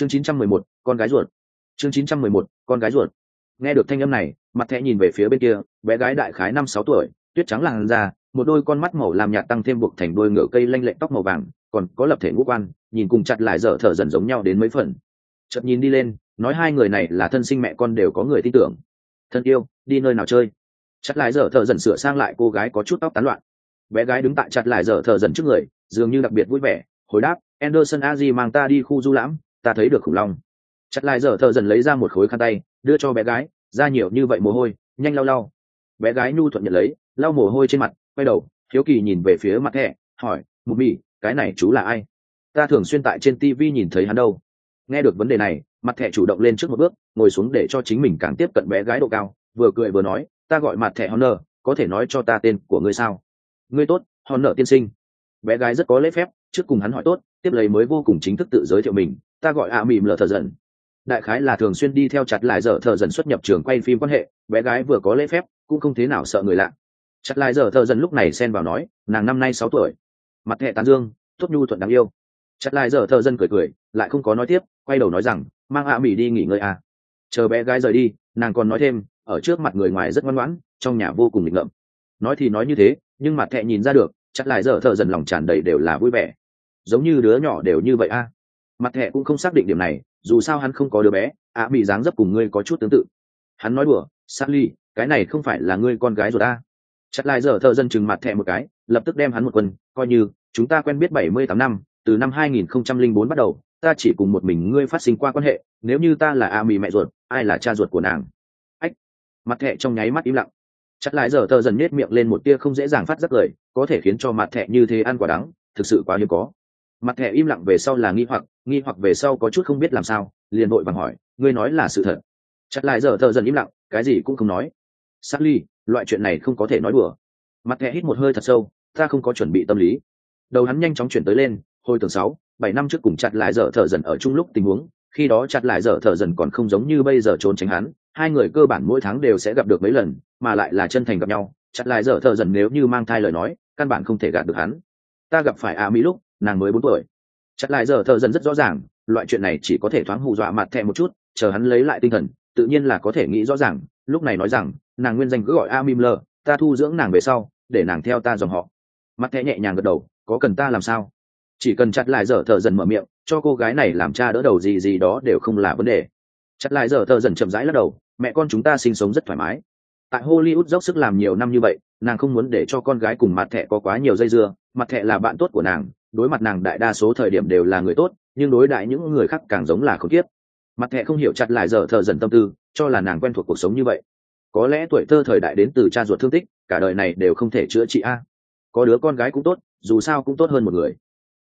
chương 911, con gái ruột. Chương 911, con gái ruột. Nghe được thanh âm này mặt thẹ nhìn về phía bên kia bé gái đại khái năm sáu tuổi tuyết trắng làn da một đôi con mắt màu làm nhạt tăng thêm buộc thành đôi ngựa cây lanh lệnh tóc màu vàng còn có lập thể ngũ quan nhìn cùng chặt lại dở thở dần giống nhau đến mấy phần. Chợt nhìn đi lên nói hai người này là thân sinh mẹ con đều có người tin tưởng. Thân yêu đi nơi nào chơi? Chặt lại dở thở dần sửa sang lại cô gái có chút tóc tán loạn. Bé gái đứng tại chặt lại dở thở dần trước người dường như đặc biệt vui vẻ hồi đáp anderson aji mang ta đi khu du lãm ta thấy được khủng long. Chặt lại giờ thợ dần lấy ra một khối khăn tay đưa cho bé gái ra nhiều như vậy mồ hôi nhanh lau lau. Bé gái nhu thuận nhận lấy lau mồ hôi trên mặt quay đầu hiếu kỳ nhìn về phía mặt thẻ hỏi mụ mị, cái này chú là ai? Ta thường xuyên tại trên tv nhìn thấy hắn đâu. Nghe được vấn đề này mặt thẻ chủ động lên trước một bước ngồi xuống để cho chính mình càng tiếp cận bé gái độ cao vừa cười vừa nói ta gọi mặt thẻ honor có thể nói cho ta tên của ngươi sao? Ngươi tốt honor tiên sinh. Bé gái rất có lễ phép trước cùng hắn hỏi tốt tiếp lấy mới vô cùng chính thức tự giới thiệu mình ta gọi ạ à mỉm lờ thờ dần. Đại khái là thường xuyên đi theo chặt lại giờ thờ dần xuất nhập trường quay phim quan hệ, bé gái vừa có lễ phép, cũng không thế nào sợ người lạ. Chặt lại giờ thờ dần lúc này xen vào nói, nàng năm nay sáu tuổi. Mặt hệ tán dương, tốt nhu thuận đáng yêu. Chặt lại giờ thờ dân cười cười, lại không có nói tiếp, quay đầu nói rằng, mang ạ à đi nghỉ ngơi à. Chờ bé gái rời đi, nàng còn nói thêm, ở trước mặt người ngoài rất ngoan ngoãn, trong nhà vô cùng nghịch ngợm. Nói thì nói như thế, nhưng mặt thẹ nhìn ra được, chặt lại giờ thợ dần lòng tràn đầy đều là vui vẻ. Giống như đứa nhỏ đều như vậy a à mặt thẻ cũng không xác định điểm này dù sao hắn không có đứa bé ạ mỹ dáng dấp cùng ngươi có chút tương tự. Hắn nói đùa Sally, cái này không phải là ngươi con gái rồi ta. Chặt lại giờ thợ dân chừng mặt thẻ một cái lập tức đem hắn một quân coi như chúng ta quen biết bảy mươi tám năm từ năm hai nghìn không trăm linh bốn bắt đầu ta chỉ cùng một mình ngươi phát sinh qua quan hệ nếu như ta là a mì mẹ ruột ai là cha ruột của nàng? Ách. Mặt thẹ trong nháy mắt im lặng. Chặt lại giờ thợ dần nhét miệng lên một tia không dễ dàng phát rất lời có thể khiến cho mặt thẹ như thế ăn quả đắng thực sự quá hiếm có mặt thẻ im lặng về sau là nghi hoặc nghi hoặc về sau có chút không biết làm sao, liền vội vàng hỏi, ngươi nói là sự thật? Chặt lại giờ thợ dần im lặng, cái gì cũng không nói. Sắc ly, loại chuyện này không có thể nói đùa. Mặt thẻ hít một hơi thật sâu, ta không có chuẩn bị tâm lý. Đầu hắn nhanh chóng chuyển tới lên, hồi tuần sáu, bảy năm trước cùng chặt lại dở thở dần ở chung lúc tình huống, khi đó chặt lại dở thở dần còn không giống như bây giờ trốn tránh hắn, hai người cơ bản mỗi tháng đều sẽ gặp được mấy lần, mà lại là chân thành gặp nhau. Chặt lại dở thở dần nếu như mang thai lời nói, căn bản không thể gạt được hắn. Ta gặp phải a mỹ lúc nàng mới bốn tuổi. Chặt lại giờ thở dần rất rõ ràng, loại chuyện này chỉ có thể thoáng hù dọa mặt thẹ một chút, chờ hắn lấy lại tinh thần, tự nhiên là có thể nghĩ rõ ràng, lúc này nói rằng, nàng nguyên danh cứ gọi a mim lơ, ta thu dưỡng nàng về sau, để nàng theo ta dòng họ. Mặt thẹ nhẹ nhàng gật đầu, có cần ta làm sao? Chỉ cần chặt lại giờ thợ dần mở miệng, cho cô gái này làm cha đỡ đầu gì gì đó đều không là vấn đề. Chặt lại giờ thợ dần chậm rãi lắc đầu, mẹ con chúng ta sinh sống rất thoải mái. Tại hollywood dốc sức làm nhiều năm như vậy, nàng không muốn để cho con gái cùng mặt thẹ có quá nhiều dây dưa, mặt thẹ là bạn tốt của nàng đối mặt nàng đại đa số thời điểm đều là người tốt, nhưng đối đại những người khác càng giống là không tiếp mặt thẹ không hiểu chặt lại dở thợ dần tâm tư, cho là nàng quen thuộc cuộc sống như vậy. Có lẽ tuổi thơ thời đại đến từ cha ruột thương tích, cả đời này đều không thể chữa trị a. Có đứa con gái cũng tốt, dù sao cũng tốt hơn một người.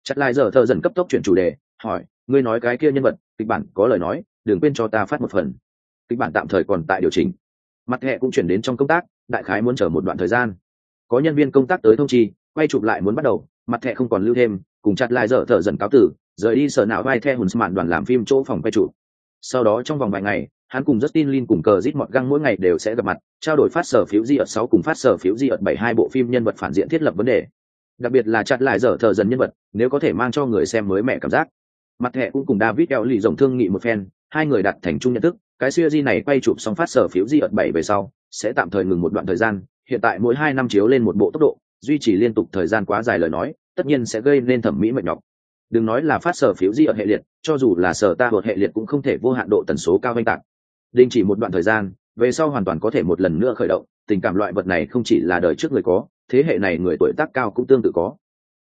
Chặt lại giờ thợ dần cấp tốc chuyển chủ đề, hỏi, ngươi nói cái kia nhân vật, kịch bản có lời nói, đừng quên cho ta phát một phần. Kịch bản tạm thời còn tại điều chỉnh. Mặt thẹ cũng chuyển đến trong công tác, đại khái muốn chờ một đoạn thời gian. Có nhân viên công tác tới thông chi, quay chụp lại muốn bắt đầu mặt thẻ không còn lưu thêm cùng chặt lại dở thợ dần cáo tử rời đi sở não vai theo hùn mạn đoàn làm phim chỗ phòng quay chụp sau đó trong vòng vài ngày hắn cùng Justin Lin cùng cờ rít mọt găng mỗi ngày đều sẽ gặp mặt, trao đổi phát sở phiếu di ở 6 cùng phát sở phiếu di ở 72 bộ phim nhân vật phản diện thiết lập vấn đề. Đặc biệt là chặt lại dở thờ dần nhân vật, nếu có thể mang cho người xem mới mẹ cảm giác. Mặt hệ cũng cùng David eo lì rộng thương nghị một phen, hai người đặt thành chung nhận thức, cái series này quay chụp xong phát sở phiếu di ở 7 về sau, sẽ tạm thời ngừng một đoạn thời gian, hiện tại mỗi 2 năm chiếu lên một bộ tốc độ, duy trì liên tục thời gian quá dài lời nói, tất nhiên sẽ gây nên thẩm mỹ mệt nhọc. Đừng nói là phát sở phiếu di ở hệ liệt, cho dù là sở ta hệ liệt cũng không thể vô hạn độ tần số cao vinh tạc. Đình chỉ một đoạn thời gian về sau hoàn toàn có thể một lần nữa khởi động tình cảm loại vật này không chỉ là đời trước người có thế hệ này người tuổi tác cao cũng tương tự có.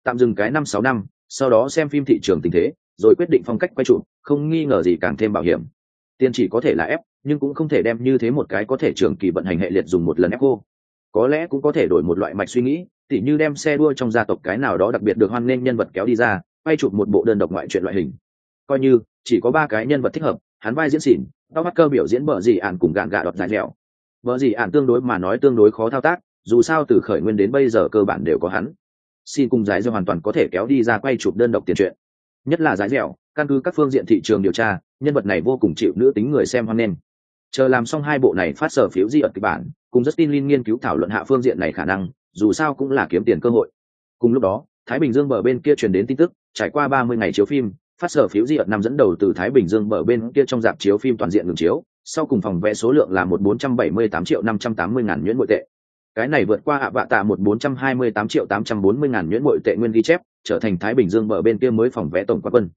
Tạm dừng cái năm sáu năm sau đó xem phim thị trường tình thế rồi quyết định phong cách quay trụ không nghi ngờ gì càng thêm bảo hiểm. Tiền chỉ có thể là ép nhưng cũng không thể đem như thế một cái có thể trường kỳ vận hành hệ liệt dùng một lần ép cô. Có lẽ cũng có thể đổi một loại mạch suy nghĩ tỉ như đem xe đua trong gia tộc cái nào đó đặc biệt được hoan nghênh nhân vật kéo đi ra, quay chụp một bộ đơn độc ngoại truyện loại hình. Coi như, chỉ có ba cái nhân vật thích hợp, hắn vai diễn xỉn đau mắt cơ biểu diễn bờ gì ạn cùng gạn gạ đọt dài dẻo. Bờ gì ạn tương đối mà nói tương đối khó thao tác, dù sao từ khởi nguyên đến bây giờ cơ bản đều có hắn. Xin cùng giải dẻo hoàn toàn có thể kéo đi ra quay chụp đơn độc tiền truyện. Nhất là giải dẻo, căn cứ các phương diện thị trường điều tra, nhân vật này vô cùng chịu nữ tính người xem hoan nghênh. Chờ làm xong hai bộ này phát sở phiếu di ở kịch bản, cùng justin lin nghiên cứu thảo luận hạ phương diện này khả năng dù sao cũng là kiếm tiền cơ hội. Cùng lúc đó, thái bình dương bờ bên kia truyền đến tin tức, trải qua ba mươi ngày chiếu phim, phát sở phiếu di ợt năm dẫn đầu từ thái bình dương bờ bên kia trong dạp chiếu phim toàn diện ngừng chiếu, sau cùng phòng vé số lượng là một bốn trăm bảy mươi tám triệu năm trăm tám mươi ngàn nhuyễn nội tệ. Cái này vượt qua ạ vạ tạ một bốn trăm hai mươi tám triệu tám trăm bốn mươi ngàn nhuyễn nội tệ nguyên ghi chép, trở thành thái bình dương bờ bên kia mới phòng vé tổng quát quân.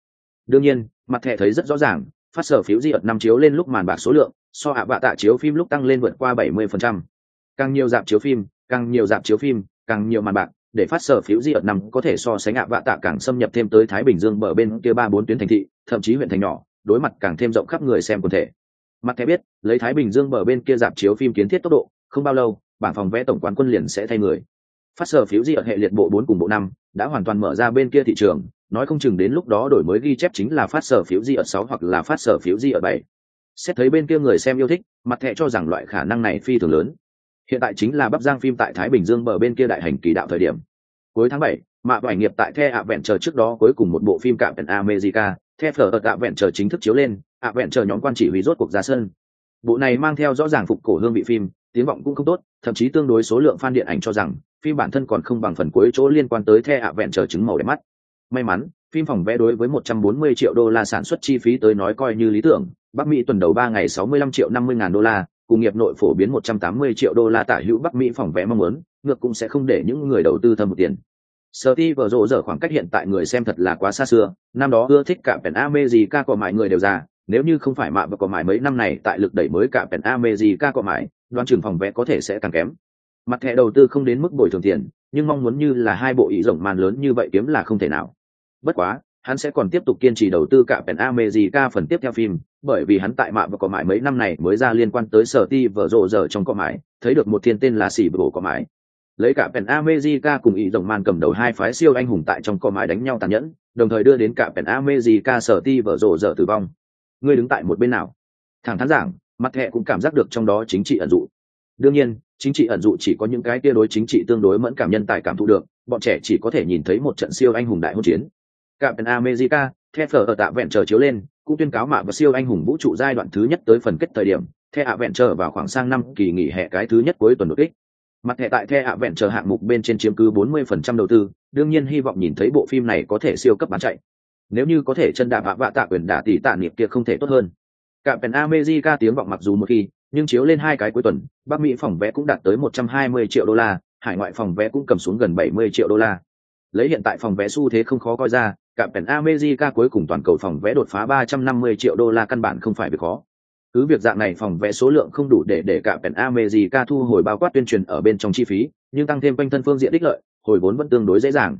Đương nhiên, mặt thẻ thấy rất rõ ràng, phát sở phiếu di ợt năm chiếu lên lúc màn bạc số lượng, so ạ vạ tạ chiếu phim lúc tăng lên vượt qua bảy mươi phần trăm. Càng nhiều dạp chiếu phim càng nhiều dạp chiếu phim, càng nhiều màn bạc, để phát sở phiếu di ở năm có thể so sánh ạ vạ tạ càng xâm nhập thêm tới thái bình dương bờ bên kia ba bốn tuyến thành thị, thậm chí huyện thành nhỏ, đối mặt càng thêm rộng khắp người xem quần thể. Mặt thẻ biết, lấy thái bình dương bờ bên kia dạp chiếu phim kiến thiết tốc độ, không bao lâu, bảng phòng vé tổng quán quân liền sẽ thay người. Phát sở phiếu di ở hệ liệt bộ bốn cùng bộ năm đã hoàn toàn mở ra bên kia thị trường, nói không chừng đến lúc đó đổi mới ghi chép chính là phát sở phiếu di ở sáu hoặc là phát sở phiếu di ở bảy. Xét thấy bên kia người xem yêu thích, mặt thẻ cho rằng loại khả năng này phi thường lớn hiện tại chính là bắc giang phim tại thái bình dương bờ bên kia đại hành kỳ đạo thời điểm. Cuối tháng bảy, mạ vải nghiệp tại the ạ vẹn chờ trước đó cuối cùng một bộ phim cạm tần america, the phở ở ạ vẹn chờ chính thức chiếu lên ạ vẹn chờ nhóm quan chỉ huy rốt cuộc ra sân. Bộ này mang theo rõ ràng phục cổ hương vị phim, tiếng vọng cũng không tốt, thậm chí tương đối số lượng fan điện ảnh cho rằng, phim bản thân còn không bằng phần cuối chỗ liên quan tới the ạ vẹn chờ chứng màu đẹp mắt. May mắn, phim phòng vé đối với 140 triệu đô la sản xuất chi phí tới nói coi như lý tưởng, bắc mỹ tuần đầu ba ngày 65 triệu 50 ngàn đô la cùng nghiệp nội phổ biến 180 triệu đô la tả hữu bắc mỹ phòng vé mong muốn ngược cũng sẽ không để những người đầu tư thâm một tiền Sở vừa vở rộ giờ khoảng cách hiện tại người xem thật là quá xa xưa, năm đó ưa thích cả Pen America của mọi người đều già, nếu như không phải mạ và có mải mấy năm này tại lực đẩy mới cả Pen America của mải, đoán trường phòng vé có thể sẽ càng kém. Mặt thẻ đầu tư không đến mức bồi thường tiền, nhưng mong muốn như là hai bộ ý rộng màn lớn như vậy kiếm là không thể nào. Bất quá, hắn sẽ còn tiếp tục kiên trì đầu tư cả pèn America phần tiếp theo phim, bởi vì hắn tại mạ và có mãi mấy năm này mới ra liên quan tới sở ti vở rộ giờ trong có mãi, thấy được một thiên tên là xỉ bộ có mãi lấy cả pèn America cùng ý rồng man cầm đầu hai phái siêu anh hùng tại trong có mãi đánh nhau tàn nhẫn, đồng thời đưa đến cả pèn America sở ti vở rộ giờ tử vong. Ngươi đứng tại một bên nào? Thẳng thắn giảng, mặt hệ cũng cảm giác được trong đó chính trị ẩn dụ. Đương nhiên, chính trị ẩn dụ chỉ có những cái kia đối chính trị tương đối mẫn cảm nhân tài cảm thụ được, bọn trẻ chỉ có thể nhìn thấy một trận siêu anh hùng đại hôn chiến. Captain America, theo ở tạ vẹn chờ chiếu lên, cũng tuyên cáo mạ và siêu anh hùng vũ trụ giai đoạn thứ nhất tới phần kết thời điểm, The Adventure vẹn chờ vào khoảng sang năm kỳ nghỉ hè cái thứ nhất cuối tuần đột kích. Mặt hệ tại the Adventure vẹn chờ hạng mục bên trên chiếm cứ 40% đầu tư đương nhiên hy vọng nhìn thấy bộ phim này có thể siêu cấp bán chạy. Nếu như có thể chân đạp hạ vạ tạ quyền đả tỷ tạ niệm kia không thể tốt hơn. Cả pen america tiếng vọng mặc dù một khi nhưng chiếu lên hai cái cuối tuần bắc mỹ phòng vé cũng đạt tới 120 triệu đô la hải ngoại phòng vé cũng cầm xuống gần 70 triệu đô la lấy hiện tại phòng vé xu thế không khó coi ra cả pèn america cuối cùng toàn cầu phòng vé đột phá 350 triệu đô la căn bản không phải việc khó cứ việc dạng này phòng vẽ số lượng không đủ để để cả pèn America thu hồi bao quát tuyên truyền ở bên trong chi phí, nhưng tăng thêm quanh thân phương diện đích lợi, hồi vốn vẫn tương đối dễ dàng.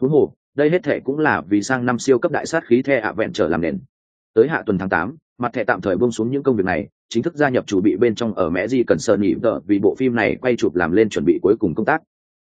Huống hồ, đây hết thể cũng là vì sang năm siêu cấp đại sát khí the hạ vẹn trở làm nền. Tới hạ tuần tháng tám, mặt thẻ tạm thời buông xuống những công việc này, chính thức gia nhập chủ bị bên trong ở mẹ Di cần sơn nghỉ vì bộ phim này quay chụp làm lên chuẩn bị cuối cùng công tác.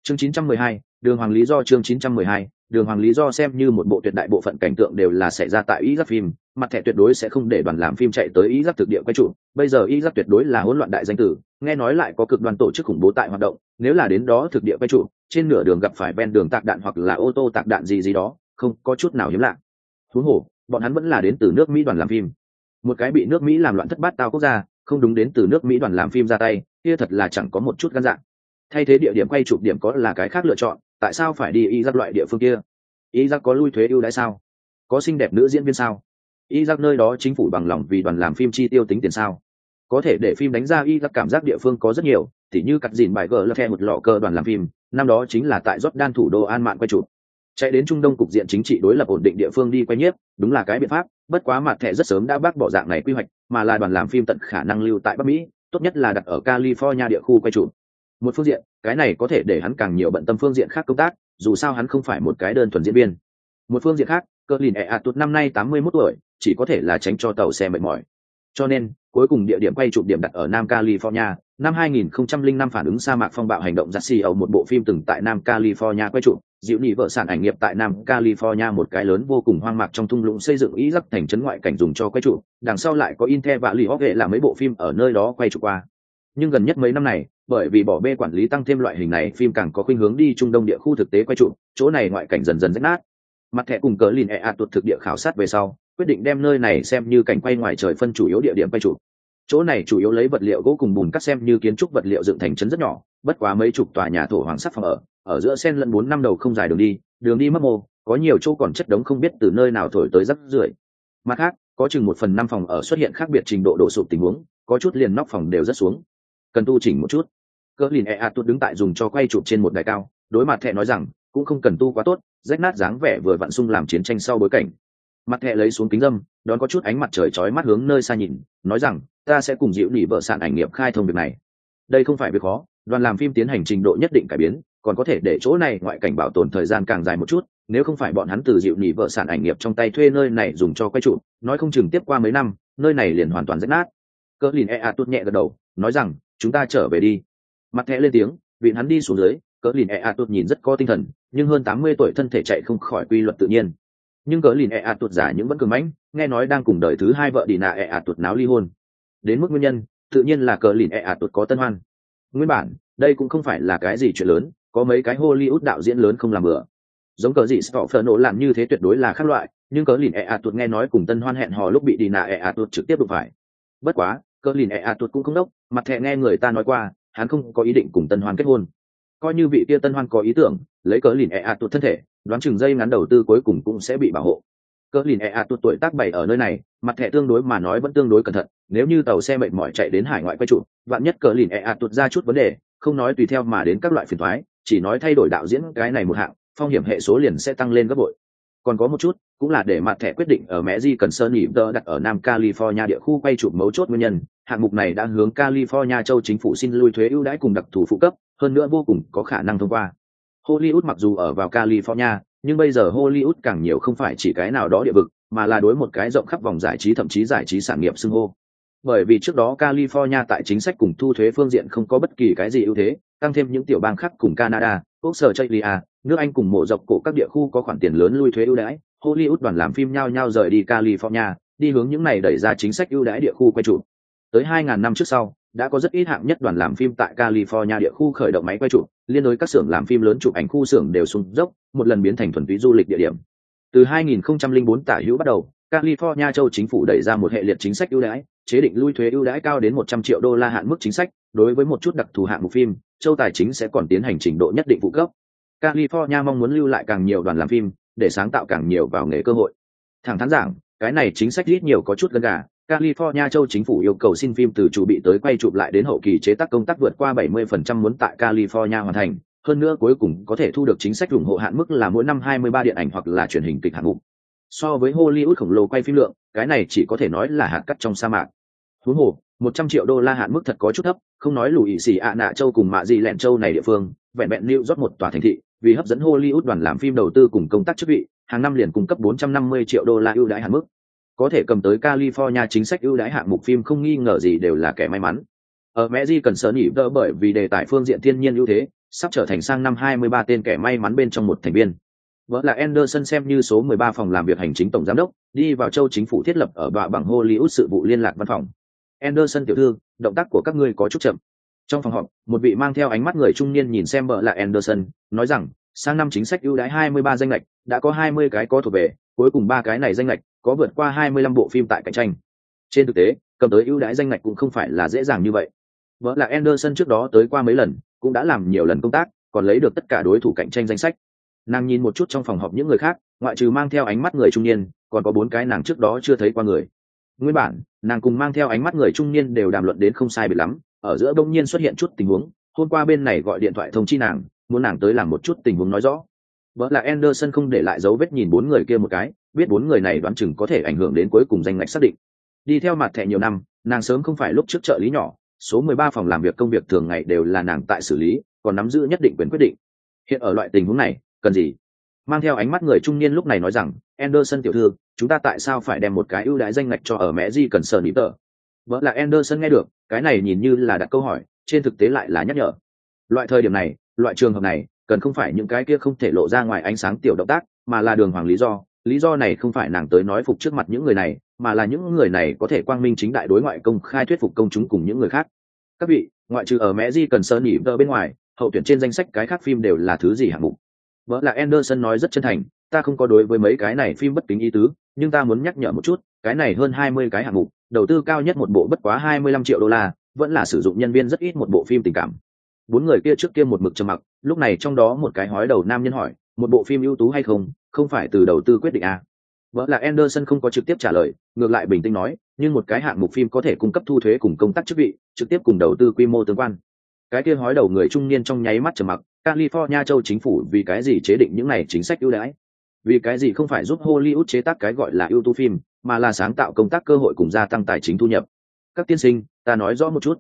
Chương 912, đường hoàng lý do chương 912, đường hoàng lý do xem như một bộ tuyệt đại bộ phận cảnh tượng đều là xảy ra tại ý giáp phim mặt thẻ tuyệt đối sẽ không để đoàn làm phim chạy tới ý giáp thực địa quay trụ bây giờ ý giáp tuyệt đối là hỗn loạn đại danh tử nghe nói lại có cực đoàn tổ chức khủng bố tại hoạt động nếu là đến đó thực địa quay trụ trên nửa đường gặp phải ven đường tạc đạn hoặc là ô tô tạc đạn gì gì đó không có chút nào hiếm lạ. Thú hồ bọn hắn vẫn là đến từ nước mỹ đoàn làm phim. Một cái bị nước mỹ làm loạn thất bát tao quốc gia không đúng đến từ nước mỹ đoàn làm phim ra tay kia thật là chẳng có một chút gan dạng thay thế địa điểm quay chụp điểm có là cái khác lựa chọn, tại sao phải đi y giặc loại địa phương kia? Y giặc có lui thuế ưu đãi sao? Có xinh đẹp nữ diễn viên sao? Y giặc nơi đó chính phủ bằng lòng vì đoàn làm phim chi tiêu tính tiền sao? Có thể để phim đánh ra y giặc cảm giác địa phương có rất nhiều thì như cắt dìn bài gờ là khe một lọ cơ đoàn làm phim, năm đó chính là tại Jordan thủ đô an mạn quay chụp. Chạy đến trung đông cục diện chính trị đối lập ổn định địa phương đi quay nhiếp, đúng là cái biện pháp, bất quá mặt thẻ rất sớm đã bác bỏ dạng này quy hoạch, mà là đoàn làm phim tận khả năng lưu tại bắc mỹ, tốt nhất là đặt ở california địa khu quay chụp một phương diện, cái này có thể để hắn càng nhiều bận tâm phương diện khác công tác, dù sao hắn không phải một cái đơn thuần diễn viên. Một phương diện khác, cơ lìn ẹ ạt tụt năm nay tám mươi 81 tuổi, chỉ có thể là tránh cho tàu xe mệt mỏi. Cho nên, cuối cùng địa điểm quay chụp điểm đặt ở nam california, năm 2005 phản ứng sa mạc phong bạo hành động giặt xì ở một bộ phim từng tại nam california quay chụp, dịu nhị vợ sản ảnh nghiệp tại nam california một cái lớn vô cùng hoang mạc trong thung lũng xây dựng ý giấc thành trấn ngoại cảnh dùng cho quay chụp, đằng sau lại có intel và lì hóc hệ là mấy bộ phim ở nơi đó quay chụp qua nhưng gần nhất mấy năm này, bởi vì bỏ bê quản lý tăng thêm loại hình này, phim càng có khuynh hướng đi trung đông địa khu thực tế quay trụ chỗ này ngoại cảnh dần dần rách nát. Mặt thẻ cùng cờ lìn e ạt tuột thực địa khảo sát về sau, quyết định đem nơi này xem như cảnh quay ngoài trời phân chủ yếu địa điểm quay trụ chỗ này chủ yếu lấy vật liệu gỗ cùng bùn cắt xem như kiến trúc vật liệu dựng thành trấn rất nhỏ, bất quá mấy chục tòa nhà thổ hoàng sắc phòng ở ở giữa sen lẫn bốn năm đầu không dài đường đi đường đi mấp mô, có nhiều chỗ còn chất đống không biết từ nơi nào thổi tới rắc rưởi. Mặt khác, có chừng một phần năm phòng ở xuất hiện khác biệt trình độ đổ sụp tình huống, có chút liền nóc phòng đều rất xuống cần tu chỉnh một chút. Cỡ lìn e a tuốt đứng tại dùng cho quay chụp trên một đài cao, đối mặt thẹ nói rằng, cũng không cần tu quá tốt, rách nát dáng vẻ vừa vặn sung làm chiến tranh sau bối cảnh. Mặt thẹ lấy xuống kính dâm, đón có chút ánh mặt trời chói mắt hướng nơi xa nhìn, nói rằng, ta sẽ cùng dịu nỉ vợ sạn ảnh nghiệp khai thông việc này. Đây không phải việc khó, đoàn làm phim tiến hành trình độ nhất định cải biến, còn có thể để chỗ này ngoại cảnh bảo tồn thời gian càng dài một chút, nếu không phải bọn hắn từ dịu nỉ vợ sản ảnh nghiệp trong tay thuê nơi này dùng cho quay trụ nói không chừng tiếp qua mấy năm, nơi này liền hoàn toàn rách nát. Cỡ lìn e a tốt nhẹ gật đầu, nói rằng chúng ta trở về đi. Mặt thẹ lên tiếng vịn hắn đi xuống dưới, cỡ lìn e a nhìn rất có tinh thần, nhưng hơn tám mươi tuổi thân thể chạy không khỏi quy luật tự nhiên. Nhưng cỡ lìn e a giả những vẫn cường mãnh, nghe nói đang cùng đời thứ hai vợ đi nạ e a náo ly hôn. Đến mức nguyên nhân, tự nhiên là cỡ lìn e tuột có tân hoan. Nguyên bản, đây cũng không phải là cái gì chuyện lớn, có mấy cái hollywood đạo diễn lớn không làm bừa. Giống cờ gì stoffer nổ làm như thế tuyệt đối là khác loại, nhưng cỡ lìn e tuột nghe nói cùng tân hoan hẹn hò lúc bị đi nạ e tuột trực tiếp đụng phải. Bất quá cỡ lìn e a tuột cũng không đốc, mặt thẹ nghe người ta nói qua, hắn không có ý định cùng tân hoan kết hôn. Coi như vị kia tân hoan có ý tưởng, lấy cỡ lìn e a tuột thân thể, đoán chừng dây ngắn đầu tư cuối cùng cũng sẽ bị bảo hộ. Cỡ lìn e a tuột tuổi tác bảy ở nơi này, mặt thẹ tương đối mà nói vẫn tương đối cẩn thận, nếu như tàu xe mệt mỏi chạy đến hải ngoại quay trụ, vạn nhất cỡ lìn e a tuột ra chút vấn đề, không nói tùy theo mà đến các loại phiền thoái chỉ nói thay đổi đạo diễn cái này một hạng, phong hiểm hệ số liền sẽ tăng lên gấp bội. Còn có một chút cũng là để mặt thẻ quyết định ở mẹ di cần sơn nhịp tơ đặt ở nam california địa khu quay chụp mấu chốt nguyên nhân. Hạng mục này đã hướng california châu chính phủ xin lui thuế ưu đãi cùng đặc thù phụ cấp, hơn nữa vô cùng có khả năng thông qua. Hollywood mặc dù ở vào california, nhưng bây giờ hollywood càng nhiều không phải chỉ cái nào đó địa vực, mà là đối một cái rộng khắp vòng giải trí thậm chí giải trí sản nghiệp xưng hô. Bởi vì trước đó california tại chính sách cùng thu thuế phương diện không có bất kỳ cái gì ưu thế, tăng thêm những tiểu bang khác cùng canada úc sở chây à, nước anh cùng mộ dọc cổ các địa khu có khoản tiền lớn lui thuế ưu đãi. Hollywood đoàn làm phim nhau nhau rời đi california, đi hướng những này đẩy ra chính sách ưu đãi địa khu quay trụ tới 2.000 năm trước sau, đã có rất ít hạng nhất đoàn làm phim tại california địa khu khởi động máy quay trụ liên đối các xưởng làm phim lớn chụp ảnh khu xưởng đều xuống dốc, một lần biến thành thuần túy du lịch địa điểm. Từ 2004 tả hữu bắt đầu, california châu chính phủ đẩy ra một hệ liệt chính sách ưu đãi, chế định lui thuế ưu đãi cao đến 100 triệu đô la hạn mức chính sách, đối với một chút đặc thù hạng mục phim châu tài chính sẽ còn tiến hành trình độ nhất định phụ cấp. California mong muốn lưu lại càng nhiều đoàn làm phim, để sáng tạo càng nhiều vào nghề cơ hội. Thẳng thắn giảng, cái này chính sách ít nhiều có chút gần gà. California châu chính phủ yêu cầu xin phim từ chủ bị tới quay chụp lại đến hậu kỳ chế tác công tác vượt qua 70% muốn tại california hoàn thành. Hơn nữa cuối cùng có thể thu được chính sách ủng hộ hạn mức là mỗi năm 23 điện ảnh hoặc là truyền hình kịch hạng mục. So với hollywood khổng lồ quay phim lượng, cái này chỉ có thể nói là hạt cắt trong sa mạc. Huống hồ 100 triệu đô la hạn mức thật có chút thấp không nói lùi xì ạ nạ châu cùng mạ gì lẹn châu này địa phương vẹn vẹn lưu rót một tòa thành thị vì hấp dẫn Hollywood đoàn làm phim đầu tư cùng công tác chức vị, hàng năm liền cung cấp 450 triệu đô la ưu đãi hạn mức. Có thể cầm tới California chính sách ưu đãi hạng mục phim không nghi ngờ gì đều là kẻ may mắn. Ở Mẹ cần sở nhị đỡ bởi vì đề tài phương diện thiên nhiên ưu thế, sắp trở thành sang năm 23 tên kẻ may mắn bên trong một thành viên. Vợ là Anderson xem như số 13 phòng làm việc hành chính tổng giám đốc, đi vào châu chính phủ thiết lập ở bạ bằng Hollywood sự vụ liên lạc văn phòng. Anderson tiểu thư, động tác của các ngươi có chút chậm. Trong phòng họp một vị mang theo ánh mắt người trung niên nhìn xem vợ là anderson nói rằng sang năm chính sách ưu đãi 23 danh lệch đã có 20 cái có thuộc về cuối cùng ba cái này danh lệch có vượt qua 25 bộ phim tại cạnh tranh. Trên thực tế cầm tới ưu đãi danh lệch cũng không phải là dễ dàng như vậy. Vợ là anderson trước đó tới qua mấy lần cũng đã làm nhiều lần công tác còn lấy được tất cả đối thủ cạnh tranh danh sách. Nàng nhìn một chút trong phòng họp những người khác ngoại trừ mang theo ánh mắt người trung niên còn có bốn cái nàng trước đó chưa thấy qua người. Nguyên bản nàng cùng mang theo ánh mắt người trung niên đều đàm luận đến không sai biệt lắm, ở giữa đông nhiên xuất hiện chút tình huống, hôm qua bên này gọi điện thoại thông chi nàng, muốn nàng tới làm một chút tình huống nói rõ. Vợ là anderson không để lại dấu vết nhìn bốn người kia một cái, biết bốn người này đoán chừng có thể ảnh hưởng đến cuối cùng danh ngạch xác định. Đi theo mặt thẻ nhiều năm, nàng sớm không phải lúc trước trợ lý nhỏ, số mười ba phòng làm việc công việc thường ngày đều là nàng tại xử lý, còn nắm giữ nhất định quyền quyết định. Hiện ở loại tình huống này, cần gì? Mang theo ánh mắt người trung niên lúc này nói rằng, anderson tiểu thư, chúng ta tại sao phải đem một cái ưu đãi danh ngạch cho ở mẹ di cần sờ nịp tờ? Vợ là anderson nghe được, cái này nhìn như là đặt câu hỏi, trên thực tế lại là nhắc nhở. Loại thời điểm này, loại trường hợp này, cần không phải những cái kia không thể lộ ra ngoài ánh sáng tiểu động tác, mà là đường hoàng lý do. Lý do này không phải nàng tới nói phục trước mặt những người này, mà là những người này có thể quang minh chính đại đối ngoại công khai thuyết phục công chúng cùng những người khác. Các vị, ngoại trừ ở mẹ di cần sơn nỉ tờ bên ngoài, hậu tuyển trên danh sách cái khác phim đều là thứ gì hạng mục? Vợ là anderson nói rất chân thành, ta không có đối với mấy cái này phim bất kính ý tứ, nhưng ta muốn nhắc nhở một chút, cái này hơn hai mươi cái hạng mục, đầu tư cao nhất một bộ bất quá hai mươi lăm triệu đô la, vẫn là sử dụng nhân viên rất ít một bộ phim tình cảm. Bốn người kia trước kia một mực trầm mặc, lúc này trong đó một cái hói đầu nam nhân hỏi, một bộ phim ưu tú hay không? Không phải từ đầu tư quyết định à. vợ là anderson không có trực tiếp trả lời, ngược lại bình tĩnh nói, nhưng một cái hạng mục phim có thể cung cấp thu thuế cùng công tác chức vị, trực tiếp cùng đầu tư quy mô tương quan. Cái kia hói đầu người trung niên trong nháy mắt trầm mặc california châu chính phủ vì cái gì chế định những này chính sách ưu đãi? Vì cái gì không phải giúp hollywood chế tác cái gọi là ưu tú phim, mà là sáng tạo công tác cơ hội cùng gia tăng tài chính thu nhập? Các tiên sinh, ta nói rõ một chút.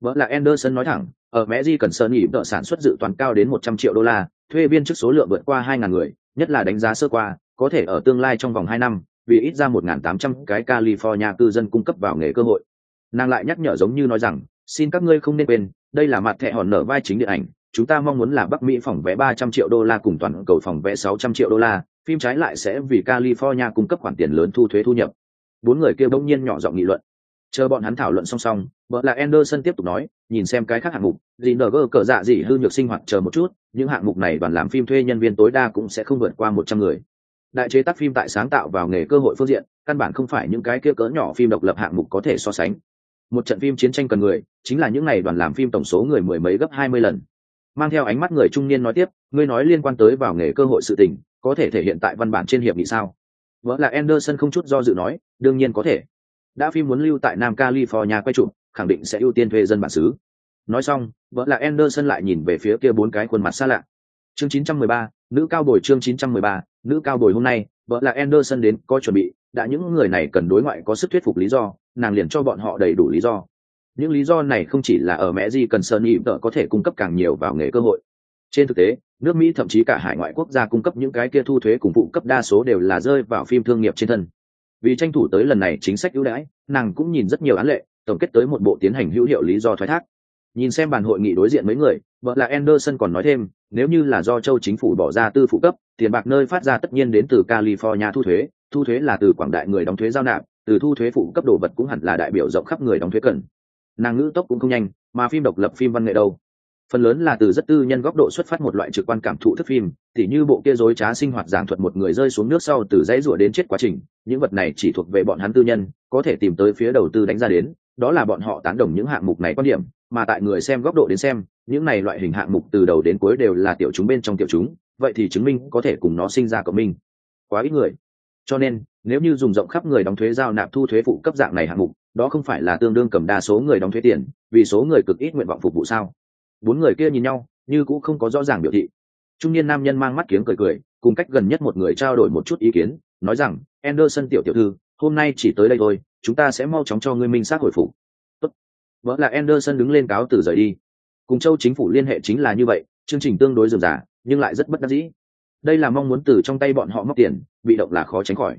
Vợ là anderson nói thẳng, ở mẹ di cần sơn nghỉ vợ sản xuất dự toán cao đến một trăm triệu đô la, thuê viên chức số lượng vượt qua hai ngàn người, nhất là đánh giá sơ qua, có thể ở tương lai trong vòng hai năm, vì ít ra một ngàn tám trăm cái california cư dân cung cấp vào nghề cơ hội. Nàng lại nhắc nhở giống như nói rằng, xin các ngươi không nên quên, đây là mặt thẻ hòn nở vai chính điện ảnh chúng ta mong muốn là bắc mỹ phòng vé ba trăm triệu đô la cùng toàn cầu phòng vé sáu trăm triệu đô la, phim trái lại sẽ vì california cung cấp khoản tiền lớn thu thuế thu nhập. Bốn người kia bỗng nhiên nhỏ giọng nghị luận. Chờ bọn hắn thảo luận song song, vợ là anderson tiếp tục nói, nhìn xem cái khác hạng mục gì cờ dạ gì hư nhược sinh hoạt chờ một chút, những hạng mục này đoàn làm phim thuê nhân viên tối đa cũng sẽ không vượt qua một trăm người. Đại chế tác phim tại sáng tạo vào nghề cơ hội phương diện, căn bản không phải những cái kia cỡ nhỏ phim độc lập hạng mục có thể so sánh. Một trận phim chiến tranh cần người, chính là những ngày đoàn làm phim tổng số người mười mấy gấp hai mươi lần mang theo ánh mắt người trung niên nói tiếp ngươi nói liên quan tới vào nghề cơ hội sự tình có thể thể hiện tại văn bản trên hiệp nghị sao? Vợ là anderson không chút do dự nói đương nhiên có thể. Đã phim muốn lưu tại nam california quay chụp khẳng định sẽ ưu tiên thuê dân bản xứ. Nói xong vợ là anderson lại nhìn về phía kia bốn cái khuôn mặt xa lạ. Chương 913, nữ cao bồi chương 913, nữ cao bồi hôm nay vợ là anderson đến có chuẩn bị đã những người này cần đối ngoại có sức thuyết phục lý do nàng liền cho bọn họ đầy đủ lý do những lý do này không chỉ là ở mẹ gì cần sơn y vợ có thể cung cấp càng nhiều vào nghề cơ hội. Trên thực tế, nước mỹ thậm chí cả hải ngoại quốc gia cung cấp những cái kia thu thuế cùng phụ cấp đa số đều là rơi vào phim thương nghiệp trên thân. Vì tranh thủ tới lần này chính sách ưu đãi, nàng cũng nhìn rất nhiều án lệ, tổng kết tới một bộ tiến hành hữu hiệu lý do thoái thác. Nhìn xem bàn hội nghị đối diện mấy người, vợ là anderson còn nói thêm, nếu như là do châu chính phủ bỏ ra tư phụ cấp, tiền bạc nơi phát ra tất nhiên đến từ california thu thuế thu thuế là từ quảng đại người đóng thuế giao nạp, từ thu thuế phụ cấp đồ vật cũng hẳn là đại biểu rộng khắp người đóng thuế cần nàng ngữ tốc cũng không nhanh, mà phim độc lập phim văn nghệ đâu. Phần lớn là từ rất tư nhân góc độ xuất phát một loại trực quan cảm thụ thức phim, tỉ như bộ kia dối trá sinh hoạt giảng thuật một người rơi xuống nước sau từ dãy rủa đến chết quá trình, những vật này chỉ thuộc về bọn hắn tư nhân, có thể tìm tới phía đầu tư đánh ra đến, đó là bọn họ tán đồng những hạng mục này quan điểm, mà tại người xem góc độ đến xem, những này loại hình hạng mục từ đầu đến cuối đều là tiểu chúng bên trong tiểu chúng, vậy thì chứng minh có thể cùng nó sinh ra cộng minh. Quá ít người. Cho nên, nếu như dùng rộng khắp người đóng thuế giao nạp thu thuế phụ cấp dạng này hạng mục đó không phải là tương đương cầm đa số người đóng thuế tiền, vì số người cực ít nguyện vọng phục vụ sao? Bốn người kia nhìn nhau, như cũng không có rõ ràng biểu thị. Trung niên nam nhân mang mắt kiếng cười cười, cùng cách gần nhất một người trao đổi một chút ý kiến, nói rằng, anderson tiểu tiểu thư, hôm nay chỉ tới đây thôi, chúng ta sẽ mau chóng cho ngươi minh xác hồi phục. Tốt. vợ là anderson đứng lên cáo từ rời đi. Cùng châu chính phủ liên hệ chính là như vậy, chương trình tương đối dườm giả nhưng lại rất bất đắc dĩ. Đây là mong muốn từ trong tay bọn họ móc tiền, bị động là khó tránh khỏi.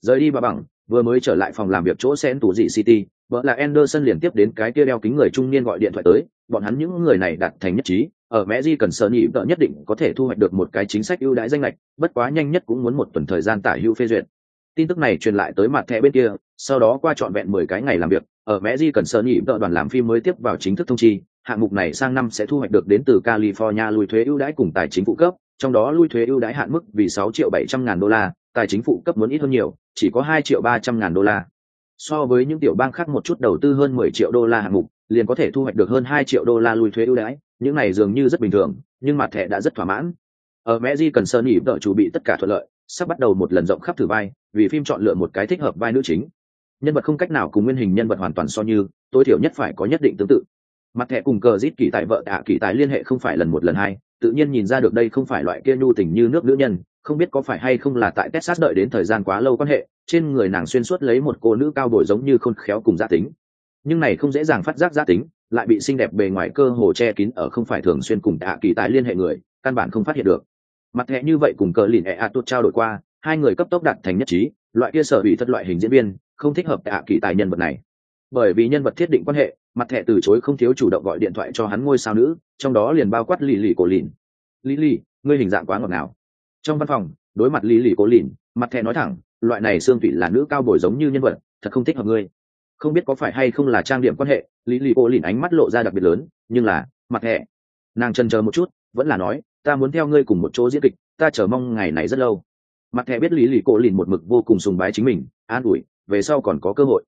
Rời đi bà bằng vừa mới trở lại phòng làm việc chỗ sen tủ dị city, vợ là anderson liền tiếp đến cái kia đeo kính người trung niên gọi điện thoại tới, bọn hắn những người này đặt thành nhất trí, ở mẹ di cần sợ nhị vợ nhất định có thể thu hoạch được một cái chính sách ưu đãi danh lệch, bất quá nhanh nhất cũng muốn một tuần thời gian tả hữu phê duyệt. Tin tức này truyền lại tới mặt thẻ bên kia, sau đó qua trọn vẹn mười cái ngày làm việc, ở mẹ di cần sợ nhị vợ đoàn làm phim mới tiếp vào chính thức thông chi, hạng mục này sang năm sẽ thu hoạch được đến từ california lùi thuế ưu đãi cùng tài chính phụ cấp trong đó lui thuế ưu đãi hạn mức vì 6 triệu bảy trăm ngàn đô la, tài chính phụ cấp muốn ít hơn nhiều, chỉ có 2 triệu ba trăm ngàn đô la. So với những tiểu bang khác một chút đầu tư hơn mười triệu đô la hạng mục, liền có thể thu hoạch được hơn 2 triệu đô la lui thuế ưu đãi, những này dường như rất bình thường, nhưng mặt thẻ đã rất thỏa mãn. Ở mẹ di cần sơn nhịp đợi chủ bị tất cả thuận lợi, sắp bắt đầu một lần rộng khắp thử vai, vì phim chọn lựa một cái thích hợp vai nữ chính. Nhân vật không cách nào cùng nguyên hình nhân vật hoàn toàn so như, tối thiểu nhất phải có nhất định tương tự. Mặt thẻ cùng cờ rít kỳ tại vợ tạ kỳ tài liên hệ không phải lần một, lần hai tự nhiên nhìn ra được đây không phải loại kia nhu tình như nước nữ nhân, không biết có phải hay không là tại texas đợi đến thời gian quá lâu quan hệ, trên người nàng xuyên suốt lấy một cô nữ cao bồi giống như khôn khéo cùng gia tính. Nhưng này không dễ dàng phát giác gia tính, lại bị xinh đẹp bề ngoài cơ hồ che kín ở không phải thường xuyên cùng tạ kỳ tài liên hệ người, căn bản không phát hiện được. Mặt thẻ như vậy cùng cờ lìn e a tốt trao đổi qua, hai người cấp tốc đạt thành nhất trí, loại kia sở bị thất loại hình diễn viên, không thích hợp tạ kỳ tài nhân vật này. Bởi vì nhân vật thiết định quan hệ mặt thẻ từ chối không thiếu chủ động gọi điện thoại cho hắn ngôi sao nữ, trong đó liền bao quát lì lì cổ lìn. Lì lì, ngươi hình dạng quá ngọt ngào. Trong văn phòng, đối mặt lì lì cổ lìn, mặt thẻ nói thẳng, loại này xương vị là nữ cao bồi giống như nhân vật, thật không thích hợp ngươi. Không biết có phải hay không là trang điểm quan hệ lý lì cổ lìn ánh mắt lộ ra đặc biệt lớn, nhưng là, mặt thẻ, nàng trần chờ một chút, vẫn là nói, ta muốn theo ngươi cùng một chỗ diễn kịch, ta chờ mong ngày này rất lâu. Mặt thẻ biết lý lì cổ lìn một mực vô cùng sùng bái chính mình, an ủi, về sau còn có cơ hội.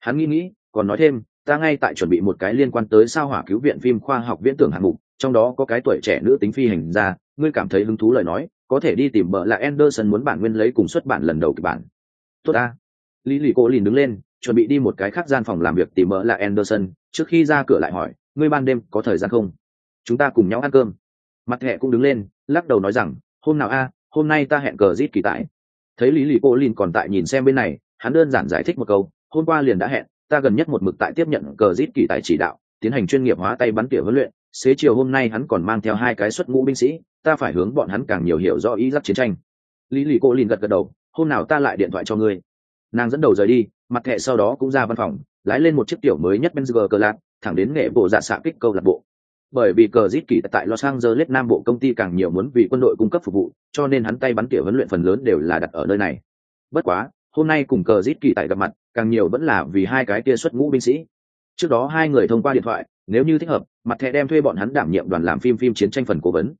Hắn nghĩ nghĩ, còn nói thêm ta ngay tại chuẩn bị một cái liên quan tới sao hỏa cứu viện phim khoa học viễn tưởng hạng mục, trong đó có cái tuổi trẻ nữ tính phi hành ra ngươi cảm thấy hứng thú lời nói, có thể đi tìm bợ là anderson muốn bản nguyên lấy cùng xuất bản lần đầu kịch bản. Tốt ta. Lý lì cô lìn đứng lên, chuẩn bị đi một cái khác gian phòng làm việc tìm bợ là anderson, trước khi ra cửa lại hỏi, ngươi ban đêm có thời gian không? Chúng ta cùng nhau ăn cơm. Mặt thẻ cũng đứng lên, lắc đầu nói rằng, hôm nào a, hôm nay ta hẹn cờ rít kỳ tại. Thấy lý lì cô lìn còn tại nhìn xem bên này, hắn đơn giản giải thích một câu, hôm qua liền đã hẹn ta gần nhất một mực tại tiếp nhận cờ rít kỳ tại chỉ đạo tiến hành chuyên nghiệp hóa tay bắn tỉa huấn luyện xế chiều hôm nay hắn còn mang theo hai cái xuất ngũ binh sĩ ta phải hướng bọn hắn càng nhiều hiểu rõ ý giáp chiến tranh. Lý lì cô lìn gật gật đầu hôm nào ta lại điện thoại cho ngươi. Nàng dẫn đầu rời đi mặt thẻ sau đó cũng ra văn phòng lái lên một chiếc tiểu mới nhất benzger cờ lạc thẳng đến nghệ bộ dạ xạ kích câu lạc bộ. Bởi vì cờ rít kỳ tại Los Angeles Nam Bộ công ty càng nhiều muốn vì quân đội cung cấp phục vụ, cho nên hắn tay bắn tỉa huấn luyện phần lớn đều là đặt ở nơi này. Bất quá, hôm nay cùng cờ rít kỳ tại gặp mặt, càng nhiều vẫn là vì hai cái kia xuất ngũ binh sĩ. Trước đó hai người thông qua điện thoại, nếu như thích hợp, mặt thẻ đem thuê bọn hắn đảm nhiệm đoàn làm phim phim chiến tranh phần cố vấn.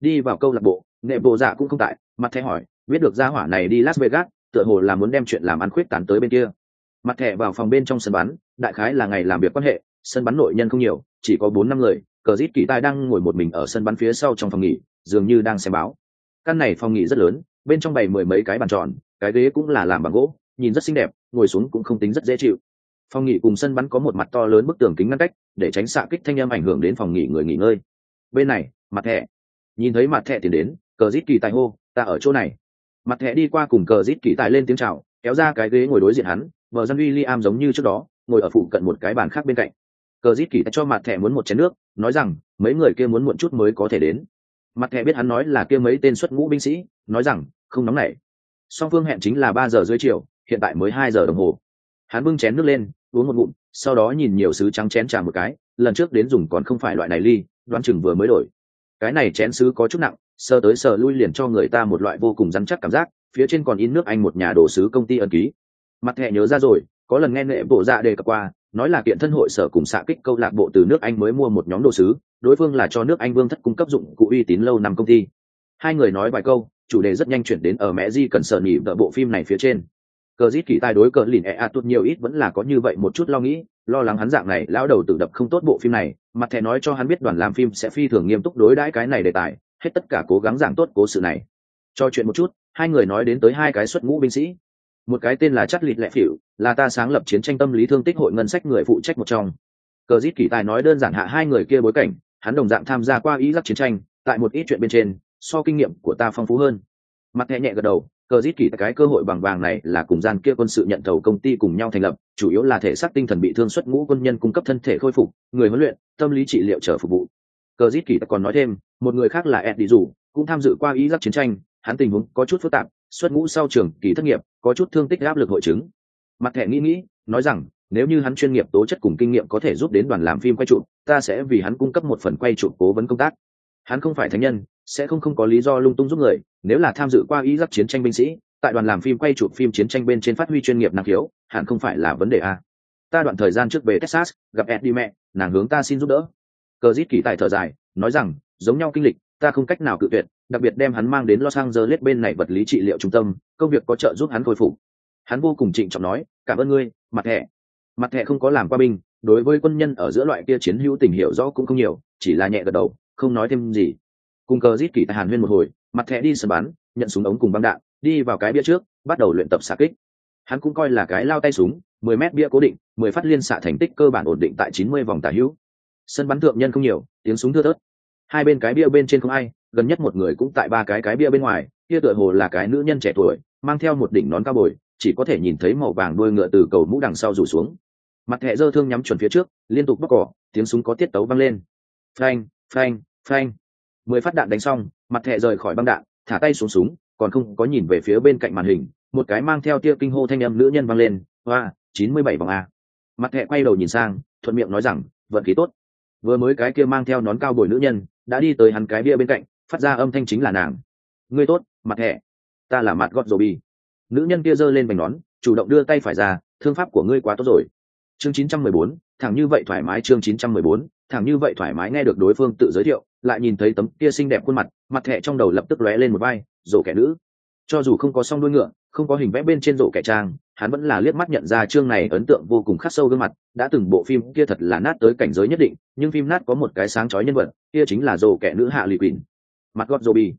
Đi vào câu lạc bộ, nghệ bộ dạ cũng không tại, mặt thẻ hỏi, biết được gia hỏa này đi Las Vegas, tựa hồ là muốn đem chuyện làm ăn khuyết tán tới bên kia. Mặt thẻ vào phòng bên trong sân bắn, đại khái là ngày làm việc quan hệ, sân bắn nội nhân không nhiều, chỉ có bốn năm người, cờ rít kỳ tài đang ngồi một mình ở sân bắn phía sau trong phòng nghỉ dường như đang xem báo căn này phòng nghỉ rất lớn bên trong bày mười mấy cái bàn tròn cái ghế cũng là làm bằng gỗ nhìn rất xinh đẹp ngồi xuống cũng không tính rất dễ chịu. Phòng nghỉ cùng sân bắn có một mặt to lớn bức tường kính ngăn cách, để tránh xạ kích thanh âm ảnh hưởng đến phòng nghỉ người nghỉ ngơi. Bên này, mặt thẻ. Nhìn thấy mặt thẻ tiến đến, cờ rít kỳ tài hô, ta ở chỗ này. Mặt thẻ đi qua cùng cờ rít kỳ tài lên tiếng chào, kéo ra cái ghế ngồi đối diện hắn vợ dân uy liam giống như trước đó, ngồi ở phụ cận một cái bàn khác bên cạnh. Cờ dít kỳ tài cho mặt thẻ muốn một chén nước, nói rằng, mấy người kia muốn muộn chút mới có thể đến. Mặt thẻ biết hắn nói là kia mấy tên xuất ngũ binh sĩ, nói rằng, không nóng nảy. Song phương hẹn chính là ba giờ dưới chiều hiện tại mới hai giờ đồng hồ. Hắn bưng chén nước lên, uống một ngụm, sau đó nhìn nhiều sứ trắng chén trà một cái, lần trước đến dùng còn không phải loại này ly, đoán chừng vừa mới đổi. Cái này chén sứ có chút nặng, sơ tới sờ lui liền cho người ta một loại vô cùng rắn chắc cảm giác, phía trên còn in nước anh một nhà đồ sứ công ty ẩn ký. Mặt hệ nhớ ra rồi, có lần nghe nghệ bộ dạ đề cập qua, nói là kiện thân hội sở cùng xạ kích câu lạc bộ từ nước anh mới mua một nhóm đồ sứ, đối phương là cho nước anh vương thất cung cấp dụng cụ uy tín lâu năm công ty. Hai người nói vài câu, chủ đề rất nhanh chuyển đến ở mẹ di cần sợ nhị vợ bộ phim này phía trên cờ dít kỳ tài đối cờ lìn e a tốt nhiều ít vẫn là có như vậy một chút lo nghĩ, lo lắng hắn dạng này, lão đầu tự đập không tốt bộ phim này, mặt thẻ nói cho hắn biết đoàn làm phim sẽ phi thường nghiêm túc đối đãi cái này đề tài, hết tất cả cố gắng giảng tốt cố sự này. Cho chuyện một chút, hai người nói đến tới hai cái xuất ngũ binh sĩ. Một cái tên là chắc lịt lẹ phỉu, là ta sáng lập chiến tranh tâm lý thương tích hội ngân sách người phụ trách một trong. Cờ dít kỳ tài nói đơn giản hạ hai người kia bối cảnh, hắn đồng dạng tham gia qua ý giáp chiến tranh, tại một ít chuyện bên trên, so kinh nghiệm của ta phong phú hơn. Mặt nhẹ nhẹ gật đầu cờ dít kỳ cái cơ hội bằng vàng này là cùng gian kia quân sự nhận thầu công ty cùng nhau thành lập, chủ yếu là thể xác tinh thần bị thương xuất ngũ quân nhân cung cấp thân thể khôi phục, người huấn luyện, tâm lý trị liệu trở phục vụ. Cờ dít kỳ còn nói thêm, một người khác là ed đi dù cũng tham dự qua ý giáp chiến tranh, hắn tình huống có chút phức tạp, xuất ngũ sau trường, kỳ thất nghiệp, có chút thương tích áp lực hội chứng. Mặt thẻ nghĩ nghĩ, nói rằng, nếu như hắn chuyên nghiệp tố chất cùng kinh nghiệm có thể giúp đến đoàn làm phim quay trụ ta sẽ vì hắn cung cấp một phần quay trụ cố vấn công tác hắn không phải thánh nhân sẽ không không có lý do lung tung giúp người nếu là tham dự qua ý giáp chiến tranh binh sĩ tại đoàn làm phim quay chụp phim chiến tranh bên trên phát huy chuyên nghiệp năng khiếu hẳn không phải là vấn đề a ta đoạn thời gian trước về texas gặp eddie mẹ nàng hướng ta xin giúp đỡ cờ dít kỳ tài thở dài nói rằng giống nhau kinh lịch ta không cách nào cự tuyệt đặc biệt đem hắn mang đến Los Angeles bên này vật lý trị liệu trung tâm, công việc có trợ giúp hắn khôi phục. Hắn vô cùng trịnh trọng nói, "Cảm ơn ngươi, mặt thẻ." Mặt thẻ không có làm qua binh, đối với quân nhân ở giữa loại kia chiến hữu tình hiểu rõ cũng không nhiều, chỉ là nhẹ gật đầu, không nói thêm gì. Cùng cờ giết kỳ tại Hàn Huyên một hồi, mặt thẻ đi sân bắn, nhận súng ống cùng băng đạn, đi vào cái bia trước, bắt đầu luyện tập xạ kích. Hắn cũng coi là cái lao tay súng, 10 mét bia cố định, 10 phát liên xạ thành tích cơ bản ổn định tại 90 vòng tả hữu. Sân bắn thượng nhân không nhiều, tiếng súng thưa thớt. Hai bên cái bia bên trên không ai, gần nhất một người cũng tại ba cái cái bia bên ngoài kia tựa hồ là cái nữ nhân trẻ tuổi mang theo một đỉnh nón cao bồi chỉ có thể nhìn thấy màu vàng đuôi ngựa từ cầu mũ đằng sau rủ xuống mặt thẻ dơ thương nhắm chuẩn phía trước liên tục bóc cỏ tiếng súng có tiết tấu vang lên phanh phanh phanh. Mười phát đạn đánh xong mặt thẹ rời khỏi băng đạn thả tay xuống súng còn không có nhìn về phía bên cạnh màn hình một cái mang theo tia kinh hô thanh âm nữ nhân vang lên hoa chín mươi bảy vòng a. Mặt thẹ quay đầu nhìn sang thuận miệng nói rằng vận khí tốt. Vừa mới cái kia mang theo nón cao bồi nữ nhân đã đi tới hắn cái bia bên cạnh phát ra âm thanh chính là nàng. Ngươi tốt mặt thẹ ta là mặt gót dầu bi. Nữ nhân kia giơ lên bành nón chủ động đưa tay phải ra thương pháp của ngươi quá tốt rồi. Chương 914, thẳng như vậy thoải mái chương 914, thẳng như vậy thoải mái nghe được đối phương tự giới thiệu, lại nhìn thấy tấm kia xinh đẹp khuôn mặt mặt thẹ trong đầu lập tức lóe lên một vai, rổ kẻ nữ. Cho dù không có song đuôi ngựa, không có hình vẽ bên trên rổ kẻ trang, hắn vẫn là liếc mắt nhận ra chương này ấn tượng vô cùng khắc sâu gương mặt, đã từng bộ phim kia thật là nát tới cảnh giới nhất định, nhưng phim nát có một cái sáng chói nhân vật, kia chính là rổ kẻ nữ hạ lụy quỳnh. Mặt gót dô bi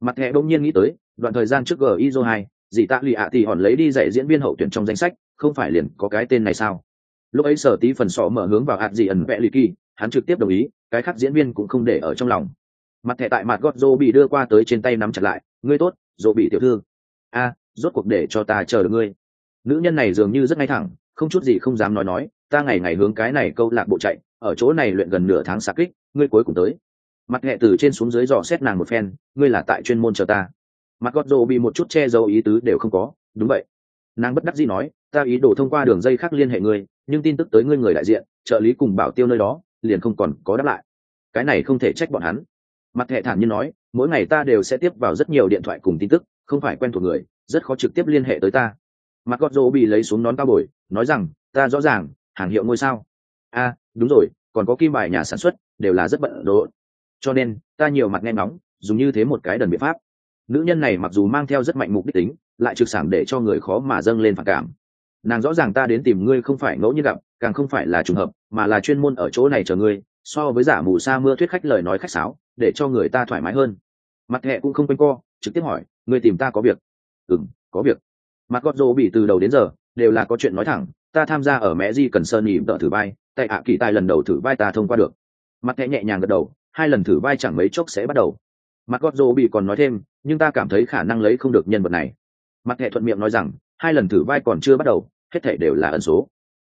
mặt thẹ đông nhiên nghĩ tới, đoạn thời gian trước g iso hai, dì tạ lụy ạ thì hòn lấy đi dạy diễn viên hậu tuyển trong danh sách, không phải liền có cái tên này sao? Lúc ấy sở tí phần sọ mở hướng vào hạt dị ẩn vẽ lì kỳ hắn trực tiếp đồng ý, cái khác diễn viên cũng không để ở trong lòng. Mặt thẻ tại mặt gót dô bị đưa qua tới trên tay nắm chặt lại, ngươi tốt, dô bị tiểu thư. A, rốt cuộc để cho ta chờ được ngươi. Nữ nhân này dường như rất ngay thẳng, không chút gì không dám nói nói, ta ngày ngày hướng cái này câu lạc bộ chạy, ở chỗ này luyện gần nửa tháng xa kích, ngươi cuối cùng tới. Mặt hẹ từ trên xuống dưới dò xét nàng một phen, ngươi là tại chuyên môn chờ ta. Mặt gót dô bị một chút che giấu ý tứ đều không có, đúng vậy. Nàng bất đắc dĩ nói, ta ý đồ thông qua đường dây khác liên hệ ngươi, nhưng tin tức tới ngươi người đại diện, trợ lý cùng bảo tiêu nơi đó liền không còn có đáp lại. Cái này không thể trách bọn hắn. Mặt hệ thản nhiên nói, mỗi ngày ta đều sẽ tiếp vào rất nhiều điện thoại cùng tin tức, không phải quen thuộc người, rất khó trực tiếp liên hệ tới ta. Mặt gót rô bị lấy xuống nón cao bồi, nói rằng, ta rõ ràng, hàng hiệu ngôi sao. A, đúng rồi, còn có kim bài nhà sản xuất, đều là rất bận rộn. Cho nên, ta nhiều mặt nghe nóng dùng như thế một cái đần biện pháp. Nữ nhân này mặc dù mang theo rất mạnh mục đích tính, lại trực sảng để cho người khó mà dâng lên phản cảm nàng rõ ràng ta đến tìm ngươi không phải ngẫu nhiên gặp, càng không phải là trùng hợp, mà là chuyên môn ở chỗ này chờ ngươi, so với giả mù sa mưa thuyết khách lời nói khách sáo, để cho người ta thoải mái hơn. Mặt hẹ cũng không quanh co, trực tiếp hỏi, ngươi tìm ta có việc? Ừ có việc. Mặt gót rô bị từ đầu đến giờ, đều là có chuyện nói thẳng, ta tham gia ở mẹ di cần sơn nhịm tợ thử vai, tại ạ kỳ tài lần đầu thử vai ta thông qua được. Mặt hẹ nhẹ nhàng gật đầu, hai lần thử vai chẳng mấy chốc sẽ bắt đầu. Mặt gót rô bị còn nói thêm, nhưng ta cảm thấy khả năng lấy không được nhân vật này. Mặt hẹ thuận miệng nói rằng hai lần thử vai còn chưa bắt đầu, hết thể đều là ẩn số.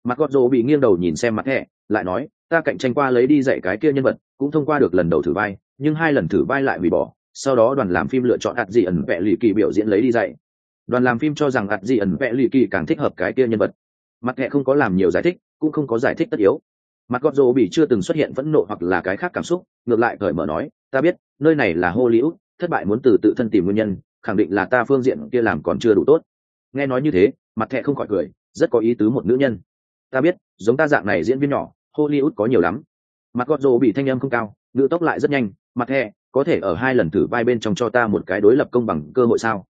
Mặt gót rô bị nghiêng đầu nhìn xem mặt hẹ lại nói, ta cạnh tranh qua lấy đi dạy cái kia nhân vật, cũng thông qua được lần đầu thử vai, nhưng hai lần thử vai lại hủy bỏ, sau đó đoàn làm phim lựa chọn ạt dị ẩn vẹ lì kỳ biểu diễn lấy đi dạy. Đoàn làm phim cho rằng ạt dị ẩn vẹ lì kỳ càng thích hợp cái kia nhân vật. Mặt hẹ không có làm nhiều giải thích, cũng không có giải thích tất yếu. Mặt gót rô bị chưa từng xuất hiện phẫn nộ hoặc là cái khác cảm xúc, ngược lại cởi mở nói, ta biết, nơi này là hollywood, thất bại muốn từ tự thân tìm nguyên nhân, khẳng định là ta phương diện kia làm còn chưa đủ tốt nghe nói như thế, mặt thẹ không khỏi cười, rất có ý tứ một nữ nhân. Ta biết, giống ta dạng này diễn viên nhỏ, hollywood có nhiều lắm. Mặt gót rồ bị thanh âm không cao, ngữ tốc lại rất nhanh, mặt thẹ, có thể ở hai lần thử vai bên trong cho ta một cái đối lập công bằng cơ hội sao?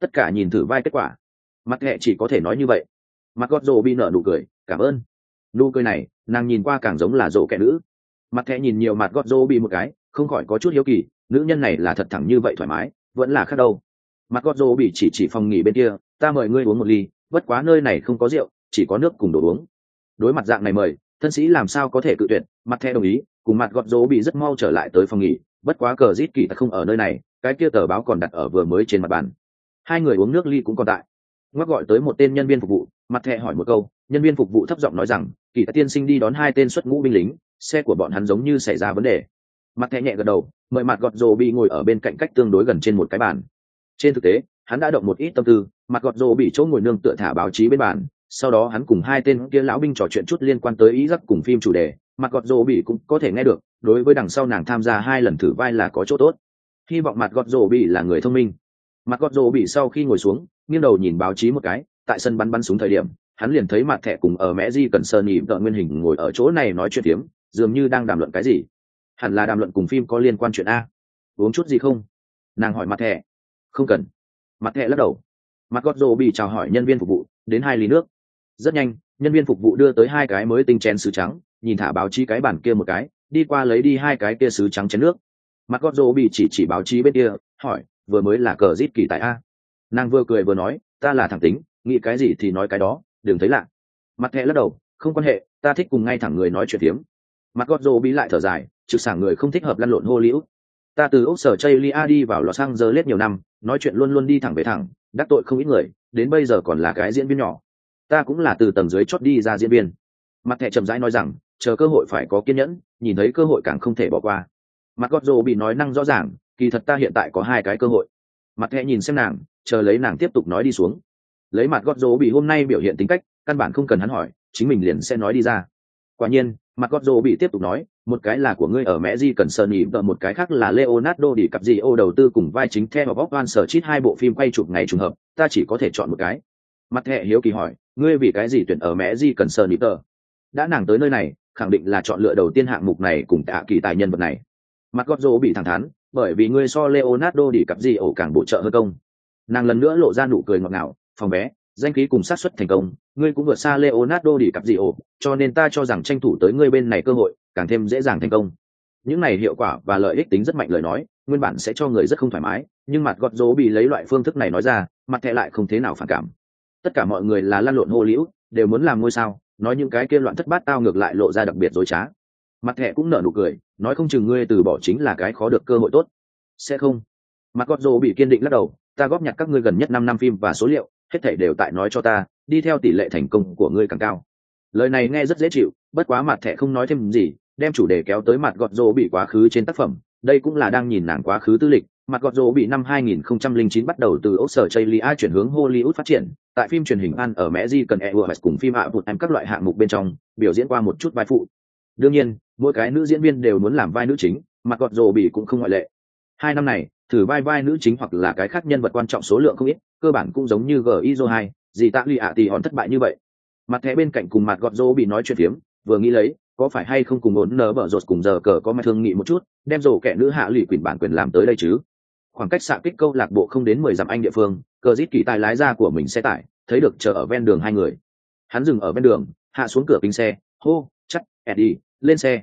Tất cả nhìn thử vai kết quả. Mặt thẹ chỉ có thể nói như vậy. Mặt gót rồ bị nở nụ cười, cảm ơn. Nụ cười này, nàng nhìn qua càng giống là rộ kẻ nữ. Mặt thẹ nhìn nhiều mặt gót rồ bị một cái, không khỏi có chút hiếu kỳ, nữ nhân này là thật thẳng như vậy thoải mái, vẫn là khác đâu. Mặt gót rồ bị chỉ chỉ phòng nghỉ bên kia ta mời ngươi uống một ly, bất quá nơi này không có rượu, chỉ có nước cùng đồ uống. Đối mặt dạng này mời, thân sĩ làm sao có thể cự tuyệt, mặt thẻ đồng ý, cùng mặt gọt rỗ bị rất mau trở lại tới phòng nghỉ, bất quá cờ rít kỳ ta không ở nơi này, cái kia tờ báo còn đặt ở vừa mới trên mặt bàn. Hai người uống nước ly cũng còn tại. Ngoắc gọi tới một tên nhân viên phục vụ, mặt thẻ hỏi một câu, nhân viên phục vụ thấp giọng nói rằng, kỳ ta tiên sinh đi đón hai tên xuất ngũ binh lính, xe của bọn hắn giống như xảy ra vấn đề. Mặt thẻ nhẹ gật đầu, mời mặt gọt rỗ bị ngồi ở bên cạnh cách tương đối gần trên một cái bàn. Trên thực tế hắn đã động một ít tâm tư mặt gọt rô bị chỗ ngồi nương tựa thả báo chí bên bàn, sau đó hắn cùng hai tên kia lão binh trò chuyện chút liên quan tới ý giấc cùng phim chủ đề mặt gọt rô bị cũng có thể nghe được, đối với đằng sau nàng tham gia hai lần thử vai là có chỗ tốt. Hy vọng mặt gọt rô bị là người thông minh. Mặt gọt rô bị sau khi ngồi xuống, nghiêng đầu nhìn báo chí một cái, tại sân bắn bắn súng thời điểm, hắn liền thấy mặt thẻ cùng ở mẹ di cần sơn nhị vợ nguyên hình ngồi ở chỗ này nói chuyện tiếm dường như đang đàm luận cái gì. Hẳn là đàm luận cùng phim có liên quan chuyện a. Uống chút gì không? Nàng hỏi mặt thẻ. Không cần mặt thẹ lắc đầu. Mặt gót rô bị chào hỏi nhân viên phục vụ, đến hai ly nước. Rất nhanh, nhân viên phục vụ đưa tới hai cái mới tinh chén sứ trắng, nhìn thả báo chí cái bản kia một cái, đi qua lấy đi hai cái kia sứ trắng chén nước. Mặt gót rô bị chỉ chỉ báo chí bên kia, hỏi, vừa mới là cờ rít kỳ tại a? Nàng vừa cười vừa nói, ta là thẳng tính, nghĩ cái gì thì nói cái đó, đừng thấy lạ. Mặt thẹ lắc đầu, không quan hệ, ta thích cùng ngay thẳng người nói chuyện tiếm mặt gót rô bị lại thở dài, trực sảng người không thích hợp lăn lộn hô liễu ta từ ốc sở chây lia đi vào lò sang giờ lết nhiều năm, nói chuyện luôn luôn đi thẳng về thẳng, đắc tội không ít người, đến bây giờ còn là cái diễn viên nhỏ. Ta cũng là từ tầng dưới chót đi ra diễn viên. Mặt thẻ chậm rãi nói rằng, chờ cơ hội phải có kiên nhẫn, nhìn thấy cơ hội càng không thể bỏ qua. Mặt gót rồ bị nói năng rõ ràng, kỳ thật ta hiện tại có hai cái cơ hội. Mặt thẻ nhìn xem nàng, chờ lấy nàng tiếp tục nói đi xuống. Lấy mặt gót rồ bị hôm nay biểu hiện tính cách, căn bản không cần hắn hỏi, chính mình liền sẽ nói đi ra. Quả nhiên mặt gót rô bị tiếp tục nói, một cái là của ngươi ở mẹ di cần sơn nhị và một cái khác là leonardo đi cặp gì ô đầu tư cùng vai chính theo bóc oan sở chít hai bộ phim quay chụp ngày trùng hợp, ta chỉ có thể chọn một cái. Mặt hệ hiếu kỳ hỏi, ngươi vì cái gì tuyển ở mẹ di cần sơn nhị tờ đã nàng tới nơi này, khẳng định là chọn lựa đầu tiên hạng mục này cùng tạ kỳ tài nhân vật này. Mặt gót rô bị thẳng thắn, bởi vì ngươi so leonardo đi cặp gì ổ càng bổ trợ hơn công. Nàng lần nữa lộ ra nụ cười ngọt ngào, phòng bé, danh khí cùng sát xuất thành công ngươi cũng vượt xa leonardo đi cặp gì ổ cho nên ta cho rằng tranh thủ tới ngươi bên này cơ hội, càng thêm dễ dàng thành công. Những này hiệu quả và lợi ích tính rất mạnh lời nói, nguyên bản sẽ cho người rất không thoải mái, nhưng mặt gọt dỗ bị lấy loại phương thức này nói ra, mặt thẹ lại không thế nào phản cảm. Tất cả mọi người là lăn lộn hô liễu đều muốn làm ngôi sao, nói những cái kia loạn thất bát tao ngược lại lộ ra đặc biệt dối trá. Mặt thẹ cũng nở nụ cười, nói không chừng ngươi từ bỏ chính là cái khó được cơ hội tốt. Sẽ không. Mặt gọt dỗ bị kiên định lắc đầu, ta góp nhặt các ngươi gần nhất năm năm phim và số liệu, hết thảy đều tại nói cho ta đi theo tỷ lệ thành công của ngươi càng cao. Lời này nghe rất dễ chịu, bất quá mặt thẻ không nói thêm gì, đem chủ đề kéo tới mặt gọt rỗ bị quá khứ trên tác phẩm. Đây cũng là đang nhìn nàng quá khứ tư lịch. Mặt gọt rỗ bị năm 2009 bắt đầu từ ốc sở Chaylia chuyển hướng Hollywood phát triển. Tại phim truyền hình An ở Mẹ Di cần EUS cùng phim hạ vụt em các loại hạng mục bên trong, biểu diễn qua một chút vai phụ. Đương nhiên, mỗi cái nữ diễn viên đều muốn làm vai nữ chính, mặt gọt rỗ bị cũng không ngoại lệ. Hai năm này, thử vai vai nữ chính hoặc là cái khác nhân vật quan trọng số lượng không ít, cơ bản cũng giống như Gizo hai gì tạ lì ạ thì hòn thất bại như vậy. Mặt thẻ bên cạnh cùng mặt gọt rỗ bị nói chuyện phiếm, vừa nghĩ lấy, có phải hay không cùng ổn nở bở rột cùng giờ cờ có mặt thương nghị một chút, đem rổ kẻ nữ hạ lụy quyền bản quyền làm tới đây chứ? Khoảng cách xạ kích câu lạc bộ không đến mười dặm anh địa phương, cờ rít kỳ tài lái ra của mình xe tải, thấy được chờ ở ven đường hai người. Hắn dừng ở ven đường, hạ xuống cửa kính xe, hô, chắc, eddie, lên xe.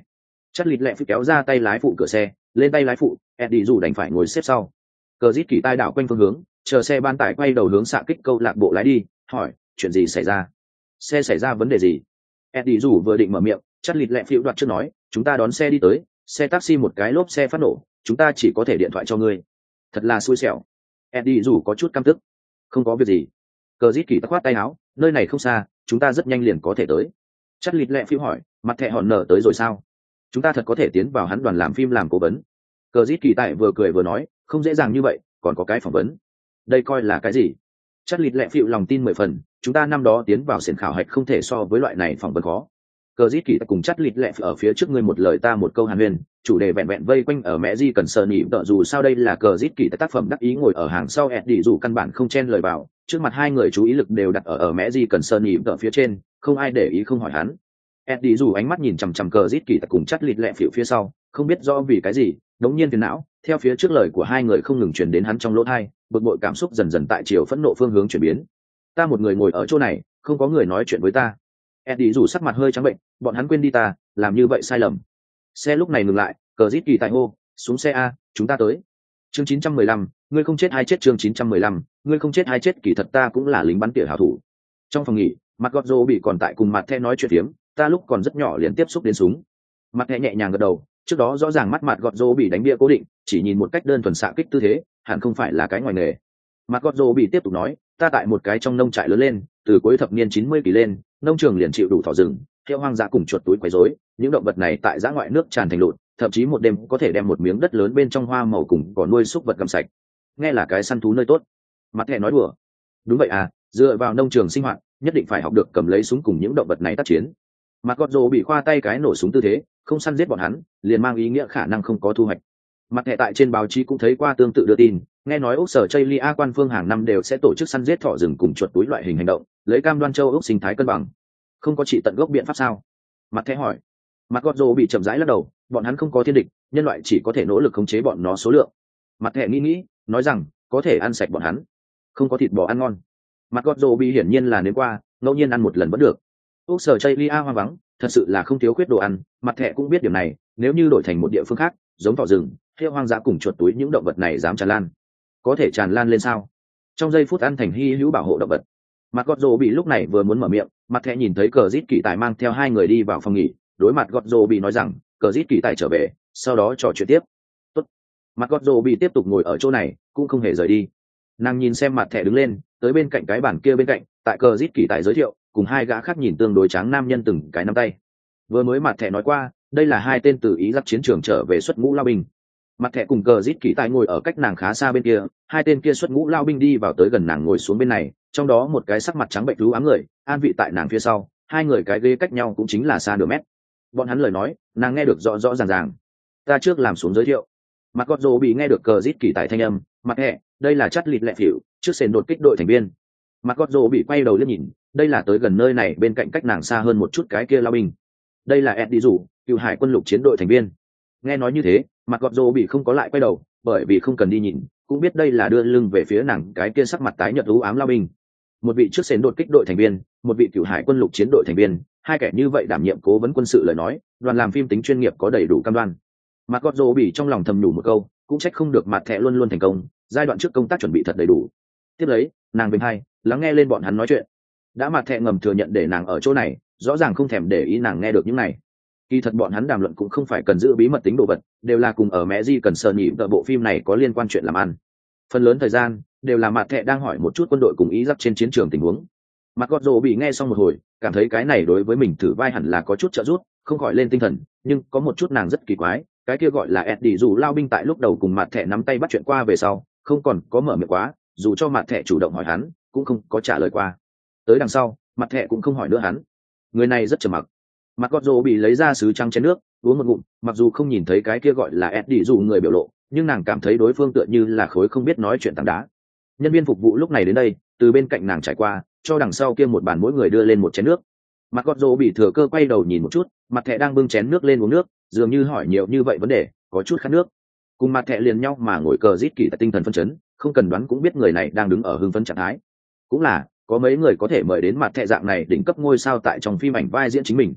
Chắc lịt lẹ phi kéo ra tay lái phụ cửa xe, lên tay lái phụ, eddie dù đành phải ngồi xếp sau. Cờ rít kỳ tai đảo quanh phương hướng, chờ xe ban tải quay đầu hướng xạ kích câu lạc bộ lái đi hỏi, chuyện gì xảy ra? Xe xảy ra vấn đề gì? Eddie dù vừa định mở miệng chắt lịt lẹ phiêu đoạt trước nói, chúng ta đón xe đi tới, xe taxi một cái lốp xe phát nổ, chúng ta chỉ có thể điện thoại cho ngươi. Thật là xui xẻo. Eddie dù có chút căm tức. Không có việc gì. Cờ rít kỳ tắc khoát tay áo, nơi này không xa, chúng ta rất nhanh liền có thể tới. Chắt lịt lẹ phiêu hỏi, mặt thẹ hòn nở tới rồi sao? Chúng ta thật có thể tiến vào hắn đoàn làm phim làm cố vấn. Cờ rít kỳ tại vừa cười vừa nói, không dễ dàng như vậy, còn có cái phỏng vấn. Đây coi là cái gì? Chắc lịt lẹ phịu lòng tin mười phần, chúng ta năm đó tiến vào sển khảo hạch không thể so với loại này phỏng vấn khó. Cờ dít kỳ cùng chắt lịt lẹ ở phía trước ngươi một lời ta một câu hàn huyền chủ đề vẹn vẹn vây quanh ở mẹ di cần sờ nỉ, tợ dù sao đây là cờ dít kỳ tác phẩm đắc ý ngồi ở hàng sau ẹt đi dù căn bản không chen lời vào, trước mặt hai người chú ý lực đều đặt ở ở mẹ di cần sờ nỉ, tợ phía trên, không ai để ý không hỏi hắn. ẹt đi dù ánh mắt nhìn chằm chằm cờ dít kỳ cùng chắt lịt lẹ phịu phía sau, không biết rõ vì cái gì, đống nhiên phiền não theo phía trước lời của hai người không ngừng truyền đến hắn trong lỗ thai bực bội cảm xúc dần dần tại chiều phẫn nộ phương hướng chuyển biến. Ta một người ngồi ở chỗ này không có người nói chuyện với ta. Eddie dù sắc mặt hơi trắng bệnh bọn hắn quên đi ta làm như vậy sai lầm. Xe lúc này ngừng lại cờ rít kỳ tại hô xuống xe a chúng ta tới. Chương 915, ngươi không chết hay chết? Chương 915, ngươi không chết hay chết? Kỳ thật ta cũng là lính bắn tỉa hảo thủ. Trong phòng nghỉ mặt gọt rô bị còn tại cùng mặt the nói chuyện phiếm ta lúc còn rất nhỏ liền tiếp xúc đến súng. Mặt the nhẹ nhàng gật đầu trước đó rõ ràng mắt mặt gọt rô bị đánh bia cố định, chỉ nhìn một cách đơn thuần xạ kích tư thế, hẳn không phải là cái ngoài nghề. Mặt gọt rô bị tiếp tục nói, ta tại một cái trong nông trại lớn lên, từ cuối thập niên chín mươi kỳ lên, nông trường liền chịu đủ thỏ rừng, theo hoang dã cùng chuột túi quấy rối, những động vật này tại dã ngoại nước tràn thành lụt, thậm chí một đêm có thể đem một miếng đất lớn bên trong hoa màu cùng còn nuôi súc vật cầm sạch. Nghe là cái săn thú nơi tốt. Mặt thẻ nói đùa, đúng vậy à dựa vào nông trường sinh hoạt, nhất định phải học được cầm lấy súng cùng những động vật này tác chiến mặt gọt rồ bị khoa tay cái nổ súng tư thế, không săn giết bọn hắn, liền mang ý nghĩa khả năng không có thu hoạch. Mặt hệ tại trên báo chí cũng thấy qua tương tự đưa tin, nghe nói úc sở chây lia quan phương hàng năm đều sẽ tổ chức săn giết thỏ rừng cùng chuột túi loại hình hành động, lấy cam đoan châu úc sinh thái cân bằng. Không có chỉ tận gốc biện pháp sao? Mặt thẻ hỏi. Mặt gọt rồ bị chậm rãi lắc đầu, bọn hắn không có thiên địch, nhân loại chỉ có thể nỗ lực khống chế bọn nó số lượng. Mặt thẻ nghĩ nghĩ, nói rằng, có thể ăn sạch bọn hắn, không có thịt bò ăn ngon. Mặt gọt rồ bị hiển nhiên là nếm qua, ngẫu nhiên ăn một lần vẫn được úc sở chây lia hoang vắng, thật sự là không thiếu khuyết đồ ăn, mặt thẻ cũng biết điều này, nếu như đổi thành một địa phương khác, giống thỏ rừng, theo hoang dã cùng chuột túi những động vật này dám tràn lan, có thể tràn lan lên sao? Trong giây phút ăn thành hy hữu bảo hộ động vật. Mặt gọt rồ bị lúc này vừa muốn mở miệng, mặt thẹ nhìn thấy cờ rít kỳ tài mang theo hai người đi vào phòng nghỉ, đối mặt gọt rồ bị nói rằng, cờ rít kỳ tài trở về, sau đó trò chuyện tiếp. Tốt. mặt gọt rồ bị tiếp tục ngồi ở chỗ này, cũng không hề rời đi. Nàng nhìn xem mặt thẻ đứng lên, tới bên cạnh cái bàn kia bên cạnh, tại cờ rít kỳ tài giới thiệu cùng hai gã khác nhìn tương đối tráng nam nhân từng cái nắm tay. Vừa mới mặt thẻ nói qua, đây là hai tên từ ý giáp chiến trường trở về xuất ngũ lao binh. Mặt thẻ cùng cờ rít kỳ tài ngồi ở cách nàng khá xa bên kia, hai tên kia xuất ngũ lao binh đi vào tới gần nàng ngồi xuống bên này, trong đó một cái sắc mặt trắng bệnh thú ám người, an vị tại nàng phía sau, hai người cái ghế cách nhau cũng chính là xa nửa mét. Bọn hắn lời nói, nàng nghe được rõ rõ ràng ràng. Ta trước làm xuống giới thiệu. Mặt gọt rồ bị nghe được cờ rít kỳ tài thanh âm, mặt thẻ, đây là chất lịt lẹ phỉu, trước sền đột kích đội thành viên. Mặt gọt rồ bị quay đầu lên nhìn đây là tới gần nơi này bên cạnh cách nàng xa hơn một chút cái kia lao binh. Đây là ed đi rủ cựu hải quân lục chiến đội thành viên. Nghe nói như thế, mặt gọt rô bị không có lại quay đầu, bởi vì không cần đi nhìn, cũng biết đây là đưa lưng về phía nàng cái kia sắc mặt tái nhợt lũ ám lao binh. Một vị trước xén đột kích đội thành viên, một vị cựu hải quân lục chiến đội thành viên, hai kẻ như vậy đảm nhiệm cố vấn quân sự lời nói, đoàn làm phim tính chuyên nghiệp có đầy đủ cam đoan. Mặt gót rô bị trong lòng thầm nhủ một câu, cũng trách không được mặt thẹ luôn luôn thành công, giai đoạn trước công tác chuẩn bị thật đầy đủ. Tiếp lấy, nàng bình hai, lắng nghe lên bọn hắn nói chuyện đã mặt thẹ ngầm thừa nhận để nàng ở chỗ này, rõ ràng không thèm để ý nàng nghe được những này. Kỳ thật bọn hắn đàm luận cũng không phải cần giữ bí mật tính đồ vật, đều là cùng ở mẹ di cần sờ nhị tờ bộ phim này có liên quan chuyện làm ăn. Phần lớn thời gian, đều là mặt thẹ đang hỏi một chút quân đội cùng ý giáp trên chiến trường tình huống. Mặt gọt rộ bị nghe xong một hồi, cảm thấy cái này đối với mình thử vai hẳn là có chút trợ giúp, không khỏi lên tinh thần, nhưng có một chút nàng rất kỳ quái, cái kia gọi là Eddie dù lao binh tại lúc đầu cùng mặt thẻ nắm tay bắt chuyện qua về sau, không còn có mở miệng quá, dù cho mặt thẻ chủ động hỏi hắn, cũng không có trả lời qua tới đằng sau, mặt thẹ cũng không hỏi nữa hắn. Người này rất trầm mặc. Mặt gót rộ bị lấy ra sứ trăng chén nước, uống một ngụm, mặc dù không nhìn thấy cái kia gọi là Eddie dù người biểu lộ, nhưng nàng cảm thấy đối phương tựa như là khối không biết nói chuyện tảng đá. Nhân viên phục vụ lúc này đến đây, từ bên cạnh nàng trải qua, cho đằng sau kia một bàn mỗi người đưa lên một chén nước. Mặt gót rỗ bị thừa cơ quay đầu nhìn một chút, mặt thẹ đang bưng chén nước lên uống nước, dường như hỏi nhiều như vậy vấn đề, có chút khát nước. Cùng mặt thẹ liền nhau mà ngồi cờ rít kỳ tại tinh thần phân chấn, không cần đoán cũng biết người này đang đứng ở hưng phấn trạng thái. Cũng là có mấy người có thể mời đến mặt thẹ dạng này đỉnh cấp ngôi sao tại trong phim ảnh vai diễn chính mình.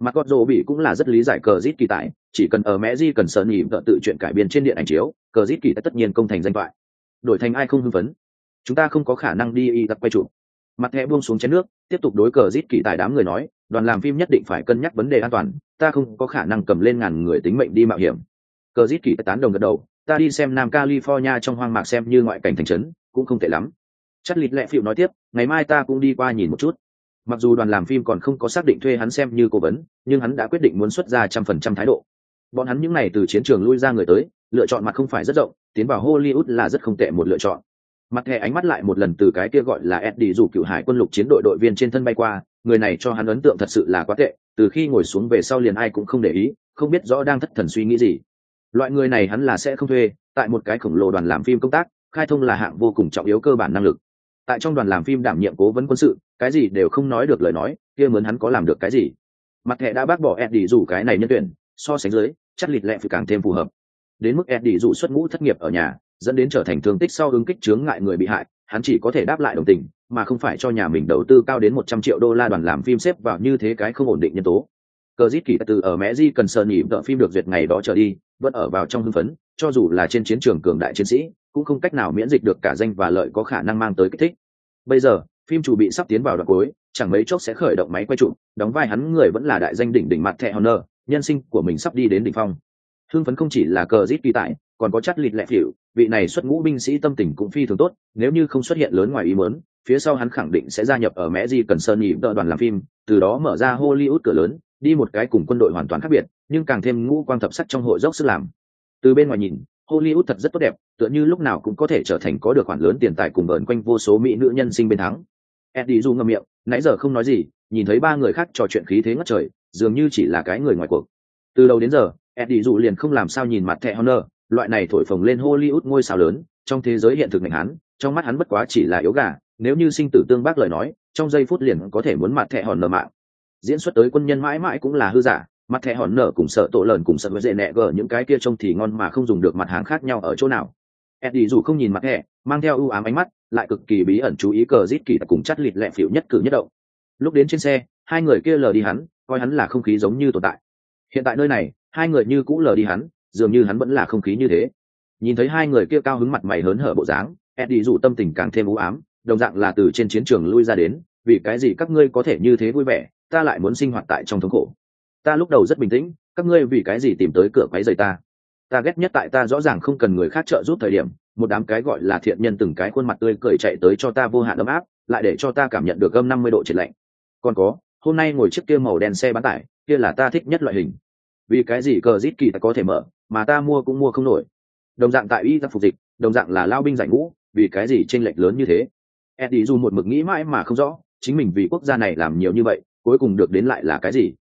Mặt gót rô bị cũng là rất lý giải cờ rít kỳ tại chỉ cần ở mẹ di cần sợ nhịm vợ tự chuyện cải biên trên điện ảnh chiếu, cờ rít kỳ tất nhiên công thành danh thoại. Đổi thành ai không hưng phấn? Chúng ta không có khả năng đi y tập quay chụp. Mặt thẻ buông xuống chén nước, tiếp tục đối cờ rít kỳ tài đám người nói, đoàn làm phim nhất định phải cân nhắc vấn đề an toàn, ta không có khả năng cầm lên ngàn người tính mệnh đi mạo hiểm. Cờ rít kỳ tán đồng gật đầu, ta đi xem nam california trong hoang mạc xem như ngoại cảnh thành trấn, cũng không tệ lắm. Chất lịt lẹ phịu nói tiếp ngày mai ta cũng đi qua nhìn một chút. Mặc dù đoàn làm phim còn không có xác định thuê hắn xem như cố vấn, nhưng hắn đã quyết định muốn xuất ra trăm phần trăm thái độ. Bọn hắn những n à y từ chiến trường lui ra người tới, lựa chọn mặt không phải rất rộng, tiến vào hollywood là rất không tệ một lựa chọn. Mặt thẻ ánh mắt lại một lần từ cái kia gọi là eddie dù cựu hải quân lục chiến đội đội viên trên thân bay qua, người này cho hắn ấn tượng thật sự là quá tệ, từ khi ngồi xuống về sau liền ai cũng không để ý, không biết rõ đang thất thần suy nghĩ gì. Loại người này hắn là sẽ không thuê, tại một cái khổng lồ đoàn làm phim công tác, khai thông là hạng vô cùng trọng yếu cơ bản năng lực tại trong đoàn làm phim đảm nhiệm cố vấn quân sự, cái gì đều không nói được lời nói, kia mướn hắn có làm được cái gì? Mặt thẻ đã bác bỏ eddie dù cái này nhân tuyển, so sánh dưới, chắc lịt lẹ phải càng thêm phù hợp. Đến mức eddie dù xuất ngũ thất nghiệp ở nhà, dẫn đến trở thành thương tích sau ứng kích chướng ngại người bị hại, hắn chỉ có thể đáp lại đồng tình, mà không phải cho nhà mình đầu tư cao đến một trăm triệu đô la đoàn làm phim xếp vào như thế cái không ổn định nhân tố. Cờ dít kỳ từ ở mẹ di cần sợ nhỉ vợ phim được duyệt ngày đó trở đi, vẫn ở vào trong hưng phấn cho dù là trên chiến trường cường đại chiến sĩ, cũng không cách nào miễn dịch được cả danh và lợi có khả năng mang tới kích thích. Bây giờ, phim chủ bị sắp tiến vào đoạn cuối, chẳng mấy chốc sẽ khởi động máy quay chụp, đóng vai hắn người vẫn là đại danh đỉnh đỉnh mặt thẻ honor nhân sinh của mình sắp đi đến đỉnh phong. Hưng phấn không chỉ là cờ rít kỳ tại, còn có chắt lịt lẹ phỉu, vị này xuất ngũ binh sĩ tâm tình cũng phi thường tốt, nếu như không xuất hiện lớn ngoài ý muốn, phía sau hắn khẳng định sẽ gia nhập ở mẹ di cần sơn nhị đợi đoàn làm phim, từ đó mở ra hollywood cửa lớn, đi một cái cùng quân đội hoàn toàn khác biệt, nhưng càng thêm ngũ quang thập sắc trong hội dốc sức làm từ bên ngoài nhìn, hollywood thật rất tốt đẹp, tựa như lúc nào cũng có thể trở thành có được khoản lớn tiền tài cùng bờn quanh vô số mỹ nữ nhân sinh bên thắng. Eddie du ngậm miệng, nãy giờ không nói gì, nhìn thấy ba người khác trò chuyện khí thế ngất trời, dường như chỉ là cái người ngoài cuộc. Từ đầu đến giờ, eddie du liền không làm sao nhìn mặt thẻ honor, loại này thổi phồng lên hollywood ngôi sao lớn, trong thế giới hiện thực ngành hắn, trong mắt hắn bất quá chỉ là yếu gà, nếu như sinh tử tương bác lời nói, trong giây phút liền có thể muốn mặt thẻ hòn mạng. Diễn xuất tới quân nhân mãi mãi cũng là hư giả mặt thẻ hòn nở cùng sợ tổ lợn cùng sợ với dễ nẹ gờ, những cái kia trông thì ngon mà không dùng được mặt hàng khác nhau ở chỗ nào. Eddie dù không nhìn mặt thẻ, mang theo ưu ám ánh mắt, lại cực kỳ bí ẩn chú ý cờ rít kỳ cùng chắt lịt lẹ phịu nhất cử nhất động. Lúc đến trên xe, hai người kia lờ đi hắn, coi hắn là không khí giống như tồn tại. Hiện tại nơi này, hai người như cũ lờ đi hắn, dường như hắn vẫn là không khí như thế. Nhìn thấy hai người kia cao hứng mặt mày hớn hở bộ dáng, eddie dù tâm tình càng thêm u ám, đồng dạng là từ trên chiến trường lui ra đến, vì cái gì các ngươi có thể như thế vui vẻ, ta lại muốn sinh hoạt tại trong thống khổ ta lúc đầu rất bình tĩnh, các ngươi vì cái gì tìm tới cửa quấy rầy ta? Ta ghét nhất tại ta rõ ràng không cần người khác trợ giúp thời điểm, một đám cái gọi là thiện nhân từng cái khuôn mặt tươi cười chạy tới cho ta vô hạn ấm áp, lại để cho ta cảm nhận được âm năm mươi độ triệt lạnh. Còn có, hôm nay ngồi chiếc kia màu đen xe bán tải, kia là ta thích nhất loại hình. Vì cái gì cờ rít kỳ ta có thể mở, mà ta mua cũng mua không nổi. Đồng dạng tại y giặc phục dịch, đồng dạng là lao binh giải ngũ, vì cái gì tranh lệch lớn như thế? Eddie dù một mực nghĩ mãi mà không rõ, chính mình vì quốc gia này làm nhiều như vậy, cuối cùng được đến lại là cái gì?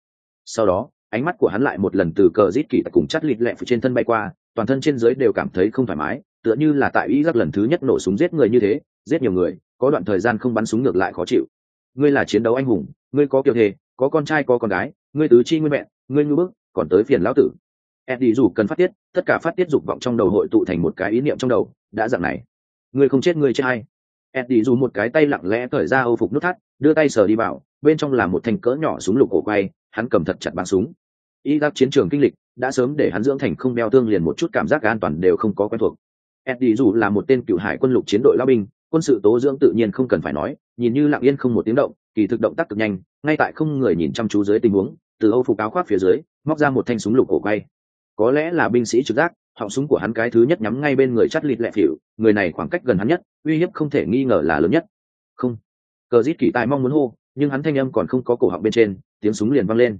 Sau đó ánh mắt của hắn lại một lần từ cờ rít kỳ cùng chắt lịt lẹ trên thân bay qua toàn thân trên dưới đều cảm thấy không thoải mái tựa như là tại ý giác lần thứ nhất nổ súng giết người như thế giết nhiều người có đoạn thời gian không bắn súng ngược lại khó chịu. Ngươi là chiến đấu anh hùng ngươi có kiều thề có con trai có con gái ngươi tứ chi nguyên mẹ, ngươi ngư bức còn tới phiền lão tử. Eddie dù cần phát tiết tất cả phát tiết dục vọng trong đầu hội tụ thành một cái ý niệm trong đầu đã dạng này. Ngươi không chết ngươi chết hay eddie dù một cái tay lặng lẽ cởi ra âu phục nút thắt đưa tay sờ đi vào bên trong là một thanh cỡ nhỏ súng lục cổ quay hắn cầm thật chặt bắn súng. Y giáp chiến trường kinh lịch, đã sớm để hắn dưỡng thành không đeo thương liền một chút cảm giác an toàn đều không có quen thuộc. Eddie dù là một tên cựu hải quân lục chiến đội lao binh, quân sự tố dưỡng tự nhiên không cần phải nói, nhìn như lặng yên không một tiếng động, kỳ thực động tác cực nhanh, ngay tại không người nhìn chăm chú dưới tình huống, từ âu phục áo khoác phía dưới, móc ra một thanh súng lục cổ quay. Có lẽ là binh sĩ trực giác, họng súng của hắn cái thứ nhất nhắm ngay bên người chắt lịt lẹ phỉu, người này khoảng cách gần hắn nhất, uy hiếp không thể nghi ngờ là lớn nhất. Không. Cờ rít kỳ tài mong muốn hô, nhưng hắn thanh âm còn không có cổ họng bên trên tiếng súng liền vang lên.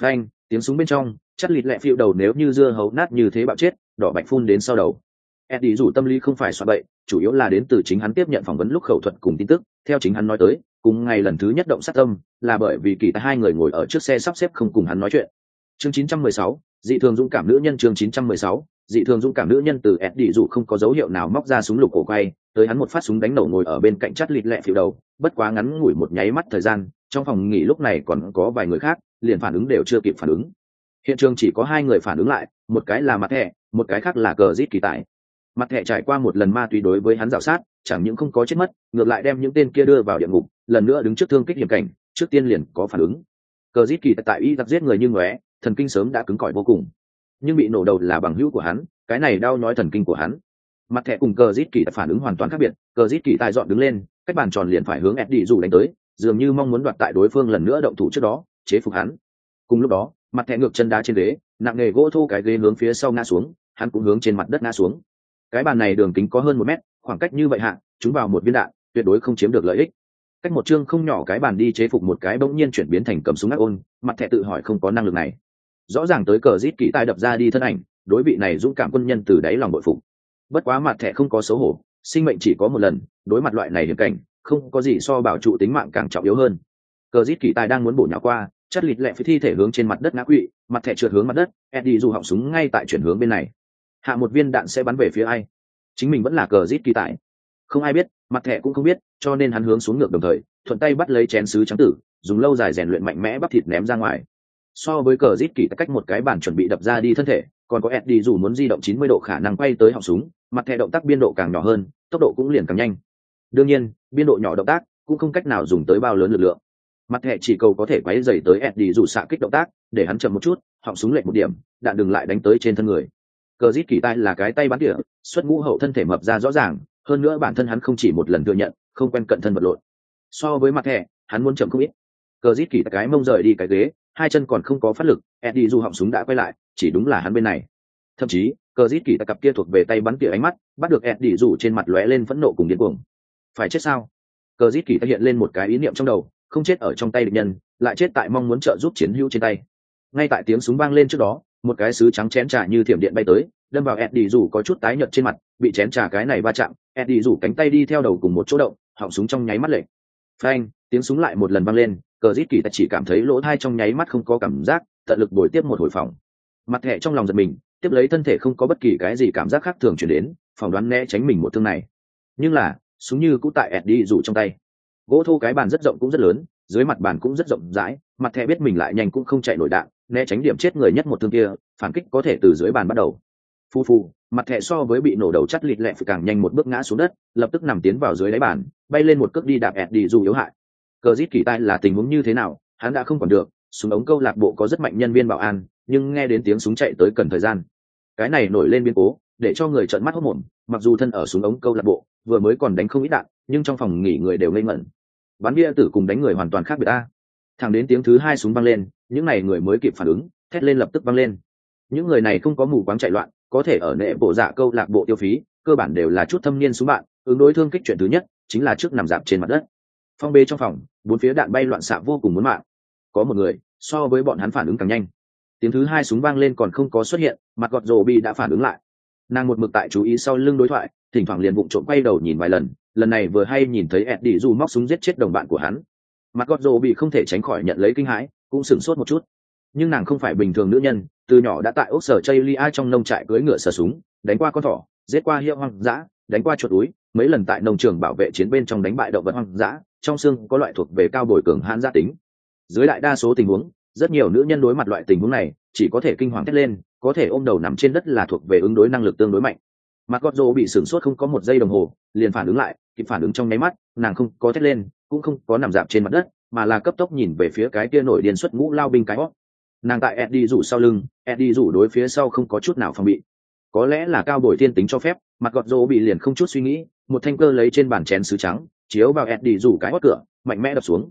Phanh tiếng súng bên trong chắt lịt lẹ phiêu đầu nếu như dưa hấu nát như thế bạo chết đỏ bạch phun đến sau đầu. Eddie dù tâm lý không phải soạn bậy chủ yếu là đến từ chính hắn tiếp nhận phỏng vấn lúc khẩu thuật cùng tin tức theo chính hắn nói tới cùng ngày lần thứ nhất động sát tâm là bởi vì kỳ tài hai người ngồi ở trước xe sắp xếp không cùng hắn nói chuyện. Chương 916, dị thường dũng cảm nữ nhân chương 916, dị thường dũng cảm nữ nhân từ Eddie dù không có dấu hiệu nào móc ra súng lục cổ quay, tới hắn một phát súng đánh nổ ngồi ở bên cạnh chắt lịt lẹ phiêu đầu, bất quá ngắn ngủi một nháy mắt thời gian, trong phòng nghỉ lúc này còn có vài người khác, liền phản ứng đều chưa kịp phản ứng. Hiện trường chỉ có hai người phản ứng lại, một cái là mặt thẻ, một cái khác là cờ rít kỳ tài Mặt thẻ trải qua một lần ma túy đối với hắn rào sát, chẳng những không có chết mất, ngược lại đem những tên kia đưa vào địa ngục, lần nữa đứng trước thương kích hiểm cảnh, trước tiên liền có phản ứng. Cờ rít kỳ tại y giặc giết người như ngóe, thần kinh sớm đã cứng cỏi vô cùng nhưng bị nổ đầu là bằng hữu của hắn, cái này đau nói thần kinh của hắn. Mặt thẻ cùng cờ rít kỳ phản ứng hoàn toàn khác biệt, cờ rít kỳ tài dọn đứng lên, cách bàn tròn liền phải hướng eddie dù đánh tới, dường như mong muốn đoạt tại đối phương lần nữa động thủ trước đó, chế phục hắn. Cùng lúc đó, mặt thẻ ngược chân đá trên ghế, nặng nghề gỗ thô cái ghế hướng phía sau ngã xuống, hắn cũng hướng trên mặt đất ngã xuống. Cái bàn này đường kính có hơn một mét, khoảng cách như vậy hạ, chúng vào một viên đạn, tuyệt đối không chiếm được lợi ích. Cách một chương không nhỏ cái bàn đi chế phục một cái bỗng nhiên chuyển biến thành cầm súng ác ôn, mặt thẻ tự hỏi không có năng lực này rõ ràng tới cờ rít kỹ tai đập ra đi thân ảnh, đối vị này dũng cảm quân nhân từ đáy lòng bội phục. Bất quá mặt thẻ không có xấu hổ, sinh mệnh chỉ có một lần, đối mặt loại này hiểm cảnh, không có gì so bảo trụ tính mạng càng trọng yếu hơn. Cờ rít kỹ tài đang muốn bổ nhỏ qua, chất lịt lẹ phía thi thể hướng trên mặt đất ngã quỵ, mặt thẻ trượt hướng mặt đất, eddie dù họng súng ngay tại chuyển hướng bên này. Hạ một viên đạn sẽ bắn về phía ai? Chính mình vẫn là cờ rít kỳ tài không ai biết, mặt thẻ cũng không biết, cho nên hắn hướng xuống ngược đồng thời, thuận tay bắt lấy chén sứ trắng tử, dùng lâu dài rèn luyện mạnh mẽ bắp thịt ném ra ngoài so với cờ rít kỳ cách một cái bản chuẩn bị đập ra đi thân thể, còn có eddie dù muốn di động 90 độ khả năng quay tới họng súng, mặt thẻ động tác biên độ càng nhỏ hơn, tốc độ cũng liền càng nhanh. Đương nhiên, biên độ nhỏ động tác cũng không cách nào dùng tới bao lớn lực lượng. Mặt thẻ chỉ cầu có thể quay dày tới eddie dù xạ kích động tác, để hắn chậm một chút, họng súng lệch một điểm, đạn đừng lại đánh tới trên thân người. Cờ rít kỳ tay là cái tay bắn tỉa, xuất ngũ hậu thân thể mập ra rõ ràng, hơn nữa bản thân hắn không chỉ một lần thừa nhận, không quen cận thân vật lộn. So với mặt thẻ, hắn muốn chậm không ít. Cờ rít kỳ cái mông rời đi cái ghế hai chân còn không có phát lực, eddie dù họng súng đã quay lại, chỉ đúng là hắn bên này. Thậm chí, cờ rít kỳ cặp kia thuộc về tay bắn tỉa ánh mắt, bắt được eddie dù trên mặt lóe lên phẫn nộ cùng điên cuồng. Phải chết sao? Cờ rít kỳ hiện lên một cái ý niệm trong đầu, không chết ở trong tay địch nhân, lại chết tại mong muốn trợ giúp chiến hữu trên tay. Ngay tại tiếng súng vang lên trước đó, một cái sứ trắng chén trà như thiểm điện bay tới, đâm vào eddie dù có chút tái nhợt trên mặt, bị chén trà cái này va chạm, eddie dù cánh tay đi theo đầu cùng một chỗ động, họng súng trong nháy mắt lệ phanh, tiếng súng lại một lần vang lên cờ rít kỳ ta chỉ cảm thấy lỗ thai trong nháy mắt không có cảm giác, tận lực bồi tiếp một hồi phòng. Mặt thẻ trong lòng giật mình, tiếp lấy thân thể không có bất kỳ cái gì cảm giác khác thường chuyển đến, phỏng đoán né tránh mình một thương này. Nhưng là, súng như cũ tại ẹt đi rủ trong tay. Gỗ thô cái bàn rất rộng cũng rất lớn, dưới mặt bàn cũng rất rộng rãi, mặt thẻ biết mình lại nhanh cũng không chạy nổi đạn, né tránh điểm chết người nhất một thương kia, phản kích có thể từ dưới bàn bắt đầu. Phu phu mặt thẻ so với bị nổ đầu chắt lịt lẹ phải càng nhanh một bước ngã xuống đất, lập tức nằm tiến vào dưới đáy bàn, bay lên một cước đi đạp ẹt đi dù yếu hại cờ rít kỳ tai là tình huống như thế nào, hắn đã không còn được, súng ống câu lạc bộ có rất mạnh nhân viên bảo an, nhưng nghe đến tiếng súng chạy tới cần thời gian. Cái này nổi lên biến cố, để cho người trợn mắt hốt mồm mặc dù thân ở súng ống câu lạc bộ, vừa mới còn đánh không ít đạn, nhưng trong phòng nghỉ người đều ngây ngẩn. Bắn bia tử cùng đánh người hoàn toàn khác biệt ta. Thẳng đến tiếng thứ hai súng văng lên, những n à y người mới kịp phản ứng, thét lên lập tức văng lên. Những người này không có mù quáng chạy loạn, có thể ở nệ bộ dạ câu lạc bộ tiêu phí, cơ bản đều là chút thâm niên súng bạn, ứng đối thương kích chuyện thứ nhất, chính là trước nằm dạp trên mặt đất phong bê trong phòng, bốn phía đạn bay loạn xạ vô cùng muốn mạng. Có một người, so với bọn hắn phản ứng càng nhanh. Tiếng thứ hai súng vang lên còn không có xuất hiện, mặt gọt rổ bị đã phản ứng lại. Nàng một mực tại chú ý sau lưng đối thoại, thỉnh thoảng liền bụng trộm quay đầu nhìn vài lần lần này vừa hay nhìn thấy ed đi dù móc súng giết chết đồng bạn của hắn. Mặt gọt rổ bị không thể tránh khỏi nhận lấy kinh hãi, cũng sửng sốt một chút. Nhưng nàng không phải bình thường nữ nhân, từ nhỏ đã tại ốc sở chây lia trong nông trại cưới ngựa sở súng, đánh qua con thỏ, giết qua hiệu hoang dã, đánh qua chuột túi mấy lần tại nông trường bảo vệ chiến bên trong đánh bại động vật hoang dã trong xương có loại thuộc về cao bồi cường hãn gia tính. Dưới đại đa số tình huống, rất nhiều nữ nhân đối mặt loại tình huống này, chỉ có thể kinh hoàng thét lên, có thể ôm đầu nằm trên đất là thuộc về ứng đối năng lực tương đối mạnh. Mặt gót rô bị sửng sốt không có một giây đồng hồ, liền phản ứng lại, kịp phản ứng trong nháy mắt, nàng không có thét lên, cũng không có nằm dạp trên mặt đất, mà là cấp tốc nhìn về phía cái kia nổi điên xuất ngũ lao binh cái hót. Nàng tại eddie rủ sau lưng, eddie rủ đối phía sau không có chút nào phòng bị. Có lẽ là cao bồi thiên tính cho phép, mặt gọt rô bị liền không chút suy nghĩ, một thanh cơ lấy trên bàn chén sứ trắng chiếu vào eddie rủ cái hót cửa, mạnh mẽ đập xuống.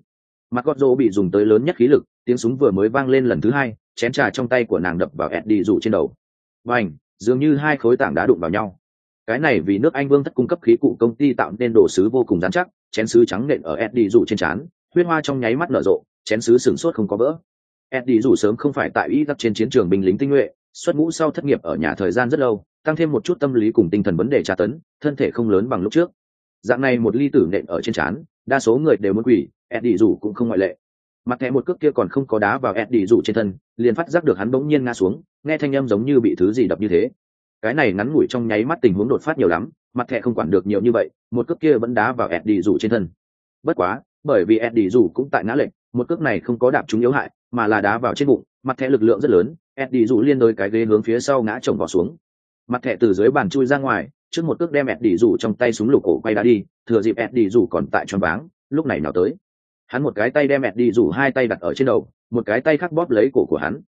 Mặt gót rô bị dùng tới lớn nhất khí lực, tiếng súng vừa mới vang lên lần thứ hai, chén trà trong tay của nàng đập vào eddie rủ trên đầu. Và dường như hai khối tảng đá đụng vào nhau. Cái này vì nước anh vương thất cung cấp khí cụ công ty tạo nên đồ sứ vô cùng dán chắc, chén sứ trắng nện ở eddie rủ trên trán, huyết hoa trong nháy mắt nở rộ, chén sứ sửng sốt không có vỡ. Eddie rủ sớm không phải tại ý tắc trên chiến trường binh lính tinh nhuệ, xuất ngũ sau thất nghiệp ở nhà thời gian rất lâu, tăng thêm một chút tâm lý cùng tinh thần vấn đề tra tấn, thân thể không lớn bằng lúc trước dạng này một ly tử nện ở trên trán, đa số người đều muốn quỷ eddie rủ cũng không ngoại lệ. Mặt thẻ một cước kia còn không có đá vào eddie rủ trên thân, liền phát giác được hắn bỗng nhiên ngã xuống, nghe thanh âm giống như bị thứ gì đập như thế. Cái này ngắn ngủi trong nháy mắt tình huống đột phát nhiều lắm, mặt thẻ không quản được nhiều như vậy, một cước kia vẫn đá vào eddie rủ trên thân. Bất quá, bởi vì eddie rủ cũng tại ngã lệnh một cước này không có đạp chúng yếu hại, mà là đá vào trên bụng, mặt thẻ lực lượng rất lớn, eddie rủ liên đôi cái ghế hướng phía sau ngã chồng vào xuống. Mặt thẻ từ dưới bàn chui ra ngoài trước một cước đem đi rủ trong tay súng lục cổ quay đã đi, thừa dịp eddie rủ còn tại choáng váng, lúc này nào tới. Hắn một cái tay đem đi rủ hai tay đặt ở trên đầu, một cái tay khác bóp lấy cổ của hắn.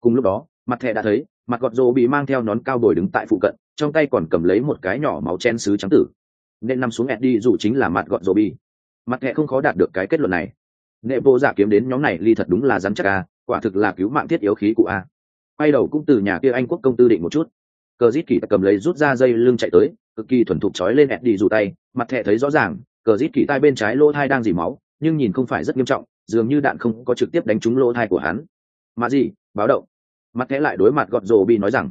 Cùng lúc đó, mặt thẹ đã thấy, mặt gọt rô bị mang theo nón cao bồi đứng tại phụ cận, trong tay còn cầm lấy một cái nhỏ máu chen sứ trắng tử. Nên nằm xuống eddie rủ chính là mặt gọt rô bị. Mặt thẹ không khó đạt được cái kết luận này. Nệ vô giả kiếm đến nhóm này ly thật đúng là rắn chắc a, quả thực là cứu mạng thiết yếu khí của a. Quay đầu cũng từ nhà kia anh quốc công tư định một chút cờ rít kỳ cầm lấy rút ra dây lưng chạy tới, cực kỳ thuần thục trói lên ẹt đi dù tay, mặt thẹ thấy rõ ràng cờ rít kỳ tay bên trái lỗ thai đang dỉ máu, nhưng nhìn không phải rất nghiêm trọng, dường như đạn không có trực tiếp đánh trúng lỗ thai của hắn. Mà gì? Báo động. Mặt thẹ lại đối mặt gọt rồ bị nói rằng,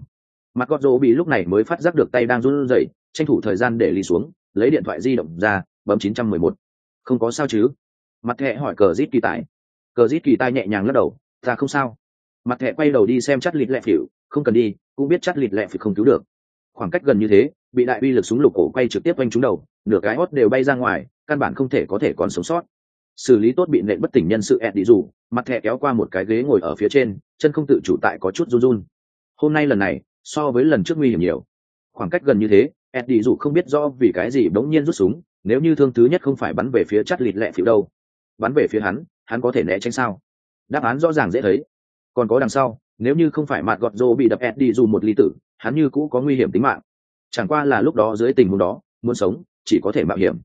mặt gọt rồ bị lúc này mới phát giác được tay đang run rẩy, tranh thủ thời gian để ly xuống, lấy điện thoại di động ra, bấm chín trăm mười một. Không có sao chứ? Mặt thẹ hỏi cờ rít kỳ tài cờ rít kỳ tai nhẹ nhàng lắc đầu, ta không sao. Mặt thẹ quay đầu đi xem chắt lịt lẹ phỉu không cần đi, cũng biết chắc lịt lẹ phải không cứu được. Khoảng cách gần như thế, bị đại uy lực súng lục cổ quay trực tiếp quanh trúng đầu, nửa cái hót đều bay ra ngoài, căn bản không thể có thể còn sống sót. Xử lý tốt bị nện bất tỉnh nhân sự ẹt đi dù, mặt thẹ kéo qua một cái ghế ngồi ở phía trên, chân không tự chủ tại có chút run run. Hôm nay lần này, so với lần trước nguy hiểm nhiều. Khoảng cách gần như thế, ẹt đi dù không biết do vì cái gì bỗng nhiên rút súng, nếu như thương thứ nhất không phải bắn về phía chắt lịt lẹ phỉu đâu. Bắn về phía hắn hắn có thể né tránh sao? Đáp án rõ ràng dễ thấy. Còn có đằng sau nếu như không phải mặt gọt rô bị đập ẹt đi dù một ly tử, hắn như cũ có nguy hiểm tính mạng. Chẳng qua là lúc đó dưới tình huống đó, muốn sống, chỉ có thể mạo hiểm.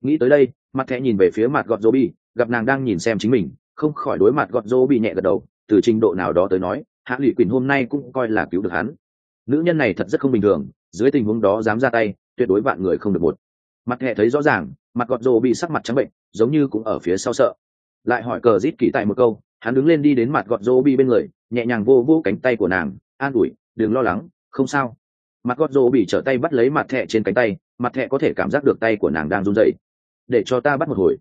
Nghĩ tới đây mặt thẹ nhìn về phía mặt gọt rô bị, gặp nàng đang nhìn xem chính mình, không khỏi đối mặt gọt rô bị nhẹ gật đầu, từ trình độ nào đó tới nói, hạ lụy quỳnh hôm nay cũng coi là cứu được hắn. Nữ nhân này thật rất không bình thường, dưới tình huống đó dám ra tay, tuyệt đối vạn người không được một. Mặt thẹ thấy rõ ràng mặt gọt rô bị sắc mặt trắng bệnh, giống như cũng ở phía sau sợ. Lại hỏi cờ rít kỳ tại một câu, hắn đứng lên đi đến mặt gọt rô bi bên người nhẹ nhàng vô vô cánh tay của nàng, an ủi, đừng lo lắng, không sao. Mặt gót rô bị trở tay bắt lấy mặt thẹ trên cánh tay, mặt thẹ có thể cảm giác được tay của nàng đang run dậy để cho ta bắt một hồi.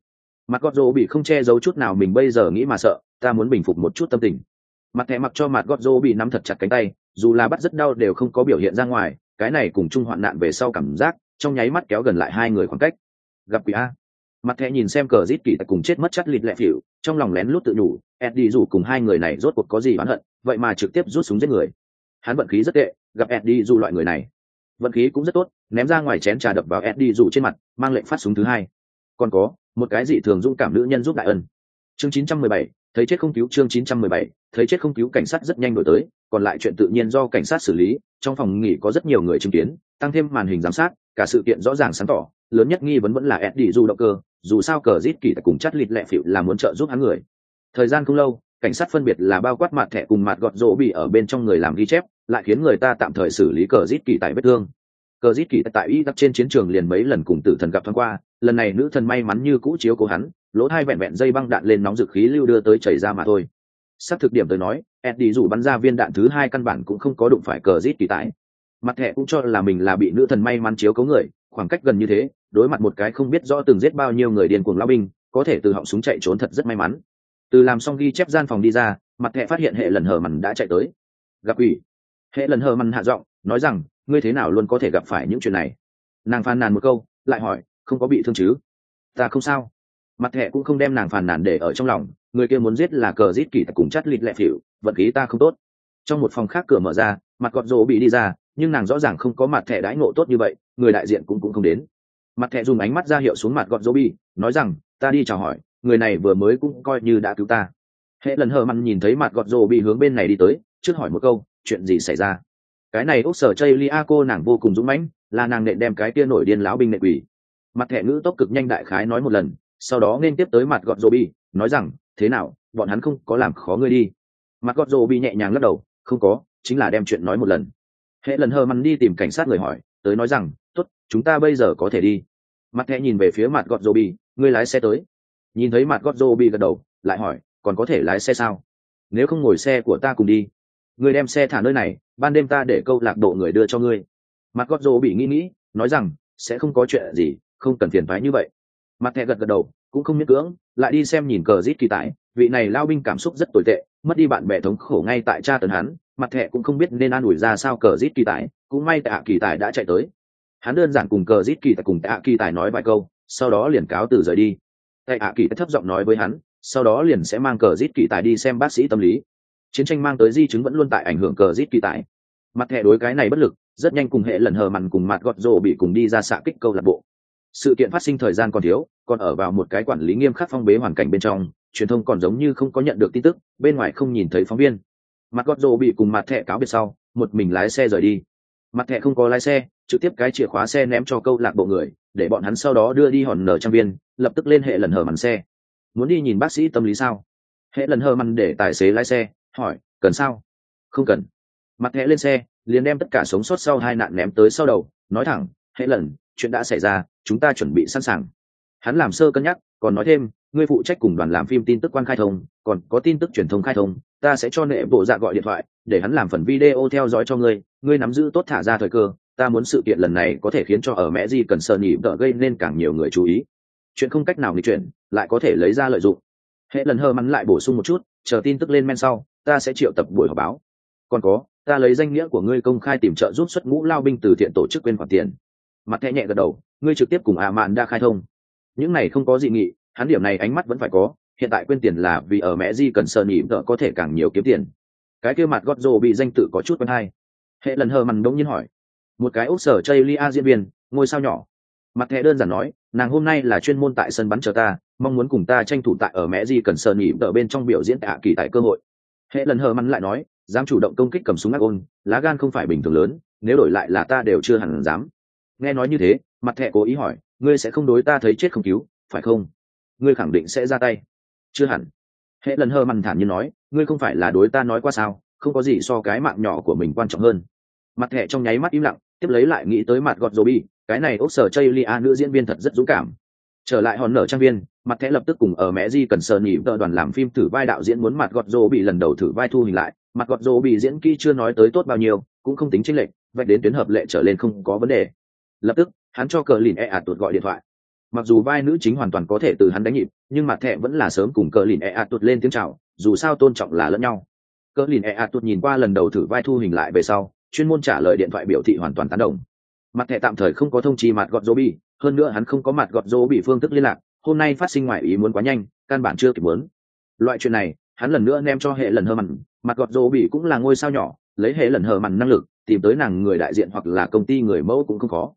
Mặt gót rô bị không che giấu chút nào mình bây giờ nghĩ mà sợ, ta muốn bình phục một chút tâm tình. Mặt thẹ mặc cho mặt gót rô bị nắm thật chặt cánh tay, dù là bắt rất đau đều không có biểu hiện ra ngoài, cái này cùng chung hoạn nạn về sau cảm giác, trong nháy mắt kéo gần lại hai người khoảng cách. Gặp quỷ a mặt thẻ nhìn xem cờ rít kỳ tại cùng chết mất chắc lịt lẹ phỉu trong lòng lén lút tự nhủ eddie dù cùng hai người này rốt cuộc có gì oán hận vậy mà trực tiếp rút súng giết người. Hắn vận khí rất tệ gặp eddie dù loại người này. Vận khí cũng rất tốt ném ra ngoài chén trà đập vào eddie dù trên mặt mang lệnh phát súng thứ hai. Còn có một cái dị thường dũng cảm nữ nhân giúp đại ân. Chương 917, thấy chết không cứu chương 917, thấy chết không cứu cảnh sát rất nhanh đổi tới còn lại chuyện tự nhiên do cảnh sát xử lý trong phòng nghỉ có rất nhiều người chứng kiến tăng thêm màn hình giám sát cả sự kiện rõ ràng sáng tỏ lớn nhất nghi vấn vẫn là eddie dù động cơ, dù sao cờ rít kỳ cùng chắt lịt lẹ phịu là muốn trợ giúp hắn người. Thời gian không lâu, cảnh sát phân biệt là bao quát mặt thẻ cùng mặt gọt rỗ bị ở bên trong người làm ghi chép, lại khiến người ta tạm thời xử lý cờ rít kỳ tại vết thương. Cờ rít kỳ tại y đắp trên chiến trường liền mấy lần cùng tử thần gặp thoáng qua, lần này nữ thần may mắn như cũ chiếu cố hắn, lỗ hai vẹn vẹn dây băng đạn lên nóng dực khí lưu đưa tới chảy ra mà thôi. Sắp thực điểm tới nói, eddie dù bắn ra viên đạn thứ hai căn bản cũng không có đụng phải cờ rít kỳ tại. Mặt thẻ cũng cho là mình là bị nữ thần may mắn chiếu cố người khoảng cách gần như thế, đối mặt một cái không biết rõ từng giết bao nhiêu người điên cuồng lao binh, có thể từ họng súng chạy trốn thật rất may mắn. Từ làm xong ghi chép gian phòng đi ra, mặt hệ phát hiện hệ lần hờ mằn đã chạy tới. Gặp ủy hệ lần hờ mằn hạ giọng, nói rằng, ngươi thế nào luôn có thể gặp phải những chuyện này? Nàng phàn nàn một câu, lại hỏi, không có bị thương chứ? Ta không sao. Mặt hệ cũng không đem nàng phàn nàn để ở trong lòng, người kia muốn giết là cờ giết kỳ cùng chắt lịt lẹ phỉu, vận khí ta không tốt. Trong một phòng khác cửa mở ra, mặt gọt rỗ bị đi ra nhưng nàng rõ ràng không có mặt thẻ đãi ngộ tốt như vậy người đại diện cũng cũng không đến. Mặt thẻ dùng ánh mắt ra hiệu xuống mặt gọt dỗ bi nói rằng ta đi chào hỏi người này vừa mới cũng coi như đã cứu ta. Hệ lần hờ mặn nhìn thấy mặt gọt rồ bị hướng bên này đi tới trước hỏi một câu chuyện gì xảy ra? Cái này ốc sở chây lia cô nàng vô cùng dũng mãnh là nàng nện đem cái kia nổi điên lão binh nệ quỷ. Mặt thẻ ngữ tốc cực nhanh đại khái nói một lần sau đó nên tiếp tới mặt gọt rồ bi, nói rằng thế nào bọn hắn không có làm khó ngươi đi. Mặt gọt rồ bi nhẹ nhàng lắc đầu không có chính là đem chuyện nói một lần hệ lần hờ mắn đi tìm cảnh sát người hỏi, tới nói rằng, tốt, chúng ta bây giờ có thể đi. Mặt thẹ nhìn về phía mặt gọt dô bi ngươi lái xe tới. Nhìn thấy mặt gọt dô bi gật đầu, lại hỏi, còn có thể lái xe sao? Nếu không ngồi xe của ta cùng đi. Người đem xe thả nơi này, ban đêm ta để câu lạc bộ người đưa cho ngươi. Mặt gót rô bị nghĩ nghĩ, nói rằng, sẽ không có chuyện gì, không cần phiền thoái như vậy. Mặt thẹ gật gật đầu, cũng không miễn cưỡng, lại đi xem nhìn cờ rít kỳ tải vị này lao binh cảm xúc rất tồi tệ, mất đi bạn bè thống khổ ngay tại cha tần hắn mặt thẻ cũng không biết nên an ủi ra sao cờ rít kỳ tài, cũng may tạ kỳ tài đã chạy tới. Hắn đơn giản cùng cờ rít kỳ tài cùng tạ kỳ tài nói vài câu sau đó liền cáo từ rời đi. Tạ kỳ thấp giọng nói với hắn sau đó liền sẽ mang cờ rít kỳ tài đi xem bác sĩ tâm lý. Chiến tranh mang tới di chứng vẫn luôn tại ảnh hưởng cờ rít kỳ tài. Mặt thẻ đối cái này bất lực rất nhanh cùng hệ lần hờ mằn cùng mặt gọt rồ bị cùng đi ra xạ kích câu lạc bộ. Sự kiện phát sinh thời gian còn thiếu còn ở vào một cái quản lý nghiêm khắc phong bế hoàn cảnh bên trong truyền thông còn giống như không có nhận được tin tức bên ngoài không nhìn thấy phóng viên mặt gót rồ bị cùng mặt thẻ cáo biệt sau, một mình lái xe rời đi. Mặt thẻ không có lái xe, trực tiếp cái chìa khóa xe ném cho câu lạc bộ người, để bọn hắn sau đó đưa đi hòn nở trang viên, lập tức lên hệ lần hờ mặn xe. Muốn đi nhìn bác sĩ tâm lý sao? Hệ lần hờ mặn để tài xế lái xe, hỏi, cần sao? Không cần. Mặt thẻ lên xe, liền đem tất cả sống sót sau hai nạn ném tới sau đầu, nói thẳng, hệ lần, chuyện đã xảy ra, chúng ta chuẩn bị sẵn sàng. Hắn làm sơ cân nhắc, còn nói thêm ngươi phụ trách cùng đoàn làm phim tin tức quan khai thông, còn có tin tức truyền thông khai thông, ta sẽ cho nệ bộ dạ gọi điện thoại, để hắn làm phần video theo dõi cho ngươi ngươi nắm giữ tốt thả ra thời cơ, ta muốn sự kiện lần này có thể khiến cho ở mẹ gì cần sờ nhị đỡ gây nên càng nhiều người chú ý. Chuyện không cách nào nghịch chuyển, lại có thể lấy ra lợi dụng. Hệ lần hơ mắn lại bổ sung một chút, chờ tin tức lên men sau, ta sẽ triệu tập buổi họp báo. Còn có, ta lấy danh nghĩa của ngươi công khai tìm trợ giúp xuất ngũ lao binh từ thiện tổ chức quên khoản tiền. Mặt thẹ nhẹ gật đầu, ngươi trực tiếp cùng ạ mạn đa khai thông. Những này không có dị nghị hắn điểm này ánh mắt vẫn phải có, hiện tại quên tiền là vì ở mẹ di cần sợ nhị vợ có thể càng nhiều kiếm tiền. Cái kia mặt gót rồ bị danh tự có chút quen hay. Hệ lần hờ mằn đống nhiên hỏi. Một cái ốc sở chây lia diễn viên, ngôi sao nhỏ. Mặt thẻ đơn giản nói, nàng hôm nay là chuyên môn tại sân bắn chờ ta, mong muốn cùng ta tranh thủ tại ở mẹ di cần sợ nhị vợ bên trong biểu diễn tạ kỳ tại cơ hội. Hệ lần hờ mằn lại nói, dám chủ động công kích cầm súng ác ôn, lá gan không phải bình thường lớn, nếu đổi lại là ta đều chưa hẳn dám. Nghe nói như thế, mặt thẻ cố ý hỏi, ngươi sẽ không đối ta thấy chết không cứu, phải không? Ngươi khẳng định sẽ ra tay. Chưa hẳn. Hệ lần hơ mặn thản như nói, ngươi không phải là đối ta nói qua sao, không có gì so cái mạng nhỏ của mình quan trọng hơn. Mặt hệ trong nháy mắt im lặng, tiếp lấy lại nghĩ tới mặt gọt dô bi cái này ốc sở chây lia nữ diễn viên thật rất dũng cảm. Trở lại hòn nở trang viên, mặt thẻ lập tức cùng ở mẹ di cần sờ nhị tờ đoàn làm phim thử vai đạo diễn muốn mặt gọt dô bị lần đầu thử vai thu hình lại. Mặt gọt dô bị diễn kỹ chưa nói tới tốt bao nhiêu, cũng không tính chênh lệch, vạch đến tuyến hợp lệ trở lên không có vấn đề. Lập tức, hắn cho cờ lìn e ạt tuột gọi điện thoại mặc dù vai nữ chính hoàn toàn có thể từ hắn đánh nhịp, nhưng mặt thẹ vẫn là sớm cùng cờ lìn e a tuột lên tiếng chào, dù sao tôn trọng là lẫn nhau. Cờ lìn e a tuột nhìn qua lần đầu thử vai thu hình lại về sau, chuyên môn trả lời điện thoại biểu thị hoàn toàn tán đồng. Mặt thẹ tạm thời không có thông chi mặt gọt dô bi hơn nữa hắn không có mặt gọt dô bị phương thức liên lạc, hôm nay phát sinh ngoài ý muốn quá nhanh, căn bản chưa kịp muốn. Loại chuyện này, hắn lần nữa nem cho hệ lần hơ mặn, mặt gọt dô bị cũng là ngôi sao nhỏ, lấy hệ lần hờ mặn năng lực, tìm tới nàng người đại diện hoặc là công ty người mẫu cũng không khó.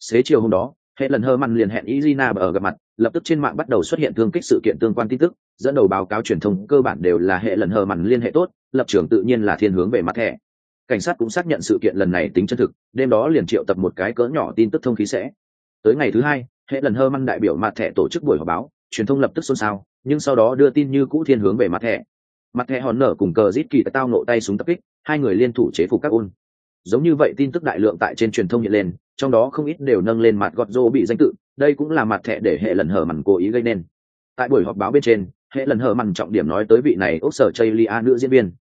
Xế chiều hôm đó hệ lần hơ mặn liền hẹn izina ở gặp mặt, lập tức trên mạng bắt đầu xuất hiện thương kích sự kiện tương quan tin tức, dẫn đầu báo cáo truyền thông cơ bản đều là hệ lần hờ mặn liên hệ tốt, lập trường tự nhiên là thiên hướng về mặt thẻ cảnh sát cũng xác nhận sự kiện lần này tính chân thực, đêm đó liền triệu tập một cái cỡ nhỏ tin tức thông khí sẽ. Tới ngày thứ hai, hệ lần hơ măn đại biểu mặt thẻ tổ chức buổi họp báo, truyền thông lập tức xôn xao, nhưng sau đó đưa tin như cũ thiên hướng về mặt thẻ mặt thẻ hòn nở cùng cờ rít kỳ tao nộ tay súng tập kích, hai người liên thủ chế phục các ôn giống như vậy tin tức đại lượng tại trên truyền thông hiện lên, trong đó không ít đều nâng lên mặt gọt rô bị danh tự, đây cũng là mặt thẻ để hệ lần hở mằn cố ý gây nên. Tại buổi họp báo bên trên, hệ lần hở mằn trọng điểm nói tới vị này ốc sở chây lia nữ diễn viên.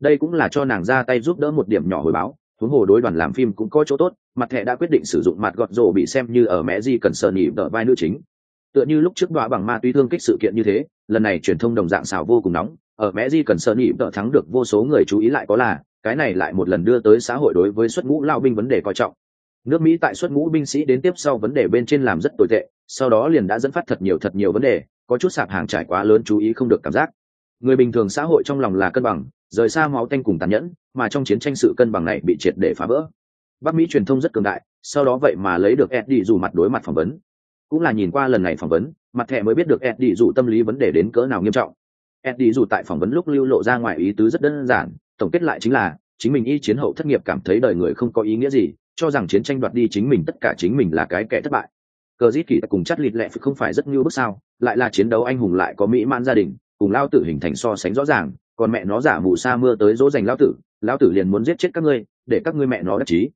Đây cũng là cho nàng ra tay giúp đỡ một điểm nhỏ hồi báo, huống hồ đối đoàn làm phim cũng có chỗ tốt, mặt thẻ đã quyết định sử dụng mặt gọt rổ bị xem như ở mẹ di cần sờ nhị đỡ vai nữ chính. Tựa như lúc trước đọa bằng ma túy thương kích sự kiện như thế, lần này truyền thông đồng dạng xào vô cùng nóng, ở mẹ di cần sờ nhị đỡ thắng được vô số người chú ý lại có là cái này lại một lần đưa tới xã hội đối với xuất ngũ lao binh vấn đề coi trọng. Nước mỹ tại xuất ngũ binh sĩ đến tiếp sau vấn đề bên trên làm rất tồi tệ, sau đó liền đã dẫn phát thật nhiều thật nhiều vấn đề, có chút sạp hàng trải quá lớn chú ý không được cảm giác. Người bình thường xã hội trong lòng là cân bằng, rời xa máu tanh cùng tàn nhẫn, mà trong chiến tranh sự cân bằng này bị triệt để phá vỡ. Bắc mỹ truyền thông rất cường đại, sau đó vậy mà lấy được eddie dù mặt đối mặt phỏng vấn. Cũng là nhìn qua lần này phỏng vấn, mặt thẻ mới biết được eddie dù tâm lý vấn đề đến cỡ nào nghiêm trọng. Eddie dù tại phỏng vấn lúc lưu lộ ra ngoài ý tứ rất đơn giản tổng kết lại chính là, chính mình y chiến hậu thất nghiệp cảm thấy đời người không có ý nghĩa gì, cho rằng chiến tranh đoạt đi chính mình tất cả chính mình là cái kẻ thất bại. Cờ dít kỳ cùng chắt lịt lẹ không phải rất như bước sao, lại là chiến đấu anh hùng lại có mỹ man gia đình, cùng lao tử hình thành so sánh rõ ràng, còn mẹ nó giả mù sa mưa tới dỗ dành lao tử lao tử liền muốn giết chết các ngươi, để các ngươi mẹ nó đắc chí.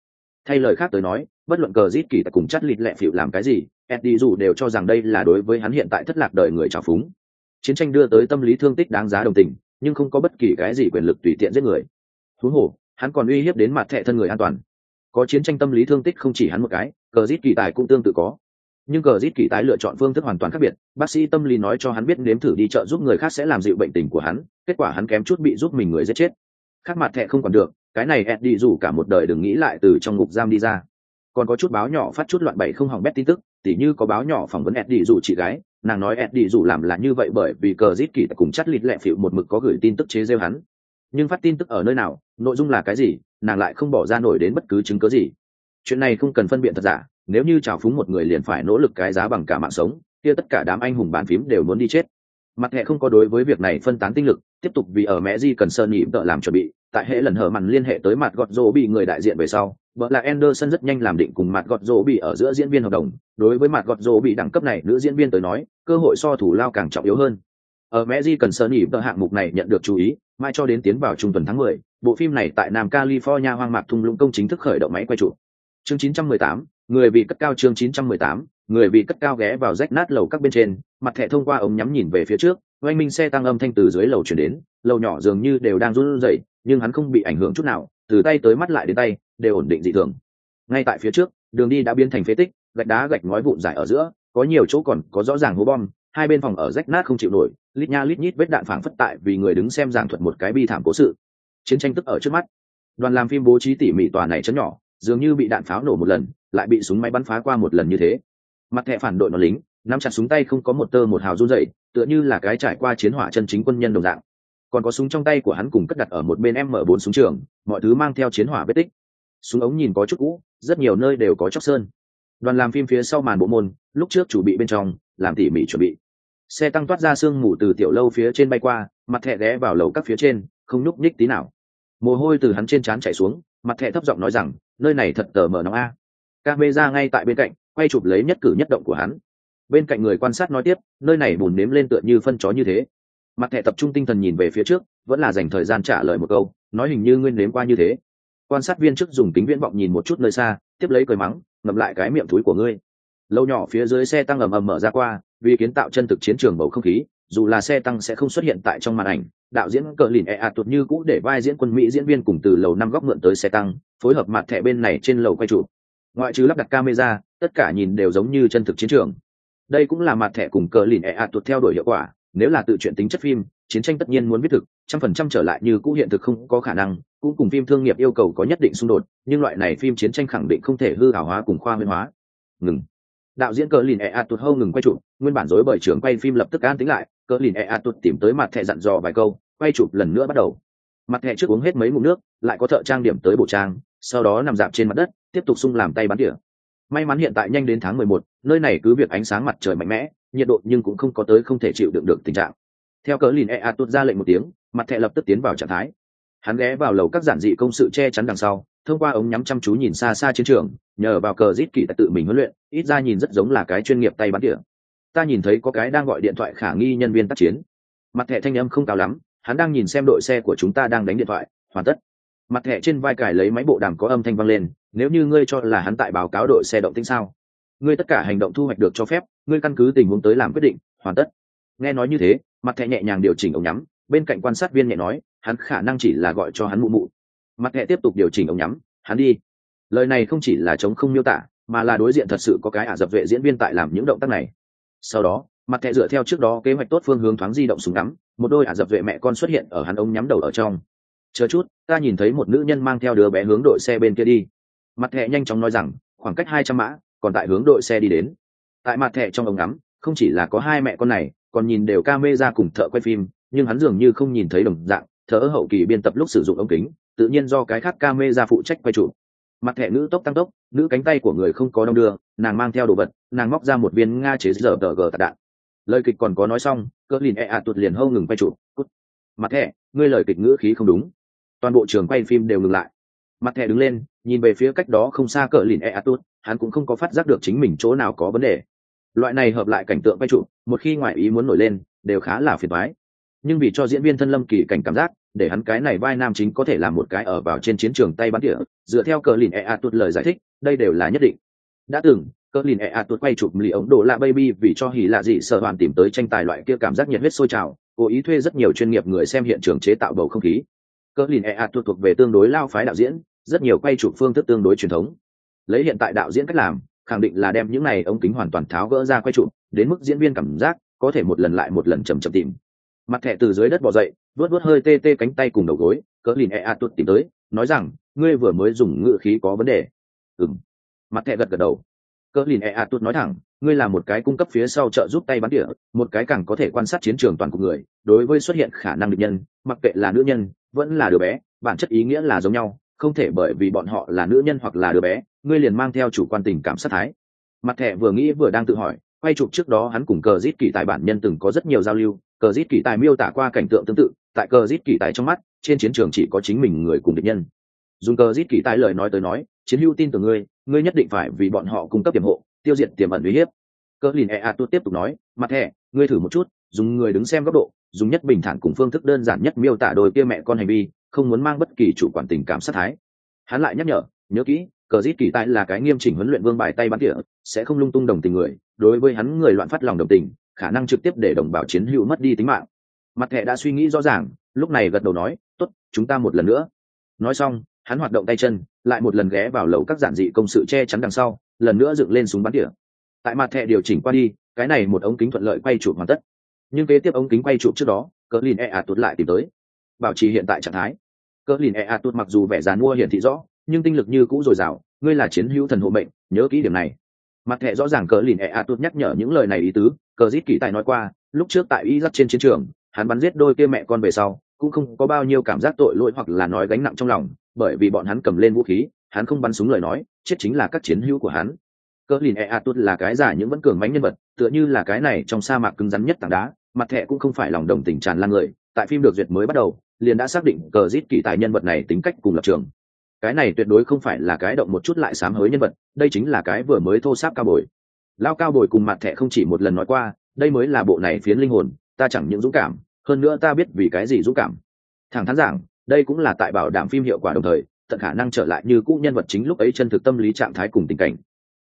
Thay lời khác tới nói, bất luận cờ giết kỳ cùng chắt lịt lẹ phịu làm cái gì, eddie dù đều cho rằng đây là đối với hắn hiện tại thất lạc đời người trào phúng. Chiến tranh đưa tới tâm lý thương tích đáng giá đồng tình nhưng không có bất kỳ cái gì quyền lực tùy tiện giết người. Thú Hổ, hắn còn uy hiếp đến mặt thẻ thân người an toàn. Có chiến tranh tâm lý thương tích không chỉ hắn một cái cờ rít kỳ tài cũng tương tự có. Nhưng cờ rít kỳ tài lựa chọn phương thức hoàn toàn khác biệt bác sĩ tâm lý nói cho hắn biết nếm thử đi chợ giúp người khác sẽ làm dịu bệnh tình của hắn kết quả hắn kém chút bị giúp mình người giết chết. Khác mặt thẻ không còn được cái này ed đi dù cả một đời đừng nghĩ lại từ trong ngục giam đi ra. Còn có chút báo nhỏ phát chút loạn bậy không hỏng bét tin tức tỉ như có báo nhỏ phỏng vấn Eddie dù chị gái, nàng nói Eddie dù làm là như vậy bởi vì cờ giết kỳ cùng chắt lịt lẹ phịu một mực có gửi tin tức chế rêu hắn. Nhưng phát tin tức ở nơi nào, nội dung là cái gì, nàng lại không bỏ ra nổi đến bất cứ chứng cứ gì. Chuyện này không cần phân biện thật giả, nếu như trào phúng một người liền phải nỗ lực cái giá bằng cả mạng sống, kia tất cả đám anh hùng bàn phím đều muốn đi chết. Mặt hệ không có đối với việc này phân tán tinh lực, tiếp tục vì ở mẹ di cần sơn nhị tợ làm chuẩn bị, tại hệ lần hở màn liên hệ tới mặt gọt rỗ bị người đại diện về sau vợ là Anderson rất nhanh làm định cùng mặt gọt rỗ bị ở giữa diễn viên hợp đồng. Đối với mặt gọt rỗ bị đẳng cấp này nữ diễn viên tới nói cơ hội so thủ lao càng trọng yếu hơn. Ở mẹ di cần sơn nhị tợ hạng mục này nhận được chú ý mai cho đến tiến vào trung tuần tháng 10, bộ phim này tại nam california hoang mạc thung lũng công chính thức khởi động máy quay trụ. Chương 918, người bị cất cao chương 918, người bị cất cao ghé vào rách nát lầu các bên trên mặt thẻ thông qua ống nhắm nhìn về phía trước oanh minh xe tăng âm thanh từ dưới lầu chuyển đến lầu nhỏ dường như đều đang run rẩy nhưng hắn không bị ảnh hưởng chút nào từ tay tới mắt lại đến tay, đều ổn định dị thường. Ngay tại phía trước, đường đi đã biến thành phế tích, gạch đá gạch ngói vụn dài ở giữa, có nhiều chỗ còn có rõ ràng hố bom, hai bên phòng ở rách nát không chịu nổi, lít nha lít nhít vết đạn phảng phất tại vì người đứng xem giảng thuật một cái bi thảm cố sự. Chiến tranh tức ở trước mắt. Đoàn làm phim bố trí tỉ mỉ tòa này chấn nhỏ, dường như bị đạn pháo nổ một lần, lại bị súng máy bắn phá qua một lần như thế. Mặt thẹ phản đội nó lính, nắm chặt súng tay không có một tơ một hào run dậy tựa như là cái trải qua chiến hỏa chân chính quân nhân đồng dạng còn có súng trong tay của hắn cùng cất đặt ở một bên m bốn súng trường, mọi thứ mang theo chiến hỏa vết tích. Súng ống nhìn có chút cũ, rất nhiều nơi đều có chóc sơn. Đoàn làm phim phía sau màn bộ môn, lúc trước chủ bị bên trong, làm tỉ mỉ chuẩn bị. Xe tăng toát ra sương mù từ tiểu lâu phía trên bay qua, mặt thẹ ghé vào lầu các phía trên, không nhúc nhích tí nào. Mồ hôi từ hắn trên trán chảy xuống, mặt thẹ thấp giọng nói rằng, nơi này thật tờ mờ nóng a. Ca mê ra ngay tại bên cạnh, quay chụp lấy nhất cử nhất động của hắn. Bên cạnh người quan sát nói tiếp, nơi này bùn nếm lên tựa như phân chó như thế mặt thẻ tập trung tinh thần nhìn về phía trước, vẫn là dành thời gian trả lời một câu, nói hình như nguyên nếm qua như thế. Quan sát viên trước dùng kính viễn vọng nhìn một chút nơi xa, tiếp lấy cười mắng, ngậm lại cái miệng túi của ngươi. Lâu nhỏ phía dưới xe tăng ầm ầm mở ra qua, vì kiến tạo chân thực chiến trường bầu không khí, dù là xe tăng sẽ không xuất hiện tại trong màn ảnh, đạo diễn cờ lìn e ạt tuột như cũ để vai diễn quân mỹ diễn viên cùng từ lầu năm góc mượn tới xe tăng, phối hợp mặt thẻ bên này trên lầu quay trụ. Ngoại trừ lắp đặt camera, tất cả nhìn đều giống như chân thực chiến trường. Đây cũng là mặt thẻ cùng cờ lìn e ạt tuột theo đuổi hiệu quả nếu là tự chuyện tính chất phim, chiến tranh tất nhiên muốn viết thực, trăm phần trăm trở lại như cũ hiện thực không có khả năng, cũng cùng phim thương nghiệp yêu cầu có nhất định xung đột, nhưng loại này phim chiến tranh khẳng định không thể hư hảo hóa cùng khoa huyên hóa. Ngừng. Đạo diễn cờ lìn e a tuột hâu ngừng quay chụp, nguyên bản dối bởi trưởng quay phim lập tức an tính lại cờ lìn e a tuột tìm tới mặt thẻ dặn dò vài câu, quay chụp lần nữa bắt đầu. Mặt thẻ trước uống hết mấy mụn nước, lại có thợ trang điểm tới bổ trang, sau đó nằm dạp trên mặt đất, tiếp tục sung làm tay bắn tỉa may mắn hiện tại nhanh đến tháng mười một, nơi này cứ việc ánh sáng mặt trời mạnh mẽ, nhiệt độ nhưng cũng không có tới không thể chịu đựng được tình trạng. Theo cớ lìn ea a tuột ra lệnh một tiếng, mặt thẹ lập tức tiến vào trạng thái. Hắn ghé vào lầu các giản dị công sự che chắn đằng sau, thông qua ống nhắm chăm chú nhìn xa xa chiến trường, nhờ vào cờ rít kỳ tại tự mình huấn luyện, ít ra nhìn rất giống là cái chuyên nghiệp tay bắn tỉa ta nhìn thấy có cái đang gọi điện thoại khả nghi nhân viên tác chiến. Mặt thẻ thanh âm không cao lắm, hắn đang nhìn xem đội xe của chúng ta đang đánh điện thoại, hoàn tất. Mặt thẻ trên vai cài lấy máy bộ đàm có âm thanh vang lên nếu như ngươi cho là hắn tại báo cáo đội xe động tĩnh sao? Ngươi tất cả hành động thu hoạch được cho phép, ngươi căn cứ tình huống tới làm quyết định, hoàn tất. Nghe nói như thế, mặt thẻ nhẹ nhàng điều chỉnh ống nhắm, bên cạnh quan sát viên nhẹ nói, hắn khả năng chỉ là gọi cho hắn mụ mụ. Mặt thẻ tiếp tục điều chỉnh ống nhắm, hắn đi. Lời này không chỉ là chống không miêu tả, mà là đối diện thật sự có cái ả dập vệ diễn viên tại làm những động tác này. Sau đó, mặt thẻ dựa theo trước đó kế hoạch tốt phương hướng thoáng di động súng ngắm, một đôi ả dập vệ mẹ con xuất hiện ở hắn ống nhắm đầu ở trong. Chờ chút, ta nhìn thấy một nữ nhân mang theo đứa bé hướng đội xe bên kia đi mặt thẻ nhanh chóng nói rằng, khoảng cách hai trăm mã, còn tại hướng đội xe đi đến. Tại mặt thẻ trong ống ngắm, không chỉ là có hai mẹ con này, còn nhìn đều ca mê ra cùng thợ quay phim, nhưng hắn dường như không nhìn thấy đồng dạng, thợ hậu kỳ biên tập lúc sử dụng ống kính, tự nhiên do cái khác ca mê ra phụ trách quay trụ mặt thẻ nữ tốc tăng tốc, nữ cánh tay của người không có đong đưa, nàng mang theo đồ vật, nàng móc ra một viên nga chế giờ tờ gờ tạc đạn. Lời kịch còn có nói xong, cỡ lìn e ạ tuột liền hâu ngừng quay trụ cút. Mặt thẻ, ngươi lời kịch ngữ khí không đúng. Toàn bộ trường quay phim đều ngừng lại. Mặt thẻ đứng lên nhìn về phía cách đó không xa cỡ lìn e ạ hắn cũng không có phát giác được chính mình chỗ nào có vấn đề. Loại này hợp lại cảnh tượng quay trụ, một khi ngoại ý muốn nổi lên đều khá là phiền thoái nhưng vì cho diễn viên thân lâm kỳ cảnh cảm giác để hắn cái này vai nam chính có thể làm một cái ở vào trên chiến trường tay bắn địa dựa theo cờ lìn e a tuột lời giải thích đây đều là nhất định. Đã từng cờ lìn e a tuột quay chụp lì ống đồ lạ baby vì cho hỉ lạ dị sợ hoàn tìm tới tranh tài loại kia cảm giác nhiệt huyết sôi trào cố ý thuê rất nhiều chuyên nghiệp người xem hiện trường chế tạo bầu không khí. Cờ lìn e a tuột thuộc về tương đối lao phái đạo diễn rất nhiều quay chụp phương thức tương đối truyền thống. Lấy hiện tại đạo diễn cách làm, khẳng định là đem những này ống kính hoàn toàn tháo gỡ ra quay chụp, đến mức diễn viên cảm giác có thể một lần lại một lần chầm chậm tìm. Mặt thẻ từ dưới đất bỏ dậy vớt vớt hơi tê tê cánh tay cùng đầu gối, cỡ lìn e a tuột tìm tới, nói rằng, ngươi vừa mới dùng ngự khí có vấn đề. Ừm. mặt thẻ gật gật đầu. Cỡ lìn e a tuột nói thẳng, ngươi là một cái cung cấp phía sau trợ giúp tay bắn địa một cái càng có thể quan sát chiến trường toàn của người, đối với xuất hiện khả năng địch nhân, mặc kệ là nữ nhân, vẫn là đứa bé, bản chất ý nghĩa là giống nhau không thể bởi vì bọn họ là nữ nhân hoặc là đứa bé, ngươi liền mang theo chủ quan tình cảm sát thái. Mặt thẻ vừa nghĩ vừa đang tự hỏi, quay chụp trước đó hắn cùng cờ rít kỳ tài bản nhân từng có rất nhiều giao lưu, cờ rít kỳ tài miêu tả qua cảnh tượng tương tự, tại cờ rít kỳ tài trong mắt, trên chiến trường chỉ có chính mình người cùng địch nhân. Dùng cờ rít kỳ tài lời nói tới nói, chiến hữu tin tưởng ngươi ngươi nhất định phải vì bọn họ cung cấp tiềm hộ, tiêu diệt tiềm ẩn uy hiếp. Cờ lìn ea a tu tiếp tục nói, mặt thẻ, ngươi thử một chút, dùng người đứng xem góc độ, dùng nhất bình thản cùng phương thức đơn giản nhất miêu tả đôi kia mẹ con hành vi không muốn mang bất kỳ chủ quản tình cảm sát thái. Hắn lại nhắc nhở, nhớ kỹ, cờ rít kỳ tại là cái nghiêm chỉnh huấn luyện vương bài tay bắn tỉa, sẽ không lung tung đồng tình người. Đối với hắn, người loạn phát lòng đồng tình, khả năng trực tiếp để đồng bào chiến hữu mất đi tính mạng. Mặt thẻ đã suy nghĩ rõ ràng, lúc này gật đầu nói, tốt, chúng ta một lần nữa. Nói xong, hắn hoạt động tay chân, lại một lần ghé vào lầu các giản dị công sự che chắn đằng sau, lần nữa dựng lên súng bắn tỉa. Tại mặt thẻ điều chỉnh qua đi, cái này một ống kính thuận lợi quay chụp hoàn tất. Nhưng kế tiếp ống kính quay chụp trước đó, cờ lin e ạt tuột lại tìm tới. Bảo trì hiện tại trạng thái cỡ lìn e A tuột mặc dù vẻ dàn mua hiển thị rõ, nhưng tinh lực như cũ dồi dào, ngươi là chiến hữu thần hộ mệnh, nhớ kỹ điểm này. Mặt thẻ rõ ràng cỡ lìn e A tuột nhắc nhở những lời này ý tứ, cờ dít kỳ tài nói qua, lúc trước tại y trên chiến trường, hắn bắn giết đôi kia mẹ con về sau, cũng không có bao nhiêu cảm giác tội lỗi hoặc là nói gánh nặng trong lòng, bởi vì bọn hắn cầm lên vũ khí, hắn không bắn súng lời nói, chết chính là các chiến hữu của hắn. Cỡ lìn e a tốt là cái giả những vẫn cường mánh nhân vật, tựa như là cái này trong sa mạc cứng rắn nhất tảng đá, mặt thẻ cũng không phải lòng đồng tình tràn lan người tại phim được duyệt mới bắt đầu, liền đã xác định cờ rít kỳ tài nhân vật này tính cách cùng lập trường. Cái này tuyệt đối không phải là cái động một chút lại sám hối nhân vật, đây chính là cái vừa mới thô sáp cao bồi. Lao cao bồi cùng mặt thẻ không chỉ một lần nói qua, đây mới là bộ này phiến linh hồn, ta chẳng những dũng cảm, hơn nữa ta biết vì cái gì dũng cảm. Thẳng thắn giảng, đây cũng là tại bảo đảm phim hiệu quả đồng thời, tận khả năng trở lại như cũ nhân vật chính lúc ấy chân thực tâm lý trạng thái cùng tình cảnh.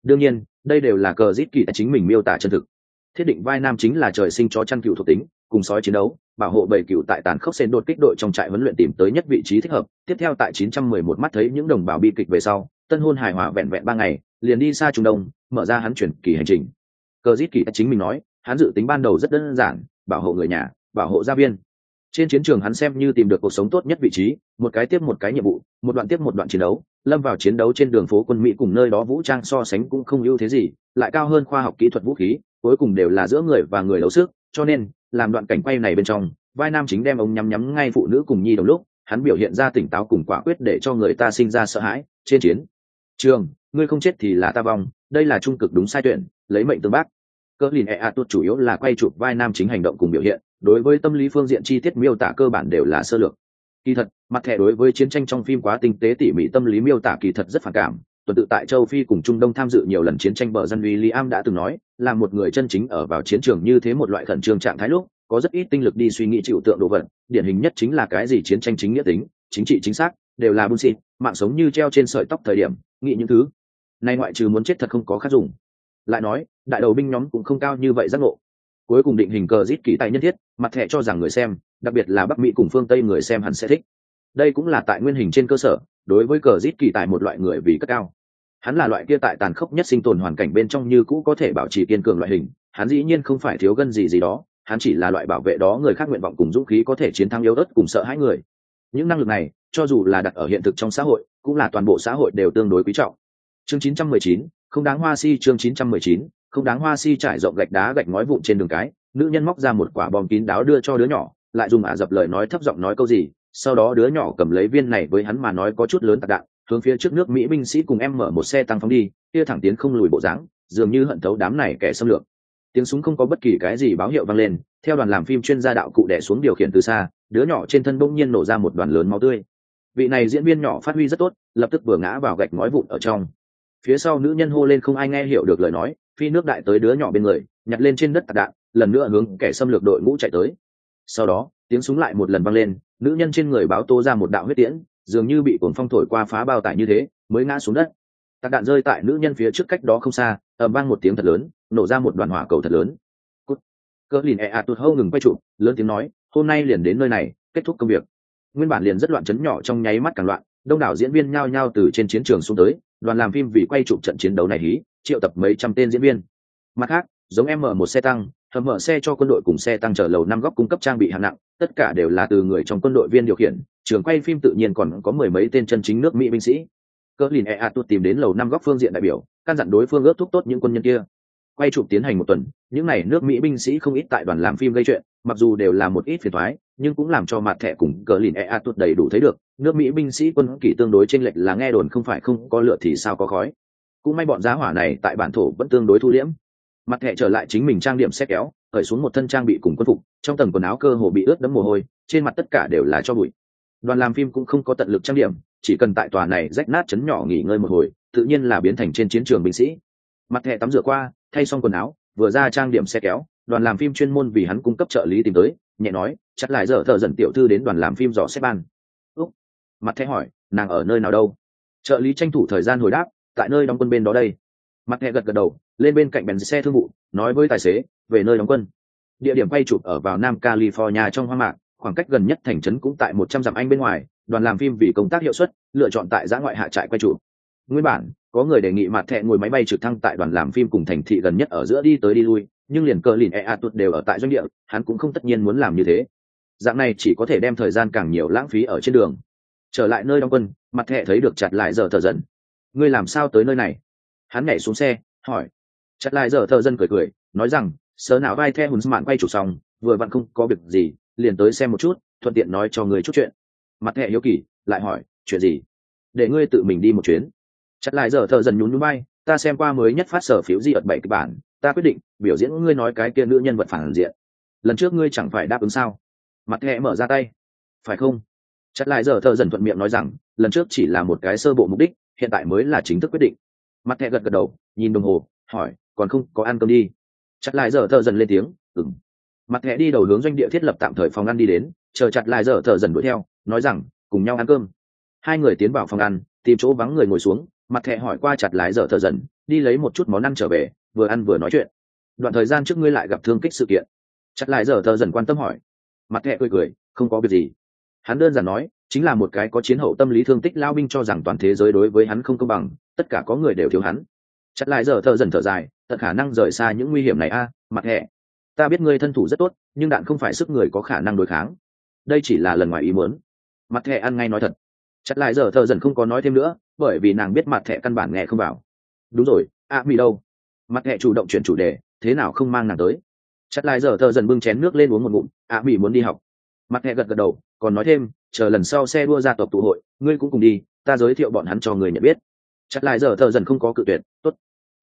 Đương nhiên, đây đều là cờ rít kỳ chính mình miêu tả chân thực. Thiết định vai nam chính là trời sinh chó chăn cựu thuộc tính cùng sói chiến đấu, bảo hộ bầy cựu tại tàn khốc xên đột kích đội trong trại huấn luyện tìm tới nhất vị trí thích hợp. Tiếp theo tại 911 mắt thấy những đồng bào bi kịch về sau, tân hôn hài hòa vẹn vẹn ba ngày, liền đi xa trung đông, mở ra hắn chuyển kỳ hành trình. Cờ rít kỳ chính mình nói, hắn dự tính ban đầu rất đơn giản, bảo hộ người nhà, bảo hộ gia viên. Trên chiến trường hắn xem như tìm được cuộc sống tốt nhất vị trí, một cái tiếp một cái nhiệm vụ, một đoạn tiếp một đoạn chiến đấu, lâm vào chiến đấu trên đường phố quân mỹ cùng nơi đó vũ trang so sánh cũng không ưu thế gì, lại cao hơn khoa học kỹ thuật vũ khí, cuối cùng đều là giữa người và người đấu sức, cho nên làm đoạn cảnh quay này bên trong, vai nam chính đem ông nhắm nhắm ngay phụ nữ cùng nhi đồng lúc, hắn biểu hiện ra tỉnh táo cùng quả quyết để cho người ta sinh ra sợ hãi, trên chiến. Trường, ngươi không chết thì là ta vong, đây là trung cực đúng sai tuyển, lấy mệnh tương bác. Cỡ lìn e a tuột chủ yếu là quay chụp vai nam chính hành động cùng biểu hiện, đối với tâm lý phương diện chi tiết miêu tả cơ bản đều là sơ lược. Kỳ thật, mặt thẻ đối với chiến tranh trong phim quá tinh tế tỉ mỉ tâm lý miêu tả kỳ thật rất phản cảm, tuần tự tại châu phi cùng trung đông tham dự nhiều lần chiến tranh bờ dân uy liam đã từng nói là một người chân chính ở vào chiến trường như thế một loại khẩn trương trạng thái lúc, có rất ít tinh lực đi suy nghĩ chịu tượng đồ vật, điển hình nhất chính là cái gì chiến tranh chính nghĩa tính, chính trị chính xác, đều là bullshit, mạng sống như treo trên sợi tóc thời điểm, nghĩ những thứ nay ngoại trừ muốn chết thật không có khác dùng. Lại nói, đại đầu binh nhóm cũng không cao như vậy giác ngộ. Cuối cùng định hình cờ rít kỳ tài nhân thiết, mặt thẻ cho rằng người xem, đặc biệt là bắc mỹ cùng phương tây người xem hẳn sẽ thích. Đây cũng là tại nguyên hình trên cơ sở, đối với cờ rít kỳ tài một loại người vì cất cao hắn là loại kia tại tàn khốc nhất sinh tồn hoàn cảnh bên trong như cũ có thể bảo trì kiên cường loại hình hắn dĩ nhiên không phải thiếu gân gì gì đó hắn chỉ là loại bảo vệ đó người khác nguyện vọng cùng dũng khí có thể chiến thắng yếu ớt cùng sợ hãi người. Những năng lực này cho dù là đặt ở hiện thực trong xã hội cũng là toàn bộ xã hội đều tương đối quý trọng. Chương 919, không đáng hoa si chương 919, không đáng hoa si trải rộng gạch đá gạch ngói vụn trên đường cái nữ nhân móc ra một quả bom kín đáo đưa cho đứa nhỏ lại dùng ả dập lời nói thấp giọng nói câu gì sau đó đứa nhỏ cầm lấy viên này với hắn mà nói có chút lớn tạc đạn hướng phía trước nước mỹ binh sĩ cùng em mở một xe tăng phóng đi, kia thẳng tiến không lùi bộ dáng, dường như hận thấu đám này kẻ xâm lược. Tiếng súng không có bất kỳ cái gì báo hiệu vang lên, theo đoàn làm phim chuyên gia đạo cụ đẻ xuống điều khiển từ xa, đứa nhỏ trên thân bỗng nhiên nổ ra một đoàn lớn máu tươi. Vị này diễn viên nhỏ phát huy rất tốt, lập tức vừa ngã vào gạch ngói vụn ở trong. Phía sau nữ nhân hô lên không ai nghe hiểu được lời nói, phi nước đại tới đứa nhỏ bên người, nhặt lên trên đất tạc đạn, lần nữa hướng kẻ xâm lược đội ngũ chạy tới. Sau đó, tiếng súng lại một lần vang lên, nữ nhân trên người báo tô ra một đạo huyết tiễn dường như bị cuồng phong thổi qua phá bao tải như thế, mới ngã xuống đất. Tạc đạn rơi tại nữ nhân phía trước cách đó không xa ẩm vang một tiếng thật lớn, nổ ra một đoàn hỏa cầu thật lớn. Cút. cỡ lìn ẹ e ạt tụt hâu ngừng quay trụ, lớn tiếng nói, hôm nay liền đến nơi này, kết thúc công việc. Nguyên bản liền rất loạn chấn nhỏ trong nháy mắt càng loạn, đông đảo diễn viên nhao nhao từ trên chiến trường xuống tới, đoàn làm phim vì quay chụp trận chiến đấu này hí, triệu tập mấy trăm tên diễn viên. Mặt khác, giống em mở một xe tăng, hầm mở xe cho quân đội cùng xe tăng chở lầu năm góc cung cấp trang bị hạng nặng, tất cả đều là từ người trong quân đội viên điều khiển trường quay phim tự nhiên còn có mười mấy tên chân chính nước mỹ binh sĩ. Cỡ lìn e a tuột tìm đến lầu năm góc phương diện đại biểu, căn dặn đối phương ước thúc tốt những quân nhân kia. Quay chụp tiến hành một tuần, những n à y nước mỹ binh sĩ không ít tại đoàn làm phim gây chuyện, mặc dù đều là một ít phiền thoái nhưng cũng làm cho mặt thẻ cùng cờ lìn ea tuột đầy đủ thấy được, nước mỹ binh sĩ quân kỷ tương đối t r ê n lệch là nghe đồn không phải không có lựa thì sao có khói. Cũng may bọn giá hỏa này tại bản thổ vẫn tương đối thu liễm. Mặt thẻ trở lại chính mình trang điểm xét kéo khởi xuống một thân trang bị cùng quân phục, trong tầng quần áo cơ hồ bị ướt đẫm mồ hôi, trên mặt tất cả đều là cho bụi đoàn làm phim cũng không có tận lực trang điểm, chỉ cần tại tòa này rách nát chấn nhỏ nghỉ ngơi một hồi, tự nhiên là biến thành trên chiến trường binh sĩ. Mặt thẻ tắm rửa qua, thay xong quần áo, vừa ra trang điểm xe kéo, đoàn làm phim chuyên môn vì hắn cung cấp trợ lý tìm tới, nhẹ nói chắc lại dở thợ dần tiểu thư đến đoàn làm phim dò xếp ban. Úc. Mặt thẻ hỏi, nàng ở nơi nào đâu? Trợ lý tranh thủ thời gian hồi đáp, tại nơi đóng quân bên đó đây. Mặt thẻ gật gật đầu, lên bên cạnh bèn xe thương vụ, nói với tài xế, về nơi đóng quân. Địa điểm quay chụp ở vào nam california trong hoang mạc khoảng cách gần nhất thành trấn cũng tại một trăm dặm anh bên ngoài, đoàn làm phim vì công tác hiệu suất, lựa chọn tại giã ngoại hạ trại quay chụp. Nguyên bản, có người đề nghị mặt thẹ ngồi máy bay trực thăng tại đoàn làm phim cùng thành thị gần nhất ở giữa đi tới đi lui, nhưng liền cờ lìn e a tuột đều ở tại doanh địa, hắn cũng không tất nhiên muốn làm như thế. Dạng này chỉ có thể đem thời gian càng nhiều lãng phí ở trên đường. Trở lại nơi đóng quân mặt thẹ thấy được chặt lại giờ thợ dẫn ngươi làm sao tới nơi này? Hắn nhảy xuống xe, hỏi. Chặt lại giờ thợ dân cười cười, nói rằng, sớ nào vai the hùn mạn quay chủ xong, vừa vặn không có việc gì liền tới xem một chút, thuận tiện nói cho người chút chuyện. Mặt hệ hiếu kỳ lại hỏi, chuyện gì? Để ngươi tự mình đi một chuyến. Chặt lại giờ thợ dần nhún núi bay ta xem qua mới nhất phát sở phiếu di ợt bảy kịch bản, ta quyết định biểu diễn ngươi nói cái kia nữ nhân vật phản diện. Lần trước ngươi chẳng phải đáp ứng sao? Mặt hệ mở ra tay. Phải không? Chặt lại giờ thợ dần thuận miệng nói rằng, lần trước chỉ là một cái sơ bộ mục đích, hiện tại mới là chính thức quyết định. Mặt hệ gật gật đầu, nhìn đồng hồ, hỏi, còn không có ăn cơm đi? Chặt lại giờ thợ dần lên tiếng ừng mặt thẻ đi đầu hướng doanh địa thiết lập tạm thời phòng ăn đi đến, chờ chặt lại giờ thợ dần đuổi theo, nói rằng, cùng nhau ăn cơm. Hai người tiến vào phòng ăn, tìm chỗ vắng người ngồi xuống, mặt thẻ hỏi qua chặt lái dở thợ dần, đi lấy một chút món ăn trở về, vừa ăn vừa nói chuyện. Đoạn thời gian trước ngươi lại gặp thương kích sự kiện. Chặt lại dở thợ dần quan tâm hỏi. Mặt thẻ cười cười, không có việc gì. Hắn đơn giản nói, chính là một cái có chiến hậu tâm lý thương tích lao binh cho rằng toàn thế giới đối với hắn không công bằng, tất cả có người đều thiếu hắn. Chặt lại dở thợ dần thở dài, tận khả năng rời xa những nguy hiểm này a, mặt thẻ ta biết ngươi thân thủ rất tốt nhưng đạn không phải sức người có khả năng đối kháng. Đây chỉ là lần ngoài ý muốn. Mặt thẹ ăn ngay nói thật. Chặt lại giờ thợ dần không có nói thêm nữa bởi vì nàng biết mặt thẹ căn bản nghe không vào. Đúng rồi ạ à, đâu? Mặt thẹ chủ động chuyển chủ đề thế nào không mang nàng tới? Chặt lại giờ thợ dần bưng chén nước lên uống một ngụm ạ à, muốn đi học. Mặt thẹ gật gật đầu còn nói thêm chờ lần sau xe đua ra tộc tụ hội ngươi cũng cùng đi ta giới thiệu bọn hắn cho người nhận biết. Chặt lại giờ thợ dần không có cự tuyệt tốt.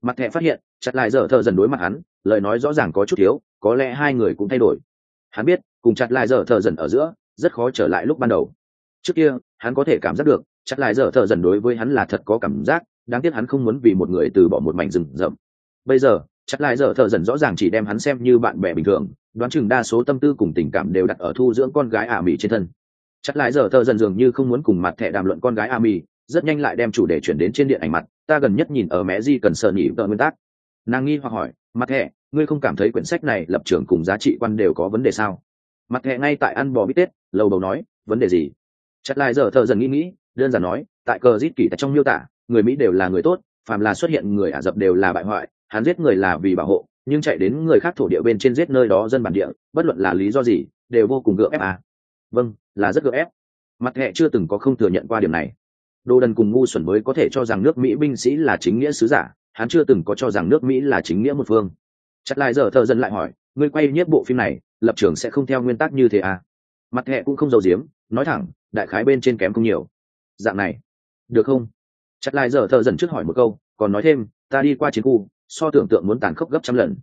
Mặt thẹ phát hiện chặt lại giờ thợ dần đối mặt hắn lời nói rõ ràng có chút thiếu có lẽ hai người cũng thay đổi. Hắn biết, cùng chặt lại giờ thợ dần ở giữa, rất khó trở lại lúc ban đầu. Trước kia, hắn có thể cảm giác được, chặt lại giờ thợ dần đối với hắn là thật có cảm giác, đáng tiếc hắn không muốn vì một người từ bỏ một mảnh rừng rậm. Bây giờ, chặt lại giờ thợ dần rõ ràng chỉ đem hắn xem như bạn bè bình thường, đoán chừng đa số tâm tư cùng tình cảm đều đặt ở thu dưỡng con gái ả mỹ trên thân. Chặt lại giờ thợ dần dường như không muốn cùng mặt thẻ đàm luận con gái ả mỹ rất nhanh lại đem chủ đề chuyển đến trên điện ảnh mặt, ta gần nhất nhìn ở mẹ di cần sợ nhỉ vợ nguyên tắc. Nàng nghi hoặc hỏi, mặt thẻ ngươi không cảm thấy quyển sách này lập trường cùng giá trị quan đều có vấn đề sao? Mặt hẹ ngay tại ăn bò bít tết lâu đầu nói, vấn đề gì? Chặt lại giờ thợ dần nghĩ nghĩ, đơn giản nói, tại cờ giết kỷ tại trong miêu tả, người mỹ đều là người tốt, phàm là xuất hiện người ả rập đều là bại hoại, hắn giết người là vì bảo hộ, nhưng chạy đến người khác thổ địa bên trên giết nơi đó dân bản địa, bất luận là lý do gì, đều vô cùng gượng ép à. vâng là rất gượng ép. Mặt hệ chưa từng có không thừa nhận qua điểm này. Đồ đần cùng ngu xuẩn mới có thể cho rằng nước mỹ binh sĩ là chính nghĩa sứ giả, hắn chưa từng có cho rằng nước mỹ là chính nghĩa một phương chặt lại giờ thợ dân lại hỏi ngươi quay nhất bộ phim này lập trường sẽ không theo nguyên tắc như thế à? Mặt hệ cũng không giàu giếm nói thẳng đại khái bên trên kém không nhiều. Dạng này được không? Chặt lại giờ thợ dần trước hỏi một câu còn nói thêm ta đi qua chiến khu so tưởng tượng muốn tàn khốc gấp trăm lần.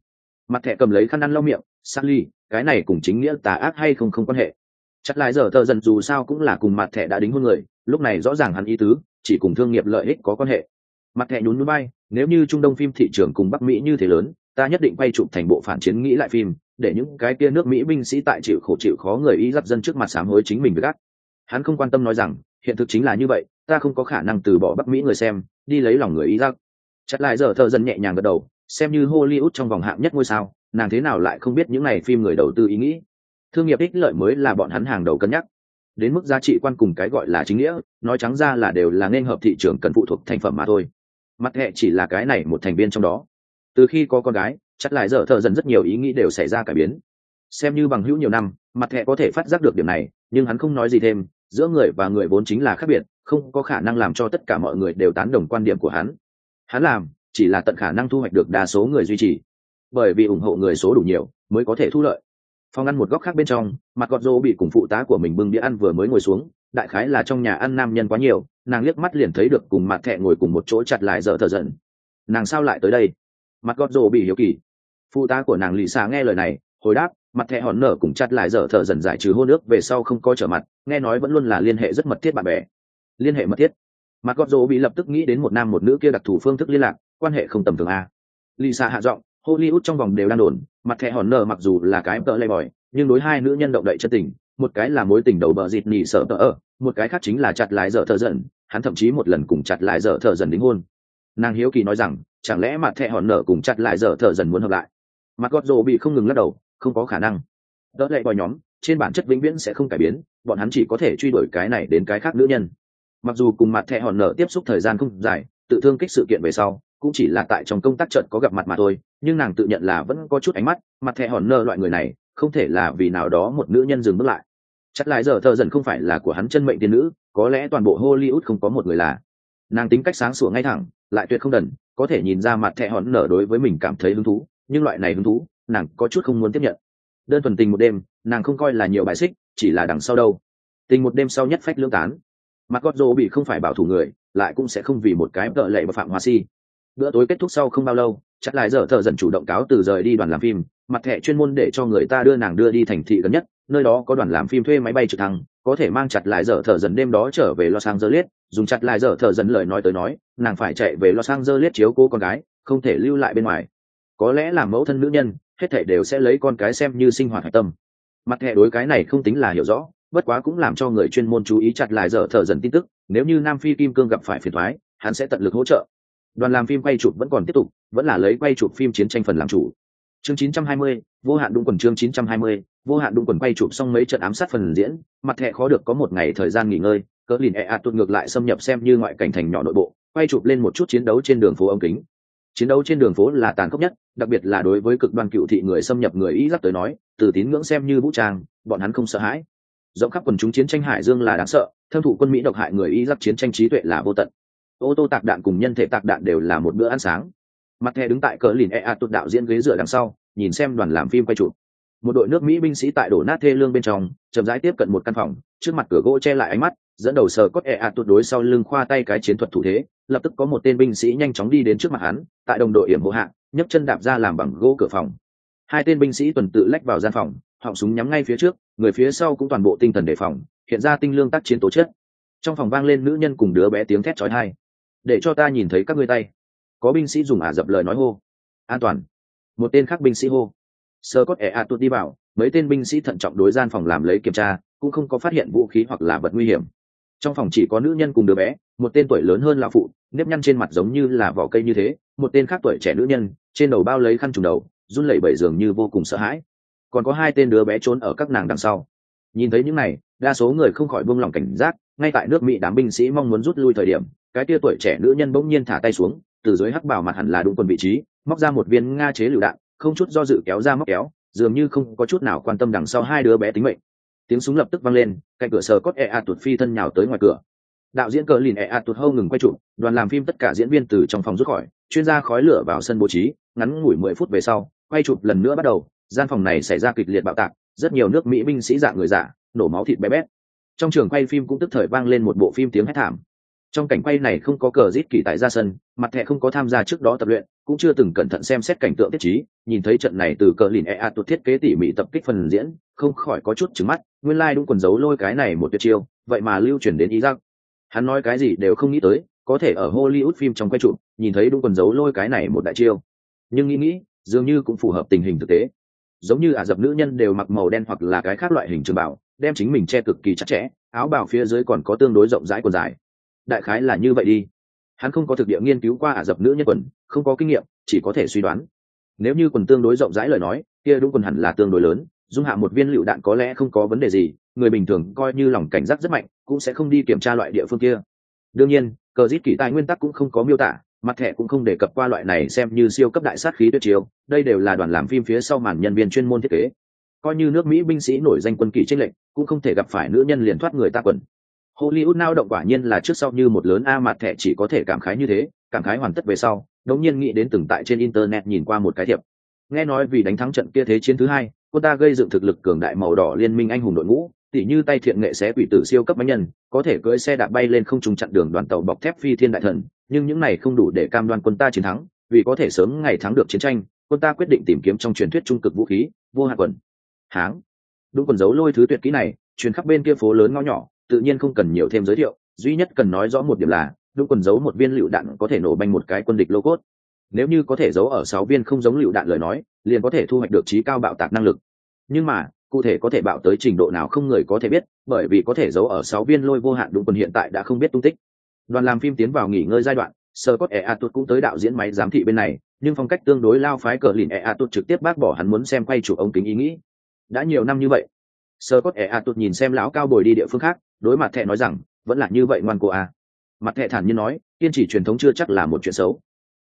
Mặt thẹ cầm lấy khăn ăn lau miệng Sally, cái này cùng chính nghĩa tà ác hay không không quan hệ. Chặt lại giờ thợ dần dù sao cũng là cùng mặt thẻ đã đính hôn người lúc này rõ ràng hắn ý tứ chỉ cùng thương nghiệp lợi ích có quan hệ. Mặt thẻ nhún núi bay nếu như trung đông phim thị trường cùng bắc mỹ như thế lớn ta nhất định quay chụp thành bộ phản chiến nghĩ lại phim, để những cái kia nước mỹ binh sĩ tại chịu khổ chịu khó người y giáp dân trước mặt sám hối chính mình với gắt hắn không quan tâm nói rằng, hiện thực chính là như vậy, ta không có khả năng từ bỏ bắc mỹ người xem, đi lấy lòng người y giáp chặt lại giờ thợ dần nhẹ nhàng gật đầu, xem như hollywood trong vòng hạng nhất ngôi sao, nàng thế nào lại không biết những này phim người đầu tư ý nghĩ. Thương nghiệp ích lợi mới là bọn hắn hàng đầu cân nhắc. Đến mức giá trị quan cùng cái gọi là chính nghĩa, nói trắng ra là đều là nên hợp thị trường cần phụ thuộc thành phẩm mà thôi. Mặt hệ chỉ là cái này một thành viên trong đó từ khi có con gái, chắc lại dở thợ dần rất nhiều ý nghĩ đều xảy ra cải biến. Xem như bằng hữu nhiều năm, mặt thẹ có thể phát giác được điểm này, nhưng hắn không nói gì thêm, giữa người và người vốn chính là khác biệt, không có khả năng làm cho tất cả mọi người đều tán đồng quan điểm của hắn. Hắn làm, chỉ là tận khả năng thu hoạch được đa số người duy trì. Bởi vì ủng hộ người số đủ nhiều, mới có thể thu lợi. Phòng ăn một góc khác bên trong, mặt gọt rô bị cùng phụ tá của mình bưng đĩa ăn vừa mới ngồi xuống, đại khái là trong nhà ăn nam nhân quá nhiều, nàng liếc mắt liền thấy được cùng mặt thẹ ngồi cùng một chỗ chặt lại dở thờ giận nàng sao lại tới đây? Mặt gót rồ bị hiếu kỳ. Phụ tá của nàng lì xà nghe lời này, hồi đáp, mặt thẹ hòn nở cùng chặt lại dở thở dần giải trừ hôn nước, về sau không coi trở mặt, nghe nói vẫn luôn là liên hệ rất mật thiết bạn bè. Liên hệ mật thiết. Mặt gót rồ bị lập tức nghĩ đến một nam một nữ kia đặc thù phương thức liên lạc, quan hệ không tầm thường a. Lì xà hạ giọng, hollywood trong vòng đều đang đồn, mặt thẹ hòn nở mặc dù là cái tợ lay bòi, nhưng đối hai nữ nhân động đậy chân tình, một cái là mối tình đầu bờ dịt nỉ sợ tờ ở, một cái khác chính là chặt lại dở thợ dần, hắn thậm chí một lần cùng chặt lại dở thợ dần đính hôn. Nàng hiếu kỳ nói rằng chẳng lẽ mặt thẹ hòn nở cùng chặt lại dở thợ dần muốn hợp lại? Mặt gót rồ bị không ngừng lắc đầu, không có khả năng. Đỡ lệ bòi nhóm, trên bản chất vĩnh viễn sẽ không cải biến, bọn hắn chỉ có thể truy đuổi cái này đến cái khác nữ nhân. Mặc dù cùng mặt thẹ hòn nở tiếp xúc thời gian không dài, tự thương kích sự kiện về sau, cũng chỉ là tại trong công tác trận có gặp mặt mà thôi, nhưng nàng tự nhận là vẫn có chút ánh mắt, mặt thẹ hòn nơ loại người này, không thể là vì nào đó một nữ nhân dừng bước lại. Chắc lại giờ thợ dần không phải là của hắn chân mệnh tiên nữ, có lẽ toàn bộ hollywood không có một người là. Nàng tính cách sáng sủa ngay thẳng, lại tuyệt không đần có thể nhìn ra mặt thẹn hòn nở đối với mình cảm thấy hứng thú, nhưng loại này hứng thú, nàng có chút không muốn tiếp nhận. Đơn thuần tình một đêm, nàng không coi là nhiều bài xích, chỉ là đằng sau đâu. Tình một đêm sau nhất phách lương tán. Mặt gót rô bị không phải bảo thủ người, lại cũng sẽ không vì một cái vợ lệ và phạm hoa si. Bữa tối kết thúc sau không bao lâu chắc lại giờ thợ dần chủ động cáo từ rời đi đoàn làm phim, mặt thẻ chuyên môn để cho người ta đưa nàng đưa đi thành thị gần nhất, nơi đó có đoàn làm phim thuê máy bay trực thăng có thể mang chặt lại giờ thở dần đêm đó trở về los angeles dùng chặt lại giờ thở dần lời nói tới nói nàng phải chạy về los angeles chiếu cô con gái không thể lưu lại bên ngoài. Có lẽ là mẫu thân nữ nhân hết thảy đều sẽ lấy con cái xem như sinh hoạt hải tâm. Mặt hệ đối cái này không tính là hiểu rõ bất quá cũng làm cho người chuyên môn chú ý chặt lại giờ thở dần tin tức nếu như nam phi kim cương gặp phải phiền toái hắn sẽ tận lực hỗ trợ. Đoàn làm phim quay chụp vẫn còn tiếp tục vẫn là lấy quay chụp phim chiến tranh phần làm chủ. Chương 920, vô hạn đúng quần chương 920, vô hạn đụng quần quay chụp xong mấy trận ám sát phần diễn, mặt thẹ khó được có một ngày thời gian nghỉ ngơi, cỡ lìn e ạt tụt ngược lại xâm nhập xem như ngoại cảnh thành nhỏ nội bộ, quay chụp lên một chút chiến đấu trên đường phố ống kính. Chiến đấu trên đường phố là tàn khốc nhất, đặc biệt là đối với cực đoan cựu thị người xâm nhập người ý giáp tới nói, từ tín ngưỡng xem như vũ trang, bọn hắn không sợ hãi. Rộng khắp quần chúng chiến tranh hải dương là đáng sợ, thâm thụ quân mỹ độc hại người ý giáp chiến tranh trí tuệ là vô tận. Ô tô tạc đạn cùng nhân thể tạc đạn đều là một bữa ăn sáng. Mặt thẻ đứng tại cờ lìn e a tụt đạo diễn ghế dựa đằng sau, nhìn xem đoàn làm phim quay chụp một đội nước mỹ binh sĩ tại đổ nát thê lương bên trong, chậm rãi tiếp cận một căn phòng, trước mặt cửa gỗ che lại ánh mắt, dẫn đầu sờ cốt e tuột tụt đối sau lưng khoa tay cái chiến thuật thủ thế, lập tức có một tên binh sĩ nhanh chóng đi đến trước mặt hắn, tại đồng đội hiểm hộ hạ, nhấc chân đạp ra làm bằng gỗ cửa phòng. Hai tên binh sĩ tuần tự lách vào gian phòng, họng súng nhắm ngay phía trước, người phía sau cũng toàn bộ tinh thần đề phòng, hiện ra tinh lương tác chiến tố chất. Trong phòng vang lên nữ nhân cùng đứa bé tiếng thét chói tai. Để cho ta nhìn thấy các ngươi tay. Có binh sĩ dùng ả dập lời nói hô. An toàn. Một tên khác binh sĩ hô sơ cốt ẻ a tuột đi vào, mấy tên binh sĩ thận trọng đối gian phòng làm lấy kiểm tra, cũng không có phát hiện vũ khí hoặc là vật nguy hiểm. Trong phòng chỉ có nữ nhân cùng đứa bé, một tên tuổi lớn hơn lão phụ, nếp nhăn trên mặt giống như là vỏ cây như thế, một tên khác tuổi trẻ nữ nhân, trên đầu bao lấy khăn trùng đầu, run lẩy bẩy dường như vô cùng sợ hãi. Còn có hai tên đứa bé trốn ở các nàng đằng sau. Nhìn thấy những này, đa số người không khỏi buông lỏng cảnh giác, ngay tại nước mỹ đám binh sĩ mong muốn rút lui thời điểm, cái tia tuổi trẻ nữ nhân bỗng nhiên thả tay xuống, từ dưới hắc bảo mặt hẳn là đúng quần vị trí, móc ra một viên nga chế lựu đạn không chút do dự kéo ra móc kéo, dường như không có chút nào quan tâm đằng sau hai đứa bé tính mệnh. Tiếng súng lập tức vang lên, cạnh cửa sờ cốt e a tuột phi thân nhào tới ngoài cửa. Đạo diễn cờ lìn e a tuột hâu ngừng quay trụ đoàn làm phim tất cả diễn viên từ trong phòng rút khỏi, chuyên gia khói lửa vào sân bố trí, ngắn ngủi mười phút về sau, quay chụp lần nữa bắt đầu, gian phòng này xảy ra kịch liệt bạo tạc, rất nhiều nước mỹ binh sĩ dạng người giả nổ máu thịt bé bét. Trong trường quay phim cũng tức thời vang lên một bộ phim tiếng hét thảm. Trong cảnh quay này không có cờ rít kỳ tại ra sân, mặt thẻ không có tham gia trước đó tập luyện cũng chưa từng cẩn thận xem xét cảnh tượng tiết trí, nhìn thấy trận này từ cờ lìn e a tuột thiết kế tỉ mỉ tập kích phần diễn, không khỏi có chút trứng mắt, nguyên lai、like、đúng quần giấu lôi cái này một tuyệt chiêu, vậy mà lưu chuyển đến ý giác hắn nói cái gì đều không nghĩ tới, có thể ở hollywood phim trong quay trụ, nhìn thấy đúng quần giấu lôi cái này một đại chiêu. Nhưng nghĩ nghĩ, dường như cũng phù hợp tình hình thực tế. Giống như ả dập nữ nhân đều mặc màu đen hoặc là cái khác loại hình trường bảo, đem chính mình che cực kỳ chặt chẽ, áo bào phía dưới còn có tương đối rộng rãi quần dài. Đại khái là như vậy đi. Hắn không có thực địa nghiên cứu qua ả dập nữ nhân quần không có kinh nghiệm, chỉ có thể suy đoán. Nếu như quần tương đối rộng rãi lời nói, kia đúng quần hẳn là tương đối lớn, dung hạ một viên lựu đạn có lẽ không có vấn đề gì, người bình thường coi như lòng cảnh giác rất mạnh, cũng sẽ không đi kiểm tra loại địa phương kia. Đương nhiên, cờ giết kỷ tài nguyên tắc cũng không có miêu tả, mặt thẻ cũng không đề cập qua loại này xem như siêu cấp đại sát khí tuyệt chiếu đây đều là đoàn làm phim phía sau màn nhân viên chuyên môn thiết kế. Coi như nước mỹ binh sĩ nổi danh quân kỷ tranh lệnh cũng không thể gặp phải nữ nhân liền thoát người ta quần. Hollywood nao động quả nhiên là trước sau như một lớn a, mặt thẻ chỉ có thể cảm khái như thế cảm khái hoàn tất về sau đống nhiên nghĩ đến từng tại trên internet nhìn qua một cái thiệp. Nghe nói vì đánh thắng trận kia thế chiến thứ hai, cô ta gây dựng thực lực cường đại màu đỏ liên minh anh hùng đội ngũ, tỉ như tay thiện nghệ xé quỷ tử siêu cấp bánh nhân, có thể cưỡi xe đạp bay lên không trùng chặn đường đoàn tàu bọc thép phi thiên đại thần, nhưng những này không đủ để cam đoan quân ta chiến thắng, vì có thể sớm ngày thắng được chiến tranh quân ta quyết định tìm kiếm trong truyền thuyết trung cực vũ khí, vô hạt quần. Háng. Đúng quần dấu lôi thứ tuyệt kỹ này, truyền khắp bên kia phố lớn ngõ nhỏ, tự nhiên không cần nhiều thêm giới thiệu, duy nhất cần nói rõ một điểm là đúng quần giấu một viên lựu đạn có thể nổ banh một cái quân địch lô cốt. Nếu như có thể giấu ở sáu viên không giống lựu đạn lời nói, liền có thể thu hoạch được trí cao bạo tạc năng lực. Nhưng mà, cụ thể có thể bạo tới trình độ nào không người có thể biết, bởi vì có thể giấu ở sáu viên lôi vô hạn đúng quần hiện tại đã không biết tung tích. Đoàn làm phim tiến vào nghỉ ngơi giai đoạn sơ cốt e a tuột cũng tới đạo diễn máy giám thị bên này, nhưng phong cách tương đối lao phái cờ lìn e a tuột trực tiếp bác bỏ hắn muốn xem quay chụp ống kính ý nghĩ. Đã nhiều năm như vậy sơ cốt e a tuột nhìn xem lão cao bồi đi địa phương khác, đối mặt thẹ nói rằng, vẫn là như vậy ngoan cô à? Mặt thẹ thản nhiên nói, kiên trì truyền thống chưa chắc là một chuyện xấu.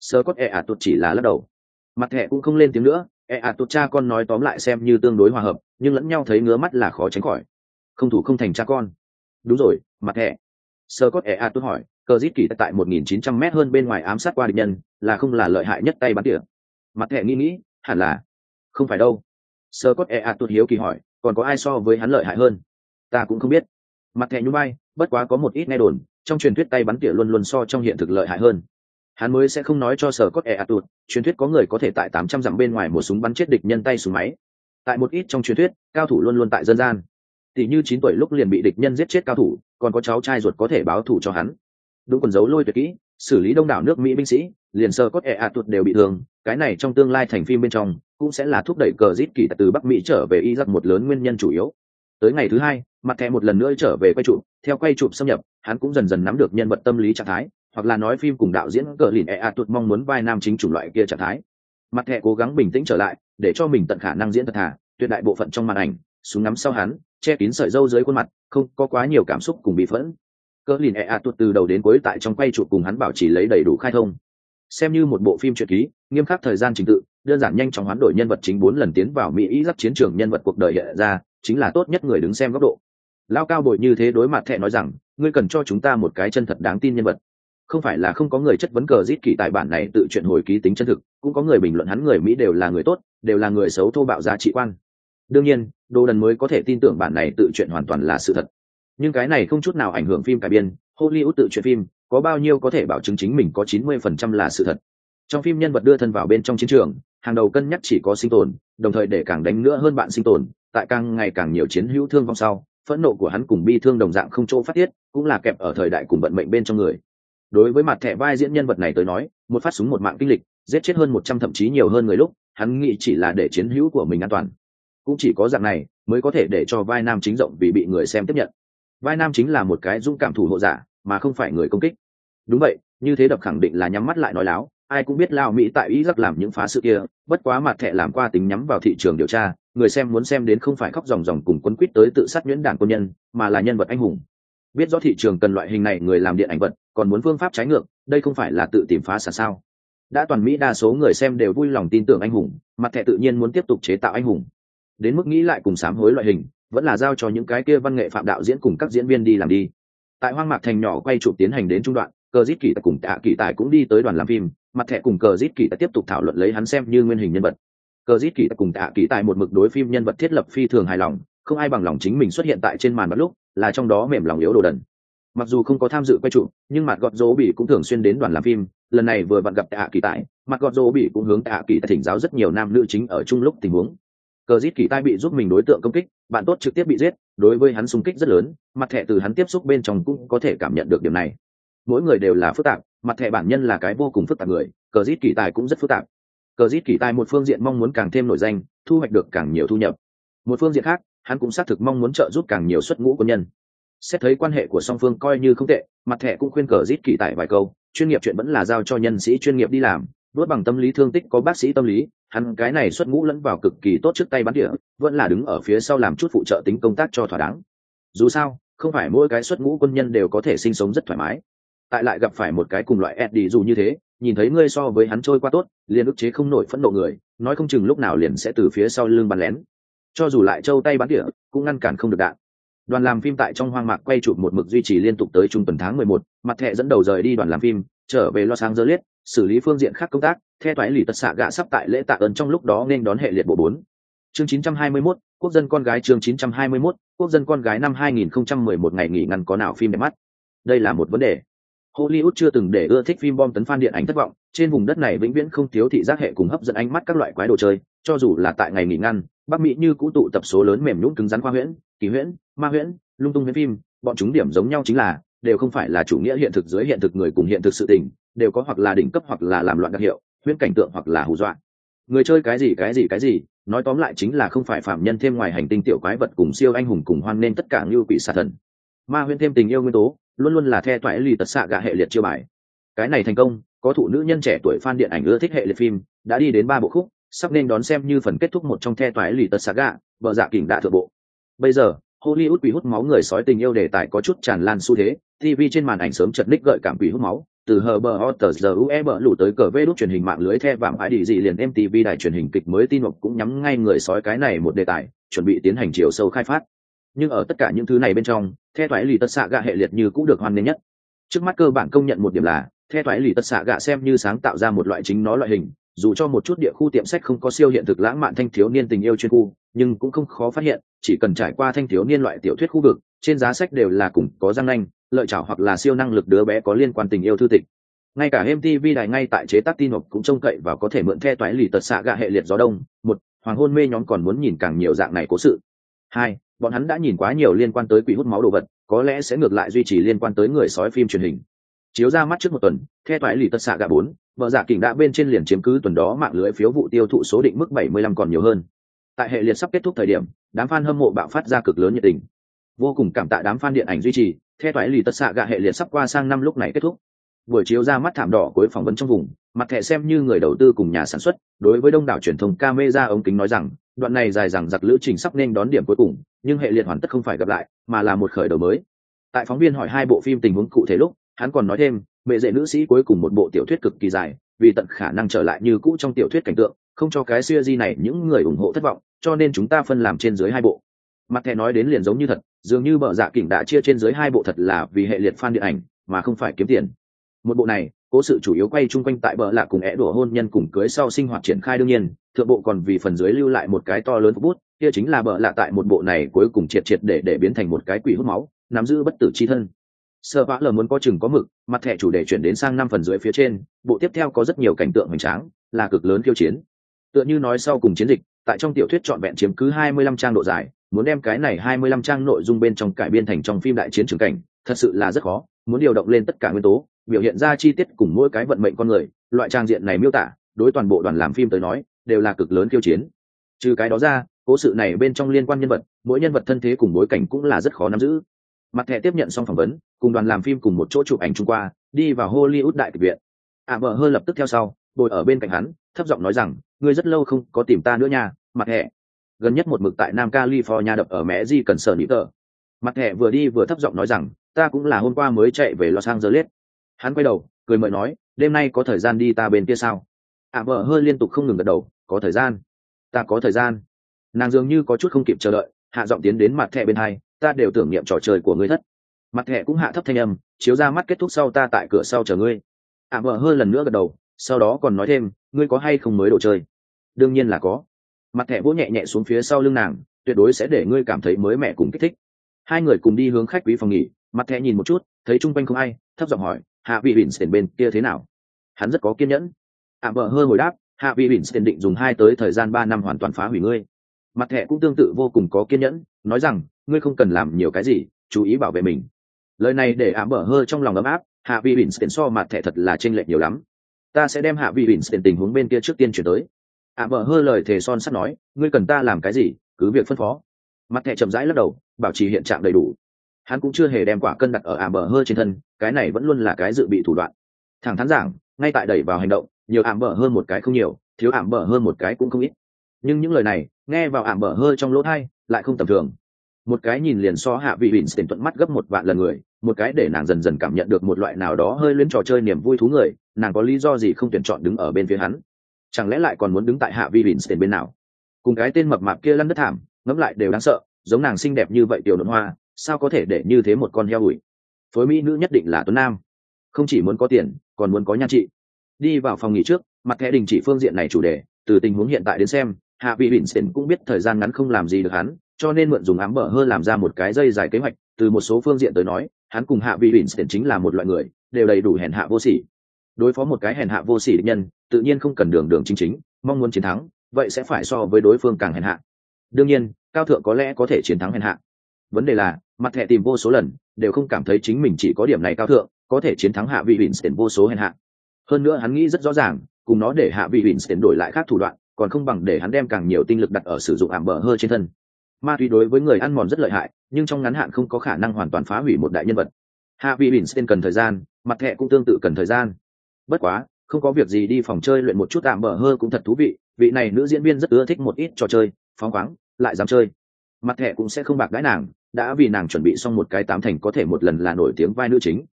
Sơ cốt e a tuột chỉ là lắc đầu. Mặt thẹ cũng không lên tiếng nữa e a tuột cha con nói tóm lại xem như tương đối hòa hợp, nhưng lẫn nhau thấy ngứa mắt là khó tránh khỏi. Không thủ không thành cha con. Đúng rồi, mặt thẹ sơ cốt e a tuột hỏi, cờ giết kỳ tại 1.900 m hơn bên ngoài ám sát qua địch nhân, là không là lợi hại nhất tay bắn tỉa? Mặt thẹ nghĩ nghĩ, hẳn là. Không phải đâu. Sơ cốt e a tuột hiếu kỳ hỏi, còn có ai so với hắn lợi hại hơn? Ta cũng không biết. Mặt thẹ nhún bay bất quá có một ít nghe đồn trong truyền thuyết tay bắn tỉa luôn luôn so trong hiện thực lợi hại hơn. Hắn mới sẽ không nói cho sở cốt e a tụt, truyền thuyết có người có thể tại 800 dặm bên ngoài một súng bắn chết địch nhân tay súng máy. Tại một ít trong truyền thuyết, cao thủ luôn luôn tại dân gian. Tỷ như chín tuổi lúc liền bị địch nhân giết chết cao thủ, còn có cháu trai ruột có thể báo thủ cho hắn. Đúng quần dấu lôi tuyệt kỹ, xử lý đông đảo nước mỹ binh sĩ, liền sơ cốt ẹ ạ tuột đều bị thương, cái này trong tương lai thành phim bên trong cũng sẽ là thúc đẩy cờ rít kỳ từ bắc mỹ trở về iraq một lớn nguyên nhân chủ yếu. Tới ngày thứ hai mặt thẻ một lần nữa trở về quay chụp, theo quay chụp xâm nhập, hắn cũng dần dần nắm được nhân vật tâm lý trạng thái, hoặc là nói phim cùng đạo diễn cờ lìn e a tuột mong muốn vai nam chính chủng loại kia trạng thái. Mặt thẻ cố gắng bình tĩnh trở lại, để cho mình tận khả năng diễn thật thà, tuyệt đại bộ phận trong màn ảnh, súng ngắm sau hắn, che kín sợi râu dưới khuôn mặt, không có quá nhiều cảm xúc cùng bị phẫn. Cờ lìn e a tuột từ đầu đến cuối tại trong quay chụp cùng hắn bảo trì lấy đầy đủ khai thông. Xem như một bộ phim truyện ký, nghiêm khắc thời gian trình tự, đơn giản nhanh chóng hoán đổi nhân vật chính bốn lần tiến vào mỹ ý giáp chiến trường nhân vật cuộc đời hiện ra, chính là tốt nhất người đứng xem góc độ lao cao bội như thế đối mặt thẹ nói rằng, ngươi cần cho chúng ta một cái chân thật đáng tin nhân vật. Không phải là không có người chất vấn cờ rít kỳ tại bản này tự chuyện hồi ký tính chân thực, cũng có người bình luận hắn người mỹ đều là người tốt, đều là người xấu thô bạo giá trị quan. Đương nhiên, đồ đần mới có thể tin tưởng bản này tự chuyện hoàn toàn là sự thật. Nhưng cái này không chút nào ảnh hưởng phim cải biên, hollywood tự chuyện phim, có bao nhiêu có thể bảo chứng chính mình có 90% là sự thật. Trong phim nhân vật đưa thân vào bên trong chiến trường, hàng đầu cân nhắc chỉ có sinh tồn, đồng thời để càng đánh nữa hơn bạn sinh tồn, tại càng ngày càng nhiều chiến hữu thương vong sau phẫn nộ của hắn cùng bi thương đồng dạng không chỗ phát tiết, cũng là kẹp ở thời đại cùng vận mệnh bên trong người. Đối với mặt thẻ vai diễn nhân vật này tới nói, một phát súng một mạng kinh lịch, giết chết hơn một trăm thậm chí nhiều hơn người lúc, hắn nghĩ chỉ là để chiến hữu của mình an toàn. Cũng chỉ có dạng này, mới có thể để cho vai nam chính rộng vì bị người xem tiếp nhận. Vai nam chính là một cái dũng cảm thủ hộ giả, mà không phải người công kích. Đúng vậy, như thế đập khẳng định là nhắm mắt lại nói láo. Ai cũng biết lao mỹ tại ý rất làm những phá sự kia, bất quá mặt thẻ làm qua tính nhắm vào thị trường điều tra người xem muốn xem đến không phải khóc ròng ròng cùng quân quýt tới tự sát nhuyễn đảng quân nhân, mà là nhân vật anh hùng. Biết rõ thị trường cần loại hình này người làm điện ảnh vật, còn muốn phương pháp trái ngược, đây không phải là tự tìm phá sản sao? Đã toàn mỹ đa số người xem đều vui lòng tin tưởng anh hùng, mặt thẻ tự nhiên muốn tiếp tục chế tạo anh hùng. Đến mức nghĩ lại cùng sám hối loại hình, vẫn là giao cho những cái kia văn nghệ phạm đạo diễn cùng các diễn viên đi làm đi. Tại hoang mạc thành nhỏ quay chụp tiến hành đến trung đoạn, cờ dít kỳ tại cùng tạ kỳ tài cũng đi tới đoàn làm phim, mặt thẻ cùng cờ dít kỳ tại tiếp tục thảo luận lấy hắn xem như nguyên hình nhân vật cờ dít kỳ cùng tạ kỳ tài một mực đối phim nhân vật thiết lập phi thường hài lòng, không ai bằng lòng chính mình xuất hiện tại trên màn bắt lúc, là trong đó mềm lòng yếu đồ đần. Mặc dù không có tham dự quay trụ, nhưng mặt gọt dỗ bị cũng thường xuyên đến đoàn làm phim, lần này vừa vặn gặp tạ kỳ tại mặt gọt dỗ bị cũng hướng tạ kỳ tại thỉnh giáo rất nhiều nam nữ chính ở chung lúc tình huống. Cờ dít kỳ tai bị giúp mình đối tượng công kích, bạn tốt trực tiếp bị giết, đối với hắn xung kích rất lớn, mặt thẻ từ hắn tiếp xúc bên trong cũng có thể cảm nhận được điểm này. Mỗi người đều là phức tạp, mặt thẻ bản nhân là cái vô cùng phức tạp người, cờ dít kỳ tài cũng rất phức tạp cờ rít kỳ tài một phương diện mong muốn càng thêm nổi danh, thu hoạch được càng nhiều thu nhập. Một phương diện khác, hắn cũng xác thực mong muốn trợ giúp càng nhiều xuất ngũ quân nhân. Xét thấy quan hệ của song phương coi như không tệ, mặt thẻ cũng khuyên cờ rít kỳ tài vài câu, chuyên nghiệp chuyện vẫn là giao cho nhân sĩ chuyên nghiệp đi làm. Vớt bằng tâm lý thương tích có bác sĩ tâm lý, hắn cái này xuất ngũ lẫn vào cực kỳ tốt trước tay bắn địa, vẫn là đứng ở phía sau làm chút phụ trợ tính công tác cho thỏa đáng. Dù sao, không phải mỗi cái xuất ngũ quân nhân đều có thể sinh sống rất thoải mái. Tại lại gặp phải một cái cùng loại Eddie dù như thế nhìn thấy ngươi so với hắn trôi qua tốt liền ức chế không nổi phẫn nộ người nói không chừng lúc nào liền sẽ từ phía sau lưng bắn lén. Cho dù lại trâu tay bắn địa cũng ngăn cản không được đạn. Đoàn làm phim tại trong hoang mạc quay chụp một mực duy trì liên tục tới trung tuần tháng mười một, mặt thẻ dẫn đầu rời đi đoàn làm phim trở về lo sáng dơ liết xử lý phương diện khác công tác theo thoái lì tật xạ gạ sắp tại lễ tạ ơn trong lúc đó nên đón hệ liệt bộ bốn. Chương 921, quốc dân con gái chương 921, quốc dân con gái năm 2011 ngày nghỉ ngăn có nào phim đẹp mắt? Đây là một vấn đề. Hollywood chưa từng để ưa thích phim bom tấn fan điện ảnh thất vọng, trên vùng đất này vĩnh viễn không thiếu thị giác hệ cùng hấp dẫn ánh mắt các loại quái đồ chơi, cho dù là tại ngày nghỉ ngăn, Bắc Mỹ như cũ tụ tập số lớn mềm nhũn cứng rắn khoa huyễn, kỳ huyễn, ma huyễn, lung tung huyễn phim, bọn chúng điểm giống nhau chính là đều không phải là chủ nghĩa hiện thực dưới hiện thực người cùng hiện thực sự tình, đều có hoặc là đỉnh cấp hoặc là làm loạn đặc hiệu huyễn cảnh tượng hoặc là hù dọa. Người chơi cái gì cái gì cái gì nói tóm lại chính là không phải phạm nhân thêm ngoài hành tinh tiểu quái vật cùng siêu anh hùng cùng hoan nên tất cả như quỷ xà thần. Ma huyễn thêm tình yêu nguyên tố luôn luôn là the toại lì tật xạ gạ hệ liệt chiêu bài cái này thành công có thụ nữ nhân trẻ tuổi fan điện ảnh ưa thích hệ liệt phim đã đi đến ba bộ khúc sắp nên đón xem như phần kết thúc một trong the toại lì tật xạ gạ vợ dạ kỉnh đạ thượng bộ bây giờ hollywood quỷ hút máu người sói tình yêu đề tài có chút tràn lan xu thế tv trên màn ảnh sớm chật ních gợi cảm quỷ hút máu từ hờ bờ Otter giờ UE bờ lủ tới cờ vê đốt truyền hình mạng lưới the vàng ái đi gì liền MTV đài truyền hình kịch mới tin mục cũng nhắm ngay người sói cái này một đề tài, chuẩn bị tiến hành chiều sâu khai phát. Nhưng ở tất cả những thứ này bên trong, the thoái lì tất xạ gạ hệ liệt như cũng được hoan nghênh nhất. Trước mắt cơ bản công nhận một điểm là, the thoái lì tất xạ gạ xem như sáng tạo ra một loại chính nó loại hình, dù cho một chút địa khu tiệm sách không có siêu hiện thực lãng mạn thanh thiếu niên tình yêu chuyên khu, nhưng cũng không khó phát hiện, chỉ cần trải qua thanh thiếu niên loại tiểu thuyết khu vực, trên giá sách đều là cùng có răng nanh, lợi chảo hoặc là siêu năng lực đứa bé có liên quan tình yêu thư tịch ngay cả mtv đài ngay tại chế tác tin hộp cũng trông cậy và có thể mượn the toái lì tật xạ gạ hệ liệt gió đông một hoàng hôn mê nhóm còn muốn nhìn càng nhiều dạng này cố sự hai bọn hắn đã nhìn quá nhiều liên quan tới quỷ hút máu đồ vật, có lẽ sẽ ngược lại duy trì liên quan tới người sói phim truyền hình. Chiếu ra mắt trước một tuần theo toái lì tất xạ gạ bốn, vợ giả kỉnh đã bên trên liền chiếm cứ tuần đó mạng lưới phiếu vụ tiêu thụ số định mức 75 còn nhiều hơn. Tại hệ liệt sắp kết thúc thời điểm, đám fan hâm mộ bạo phát ra cực lớn nhiệt tình. Vô cùng cảm tạ đám fan điện ảnh duy trì theo toái lì tất xạ gạ hệ liệt sắp qua sang năm lúc này kết thúc buổi chiếu ra mắt thảm đỏ cuối phỏng vấn trong vùng, mặt thẻ xem như người đầu tư cùng nhà sản xuất, đối với đông đảo truyền thông camera ống kính nói rằng, đoạn này dài rằng giặc lữ trình sắp nên đón điểm cuối cùng, nhưng hệ liệt hoàn tất không phải gặp lại, mà là một khởi đầu mới. Tại phóng viên hỏi hai bộ phim tình huống cụ thể lúc, hắn còn nói thêm, mẹ dễ nữ sĩ cuối cùng một bộ tiểu thuyết cực kỳ dài, vì tận khả năng trở lại như cũ trong tiểu thuyết cảnh tượng, không cho cái siêu di này những người ủng hộ thất vọng, cho nên chúng ta phân làm trên dưới hai bộ. Mặt thẻ nói đến liền giống như thật, dường như bợ dạ kỉnh đã chia trên dưới hai bộ thật là vì hệ liệt fan điện ảnh, mà không phải kiếm tiền một bộ này, cố sự chủ yếu quay chung quanh tại bờ lạ cùng é đổ hôn nhân cùng cưới sau sinh hoạt triển khai đương nhiên, thượng bộ còn vì phần dưới lưu lại một cái to lớn bút, kia chính là bờ lạ tại một bộ này cuối cùng triệt triệt để để biến thành một cái quỷ hút máu, nắm giữ bất tử chi thân. Sợ vã lờ muốn có chừng có mực, mặt thẻ chủ đề chuyển đến sang năm phần dưới phía trên, bộ tiếp theo có rất nhiều cảnh tượng hoành tráng, là cực lớn khiêu chiến. Tựa như nói sau cùng chiến dịch, tại trong tiểu thuyết trọn vẹn chiếm cứ hai mươi lăm trang độ dài, muốn đem cái này hai mươi lăm trang nội dung bên trong cải biên thành trong phim đại chiến trường cảnh, thật sự là rất khó, muốn điều động lên tất cả nguyên tố biểu hiện ra chi tiết cùng mỗi cái vận mệnh con người, loại trang diện này miêu tả, đối toàn bộ đoàn làm phim tới nói, đều là cực lớn khiêu chiến. Trừ cái đó ra, cố sự này bên trong liên quan nhân vật, mỗi nhân vật thân thế cùng bối cảnh cũng là rất khó nắm giữ. Mặt thẻ tiếp nhận xong phỏng vấn, cùng đoàn làm phim cùng một chỗ chụp ảnh trung qua, đi vào hollywood đại kịch viện. Ạ vợ hơn lập tức theo sau, ngồi ở bên cạnh hắn, thấp giọng nói rằng, ngươi rất lâu không có tìm ta nữa nha, mặt thẻ. Gần nhất một mực tại nam california đập ở mẹ di cần sở nhị tờ. Mặt thẻ vừa đi vừa thấp giọng nói rằng, ta cũng là hôm qua mới chạy về los angeles hắn quay đầu cười mời nói đêm nay có thời gian đi ta bên kia sao? Ạ à, vợ hơi liên tục không ngừng gật đầu có thời gian. Ta có thời gian. Nàng dường như có chút không kịp chờ đợi hạ giọng tiến đến mặt thẻ bên hai ta đều tưởng niệm trò chơi của ngươi thất. Mặt thẻ cũng hạ thấp thanh âm chiếu ra mắt kết thúc sau ta tại cửa sau chờ ngươi. Ạ à, vợ hơi lần nữa gật đầu sau đó còn nói thêm ngươi có hay không mới đồ chơi? Đương nhiên là có. Mặt thẻ vỗ nhẹ nhẹ xuống phía sau lưng nàng tuyệt đối sẽ để ngươi cảm thấy mới mẻ cùng kích thích. Hai người cùng đi hướng khách quý phòng nghỉ mặt thẻ nhìn một chút thấy chung quanh không ai thấp giọng hỏi hạ vị bỉn tiền bên kia thế nào? Hắn rất có kiên nhẫn. Ạ vợ Hơi hồi đáp, hạ vị bỉn tiền định dùng hai tới thời gian ba năm hoàn toàn phá hủy ngươi. Mặt thẻ cũng tương tự vô cùng có kiên nhẫn, nói rằng, ngươi không cần làm nhiều cái gì, chú ý bảo vệ mình. Lời này để ạ vợ Hơi trong lòng ấm áp, hạ vị bỉn tiền so mặt thẻ thật là chênh lệch nhiều lắm. Ta sẽ đem hạ vị bỉn tiền tình huống bên kia trước tiên chuyển tới. Ạ vợ Hơi lời thề son sắt nói, ngươi cần ta làm cái gì, cứ việc phân phó. Mặt thẻ chậm rãi lắc đầu, bảo trì hiện trạng đầy đủ hắn cũng chưa hề đem quả cân đặt ở ảm bờ hơ trên thân, cái này vẫn luôn là cái dự bị thủ đoạn. Thẳng thắn giảng, ngay tại đẩy vào hành động, nhiều ảm bờ hơn một cái không nhiều, thiếu ảm bờ hơn một cái cũng không ít. Nhưng những lời này, nghe vào ảm bờ hơ trong lỗ thai, lại không tầm thường. Một cái nhìn liền so hạ vị bỉn tiền thuận mắt gấp một vạn lần người, một cái để nàng dần dần cảm nhận được một loại nào đó hơi luyến trò chơi niềm vui thú người, nàng có lý do gì không tuyển chọn đứng ở bên phía hắn? Chẳng lẽ lại còn muốn đứng tại hạ vị bỉn tiền bên nào? Cùng cái tên mập mạp kia lăn đất thảm, ngẫm lại đều đáng sợ, giống nàng xinh đẹp như vậy tiểu nộn hoa sao có thể để như thế một con heo ủi? Phối mỹ nữ nhất định là tuấn nam. Không chỉ muốn có tiền, còn muốn có nhan trị. Đi vào phòng nghỉ trước, mặt thẻ đình chỉ phương diện này chủ đề, từ tình huống hiện tại đến xem, hạ vị bỉn xỉn cũng biết thời gian ngắn không làm gì được hắn, cho nên mượn dùng ám bở hơn làm ra một cái dây dài kế hoạch, từ một số phương diện tới nói, hắn cùng hạ vị bỉn xỉn chính là một loại người, đều đầy đủ hèn hạ vô sỉ. Đối phó một cái hèn hạ vô sỉ định nhân, tự nhiên không cần đường đường chính chính, mong muốn chiến thắng, vậy sẽ phải so với đối phương càng hèn hạ. Đương nhiên, cao thượng có lẽ có thể chiến thắng hèn hạ. Vấn đề là mặt thẻ tìm vô số lần, đều không cảm thấy chính mình chỉ có điểm này cao thượng, có thể chiến thắng hạ vị Winston vô số hèn hạ. Hơn nữa hắn nghĩ rất rõ ràng, cùng nó để hạ vị Winston đổi lại khác thủ đoạn, còn không bằng để hắn đem càng nhiều tinh lực đặt ở sử dụng ảm bờ hơ trên thân. Ma túy đối với người ăn mòn rất lợi hại, nhưng trong ngắn hạn không có khả năng hoàn toàn phá hủy một đại nhân vật. Hạ vị Winston cần thời gian, mặt thẻ cũng tương tự cần thời gian. Bất quá, không có việc gì đi phòng chơi luyện một chút tạm bờ hơ cũng thật thú vị vị này nữ diễn viên rất ưa thích một ít trò chơi, phóng khoáng, lại dám chơi. Mặt thẻ cũng sẽ không bạc đãi nàng đã vì nàng chuẩn bị xong một cái tám thành có thể một lần là nổi tiếng vai nữ chính.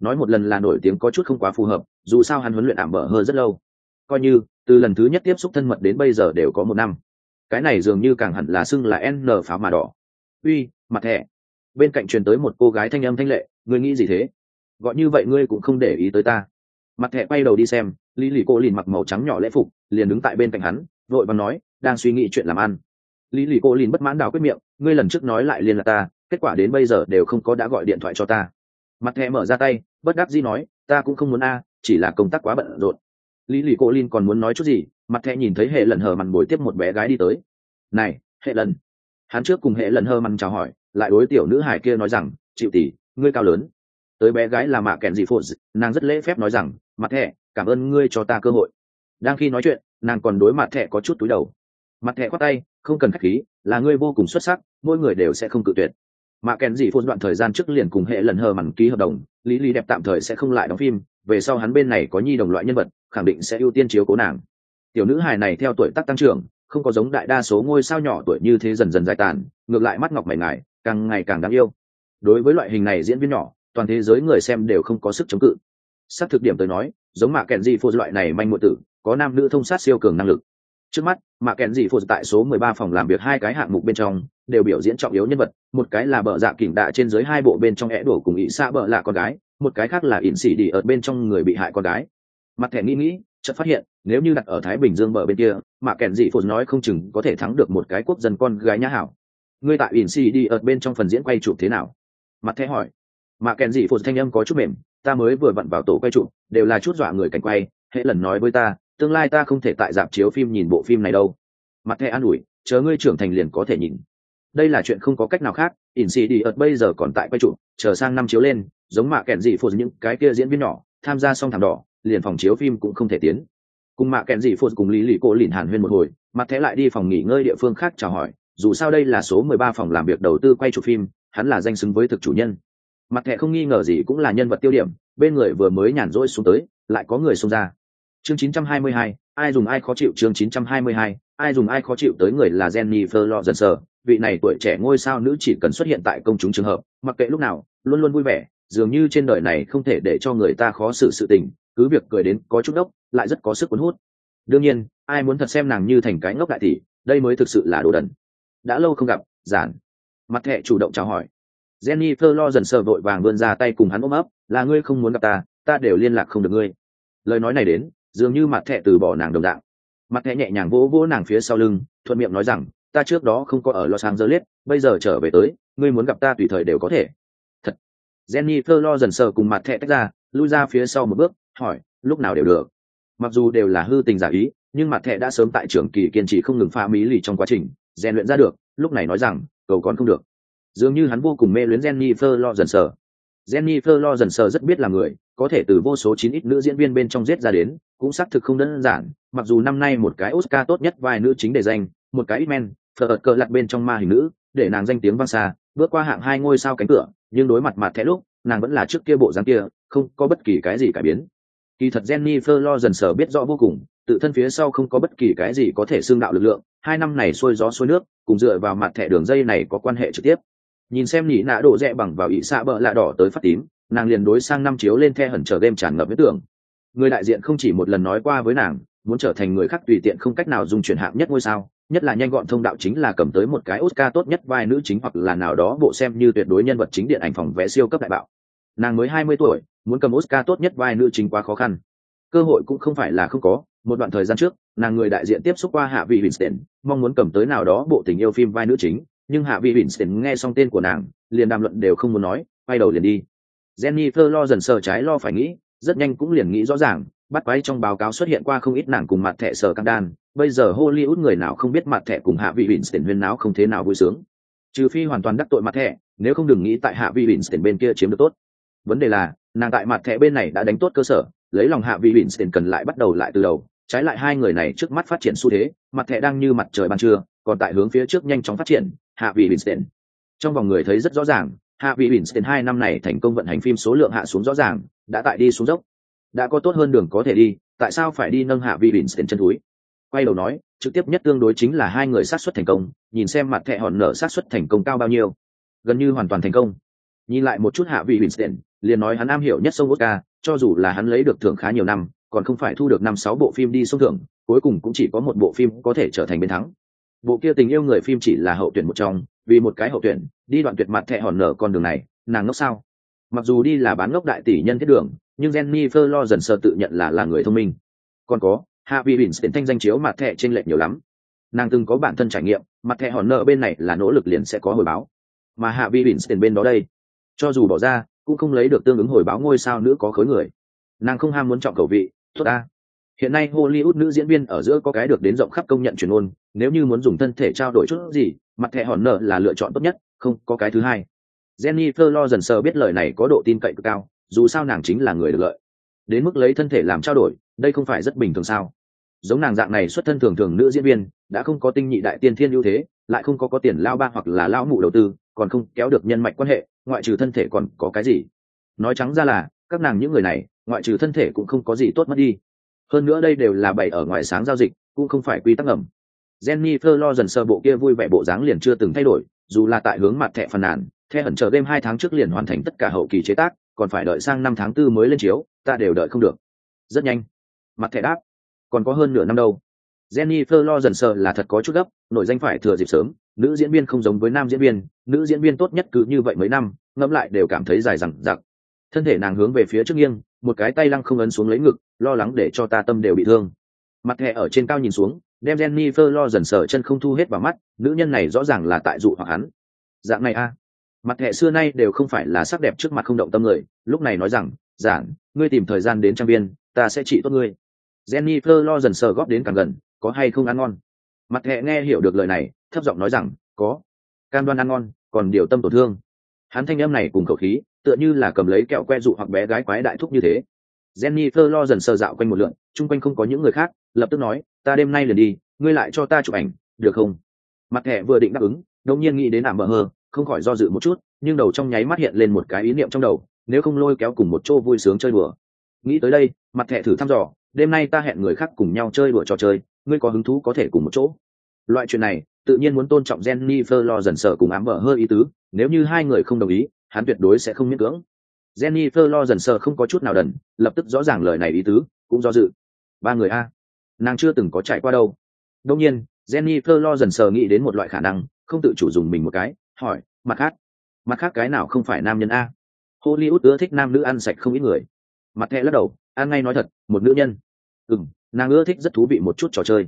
Nói một lần là nổi tiếng có chút không quá phù hợp, dù sao hắn huấn luyện ảm bở hơi rất lâu. Coi như, từ lần thứ nhất tiếp xúc thân mật đến bây giờ đều có một năm. Cái này dường như càng hẳn là xưng là n pháo mà đỏ. Uy, mặt thẻ bên cạnh truyền tới một cô gái thanh âm thanh lệ, ngươi nghĩ gì thế? Gọi như vậy ngươi cũng không để ý tới ta. Mặt thẻ quay đầu đi xem, lý lì cô lìn mặc màu trắng nhỏ lễ phục, liền đứng tại bên cạnh hắn, vội và nói, đang suy nghĩ chuyện làm ăn. Lý lì cô lìn bất mãn đào quyết miệng ngươi lần trước nói lại liên lạc ta, kết quả đến bây giờ đều không có đã gọi điện thoại cho ta. Mặt thẹ mở ra tay, bất đắc dĩ nói, ta cũng không muốn a, chỉ là công tác quá bận rộn. Lý lì cô lin còn muốn nói chút gì, mặt thẹ nhìn thấy hệ lần hờ mằn bồi tiếp một bé gái đi tới. Này, hệ lần. Hắn trước cùng hệ lần hờ mằn chào hỏi, lại đối tiểu nữ hải kia nói rằng, chịu tỷ, ngươi cao lớn. Tới bé gái là mạ kèn dị phụ nàng rất lễ phép nói rằng, mặt thẹ cảm ơn ngươi cho ta cơ hội. Đang khi nói chuyện, nàng còn đối mặt thẹ có chút túi đầu mặt thẻ khoát tay, không cần khách khí, là ngươi vô cùng xuất sắc, mỗi người đều sẽ không cự tuyệt. Mà kèn dị phôn đoạn thời gian trước liền cùng hệ lần hờ mặn ký hợp đồng, lý lý đẹp tạm thời sẽ không lại đóng phim, về sau hắn bên này có nhi đồng loại nhân vật, khẳng định sẽ ưu tiên chiếu cố nàng. Tiểu nữ hài này theo tuổi tác tăng trưởng, không có giống đại đa số ngôi sao nhỏ tuổi như thế dần dần dài tàn, ngược lại mắt ngọc mày ngài, càng ngày càng đáng yêu. Đối với loại hình này diễn viên nhỏ, toàn thế giới người xem đều không có sức chống cự. Xác thực điểm tới nói, giống mạ kèn dị phô loại này manh ngụy tử, có nam nữ thông sát siêu cường năng lực. Trước mắt mà kèn dị phụt tại số 13 phòng làm việc hai cái hạng mục bên trong, đều biểu diễn trọng yếu nhân vật. Một cái là bờ dạ kỉnh đạ trên dưới hai bộ bên trong é đổ cùng ý xa bờ là con gái, một cái khác là ỉn xỉ đi ở bên trong người bị hại con gái. Mặt thẻ nghĩ nghĩ, chợt phát hiện, nếu như đặt ở thái bình dương bờ bên kia, mà kèn dị phụt nói không chừng có thể thắng được một cái quốc dân con gái nhã hảo. Ngươi tại ỉn xỉ đi ở bên trong phần diễn quay chụp thế nào? Mặt thẻ hỏi. Mà kèn dị phụt thanh âm có chút mềm, ta mới vừa vặn vào tổ quay chụp, đều là chút dọa người cảnh quay hệ lần nói với ta tương lai ta không thể tại dạp chiếu phim nhìn bộ phim này đâu. Mặt thẻ an ủi, chờ ngươi trưởng thành liền có thể nhìn. Đây là chuyện không có cách nào khác, ỉn xì đi ợt bây giờ còn tại quay trụ chờ sang năm chiếu lên, giống mạ kẹn dị phụt những cái kia diễn viên nhỏ, tham gia xong thảm đỏ, liền phòng chiếu phim cũng không thể tiến. Cùng mạ kẹn dị phụt cùng lý lì cô lìn hàn huyên một hồi, mặt thẻ lại đi phòng nghỉ ngơi địa phương khác chào hỏi, dù sao đây là số mười ba phòng làm việc đầu tư quay chụp phim, hắn là danh xứng với thực chủ nhân. Mặt thẻ không nghi ngờ gì cũng là nhân vật tiêu điểm, bên người vừa mới nhàn rỗi xuống tới, lại có người xông ra chương 922, ai dùng ai khó chịu chương 922, ai dùng ai khó chịu tới người là Jennifer Lawrence, vị này tuổi trẻ ngôi sao nữ chỉ cần xuất hiện tại công chúng trường hợp, mặc kệ lúc nào, luôn luôn vui vẻ, dường như trên đời này không thể để cho người ta khó xử sự tình, cứ việc cười đến có chút đốc, lại rất có sức cuốn hút. Đương nhiên, ai muốn thật xem nàng như thành cái ngốc đại tỷ, đây mới thực sự là đồ đần. Đã lâu không gặp, giản. Mặt thẻ chủ động chào hỏi. Jennifer Lawrence vội vàng vươn ra tay cùng hắn ôm ấp, là ngươi không muốn gặp ta, ta đều liên lạc không được ngươi. Lời nói này đến, dường như mặt thẹ từ bỏ nàng đồng dạng. Mặt thẹ nhẹ nhàng vỗ vỗ nàng phía sau lưng, thuận miệng nói rằng, ta trước đó không có ở los angeles, bây giờ trở về tới, ngươi muốn gặp ta tùy thời đều có thể. Thật. Jennifer lo dần sờ cùng mặt thẹ tách ra, lui ra phía sau một bước, hỏi, lúc nào đều được? Mặc dù đều là hư tình giả ý, nhưng mặt thẹ đã sớm tại trường kỳ kiên trì không ngừng pha mỹ lì trong quá trình, rèn luyện ra được, lúc này nói rằng, cầu còn không được. Dường như hắn vô cùng mê luyến jennifer lo dần sờ jennifer lo dần sờ rất biết là người có thể từ vô số chín ít nữ diễn viên bên trong giết ra đến cũng xác thực không đơn giản. Mặc dù năm nay một cái oscar tốt nhất vai nữ chính để giành, một cái X-Men, Fleur cờ lật bên trong ma hình nữ để nàng danh tiếng vang xa bước qua hạng hai ngôi sao cánh cửa nhưng đối mặt mặt thẻ lúc nàng vẫn là trước kia bộ dáng kia không có bất kỳ cái gì cải biến. Kỳ thật jennifer lo dần sờ biết rõ vô cùng tự thân phía sau không có bất kỳ cái gì có thể xương đạo lực lượng hai năm này xuôi gió xuôi nước cùng dựa vào mặt thẻ đường dây này có quan hệ trực tiếp nhìn xem nhị nạ độ rẽ bằng vào ỵ xạ bợ lạ đỏ tới phát tím, nàng liền đối sang năm chiếu lên the hẩn trở đêm tràn ngập với tưởng. Người đại diện không chỉ một lần nói qua với nàng, muốn trở thành người khác tùy tiện không cách nào dùng chuyển hạng nhất ngôi sao, nhất là nhanh gọn thông đạo chính là cầm tới một cái oscar tốt nhất vai nữ chính hoặc là nào đó bộ xem như tuyệt đối nhân vật chính điện ảnh phòng vé siêu cấp đại bạo. Nàng mới hai mươi tuổi, muốn cầm oscar tốt nhất vai nữ chính quá khó khăn. Cơ hội cũng không phải là không có, một đoạn thời gian trước, nàng người đại diện tiếp xúc qua hạ vị winston mong muốn cầm tới nào đó bộ tình yêu phim vai nữ chính nhưng hạ vị winston nghe xong tên của nàng, liền đàm luận đều không muốn nói, quay đầu liền đi. Jennifer lo dần sờ trái lo phải nghĩ, rất nhanh cũng liền nghĩ rõ ràng, bắt quái trong báo cáo xuất hiện qua không ít nàng cùng mặt thẻ sở căng đan, bây giờ hollywood người nào không biết mặt thẻ cùng hạ vị winston huyên náo không thế nào vui sướng. Trừ phi hoàn toàn đắc tội mặt thẻ, nếu không đừng nghĩ tại hạ vị winston bên kia chiếm được tốt. Vấn đề là, nàng tại mặt thẻ bên này đã đánh tốt cơ sở, lấy lòng hạ vị winston cần lại bắt đầu lại từ đầu, trái lại hai người này trước mắt phát triển xu thế, mặt thẻ đang như mặt trời ban trưa, còn tại hướng phía trước nhanh chóng phát triển hạ vị winston. Trong vòng người thấy rất rõ ràng hạ vị winston hai năm này thành công vận hành phim số lượng hạ xuống rõ ràng đã tại đi xuống dốc. Đã có tốt hơn đường có thể đi tại sao phải đi nâng hạ vị winston chân túi? Quay đầu nói trực tiếp nhất tương đối chính là hai người sát xuất thành công nhìn xem mặt thẻ hòn nở sát xuất thành công cao bao nhiêu. Gần như hoàn toàn thành công. Nhìn lại một chút hạ vị winston liền nói hắn am hiểu nhất sông vodka, cho dù là hắn lấy được thưởng khá nhiều năm còn không phải thu được năm sáu bộ phim đi sông thưởng cuối cùng cũng chỉ có một bộ phim có thể trở thành bên thắng bộ kia tình yêu người phim chỉ là hậu tuyển một trong, vì một cái hậu tuyển, đi đoạn tuyệt mặt thẹ hòn nở con đường này, nàng ngốc sao? Mặc dù đi là bán ngốc đại tỷ nhân thiết đường, nhưng jennifer lo dần sơ tự nhận là là người thông minh. Còn có hạ vị bỉn tiền thanh danh chiếu mặt thẹ trên lệch nhiều lắm. Nàng từng có bản thân trải nghiệm, mặt thẹ hòn nợ bên này là nỗ lực liền sẽ có hồi báo. Mà hạ vị bỉn tiền bên đó đây, cho dù bỏ ra, cũng không lấy được tương ứng hồi báo ngôi sao nữa có khối người. Nàng không ham muốn chọn cầu vị, tốt ta hiện nay hollywood nữ diễn viên ở giữa có cái được đến rộng khắp công nhận truyền ôn nếu như muốn dùng thân thể trao đổi chút gì, mặt thẻ hòn nợ là lựa chọn tốt nhất, không có cái thứ hai. Jennifer lo dần sờ biết lời này có độ tin cậy cực cao, dù sao nàng chính là người được lợi. Đến mức lấy thân thể làm trao đổi, đây không phải rất bình thường sao? Giống nàng dạng này xuất thân thường thường nữ diễn viên, đã không có tinh nhị đại tiên thiên ưu thế, lại không có có tiền lao ba hoặc là lao mụ đầu tư, còn không kéo được nhân mạch quan hệ, ngoại trừ thân thể còn có cái gì? Nói trắng ra là, các nàng những người này, ngoại trừ thân thể cũng không có gì tốt mất đi hơn nữa đây đều là bày ở ngoài sáng giao dịch, cũng không phải quy tắc ngầm. Jennifer lo dần sơ bộ kia vui vẻ bộ dáng liền chưa từng thay đổi, dù là tại hướng mặt thẻ phàn nàn theo hẳn chờ đêm hai tháng trước liền hoàn thành tất cả hậu kỳ chế tác, còn phải đợi sang năm tháng tư mới lên chiếu, ta đều đợi không được. Rất nhanh. Mặt thẻ đáp. Còn có hơn nửa năm đâu. Jennifer lo dần sơ là thật có chút gấp nội danh phải thừa dịp sớm, nữ diễn viên không giống với nam diễn viên, nữ diễn viên tốt nhất cứ như vậy mấy năm, ngẫm lại đều cảm thấy dài dằng dặc. Thân thể nàng hướng về phía trước nghiêng một cái tay lăng không ấn xuống lấy ngực, lo lắng để cho ta tâm đều bị thương. Mặt thẹ ở trên cao nhìn xuống, đem Jennifer lo dần sờ chân không thu hết vào mắt, nữ nhân này rõ ràng là tại dụ hoặc hắn. Dạng này a. Mặt thẹ xưa nay đều không phải là sắc đẹp trước mặt không động tâm người, lúc này nói rằng, giản, ngươi tìm thời gian đến trang viên, ta sẽ trị tốt ngươi. Jennifer lo dần sờ góp đến càng gần, có hay không ăn ngon? Mặt thẹ nghe hiểu được lời này, thấp giọng nói rằng, có. Cam đoan ăn ngon, còn điều tâm tổn thương. Hắn thanh em này cùng khẩu khí tựa như là cầm lấy kẹo que dụ hoặc bé gái quái đại thúc như thế. Jennifer lo dần sờ dạo quanh một lượn, chung quanh không có những người khác, lập tức nói, ta đêm nay liền đi, ngươi lại cho ta chụp ảnh, được không? Mặt thẻ vừa định đáp ứng đông nhiên nghĩ đến ảm bờ hờ, không khỏi do dự một chút, nhưng đầu trong nháy mắt hiện lên một cái ý niệm trong đầu, nếu không lôi kéo cùng một chỗ vui sướng chơi đùa. Nghĩ tới đây, mặt thẻ thử thăm dò, đêm nay ta hẹn người khác cùng nhau chơi đùa trò chơi, ngươi có hứng thú có thể cùng một chỗ? Loại chuyện này, tự nhiên muốn tôn trọng Jennifer lo dần sợ cùng ám bờ hơi ý tứ, nếu như hai người không đồng ý hắn tuyệt đối sẽ không miễn cưỡng. Jennifer lo dần sợ không có chút nào đần, lập tức rõ ràng lời này ý tứ, cũng do dự. Ba người a. Nàng chưa từng có trải qua đâu. Đông nhiên, jennifer lo dần sờ nghĩ đến một loại khả năng, không tự chủ dùng mình một cái, hỏi, mặt khác mặt khác cái nào không phải nam nhân a? Hollywood ưa thích nam nữ ăn sạch không ít người. Mặt thẹ lắc đầu ăn ngay nói thật, một nữ nhân. Ừ m nàng ưa thích rất thú vị một chút trò chơi.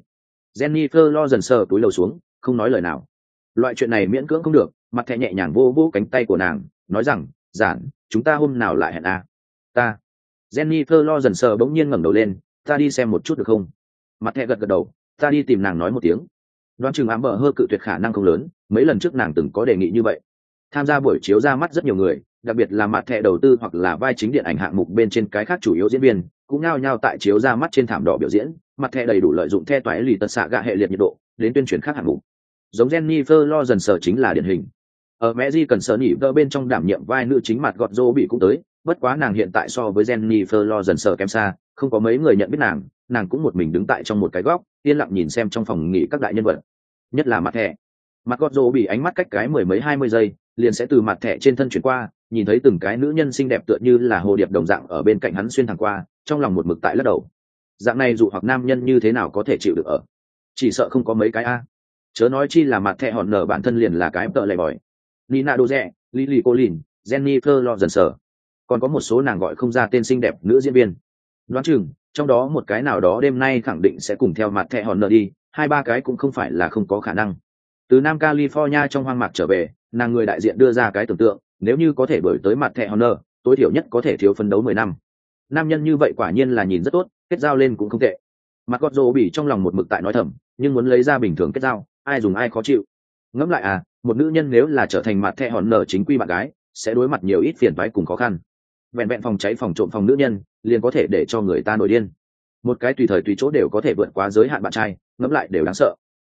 Jennifer lo dần sờ túi lầu xuống, không nói lời nào. Loại chuyện này miễn cưỡng không được, mặt thẹ nhẹ nhàng vô vô cánh tay của nàng nói rằng, giản, chúng ta hôm nào lại hẹn à? ta. Jennifer lo dần sờ bỗng nhiên ngẩng đầu lên, ta đi xem một chút được không? Mặt thẹ gật gật đầu, ta đi tìm nàng nói một tiếng. Đoán chừng ám bờ hơ cự tuyệt khả năng không lớn, mấy lần trước nàng từng có đề nghị như vậy. Tham gia buổi chiếu ra mắt rất nhiều người, đặc biệt là mặt thẻ đầu tư hoặc là vai chính điện ảnh hạng mục bên trên cái khác chủ yếu diễn viên, cũng nao nhao tại chiếu ra mắt trên thảm đỏ biểu diễn, mặt thẻ đầy đủ lợi dụng the toái lì tật xạ gạ hệ liệt nhiệt độ, đến tuyên truyền khác hạng mục. Giống Jennifer lo dần sở chính là điển hình ở mẹ di cần sở nhị vợ bên trong đảm nhiệm vai nữ chính mặt gọt dô bị cũng tới, bất quá nàng hiện tại so với Jennifer lo dần sở kém xa, không có mấy người nhận biết nàng nàng cũng một mình đứng tại trong một cái góc, yên lặng nhìn xem trong phòng nghỉ các đại nhân vật. Nhất là mặt thẻ. Mặt gọt dô bị ánh mắt cách cái mười mấy hai mươi giây, liền sẽ từ mặt thẻ trên thân chuyển qua, nhìn thấy từng cái nữ nhân xinh đẹp tựa như là hồ điệp đồng dạng ở bên cạnh hắn xuyên thẳng qua, trong lòng một mực tại lắc đầu. Dạng này dù hoặc nam nhân như thế nào có thể chịu được ở? Chỉ sợ không có mấy cái a. Chớ nói chi là mặt thẹ hòn nở bản thân liền là cái tợ lầy bòi nina Doze, lily colin Jenny lo dần sở. còn có một số nàng gọi không ra tên xinh đẹp nữ diễn viên. Đoán chừng trong đó một cái nào đó đêm nay khẳng định sẽ cùng theo mặt thẹ hòn nợ đi hai ba cái cũng không phải là không có khả năng. Từ nam california trong hoang mạc trở về nàng người đại diện đưa ra cái tưởng tượng nếu như có thể bởi tới mặt thẻ honor tối thiểu nhất có thể thiếu phân đấu mười năm. Nam nhân như vậy quả nhiên là nhìn rất tốt kết giao lên cũng không tệ. Mặt gót rô bỉ trong lòng một mực tại nói thầm nhưng muốn lấy ra bình thường kết giao ai dùng ai khó chịu ngẫm lại à một nữ nhân nếu là trở thành mặt thẹ hòn nở chính quy bạn gái, sẽ đối mặt nhiều ít phiền toái cùng khó khăn. Vẹn vẹn phòng cháy phòng trộm phòng nữ nhân, liền có thể để cho người ta nổi điên. Một cái tùy thời tùy chỗ đều có thể vượt quá giới hạn bạn trai, ngẫm lại đều đáng sợ.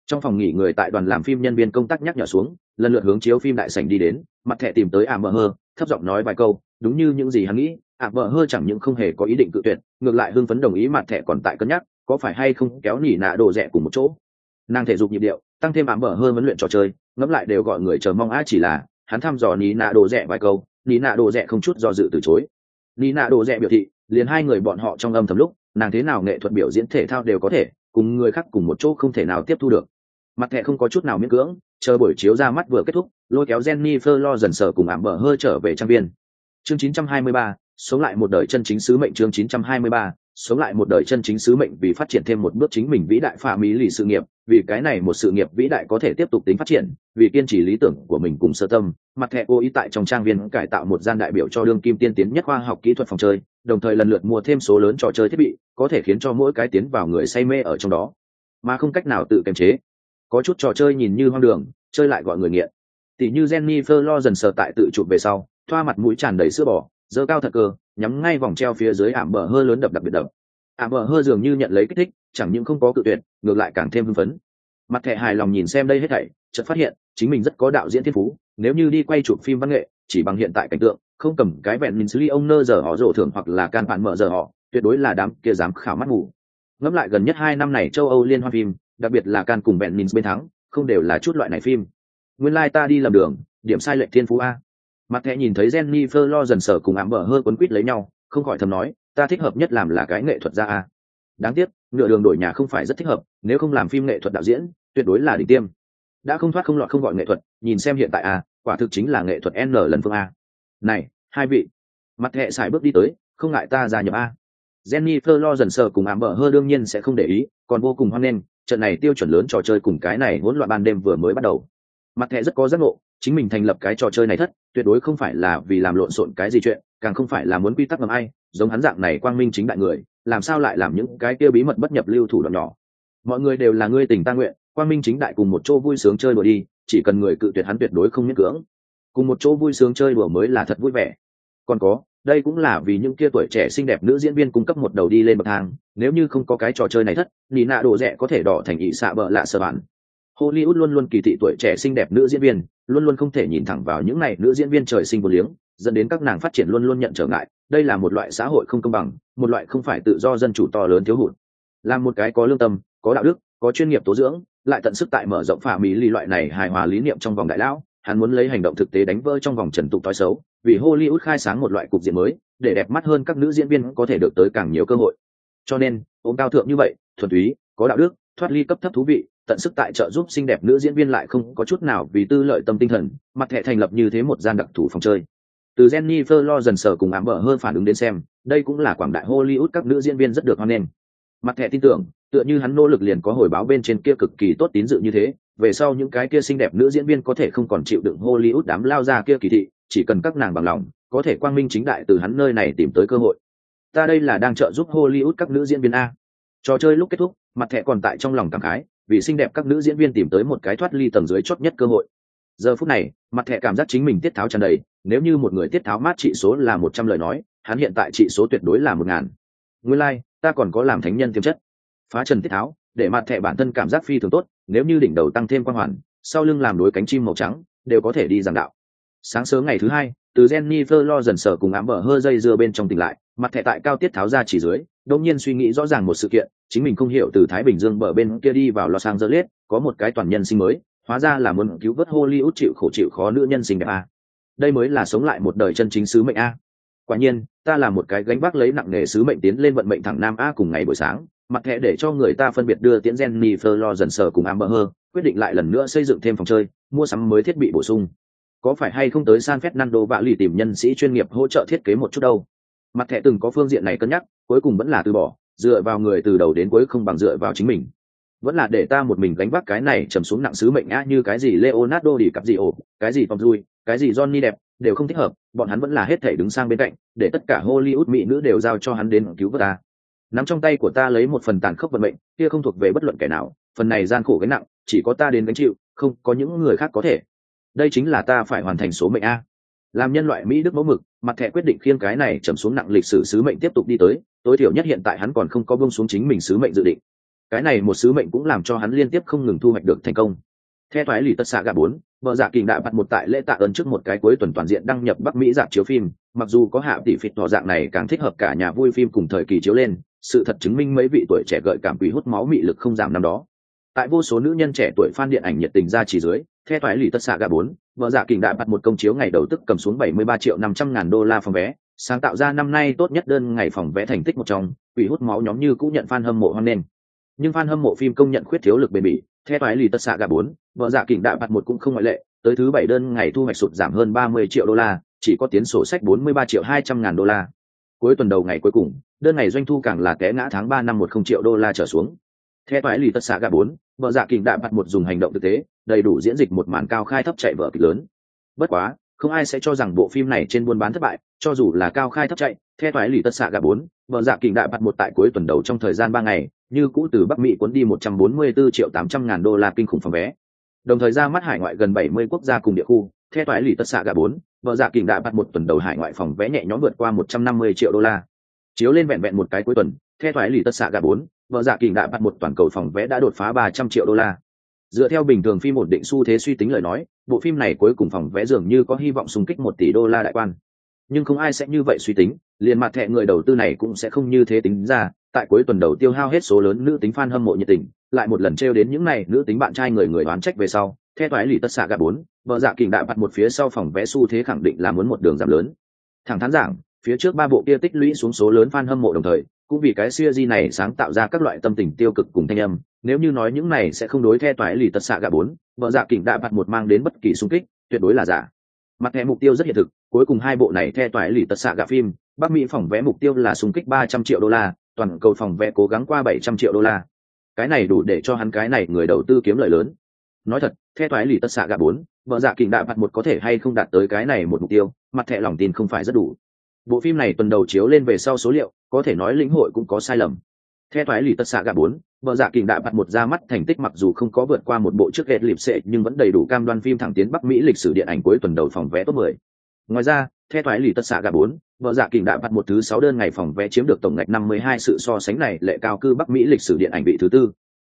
Trong phòng nghỉ người tại đoàn làm phim nhân viên công tác nhắc nhở xuống, lần lượt hướng chiếu phim đại sảnh đi đến, mặt thẻ tìm tới ả mờ hơ, thấp giọng nói vài câu, đúng như những gì hắn nghĩ, ả mờ hơ chẳng những không hề có ý định cự tuyệt, ngược lại hưng phấn đồng ý mặt thẻ còn tại cân nhắc, có phải hay không kéo nỉ nạ đồ rẻ cùng một chỗ. Nàng thể dục nhịp điệu tăng thêm ảm bở hơn, huấn luyện trò chơi ngẫm lại đều gọi người chờ mong á chỉ là hắn thăm dò ní nạ đồ rẻ vài câu ní nạ đồ rẻ không chút do dự từ chối. Ní nạ đồ rẻ biểu thị liền hai người bọn họ trong âm thầm lúc nàng thế nào nghệ thuật biểu diễn thể thao đều có thể cùng người khác cùng một chỗ không thể nào tiếp thu được. Mặt thẻ không có chút nào miễn cưỡng chờ buổi chiếu ra mắt vừa kết thúc lôi kéo jennifer lo dần sờ cùng ảm bở hơi trở về trang viên. Chương 923, sống lại một đời chân chính sứ mệnh chương 923, sống lại một đời chân chính sứ mệnh vì phát triển thêm một bước chính mình vĩ đại pha mỹ lì sự nghiệp, vì cái này một sự nghiệp vĩ đại có thể tiếp tục tính phát triển, vì kiên trì lý tưởng của mình cùng sơ tâm, mặt thẻ cố ý tại trong trang viên cải tạo một gian đại biểu cho đương kim tiên tiến nhất khoa học kỹ thuật phòng chơi, đồng thời lần lượt mua thêm số lớn trò chơi thiết bị, có thể khiến cho mỗi cái tiến vào người say mê ở trong đó. Mà không cách nào tự kiềm chế. Có chút trò chơi nhìn như hoang đường, chơi lại gọi người nghiện. Tỷ như jennifer lo dần sờ tại tự chụp về sau, thoa mặt mũi tràn đầy sữa bò dơ cao thật cơ, nhắm ngay vòng treo phía dưới ảm bờ hơi lớn đập đặc biệt đập. Ảm bờ hơi dường như nhận lấy kích thích, chẳng những không có cự tuyệt, ngược lại càng thêm hưng phấn. Mặt thẻ hài lòng nhìn xem đây hết thảy, chợt phát hiện, chính mình rất có đạo diễn thiên phú, nếu như đi quay chụp phim văn nghệ, chỉ bằng hiện tại cảnh tượng, không cầm cái vẹn mình xử lý ông nơ giờ họ rổ thưởng hoặc là can bạn mở giờ họ, tuyệt đối là đám kia dám khảo mắt mù ngẫm lại gần nhất hai năm này châu âu liên hoan phim, đặc biệt là can cùng vẹn mình bên thắng, không đều là chút loại này phim. Nguyên lai ta đi lầm đường, điểm sai lệch thiên phú a mặt thẻ nhìn thấy Jenny lo dần sở cùng ảm bờ hơi quấn quýt lấy nhau, không khỏi thầm nói, ta thích hợp nhất làm là cái nghệ thuật gia a. Đáng tiếc, nửa đường đổi nhà không phải rất thích hợp, nếu không làm phim nghệ thuật đạo diễn, tuyệt đối là đỉnh tiêm. Đã không thoát không lọt không gọi nghệ thuật, nhìn xem hiện tại a, quả thực chính là nghệ thuật n lần phương a. Này, hai vị. Mặt thẻ xài bước đi tới, không ngại ta gia nhập a. Jenny lo dần sở cùng ảm bờ hơi đương nhiên sẽ không để ý, còn vô cùng hoan nghênh, trận này tiêu chuẩn lớn trò chơi cùng cái này hỗn loạn ban đêm vừa mới bắt đầu mặt thẻ rất có giác ngộ, chính mình thành lập cái trò chơi này thất, tuyệt đối không phải là vì làm lộn xộn cái gì chuyện, càng không phải là muốn quy tắc ngầm ai, giống hắn dạng này quang minh chính đại người, làm sao lại làm những cái kia bí mật bất nhập lưu thủ đoạn nhỏ. Mọi người đều là ngươi tình ta nguyện, quang minh chính đại cùng một chỗ vui sướng chơi đùa đi, chỉ cần người cự tuyệt hắn tuyệt đối không miễn cưỡng. Cùng một chỗ vui sướng chơi đùa mới là thật vui vẻ. Còn có, đây cũng là vì những kia tuổi trẻ xinh đẹp nữ diễn viên cung cấp một đầu đi lên bậc thang, nếu như không có cái trò chơi này thất nị nạ đồ rẻ có thể đỏ thành ị xạ bợ lạ sợ bản hollywood luôn luôn kỳ thị tuổi trẻ xinh đẹp nữ diễn viên, luôn luôn không thể nhìn thẳng vào những này nữ diễn viên trời sinh vô liếng, dẫn đến các nàng phát triển luôn luôn nhận trở ngại. Đây là một loại xã hội không công bằng, một loại không phải tự do dân chủ to lớn thiếu hụt. Làm một cái có lương tâm, có đạo đức, có chuyên nghiệp tố dưỡng, lại tận sức tại mở rộng phạm mỹ lý loại này hài hòa lý niệm trong vòng đại lão. Hắn muốn lấy hành động thực tế đánh vỡ trong vòng trần tục tối xấu, vì hollywood khai sáng một loại cục diện mới, để đẹp mắt hơn các nữ diễn viên có thể được tới càng nhiều cơ hội. Cho nên ôm cao thượng như vậy, thuần túy, có đạo đức, thoát ly cấp thấp thú vị tận sức tại trợ giúp xinh đẹp nữ diễn viên lại không có chút nào vì tư lợi tâm tinh thần, mặt thẻ thành lập như thế một gian đặc thủ phòng chơi. Từ Jennifer lo dần sờ cùng ám bờ hơn phản ứng đến xem, đây cũng là quảng đại Hollywood các nữ diễn viên rất được hoan nghênh. Mặt thẻ tin tưởng, tựa như hắn nỗ lực liền có hồi báo bên trên kia cực kỳ tốt tín dự như thế, về sau những cái kia xinh đẹp nữ diễn viên có thể không còn chịu đựng Hollywood đám lao ra kia kỳ thị, chỉ cần các nàng bằng lòng, có thể quang minh chính đại từ hắn nơi này tìm tới cơ hội. Ta đây là đang trợ giúp hollywood các nữ diễn viên a. Trò chơi lúc kết thúc, mặt thẻ còn tại trong lòng cảm khái vì xinh đẹp các nữ diễn viên tìm tới một cái thoát ly tầng dưới chót nhất cơ hội. Giờ phút này mặt thẻ cảm giác chính mình tiết tháo tràn đầy nếu như một người tiết tháo mát trị số là một trăm lời nói hắn hiện tại trị số tuyệt đối là một ngàn. Nguyên lai、like, ta còn có làm thánh nhân tiềm chất. Phá trần tiết tháo để mặt thẻ bản thân cảm giác phi thường tốt nếu như đỉnh đầu tăng thêm quan hoàn sau lưng làm đối cánh chim màu trắng đều có thể đi giảng đạo. Sáng sớm ngày thứ hai từ jennifer lo dần sở cùng ám bờ hơi dây dưa bên trong tỉnh lại mặt thẻ tại cao tiết tháo ra chỉ dưới đông nhiên suy nghĩ rõ ràng một sự kiện, chính mình không hiểu từ thái bình dương bờ bên kia đi vào los angeles, có một cái toàn nhân sinh mới, hóa ra là muốn cứu vớt hollywood chịu khổ chịu khó nữ nhân sinh đẹp a. Đây mới là sống lại một đời chân chính sứ mệnh a. Quả nhiên, ta là một cái gánh vác lấy nặng nghề sứ mệnh tiến lên vận mệnh thẳng nam a cùng ngày buổi sáng mặt thẻ để cho người ta phân biệt đưa tiễn jennifer lo dần sở cùng amber hơ quyết định lại lần nữa xây dựng thêm phòng chơi, mua sắm mới thiết bị bổ sung. Có phải hay không tới san fernando vạ lì tìm nhân sĩ chuyên nghiệp hỗ trợ thiết kế một chút đâu? Mặt thẻ từng có phương diện này cân nhắc, cuối cùng vẫn là từ bỏ, dựa vào người từ đầu đến cuối không bằng dựa vào chính mình. Vẫn là để ta một mình gánh vác cái này trầm xuống nặng sứ mệnh á, như cái gì leonardo đi cặp gì ổ, cái gì tom dui cái gì johnny đẹp đều không thích hợp, bọn hắn vẫn là hết thể đứng sang bên cạnh, để tất cả hollywood mỹ nữ đều giao cho hắn đến cứu vớt ta. Nắm trong tay của ta lấy một phần tàn khốc vận mệnh, kia không thuộc về bất luận kẻ nào, phần này gian khổ gánh nặng, chỉ có ta đến gánh chịu, không có những người khác có thể. Đây chính là ta phải hoàn thành số mệnh a làm nhân loại mỹ đức mẫu mực, mặt thẻ quyết định khiêng cái này trầm xuống nặng lịch sử sứ mệnh tiếp tục đi tới, tối thiểu nhất hiện tại hắn còn không có bông xuống chính mình sứ mệnh dự định. Cái này một sứ mệnh cũng làm cho hắn liên tiếp không ngừng thu hoạch được thành công. Theo thoái lì tất xạ gà bốn, vợ dạ kình đã bắt một tại lễ tạ ơn trước một cái cuối tuần toàn diện đăng nhập bắc mỹ dạp chiếu phim, mặc dù có hạ tỷ phịt tỏ dạng này càng thích hợp cả nhà vui phim cùng thời kỳ chiếu lên, sự thật chứng minh mấy vị tuổi trẻ gợi cảm quỷ hút máu mị lực không giảm năm đó. Tại vô số nữ nhân trẻ tuổi fan điện ảnh nhiệt tình ra chỉ dưới, theo thoái lì tất xạ gà bốn vợ dạ kình đại bật một công chiếu ngày đầu tức cầm xuống 73 triệu 500 ngàn đô la phòng vé. Sáng tạo ra năm nay tốt nhất đơn ngày phòng vé thành tích một trong, quỷ hút máu nhóm như cũng nhận fan hâm mộ hoan nghênh. Nhưng fan hâm mộ phim công nhận khuyết thiếu lực bền bỉ, theo toái lì tất xạ gà bốn vợ dạ kình đại bật một cũng không ngoại lệ, tới thứ bảy đơn ngày thu hoạch sụt giảm hơn ba mươi triệu đô la, chỉ có tiến sổ sách bốn mươi ba triệu hai trăm ngàn đô la. Cuối tuần đầu ngày cuối cùng, đơn ngày doanh thu càng là té ngã tháng ba năm một không triệu đô la trở xuống theo toại lì tất xạ gà bốn vợ dạ kình đạm mặt một dùng hành động thực tế đầy đủ diễn dịch một màn cao khai thấp chạy vở kịch lớn bất quá không ai sẽ cho rằng bộ phim này trên buôn bán thất bại cho dù là cao khai thấp chạy theo toại lì tất xạ gà bốn vợ dạ kình đạm mặt một tại cuối tuần đầu trong thời gian ba ngày như cũ từ Bắc Mỹ cuốn đi 144 triệu 800 ngàn đô la kinh khủng phòng vé. Đồng thời ra mắt hải ngoại gần 70 quốc gia cùng địa khu, theo toại lì tất xạ gà 4, vợ dạ kình đạm bắt một tuần đầu hải ngoại phòng vé nhẹ nhõm vượt qua 150 triệu đô la. Chiếu lên vẹn vẹn một cái cuối tuần, theo toái lì tất xạ gà 4, vợ dạ kình đã bắt một toàn cầu phòng vé đã đột phá 300 triệu đô la. Dựa theo bình thường phim ổn định xu thế suy tính lời nói, bộ phim này cuối cùng phòng vé dường như có hy vọng xung kích 1 tỷ đô la đại quan. Nhưng không ai sẽ như vậy suy tính, liền mặt thẻ người đầu tư này cũng sẽ không như thế tính ra, tại cuối tuần đầu tiêu hao hết số lớn nữ tính fan hâm mộ nhiệt tình, lại một lần trêu đến những này nữ tính bạn trai người người đoán trách về sau, theo toái lì tất xạ gà bốn, vợ dạ kình đại bắt một phía sau phòng vẽ xu thế khẳng định là muốn một đường giảm lớn. Thẳng thắn giảng, phía trước ba bộ kia tích lũy xuống số lớn fan hâm mộ đồng thời, cũng vì cái series này sáng tạo ra các loại tâm tình tiêu cực cùng thanh âm, nếu như nói những này sẽ không đối theo toái lì tật xạ gà bốn, vợ dạ kình đạ bật một mang đến bất kỳ xung kích, tuyệt đối là giả. Mặt thẻ mục tiêu rất hiện thực, cuối cùng hai bộ này theo toái lì tật xạ gà phim, Bắc Mỹ phòng vé mục tiêu là xung kích ba trăm triệu đô la, toàn cầu phòng vé cố gắng qua bảy trăm triệu đô la. Cái này đủ để cho hắn cái này người đầu tư kiếm lợi lớn. Nói thật theo toái lì tật xạ gà bốn vợ dạ kình đạ mặt một có thể hay không đạt tới cái này một mục tiêu mặt thẻ lòng tin không phải rất đủ bộ phim này tuần đầu chiếu lên về sau số liệu, có thể nói lĩnh hội cũng có sai lầm. Theo thoái lì tất xạ gà bốn, vợ dạ kình đại bạt một ra mắt thành tích mặc dù không có vượt qua một bộ trước ghét lịp sệ, nhưng vẫn đầy đủ cam đoan phim thẳng tiến bắc mỹ lịch sử điện ảnh cuối tuần đầu phòng vé top mười. Ngoài ra, theo thoái lì tất xạ gà bốn, vợ dạ kình đã bắt một thứ sáu đơn ngày phòng vé chiếm được tổng ngạch năm mươi hai sự so sánh này lệ cao cư bắc mỹ lịch sử điện ảnh vị thứ tư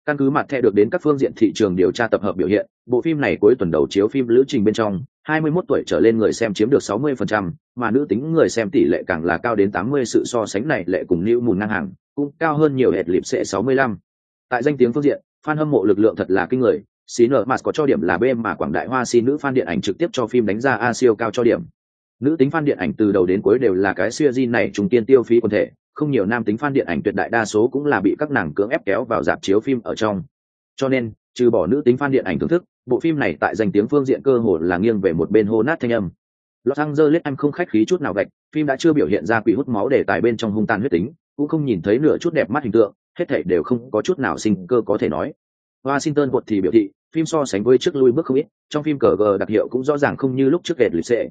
căn cứ mặt thẻ được đến các phương diện thị trường điều tra tập hợp biểu hiện bộ phim này cuối tuần đầu chiếu phim lữ trình bên trong 21 tuổi trở lên người xem chiếm được 60%, mà nữ tính người xem tỷ lệ càng là cao đến 80 sự so sánh này lệ cùng lưu mùn ngang hàng, cũng cao hơn nhiều hệt lịp sẽ 65. Tại danh tiếng phương diện, fan hâm mộ lực lượng thật là kinh người, xí nở mặt có cho điểm là B mà quảng đại hoa si nữ fan điện ảnh trực tiếp cho phim đánh ra A siêu cao cho điểm, nữ tính fan điện ảnh từ đầu đến cuối đều là cái siêu di này trùng tiên tiêu phí quần thể không nhiều nam tính fan điện ảnh tuyệt đại đa số cũng là bị các nàng cưỡng ép kéo vào dạp chiếu phim ở trong. Cho nên trừ bỏ nữ tính fan điện ảnh thưởng thức bộ phim này tại danh tiếng phương diện cơ hồ là nghiêng về một bên hô nát thanh âm. Los Angeles anh không khách khí chút nào gạch, phim đã chưa biểu hiện ra quỷ hút máu để tài bên trong hung tàn huyết tính, cũng không nhìn thấy nửa chút đẹp mắt hình tượng, hết thảy đều không có chút nào sinh cơ có thể nói. Washington quật thì biểu thị, phim so sánh với trước lui bước không ít, trong phim cờ gờ đặc hiệu cũng rõ ràng không như lúc trước kẹt lì xệ,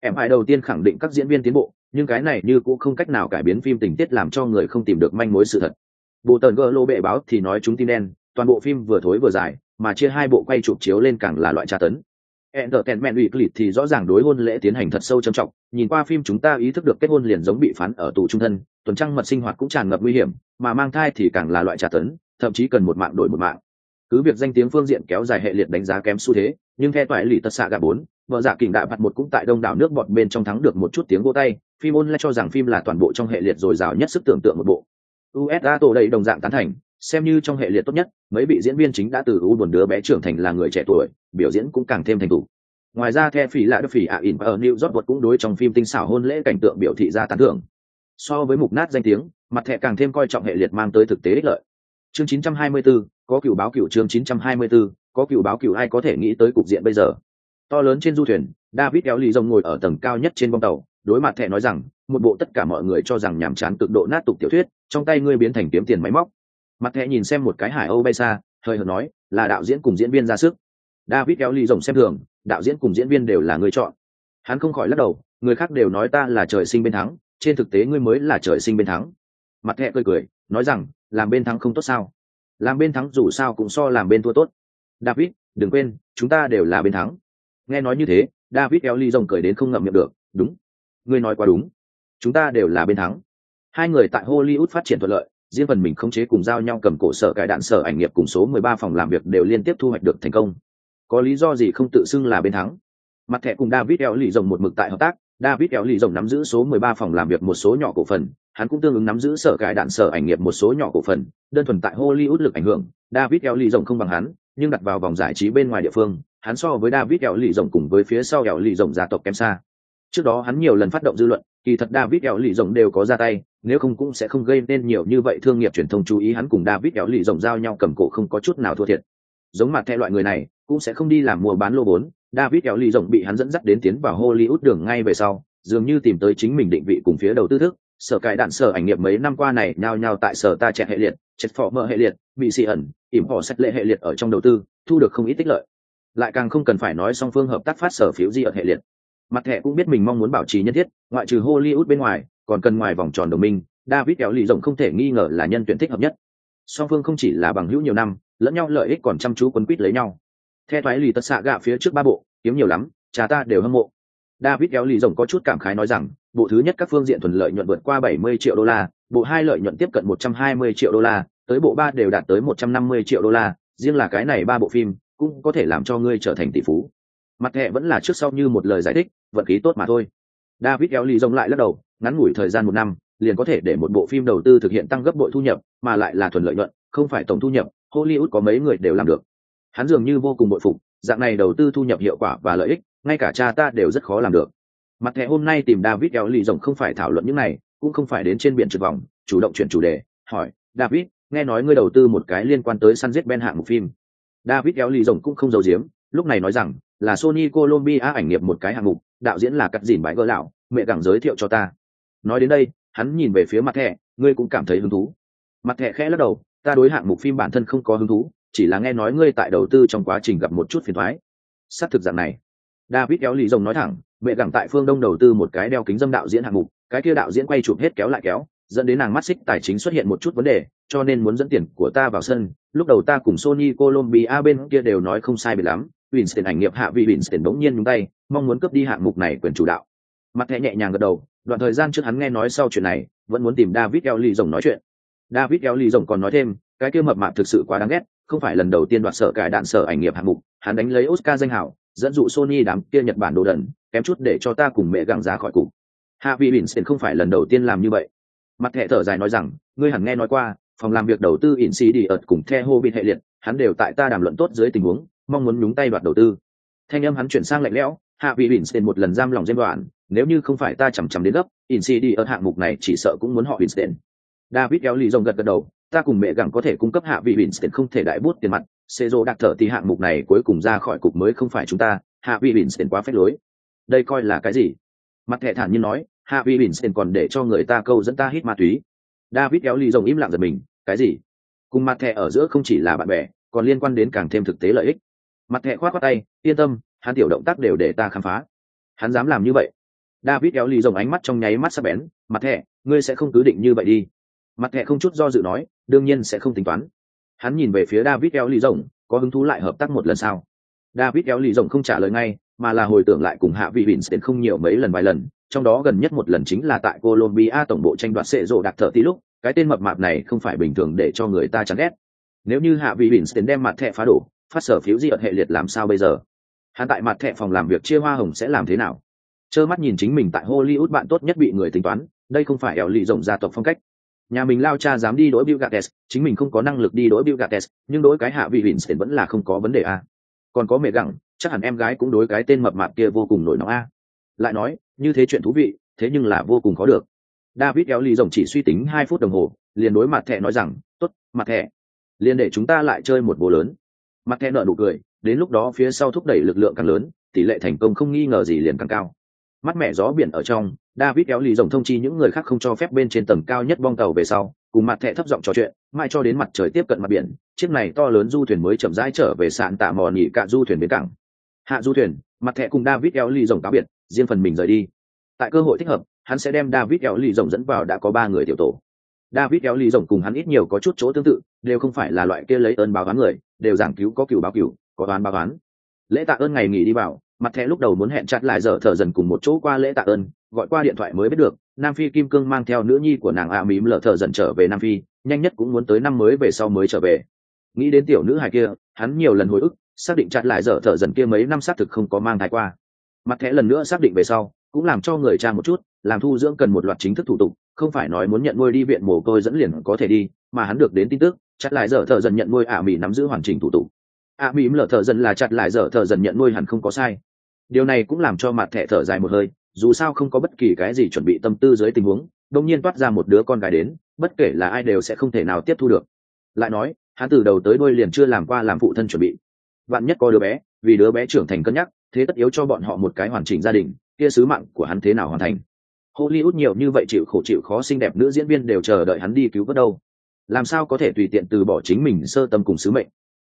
em ai đầu tiên khẳng định các diễn viên tiến bộ nhưng cái này như cũng không cách nào cải biến phim tình tiết làm cho người không tìm được manh mối sự thật bộ tần gỡ lô bệ báo thì nói chúng tin đen toàn bộ phim vừa thối vừa dài mà chia hai bộ quay chụp chiếu lên càng là loại tra tấn Entertainment Weekly thì rõ ràng đối hôn lễ tiến hành thật sâu trầm trọng, nhìn qua phim chúng ta ý thức được kết hôn liền giống bị phán ở tù trung thân, tuần trăng mật sinh hoạt cũng tràn ngập nguy hiểm, mà mang thai thì càng là loại tra tấn, thậm chí cần một mạng đổi một mạng. Cứ việc danh tiếng phương diện kéo dài hệ liệt đánh giá kém xu thế, nhưng theo toại lì tật xạ gà bốn, vợ giả kình đại bạt một cũng tại đông đảo nước bọt bên trong thắng được một chút tiếng vô tay, phim online lại cho rằng phim là toàn bộ trong hệ liệt dồi dào nhất sức tưởng tượng một bộ. USA tổ đầy đồng dạng tán thành, xem như trong hệ liệt tốt nhất, mấy vị diễn viên chính đã từ u buồn đứa bé trưởng thành là người trẻ tuổi, biểu diễn cũng càng thêm thành thủ ngoài ra the phỉ lại đức phỉ ạ ỉn ở new york cũng đối trong phim tinh xảo hôn lễ cảnh tượng biểu thị ra tán thưởng. So với mục nát danh tiếng mặt thẻ càng thêm coi trọng hệ liệt mang tới thực tế ích lợi. Chương 924, có cựu báo cựu chương 924, có cựu báo cựu ai có thể nghĩ tới cục diện bây giờ? To lớn trên du thuyền, david kéo lì rồng ngồi ở tầng cao nhất trên bông tàu, đối mặt thẻ nói rằng, một bộ tất cả mọi người cho rằng nhàm chán cực độ nát tục tiểu thuyết, trong tay ngươi biến thành kiếm tiền máy móc. Mặt thẻ nhìn xem một cái hải âu bay xa, hơi hợt nói, là đạo diễn cùng diễn viên ra sức. David kéo lì rồng xem thường, đạo diễn cùng diễn viên đều là người chọn. Hắn không khỏi lắc đầu, người khác đều nói ta là trời sinh bên thắng, trên thực tế ngươi mới là trời sinh bên thắng. Mặt thẹ cười cười, nói rằng, làm bên thắng không tốt sao? Làm bên thắng dù sao cũng so làm bên thua tốt. David, đừng quên, chúng ta đều là bên thắng nghe nói như thế, david eo ly rồng cười đến không ngậm miệng được, đúng, ngươi nói quá đúng. Chúng ta đều là bên thắng. Hai người tại hollywood phát triển thuận lợi, riêng phần mình khống chế cùng giao nhau cầm cổ sở cải đạn sở ảnh nghiệp cùng số 13 phòng làm việc đều liên tiếp thu hoạch được thành công. Có lý do gì không tự xưng là bên thắng? Mặt thẻ cùng david eo lì rồng một mực tại hợp tác, david eo lì rồng nắm giữ số 13 phòng làm việc một số nhỏ cổ phần, hắn cũng tương ứng nắm giữ sở cải đạn sở ảnh nghiệp một số nhỏ cổ phần, đơn thuần tại hollywood lực ảnh hưởng. David eo lì rồng không bằng hắn, nhưng đặt vào vòng giải trí bên ngoài địa phương hắn so với david eo lì rồng cùng với phía sau eo lì rồng gia tộc kém xa. Trước đó hắn nhiều lần phát động dư luận, kỳ thật david eo lì rồng đều có ra tay, nếu không cũng sẽ không gây nên nhiều như vậy thương nghiệp truyền thông chú ý hắn cùng david eo lì rồng giao nhau cầm cổ không có chút nào thua thiệt. Giống mặt theo loại người này, cũng sẽ không đi làm mua bán lô vốn. David Eo lì rộng bị hắn dẫn dắt đến tiến vào hollywood đường ngay về sau, dường như tìm tới chính mình định vị cùng phía đầu tư thức. Sở cải đạn sở ảnh nghiệp mấy năm qua này nhao nhao tại sở ta trẻ hệ liệt chết phỏ mơ hệ liệt, bị xì ẩn, ỉm họ sách lệ hệ liệt ở trong đầu tư, thu được không ít tích lợi lại càng không cần phải nói song phương hợp tác phát sở phiếu di ở hệ liệt. Mặt thẻ cũng biết mình mong muốn bảo trì nhân thiết, ngoại trừ hollywood bên ngoài, còn cần ngoài vòng tròn đồng minh, david kéo lì rộng không thể nghi ngờ là nhân tuyển thích hợp nhất. Song phương không chỉ là bằng hữu nhiều năm, lẫn nhau lợi ích còn chăm chú quấn quýt lấy nhau. Theo thoái lì tất xạ gạ phía trước ba bộ, kiếm nhiều lắm, cha ta đều hâm mộ. David kéo lì rộng có chút cảm khái nói rằng, bộ thứ nhất các phương diện thuận lợi nhuận vượt qua 70 triệu đô la, bộ hai lợi nhuận tiếp cận 120 triệu đô la, tới bộ ba đều đạt tới 150 triệu đô la, riêng là cái này ba bộ phim cũng có thể làm cho ngươi trở thành tỷ phú. Mặt hệ vẫn là trước sau như một lời giải thích, vận khí tốt mà thôi. David kéo lì lại lắc đầu, ngắn ngủi thời gian một năm, liền có thể để một bộ phim đầu tư thực hiện tăng gấp bội thu nhập, mà lại là thuần lợi nhuận, không phải tổng thu nhập, hollywood có mấy người đều làm được. Hắn dường như vô cùng bội phục, dạng này đầu tư thu nhập hiệu quả và lợi ích, ngay cả cha ta đều rất khó làm được. Mặt thẻ hôm nay tìm david eo lì rồng không phải thảo luận những này, cũng không phải đến trên biển trượt vòng, chủ động chuyển chủ đề, hỏi, david, nghe nói ngươi đầu tư một cái liên quan tới săn giết ben hạng một phim david eo lì rồng cũng không giấu giếm, lúc này nói rằng, là sony colombia ảnh nghiệp một cái hạng mục, đạo diễn là cắt dìn bãi gỡ lão, mẹ gẳng giới thiệu cho ta. Nói đến đây, hắn nhìn về phía mặt thẻ, ngươi cũng cảm thấy hứng thú. Mặt thẻ khẽ lắc đầu, ta đối hạng mục phim bản thân không có hứng thú, chỉ là nghe nói ngươi tại đầu tư trong quá trình gặp một chút phiền thoái. Xác thực dạng này. David kéo lì rồng nói thẳng, mẹ gẳng tại phương đông đầu tư một cái đeo kính dâm đạo diễn hạng mục, cái kia đạo diễn quay chụp hết kéo lại kéo, dẫn đến nàng mắt xích tài chính xuất hiện một chút vấn đề cho nên muốn dẫn tiền của ta vào sân. Lúc đầu ta cùng sony colombia bên kia đều nói không sai bị lắm. Winston ảnh nghiệp hạ vị winston bỗng nhiên nhúng tay, mong muốn cướp đi hạng mục này quyền chủ đạo. Mặt nhẹ nhẹ nhàng gật đầu, đoạn thời gian trước hắn nghe nói sau chuyện này, vẫn muốn tìm david eo rồng nói chuyện. David eo rồng còn nói thêm, cái kia mập mạp thực sự quá đáng ghét, không phải lần đầu tiên đoạt sở cải đạn sở ảnh nghiệp hạng mục, hắn đánh lấy oscar danh hảo dẫn dụ sony đám kia nhật bản đồ đần, kém chút để cho ta cùng mẹ gặng ra khỏi cục. Hạ vị winston không phải lần đầu tiên làm như vậy. Mặt thẻ thở dài nói rằng, ngươi hẳn nghe nói qua phòng làm việc đầu tư ỉn xì đi ợt cùng the hô bị hệ liệt hắn đều tại ta đàm luận tốt dưới tình huống mong muốn nhúng tay đoạt đầu tư thanh âm hắn chuyển sang lạnh lẽo hạ vị bỉn một lần giam lòng dêm đoạn nếu như không phải ta chằm chằm đến gấp ỉn xì đi ợt hạng mục này chỉ sợ cũng muốn họ bỉn david kéo lì rồng gật gật đầu ta cùng mẹ gẳng có thể cung cấp hạ vị Winston không thể đại bút tiền mặt, Cezo đặc thở thì hạng mục này cuối cùng ra khỏi cục mới không phải chúng ta, hạ vị Winston quá phép lối. Đây coi là cái gì? Mặt thẻ thản nhiên nói, hạ vị Winston còn để cho người ta câu dẫn ta hít ma túy. David kéo ly rồng im lặng giật mình, cái gì? Cùng mặt thẻ ở giữa không chỉ là bạn bè, còn liên quan đến càng thêm thực tế lợi ích. Mặt thẻ khoát khoát tay, yên tâm, hắn tiểu động tác đều để ta khám phá. Hắn dám làm như vậy, david kéo lì rồng ánh mắt trong nháy mắt sắp bén mặt thẻ ngươi sẽ không cứ định như vậy đi mặt thẻ không chút do dự nói đương nhiên sẽ không tính toán hắn nhìn về phía david kéo lì rồng có hứng thú lại hợp tác một lần sao david kéo lì rồng không trả lời ngay mà là hồi tưởng lại cùng hạ vị đến không nhiều mấy lần vài lần, trong đó gần nhất một lần chính là tại Colombia tổng bộ tranh đoạt sệ rộ đặc thợ tí lúc, cái tên mập mạp này không phải bình thường để cho người ta chán ghét. Nếu như hạ vị Vincent đem mặt thẻ phá đổ, phát sở phiếu gì ở hệ liệt làm sao bây giờ? Hắn tại mặt thẻ phòng làm việc chia hoa hồng sẽ làm thế nào? Chơ mắt nhìn chính mình tại Hollywood bạn tốt nhất bị người tính toán, đây không phải ẻo lì rộng gia tộc phong cách. Nhà mình lao cha dám đi đối Bill Gates, chính mình không có năng lực đi đối Bill Gates, nhưng đối cái hạ vị Vincent vẫn là không có vấn đề à. Còn có mẹ gặng, chắc hẳn em gái cũng đối cái tên mập mạp kia vô cùng nổi nóng a lại nói như thế chuyện thú vị, thế nhưng là vô cùng khó được. David kéo lì rồng chỉ suy tính hai phút đồng hồ, liền đối mặt thẻ nói rằng t ố t mặt thẻ. Liền để chúng ta lại chơi một bố lớn. Mặt thẻ nợ nụ cười, đến lúc đó phía sau thúc đẩy lực lượng càng lớn, tỷ lệ thành công không nghi ngờ gì liền càng cao. Mắt mẹ gió biển ở trong, david kéo lì rồng thông chi những người khác không cho phép bên trên tầng cao nhất bong tàu về sau, cùng mặt thẻ thấp giọng trò chuyện mai cho đến mặt trời tiếp cận mặt biển, chiếc này to lớn du thuyền mới chậm rãi trở về sạn tạ mò nỉ cả du thuyền bến cảng. Hạ du thuyền, mặt thẻ cùng david eo lì rồng cáo biệt riêng phần mình rời đi. Tại cơ hội thích hợp, hắn sẽ đem david eo ly rồng dẫn vào đã có ba người tiểu tổ. David eo ly rồng cùng hắn ít nhiều có chút chỗ tương tự, đều không phải là loại kia lấy ơn báo oán người, đều giảng cứu có cựu báo cựu có oán báo oán. Lễ tạ ơn ngày nghỉ đi vào, mặt thẻ lúc đầu muốn hẹn chặt lại giờ thở dần cùng một chỗ qua lễ tạ ơn, gọi qua điện thoại mới biết được, nam phi kim cương mang theo nữ nhi của nàng a mím lở thở dần trở về nam phi, nhanh nhất cũng muốn tới năm mới về sau mới trở về. Nghĩ đến tiểu nữ hài kia, hắn nhiều lần hồi ức, xác định chặt lại dở thở dần kia mấy năm xác thực không có mang thai qua mặt thẻ lần nữa xác định về sau, cũng làm cho người cha một chút, làm thu dưỡng cần một loạt chính thức thủ tục, không phải nói muốn nhận nuôi đi viện mồ côi dẫn liền có thể đi, mà hắn được đến tin tức, chặt lại dở thở dần nhận nuôi ả mỹ nắm giữ hoàn chỉnh thủ tục. Ả mỹ lở thở dần là chặt lại dở thở dần nhận nuôi hẳn không có sai. Điều này cũng làm cho mặt thẻ thở dài một hơi, dù sao không có bất kỳ cái gì chuẩn bị tâm tư dưới tình huống, đông nhiên toát ra một đứa con gái đến, bất kể là ai đều sẽ không thể nào tiếp thu được. Lại nói, hắn từ đầu tới đôi liền chưa làm qua làm phụ thân chuẩn bị. Vạn nhất có đứa bé, vì đứa bé trưởng thành cân nhắc thế tất yếu cho bọn họ một cái hoàn chỉnh gia đình, kia sứ mạng của hắn thế nào hoàn thành? Hollywood nhiều như vậy chịu khổ chịu khó xinh đẹp nữ diễn viên đều chờ đợi hắn đi cứu vớt đâu. Làm sao có thể tùy tiện từ bỏ chính mình sơ tâm cùng sứ mệnh?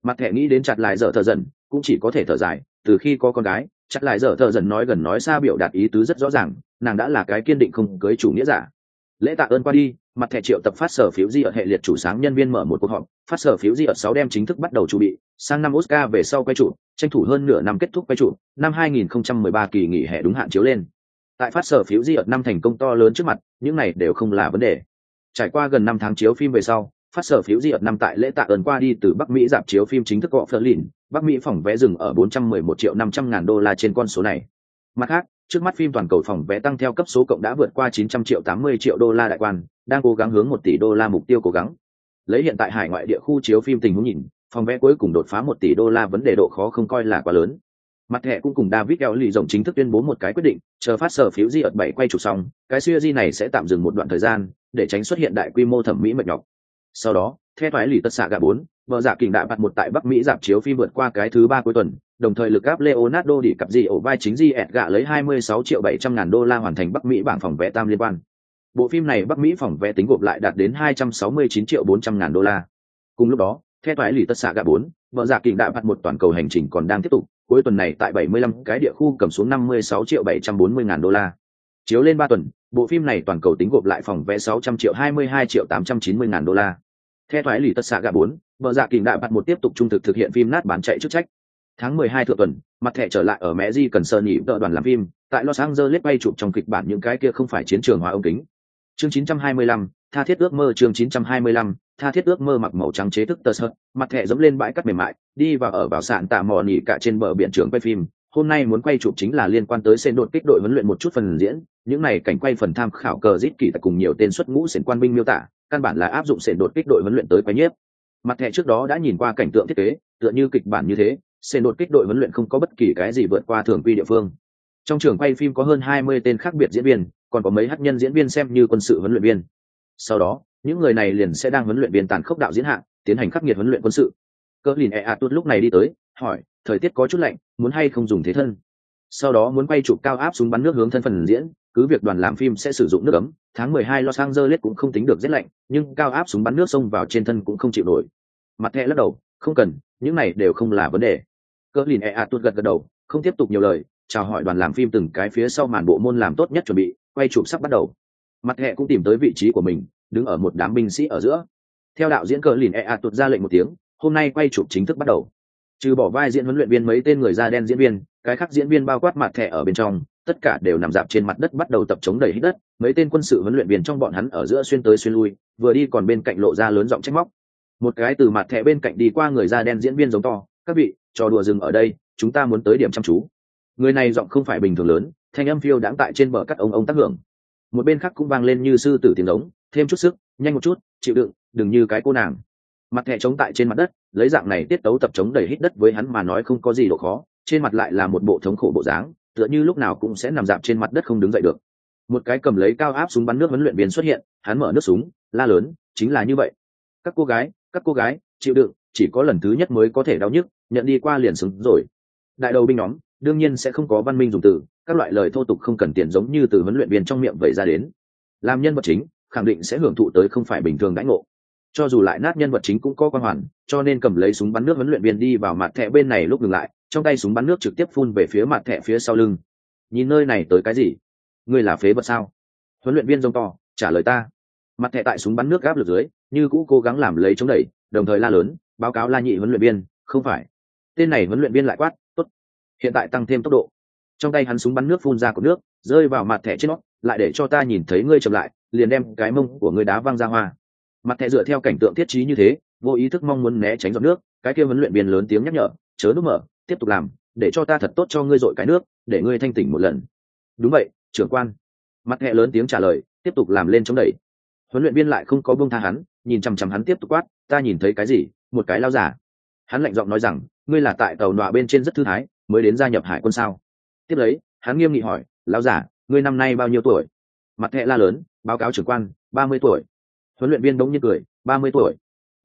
Mặt thẻ nghĩ đến chặt lại dở thợ dần, cũng chỉ có thể thở dài, từ khi có con gái, chặt lại dở thợ dần nói gần nói xa biểu đạt ý tứ rất rõ ràng, nàng đã là cái kiên định không cưới chủ nghĩa giả. Lễ tạ ơn qua đi mặt thẻ triệu tập phát sở phiếu di ở hệ liệt chủ sáng nhân viên mở một cuộc họp, phát sở phiếu di ở sáu đem chính thức bắt đầu chuẩn bị, sang năm oscar về sau quay trụ tranh thủ hơn nửa năm kết thúc quay trụ năm 2013 kỳ nghỉ hè đúng hạn chiếu lên. Tại phát sở phiếu di ở năm thành công to lớn trước mặt, những này đều không là vấn đề. Trải qua gần năm tháng chiếu phim về sau, phát sở phiếu di ở năm tại lễ tạ ơn qua đi từ bắc mỹ dạp chiếu phim chính thức gọ phơ lìn bắc mỹ phòng vé dừng ở 411 triệu 500 ngàn đô la trên con số này. Mặt khác trước mắt phim toàn cầu phòng vé tăng theo cấp số cộng đã vượt qua 900 triệu 80 triệu đô la đại quan, đang cố gắng hướng một tỷ đô la mục tiêu cố gắng. Lấy hiện tại hải ngoại địa khu chiếu phim tình huống nhìn, phòng vé cuối cùng đột phá một tỷ đô la vấn đề độ khó không coi là quá lớn. Mặt hệ cũng cùng david eo lì rộng chính thức tuyên bố một cái quyết định, chờ phát sở phiếu di ợt bảy quay chụp xong, cái siêu di này sẽ tạm dừng một đoạn thời gian, để tránh xuất hiện đại quy mô thẩm mỹ mệt nhọc. Sau đó theo thoái lì tất xạ gà bốn, vợ giả kình đại bạt một tại bắc mỹ giảm chiếu phim vượt qua cái thứ ba cuối tuần đồng thời lực áp leonardo đi cặp gì ổ vai chính di ẹt gạ lấy 26 triệu 700 ngàn đô la hoàn thành bắc mỹ bảng phòng vé tam liên quan. Bộ phim này bắc mỹ phòng vé tính gộp lại đạt đến 269 triệu 400 ngàn đô la. Cùng lúc đó, theo thoái lì tất xạ gạ bốn, vợ giả kình đại bắt một toàn cầu hành trình còn đang tiếp tục, cuối tuần này tại 75 cái địa khu cầm xuống 56 triệu 740 ngàn đô la. Chiếu lên ba tuần, bộ phim này toàn cầu tính gộp lại phòng vé 600 triệu 22 triệu 890 ngàn đô la. Theo thoái lì tất xạ gạ bốn, vợ dạ kình đại bạt một tiếp tục trung thực thực hiện phim nát bán chạy chức trách tháng 12 thượng tuần mặt thẻ trở lại ở mẹ di cần sơn nhị đợi đoàn làm phim tại los angeles bay chụp trong kịch bản những cái kia không phải chiến trường hóa ống kính. Chương 925, tha thiết ước mơ chương 925, tha thiết ước mơ mặc màu trắng chế thức tơ sợt mặt thẻ dẫm lên bãi cát mềm mại đi vào ở vào sạn tạ mò nỉ cả trên bờ biển trường quay phim. Hôm nay muốn quay chụp chính là liên quan tới sen đột kích đội huấn luyện một chút phần diễn những này cảnh quay phần tham khảo cờ rít kỳ tại cùng nhiều tên xuất ngũ sen quan binh miêu tả căn bản là áp dụng sen đột kích đội huấn luyện tới quay nhiếp. Mặt thẻ trước đó đã nhìn qua cảnh tượng thiết kế tựa như kịch bản như thế sển đột kích đội huấn luyện không có bất kỳ cái gì vượt qua thường quy địa phương. Trong trường quay phim có hơn hai mươi tên khác biệt diễn viên, còn có mấy hát nhân diễn viên xem như quân sự huấn luyện viên. Sau đó, những người này liền sẽ đang huấn luyện viên tàn khốc đạo diễn hạng tiến hành khắc nghiệt huấn luyện quân sự. Cỡ lìn e a tuốt lúc này đi tới, hỏi, thời tiết có chút lạnh, muốn hay không dùng thế thân? Sau đó muốn quay chụp cao áp súng bắn nước hướng thân phần diễn, cứ việc đoàn làm phim sẽ sử dụng nước ấm, tháng mười hai los angeles cũng không tính được rét lạnh, nhưng cao áp súng bắn nước xông vào trên thân cũng không chịu nổi. Mặt thẹ lắc đầu, không cần, những này đều không là vấn đề cỡ lìn e a tuột gật gật đầu, không tiếp tục nhiều lời, chào hỏi đoàn làm phim từng cái phía sau màn bộ môn làm tốt nhất chuẩn bị, quay chụp sắp bắt đầu. Mặt hệ cũng tìm tới vị trí của mình, đứng ở một đám binh sĩ ở giữa. Theo đạo diễn cờ lìn e a tuột ra lệnh một tiếng, hôm nay quay chụp chính thức bắt đầu. Trừ bỏ vai diễn huấn luyện viên mấy tên người da đen diễn viên, cái khác diễn viên bao quát mặt thẻ ở bên trong, tất cả đều nằm dạp trên mặt đất bắt đầu tập chống đẩy hít đất, mấy tên quân sự huấn luyện viên trong bọn hắn ở giữa xuyên tới xuyên lui, vừa đi còn bên cạnh lộ ra lớn giọng trách móc. Một cái từ mặt thẻ bên cạnh đi qua người da đen diễn viên giống to các vị, trò đùa dừng ở đây, chúng ta muốn tới điểm chăm chú. Người này giọng không phải bình thường lớn, thanh âm phiêu đãng tại trên bờ cắt ông ông tác hưởng. Một bên khác cũng vang lên như sư tử tiếng giống thêm chút sức, nhanh một chút, chịu đựng, đừng như cái cô nàng. Mặt thẻ chống tại trên mặt đất, lấy dạng này tiết tấu tập chống đầy hít đất với hắn mà nói không có gì độ khó, trên mặt lại là một bộ thống khổ bộ dáng, tựa như lúc nào cũng sẽ nằm dạp trên mặt đất không đứng dậy được. Một cái cầm lấy cao áp súng bắn nước huấn luyện viên xuất hiện, hắn mở nước súng, la lớn, chính là như vậy. Các cô gái, các cô gái, chịu đựng chỉ có lần thứ nhất mới có thể đau nhức, nhận đi qua liền xứng rồi. Đại đầu binh nhóm, đương nhiên sẽ không có văn minh dùng từ, các loại lời thô tục không cần tiền giống như từ huấn luyện viên trong miệng vậy ra đến. Làm nhân vật chính, khẳng định sẽ hưởng thụ tới không phải bình thường đãi ngộ. Cho dù lại nát nhân vật chính cũng có quan hoàn, cho nên cầm lấy súng bắn nước huấn luyện viên đi vào mặt thẻ bên này lúc ngừng lại, trong tay súng bắn nước trực tiếp phun về phía mặt thẻ phía sau lưng. Nhìn nơi này tới cái gì? Ngươi là phế vật sao? Huấn luyện viên rông to, trả lời ta. Mặt thẻ tại súng bắn nước gáp lực dưới, như cũ cố gắng làm lấy chống đẩy, đồng thời la lớn báo cáo la nhị huấn luyện viên, không phải. Tên này huấn luyện viên lại quát, tốt, hiện tại tăng thêm tốc độ. Trong tay hắn súng bắn nước phun ra của nước, rơi vào mặt thẻ trên nó, lại để cho ta nhìn thấy ngươi chậm lại, liền đem cái mông của ngươi đá văng ra hoa. Mặt thẻ dựa theo cảnh tượng thiết trí như thế, vô ý thức mong muốn né tránh giọt nước, cái kia huấn luyện viên lớn tiếng nhắc nhở, chớ núp mở, tiếp tục làm, để cho ta thật tốt cho ngươi dội cái nước, để ngươi thanh tỉnh một lần. Đúng vậy, trưởng quan. Mặt thẻ lớn tiếng trả lời, tiếp tục làm lên chống đẩy. Huấn luyện viên lại không có bông tha hắn, nhìn chằm chằm hắn tiếp tục quát, ta nhìn thấy cái gì? Một cái lao giả. Hắn lạnh giọng nói rằng, ngươi là tại tàu nọa bên trên rất thư thái, mới đến gia nhập hải quân sao? Tiếp lấy, hắn nghiêm nghị hỏi lao giả, ngươi năm nay bao nhiêu tuổi? Mặt thẹ la lớn, báo cáo trưởng quan, ba mươi tuổi. Huấn luyện viên đống nhiên cười, ba mươi tuổi.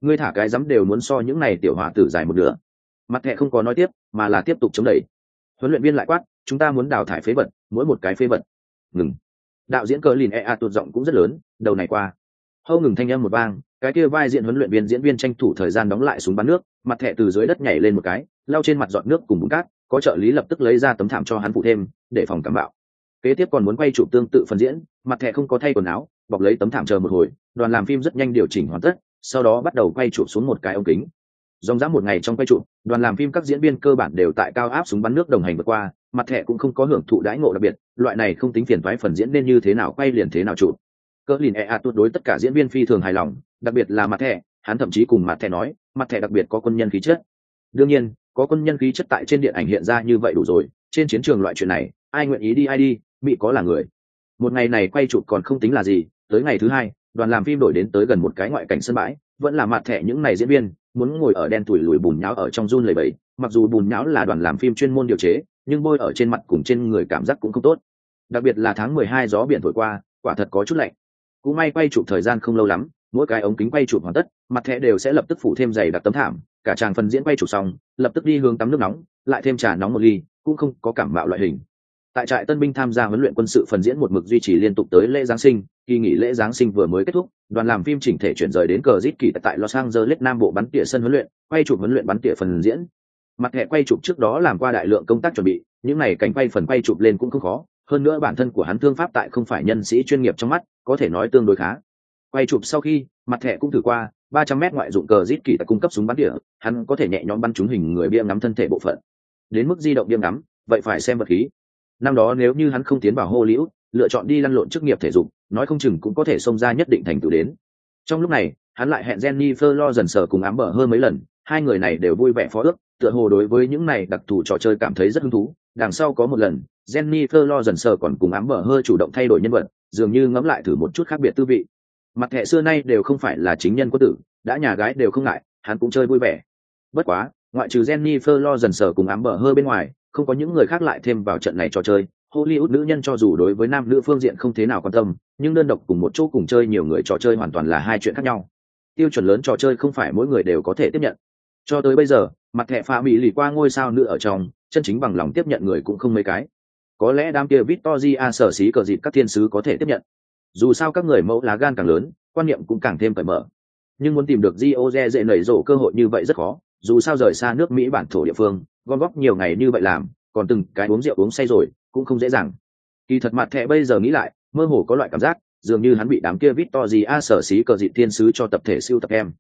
Ngươi thả cái dám đều muốn so những này tiểu hòa tử dài một nửa. Mặt thẹ không có nói tiếp, mà là tiếp tục chống đẩy. Huấn luyện viên lại quát, chúng ta muốn đào thải phế vật, mỗi một cái phế vật. Ngừng. Đạo diễn cờ lìn ea a tuột giọng cũng rất lớn, đầu này qua. Hâu ngừng thanh âm một vang cái kia vai diện huấn luyện viên diễn viên tranh thủ thời gian đóng lại súng bắn nước, mặt thẹ từ dưới đất nhảy lên một cái, lau trên mặt dọn nước cùng bùn cát, có trợ lý lập tức lấy ra tấm thảm cho hắn phụ thêm, để phòng cảm bạo. Kế tiếp còn muốn quay chụp tương tự phần diễn, mặt thẹ không có thay quần áo, bọc lấy tấm thảm chờ một hồi, đoàn làm phim rất nhanh điều chỉnh hoàn tất, sau đó bắt đầu quay chụp xuống một cái ống kính. Dòng dã một ngày trong quay chụp, đoàn làm phim các diễn viên cơ bản đều tại cao áp súng bắn nước đồng hành vượt qua, mặt thẻ cũng không có hưởng thụ đãi ngộ đặc biệt, loại này không tính phiền thoái phần diễn nên như thế nào quay liền thế nào chụp. Cỡ lìn e a tuyệt đối tất cả diễn viên phi thường hài lòng đặc biệt là mặt thẻ, hắn thậm chí cùng mặt thẻ nói, mặt thẻ đặc biệt có quân nhân khí chất. Đương nhiên, có quân nhân khí chất tại trên điện ảnh hiện ra như vậy đủ rồi, trên chiến trường loại chuyện này, ai nguyện ý đi ai đi bị có là người. Một ngày này quay chụp còn không tính là gì, tới ngày thứ hai, đoàn làm phim đổi đến tới gần một cái ngoại cảnh sân bãi, vẫn là mặt thẻ những này diễn viên, muốn ngồi ở đen tuổi lùi bùn nháo ở trong run lầy bẫy, mặc dù bùn nháo là đoàn làm phim chuyên môn điều chế, nhưng bôi ở trên mặt cùng trên người cảm giác cũng không tốt. Đặc biệt là tháng mười hai gió biển thổi qua, quả thật có chút lạnh. Cũng may quay chụp thời gian không lâu lắm mỗi cái ống kính quay chụp hoàn tất, mặt thẻ đều sẽ lập tức phủ thêm giày đặc tấm thảm, cả tràng phần diễn quay chụp xong, lập tức đi hướng tắm nước nóng, lại thêm trà nóng một ly, cũng không có cảm mạo loại hình. Tại trại tân binh tham gia huấn luyện quân sự phần diễn một mực duy trì liên tục tới lễ giáng sinh, kỳ nghỉ lễ giáng sinh vừa mới kết thúc, đoàn làm phim chỉnh thể chuyển rời đến cờ rít kỳ tại los angeles nam bộ bắn tỉa sân huấn luyện, quay chụp huấn luyện bắn tỉa phần diễn. Mặt hệ quay chụp trước đó làm qua đại lượng công tác chuẩn bị, những này cánh quay phần quay chụp lên cũng không khó, hơn nữa bản thân của hắn thương pháp tại không phải nhân sĩ chuyên nghiệp trong mắt, có thể nói tương đối khá quay chụp sau khi, mặt thẻ cũng thử qua, ba trăm mét ngoại dụng cờ rít kỳ tại cung cấp súng bắn tỉa, hắn có thể nhẹ nhõm bắn trúng hình người bia ngắm thân thể bộ phận. Đến mức di động bia ngắm, vậy phải xem vật khí. Năm đó nếu như hắn không tiến vào hô liễu lựa chọn đi lăn lộn chức nghiệp thể dục, nói không chừng cũng có thể xông ra nhất định thành tựu đến. Trong lúc này, hắn lại hẹn jennifer lo dần sờ cùng ám bờ hơn mấy lần, hai người này đều vui vẻ phó ước, tựa hồ đối với những này đặc thù trò chơi cảm thấy rất hứng thú. Đằng sau có một lần, jennifer lo dần sờ còn cùng ám bờ hơi chủ động thay đổi nhân vật, dường như ngẫm lại thử một chút khác biệt tư vị mặt thẻ xưa nay đều không phải là chính nhân quân tử, đã nhà gái đều không ngại, hắn cũng chơi vui vẻ. Bất quá, ngoại trừ jennifer lo dần sở cùng ám bờ hơi bên ngoài, không có những người khác lại thêm vào trận này trò chơi. Hollywood nữ nhân cho dù đối với nam nữ phương diện không thế nào quan tâm, nhưng đơn độc cùng một chỗ cùng chơi nhiều người trò chơi hoàn toàn là hai chuyện khác nhau. Tiêu chuẩn lớn trò chơi không phải mỗi người đều có thể tiếp nhận. Cho tới bây giờ, mặt thẻ pha mỹ lì qua ngôi sao nữ ở trong, chân chính bằng lòng tiếp nhận người cũng không mấy cái. Có lẽ đám kia victoria sở xí cờ dịp các thiên sứ có thể tiếp nhận dù sao các người mẫu lá gan càng lớn, quan niệm cũng càng thêm cởi mở. Nhưng muốn tìm được Gioze dễ nảy rộ cơ hội như vậy rất khó, dù sao rời xa nước mỹ bản thổ địa phương, gom góp nhiều ngày như vậy làm, còn từng cái uống rượu uống say rồi, cũng không dễ dàng. Kỳ thật mặt thẻ bây giờ nghĩ lại, mơ hồ có loại cảm giác, dường như hắn bị đám kia vít to gì a sở xí cờ dịt thiên sứ cho tập thể siêu tập em.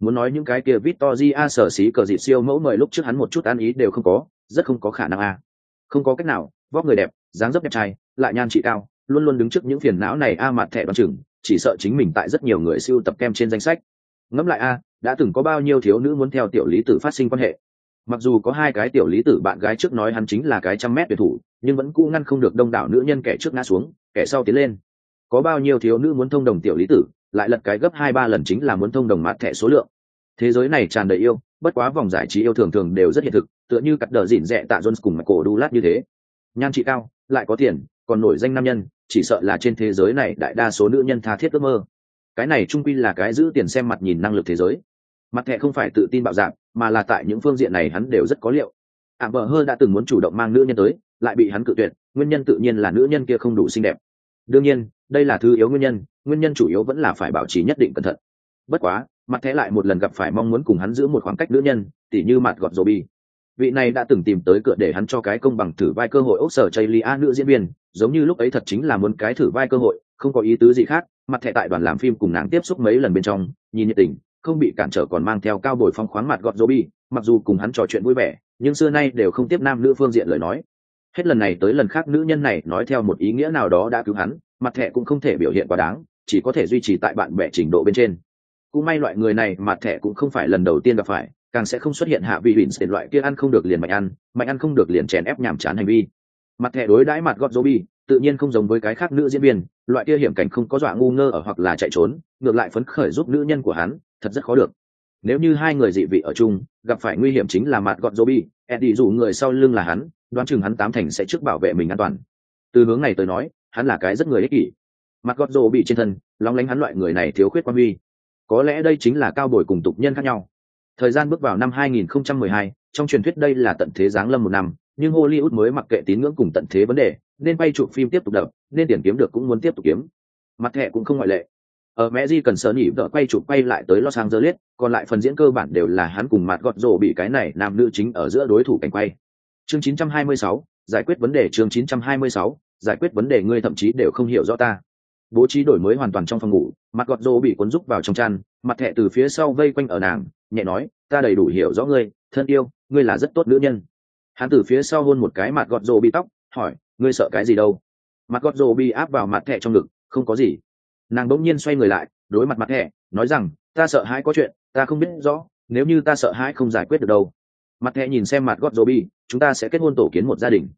Muốn nói những cái kia vít to Di a sở xí cờ dịt siêu mẫu mời lúc trước hắn một chút ăn ý đều không có, rất không có khả năng a. Không có cách nào, vóc người đẹp, dáng dấp đẹp trai, lại nhan trị cao luôn luôn đứng trước những phiền não này a à mặt thẻ đoán chừng, chỉ sợ chính mình tại rất nhiều người siêu tập kem trên danh sách. Ngẫm lại a, đã từng có bao nhiêu thiếu nữ muốn theo tiểu lý tử phát sinh quan hệ. Mặc dù có hai cái tiểu lý tử bạn gái trước nói hắn chính là cái trăm mét tuyệt thủ, nhưng vẫn cũ ngăn không được đông đảo nữ nhân kẻ trước ngã xuống, kẻ sau tiến lên. Có bao nhiêu thiếu nữ muốn thông đồng tiểu lý tử, lại lật cái gấp hai ba lần chính là muốn thông đồng mặt thẻ số lượng. Thế giới này tràn đầy yêu, bất quá vòng giải trí yêu thường thường đều rất hiện thực, tựa như cắt đờ dịn rẽ tạ jones cùng mặt cổ đu lát như thế. Nhan trị cao, lại có tiền, còn nổi danh nam nhân chỉ sợ là trên thế giới này đại đa số nữ nhân tha thiết ước mơ. Cái này trung quy là cái giữ tiền xem mặt nhìn năng lực thế giới. Mặt thẻ không phải tự tin bạo dạng mà là tại những phương diện này hắn đều rất có liệu. Ảm bờ hơ đã từng muốn chủ động mang nữ nhân tới, lại bị hắn cự tuyệt, nguyên nhân tự nhiên là nữ nhân kia không đủ xinh đẹp. Đương nhiên, đây là thứ yếu nguyên nhân nguyên nhân chủ yếu vẫn là phải bảo trì nhất định cẩn thận. Bất quá, mặt thẻ lại một lần gặp phải mong muốn cùng hắn giữ một khoảng cách nữ nhân, tỉ như mặt gọt dồ bi vị này đã từng tìm tới cửa để hắn cho cái công bằng thử vai cơ hội ốc sở chây lia nữ diễn viên, giống như lúc ấy thật chính là muốn cái thử vai cơ hội, không có ý tứ gì khác, mặt thẻ tại đoàn làm phim cùng nàng tiếp xúc mấy lần bên trong, nhìn nhiệt tình, không bị cản trở còn mang theo cao bồi phong khoáng mặt gọt dô bi mặc dù cùng hắn trò chuyện vui vẻ, nhưng xưa nay đều không tiếp nam nữ phương diện lời nói. Hết lần này tới lần khác nữ nhân này nói theo một ý nghĩa nào đó đã cứu hắn, mặt thẻ cũng không thể biểu hiện quá đáng, chỉ có thể duy trì tại bạn bè trình độ bên trên. Cũng may loại người này, mặt thẻ cũng không phải lần đầu tiên gặp phải càng sẽ không xuất hiện hạ vị huỳnh tiền loại kia ăn không được liền mạnh ăn mạnh ăn không được liền chèn ép nhàm chán hành vi. Mặt thẻ đối đãi mặt gót dô bi tự nhiên không giống với cái khác nữ diễn viên, loại kia hiểm cảnh không có dọa ngu ngơ ở hoặc là chạy trốn, ngược lại phấn khởi giúp nữ nhân của hắn, thật rất khó được. Nếu như hai người dị vị ở chung, gặp phải nguy hiểm chính là mặt gọn dô bi eddie dù người sau lưng là hắn, đoán chừng hắn tám thành sẽ trước bảo vệ mình an toàn. Từ hướng này tới nói, hắn là cái rất người ích kỷ. Mặt gọn dô bị trên thân, lóng lánh hắn loại người này thiếu khuyết quan huy. Có lẽ đây chính là cao bồi cùng tục nhân khác nhau thời gian bước vào năm 2012, trong truyền thuyết đây là tận thế giáng lâm một năm nhưng hollywood mới mặc kệ tín ngưỡng cùng tận thế vấn đề nên quay chụp phim tiếp tục đập nên tiền kiếm được cũng muốn tiếp tục kiếm. Mặt thẻ cũng không ngoại lệ. Ở mẹ di cần sớm nhỉ vợ quay chụp quay lại tới los angeles còn lại phần diễn cơ bản đều là hắn cùng mặt gọt rổ bị cái này nam nữ chính ở giữa đối thủ cảnh quay. Chương 926, giải quyết vấn đề chương 926, giải quyết vấn đề ngươi thậm chí đều không hiểu rõ ta. Bố trí đổi mới hoàn toàn trong phòng ngủ mặt gọt rổ bị cuốn rúc vào trong chăn mặt thẻ từ phía sau vây quanh ở nàng, nhẹ nói, ta đầy đủ hiểu rõ ngươi, thân yêu, ngươi là rất tốt nữ nhân. Hắn từ phía sau hôn một cái mặt gọt rồ bị tóc, hỏi, ngươi sợ cái gì đâu? Mặt gọt rồ bị áp vào mặt thẻ trong ngực, không có gì. Nàng bỗng nhiên xoay người lại, đối mặt mặt thẻ, nói rằng, ta sợ hãi có chuyện, ta không biết rõ, nếu như ta sợ hãi không giải quyết được đâu. Mặt thẻ nhìn xem mặt gót rồ bi chúng ta sẽ kết hôn tổ kiến một gia đình.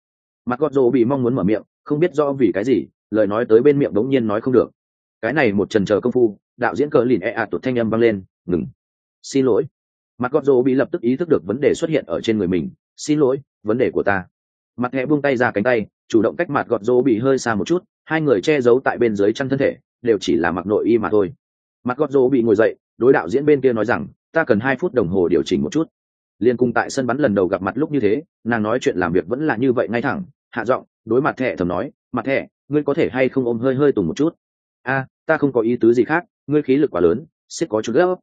Mặt gót rồ bị mong muốn mở miệng, không biết rõ vì cái gì, lời nói tới bên miệng đống nhiên nói không được cái này một trần chờ công phu, đạo diễn cờ lìn e ạt tụt thanh âm vang lên, ngừng. Xin lỗi. Mặt gót rô bị lập tức ý thức được vấn đề xuất hiện ở trên người mình, xin lỗi, vấn đề của ta. Mặt thẻ buông tay ra cánh tay, chủ động cách mặt gọt rô bị hơi xa một chút, hai người che giấu tại bên dưới chăn thân thể, đều chỉ là mặc nội y mà thôi. Mặt gót rô bị ngồi dậy, đối đạo diễn bên kia nói rằng, ta cần hai phút đồng hồ điều chỉnh một chút. Liên cùng tại sân bắn lần đầu gặp mặt lúc như thế, nàng nói chuyện làm việc vẫn là như vậy ngay thẳng, hạ giọng, đối mặt thẻ thầm nói, mặt thẻ ngươi có thể hay không ôm hơi hơi tùng một chút? A, ta không có ý tứ gì khác, ngươi khí lực quá lớn sẽ có chút gấp.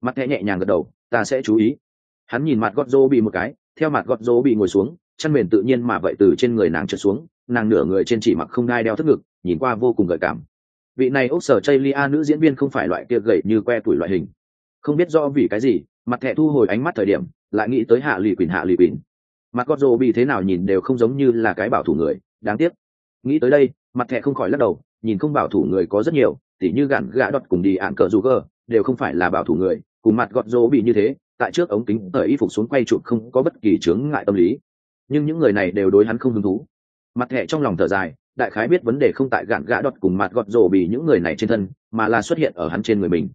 Mặt thẻ nhẹ nhàng gật đầu, ta sẽ chú ý. Hắn nhìn mặt gót rô bị một cái, theo mặt gót rô bị ngồi xuống chăn mền tự nhiên mà vậy từ trên người nàng trượt xuống, nàng nửa người trên chỉ mặc không đai đeo thất ngực, nhìn qua vô cùng gợi cảm. Vị này ốc sở chây lia nữ diễn viên không phải loại kia gậy như que tuổi loại hình. Không biết do vì cái gì, mặt thẻ thu hồi ánh mắt thời điểm, lại nghĩ tới hạ lì quỳnh, hạ lì quỳnh. Mặt gót rô bị thế nào nhìn đều không giống như là cái bảo thủ người, đáng tiếc. Nghĩ tới đây, mặt thẻ không khỏi lắc đầu nhìn không bảo thủ người có rất nhiều, tỉ như gạn gã đọt cùng đi ạn cờ dù gờ, đều không phải là bảo thủ người, cùng mặt gọt rỗ bị như thế, tại trước ống kính tờ y phục xuống quay chụp không có bất kỳ chướng ngại tâm lý. Nhưng những người này đều đối hắn không hứng thú. Mặt thẹ trong lòng thở dài, đại khái biết vấn đề không tại gạn gã đọt cùng mặt gọt rổ bị những người này trên thân, mà là xuất hiện ở hắn trên người mình.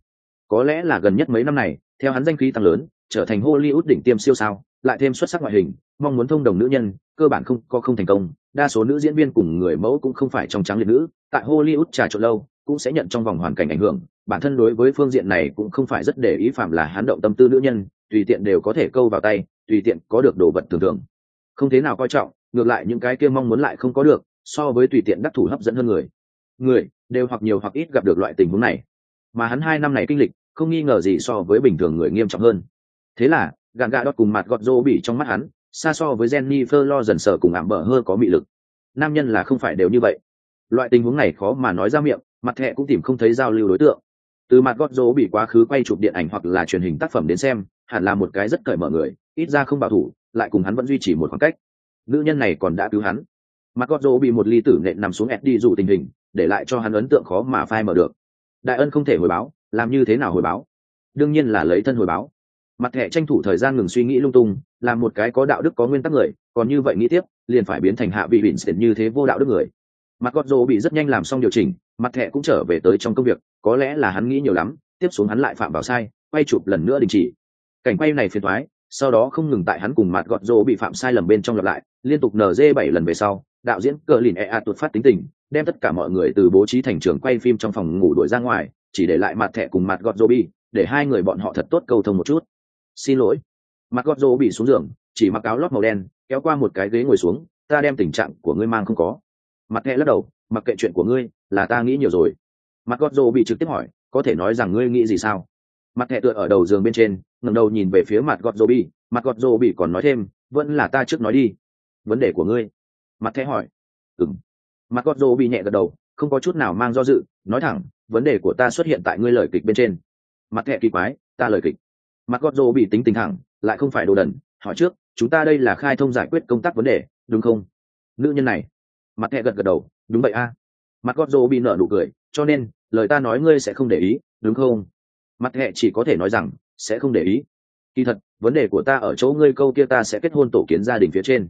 Có lẽ là gần nhất mấy năm này, theo hắn danh khí tăng lớn, trở thành hollywood đỉnh tiêm siêu sao, lại thêm xuất sắc ngoại hình, mong muốn thông đồng nữ nhân, cơ bản không có không thành công, đa số nữ diễn viên cùng người mẫu cũng không phải trong trắng liệt nữ tại hollywood trà trộn lâu, cũng sẽ nhận trong vòng hoàn cảnh ảnh hưởng. Bản thân đối với phương diện này cũng không phải rất để ý phạm là hắn động tâm tư nữ nhân, tùy tiện đều có thể câu vào tay, tùy tiện có được đồ vật thường thường. Không thế nào coi trọng, ngược lại những cái kia mong muốn lại không có được, so với tùy tiện đắc thủ hấp dẫn hơn người. Người, đều hoặc nhiều hoặc ít gặp được loại tình huống này. Mà hắn hai năm này kinh lịch, không nghi ngờ gì so với bình thường người nghiêm trọng hơn. Thế là gạn gạ đốt cùng mặt gọt rô bị trong mắt hắn, xa so với jennifer lo dần sờ cùng ảm bờ hơn có mị lực. Nam nhân là không phải đều như vậy loại tình huống này khó mà nói ra miệng, mặt thẹ cũng tìm không thấy giao lưu đối tượng. Từ mặt gót dỗ bị quá khứ quay chụp điện ảnh hoặc là truyền hình tác phẩm đến xem, hẳn là một cái rất cởi mở người, ít ra không bảo thủ, lại cùng hắn vẫn duy trì một khoảng cách. Nữ nhân này còn đã cứu hắn. Mặt gót dỗ bị một ly tử nện nằm xuống ẹt đi dù tình hình, để lại cho hắn ấn tượng khó mà phai mở được. Đại ân không thể hồi báo, làm như thế nào hồi báo? Đương nhiên là lấy thân hồi báo. Mặt thẻ tranh thủ thời gian ngừng suy nghĩ lung tung làm một cái có đạo đức có nguyên tắc người, còn như vậy nghĩ tiếp, liền phải biến thành hạ vị bỉn xịn như thế vô đạo đức người mặt gót Rô bị rất nhanh làm xong điều chỉnh, mặt Thẹ cũng trở về tới trong công việc, có lẽ là hắn nghĩ nhiều lắm, tiếp xuống hắn lại phạm vào sai, quay chụp lần nữa đình chỉ. Cảnh quay này phiền thoái sau đó không ngừng tại hắn cùng mặt gọt Rô bị phạm sai lầm bên trong lặp lại, liên tục nz bảy lần về sau, đạo diễn cờ lìn EA tuột phát tính tình, đem tất cả mọi người từ bố trí thành trường quay phim trong phòng ngủ đuổi ra ngoài, chỉ để lại mặt thẻ cùng mặt gọt Rô bị, để hai người bọn họ thật tốt câu thông một chút. Xin lỗi. Mặt gọt Rô bị xuống giường, chỉ mặc áo lót màu đen, kéo qua một cái ghế ngồi xuống, ta đem tình trạng của ngươi mang không có mặt thẻ lắc đầu, mặc kệ chuyện của ngươi, là ta nghĩ nhiều rồi. Mặt gót rô bị trực tiếp hỏi, có thể nói rằng ngươi nghĩ gì sao? Mặt thẻ tựa ở đầu giường bên trên, ngẩng đầu nhìn về phía mặt gót rô bị. Mặt gót rô bị còn nói thêm, vẫn là ta trước nói đi. Vấn đề của ngươi? Mặt thẻ hỏi. Ừng mặt gót rô bị nhẹ gật đầu, không có chút nào mang do dự, nói thẳng, vấn đề của ta xuất hiện tại ngươi lời kịch bên trên. Mặt thẹ kỳ quái, ta lời kịch? Mặt gót rô bị tính tình thẳng, lại không phải đồ đần, hỏi trước, chúng ta đây là khai thông giải quyết công tác vấn đề, đúng không? Nữ nhân này mặt thẻ gật gật đầu, đúng vậy a. Mặt gót rô bị nở nụ cười, cho nên, lời ta nói ngươi sẽ không để ý, đúng không? Mặt thẹ chỉ có thể nói rằng, sẽ không để ý. Kỳ thật, vấn đề của ta ở chỗ ngươi câu kia ta sẽ kết hôn tổ kiến gia đình phía trên.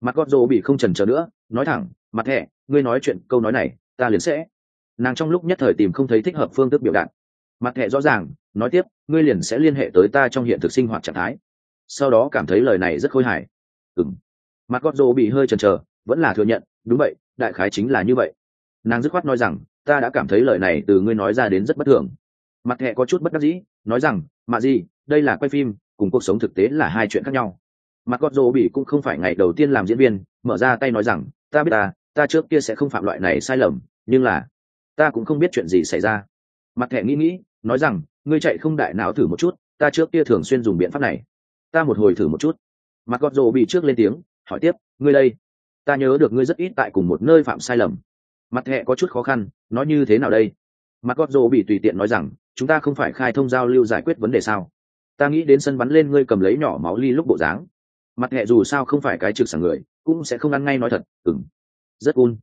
Mặt gót rô bị không trần trờ nữa, nói thẳng, mặt thẹ ngươi nói chuyện, câu nói này, ta liền sẽ. Nàng trong lúc nhất thời tìm không thấy thích hợp phương thức biểu đạt. Mặt thẹ rõ ràng, nói tiếp, ngươi liền sẽ liên hệ tới ta trong hiện thực sinh hoạt trạng thái. Sau đó cảm thấy lời này rất khôi hài. Ừng mặt gót rô bị hơi chần chờ, vẫn là thừa nhận đúng vậy, đại khái chính là như vậy. Nàng dứt khoát nói rằng, ta đã cảm thấy lời này từ ngươi nói ra đến rất bất thường. Mặt thẹ có chút bất đắc dĩ, nói rằng mà gì đây là quay phim, cùng cuộc sống thực tế là hai chuyện khác nhau. Mặt gót rô bị cũng không phải ngày đầu tiên làm diễn viên, mở ra tay nói rằng, ta biết ta ta trước kia sẽ không phạm loại này sai lầm, nhưng là, ta cũng không biết chuyện gì xảy ra. Mặt thẹ nghĩ nghĩ, nói rằng, ngươi chạy không đại não thử một chút, ta trước kia thường xuyên dùng biện pháp này. Ta một hồi thử một chút. Mặt gót rô bị trước lên tiếng, hỏi tiếp, ngươi đây ta nhớ được ngươi rất ít tại cùng một nơi phạm sai lầm. Mặt hệ có chút khó khăn, nói như thế nào đây? Mặt gót rô bị tùy tiện nói rằng, chúng ta không phải khai thông giao lưu giải quyết vấn đề sao? Ta nghĩ đến sân bắn lên ngươi cầm lấy nhỏ máu ly lúc bộ dáng. Mặt hệ dù sao không phải cái trực sảng người, cũng sẽ không ăn ngay nói thật ừng rất un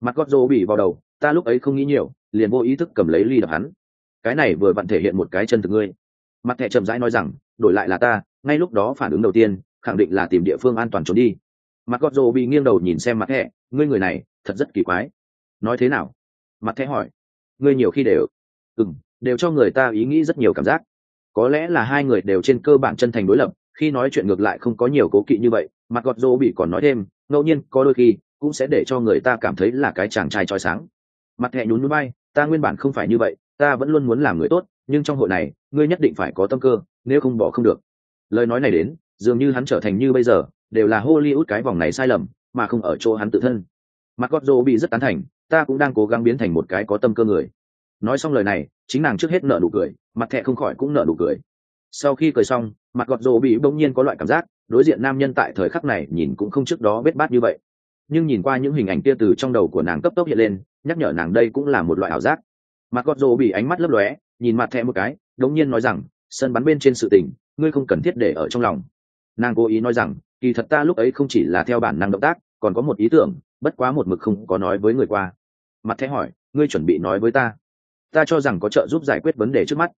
mặt gót rô bị vào đầu, ta lúc ấy không nghĩ nhiều, liền vô ý thức cầm lấy ly đập hắn. Cái này vừa vặn thể hiện một cái chân từ ngươi. Mặt hệ chậm rãi nói rằng, đổi lại là ta, ngay lúc đó phản ứng đầu tiên, khẳng định là tìm địa phương an toàn trốn đi mặt gót rồ bị nghiêng đầu nhìn xem mặt hệ ngươi người này, thật rất kỳ quái. Nói thế nào? Mặt thẻ hỏi. Ngươi nhiều khi đều ừ m đều cho người ta ý nghĩ rất nhiều cảm giác. Có lẽ là hai người đều trên cơ bản chân thành đối lập, khi nói chuyện ngược lại không có nhiều cố kỵ như vậy, mặt gọt rô bị còn nói thêm, ngẫu nhiên có đôi khi cũng sẽ để cho người ta cảm thấy là cái chàng trai trói sáng. Mặt thẹ nhún núi bay, ta nguyên bản không phải như vậy, ta vẫn luôn muốn làm người tốt, nhưng trong hội này, ngươi nhất định phải có tâm cơ, nếu không bỏ không được. Lời nói này đến, dường như hắn trở thành như bây giờ đều là hollywood cái vòng này sai lầm, mà không ở chỗ hắn tự thân. Mặt gót rô bị rất tán thành, ta cũng đang cố gắng biến thành một cái có tâm cơ người. Nói xong lời này, chính nàng trước hết nợ nụ cười, mặt thẹ không khỏi cũng nợ nụ cười. Sau khi cười xong, mặt gọt bị bỗng nhiên có loại cảm giác, đối diện nam nhân tại thời khắc này nhìn cũng không trước đó bết bát như vậy. Nhưng nhìn qua những hình ảnh kia từ trong đầu của nàng cấp tốc hiện lên, nhắc nhở nàng đây cũng là một loại ảo giác. Mặt gọt bị ánh mắt lấp lóe, nhìn mặt thẹ một cái, đống nhiên nói rằng, sân bắn bên trên sự tình, ngươi không cần thiết để ở trong lòng. Nàng cố ý nói rằng kỳ thật ta lúc ấy không chỉ là theo bản năng động tác, còn có một ý tưởng, bất quá một mực không có nói với người qua. Mặt thẻ hỏi, ngươi chuẩn bị nói với ta? Ta cho rằng có trợ giúp giải quyết vấn đề trước mắt.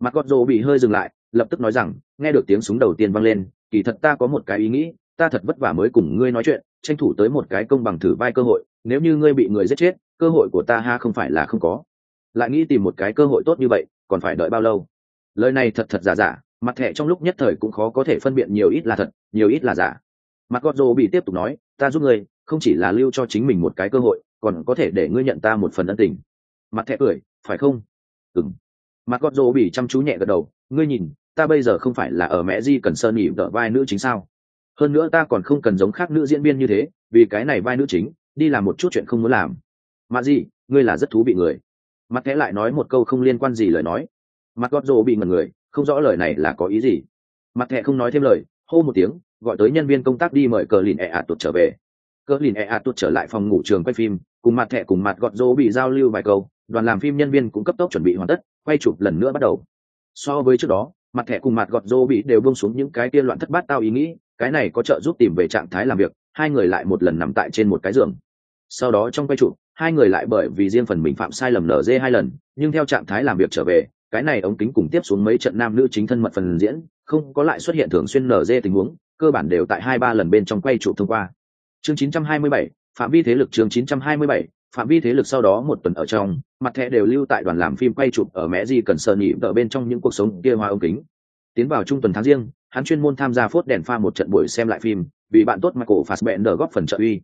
Mặt gọt rồ bị hơi dừng lại, lập tức nói rằng, nghe được tiếng súng đầu tiên vang lên, kỳ thật ta có một cái ý nghĩ, ta thật vất vả mới cùng ngươi nói chuyện, tranh thủ tới một cái công bằng thử vai cơ hội, nếu như ngươi bị người giết chết, cơ hội của ta ha không phải là không có. Lại nghĩ tìm một cái cơ hội tốt như vậy, còn phải đợi bao lâu? Lời này thật thật giả giả mặt thẻ trong lúc nhất thời cũng khó có thể phân biệt nhiều ít là thật, nhiều ít là giả. Mặt gọt rồ bị tiếp tục nói, ta giúp ngươi, không chỉ là lưu cho chính mình một cái cơ hội, còn có thể để ngươi nhận ta một phần ân tình. Mặt thẹ cười, phải không? Ừng mặt gót rô bị chăm chú nhẹ gật đầu, ngươi nhìn, ta bây giờ không phải là ở mẹ di cần sơn nghỉ vợ vai nữ chính sao? Hơn nữa ta còn không cần giống khác nữ diễn viên như thế, vì cái này vai nữ chính, đi làm một chút chuyện không muốn làm. Mà gì ngươi là rất thú vị người. Mặt thẻ lại nói một câu không liên quan gì lời nói. Mặt gót rô bị ngần người không rõ lời này là có ý gì. Mặt thẻ không nói thêm lời, hô một tiếng, gọi tới nhân viên công tác đi mời cờ lìn ẹ ạt tuột trở về. Cờ lìn ẹ ạt tuột trở lại phòng ngủ trường quay phim, cùng mặt thẻ cùng mặt gọt rô bị giao lưu vài câu, đoàn làm phim nhân viên cũng cấp tốc chuẩn bị hoàn tất, quay chụp lần nữa bắt đầu. So với trước đó, mặt thẻ cùng mặt gọt rô bị đều bông xuống những cái kia loạn thất bát tao ý nghĩ, cái này có trợ giúp tìm về trạng thái làm việc, hai người lại một lần nằm tại trên một cái giường. Sau đó trong quay chụp, hai người lại bởi vì riêng phần mình phạm sai lầm nở dê hai lần, nhưng theo trạng thái làm việc trở về cái này ống kính cùng tiếp xuống mấy trận nam nữ chính thân mật phần diễn không có lại xuất hiện thường xuyên nở dê tình huống cơ bản đều tại hai ba lần bên trong quay chụp thông qua. Chương 927, phạm vi thế lực chương 927, phạm vi thế lực sau đó một tuần ở trong mặt thẻ đều lưu tại đoàn làm phim quay chụp ở mẹ gì cần sơ nhị ở bên trong những cuộc sống kia hoa ống kính. Tiến vào trung tuần tháng riêng hắn chuyên môn tham gia phốt đèn pha một trận buổi xem lại phim vì bạn tốt michael fassbender góp phần trợ uy.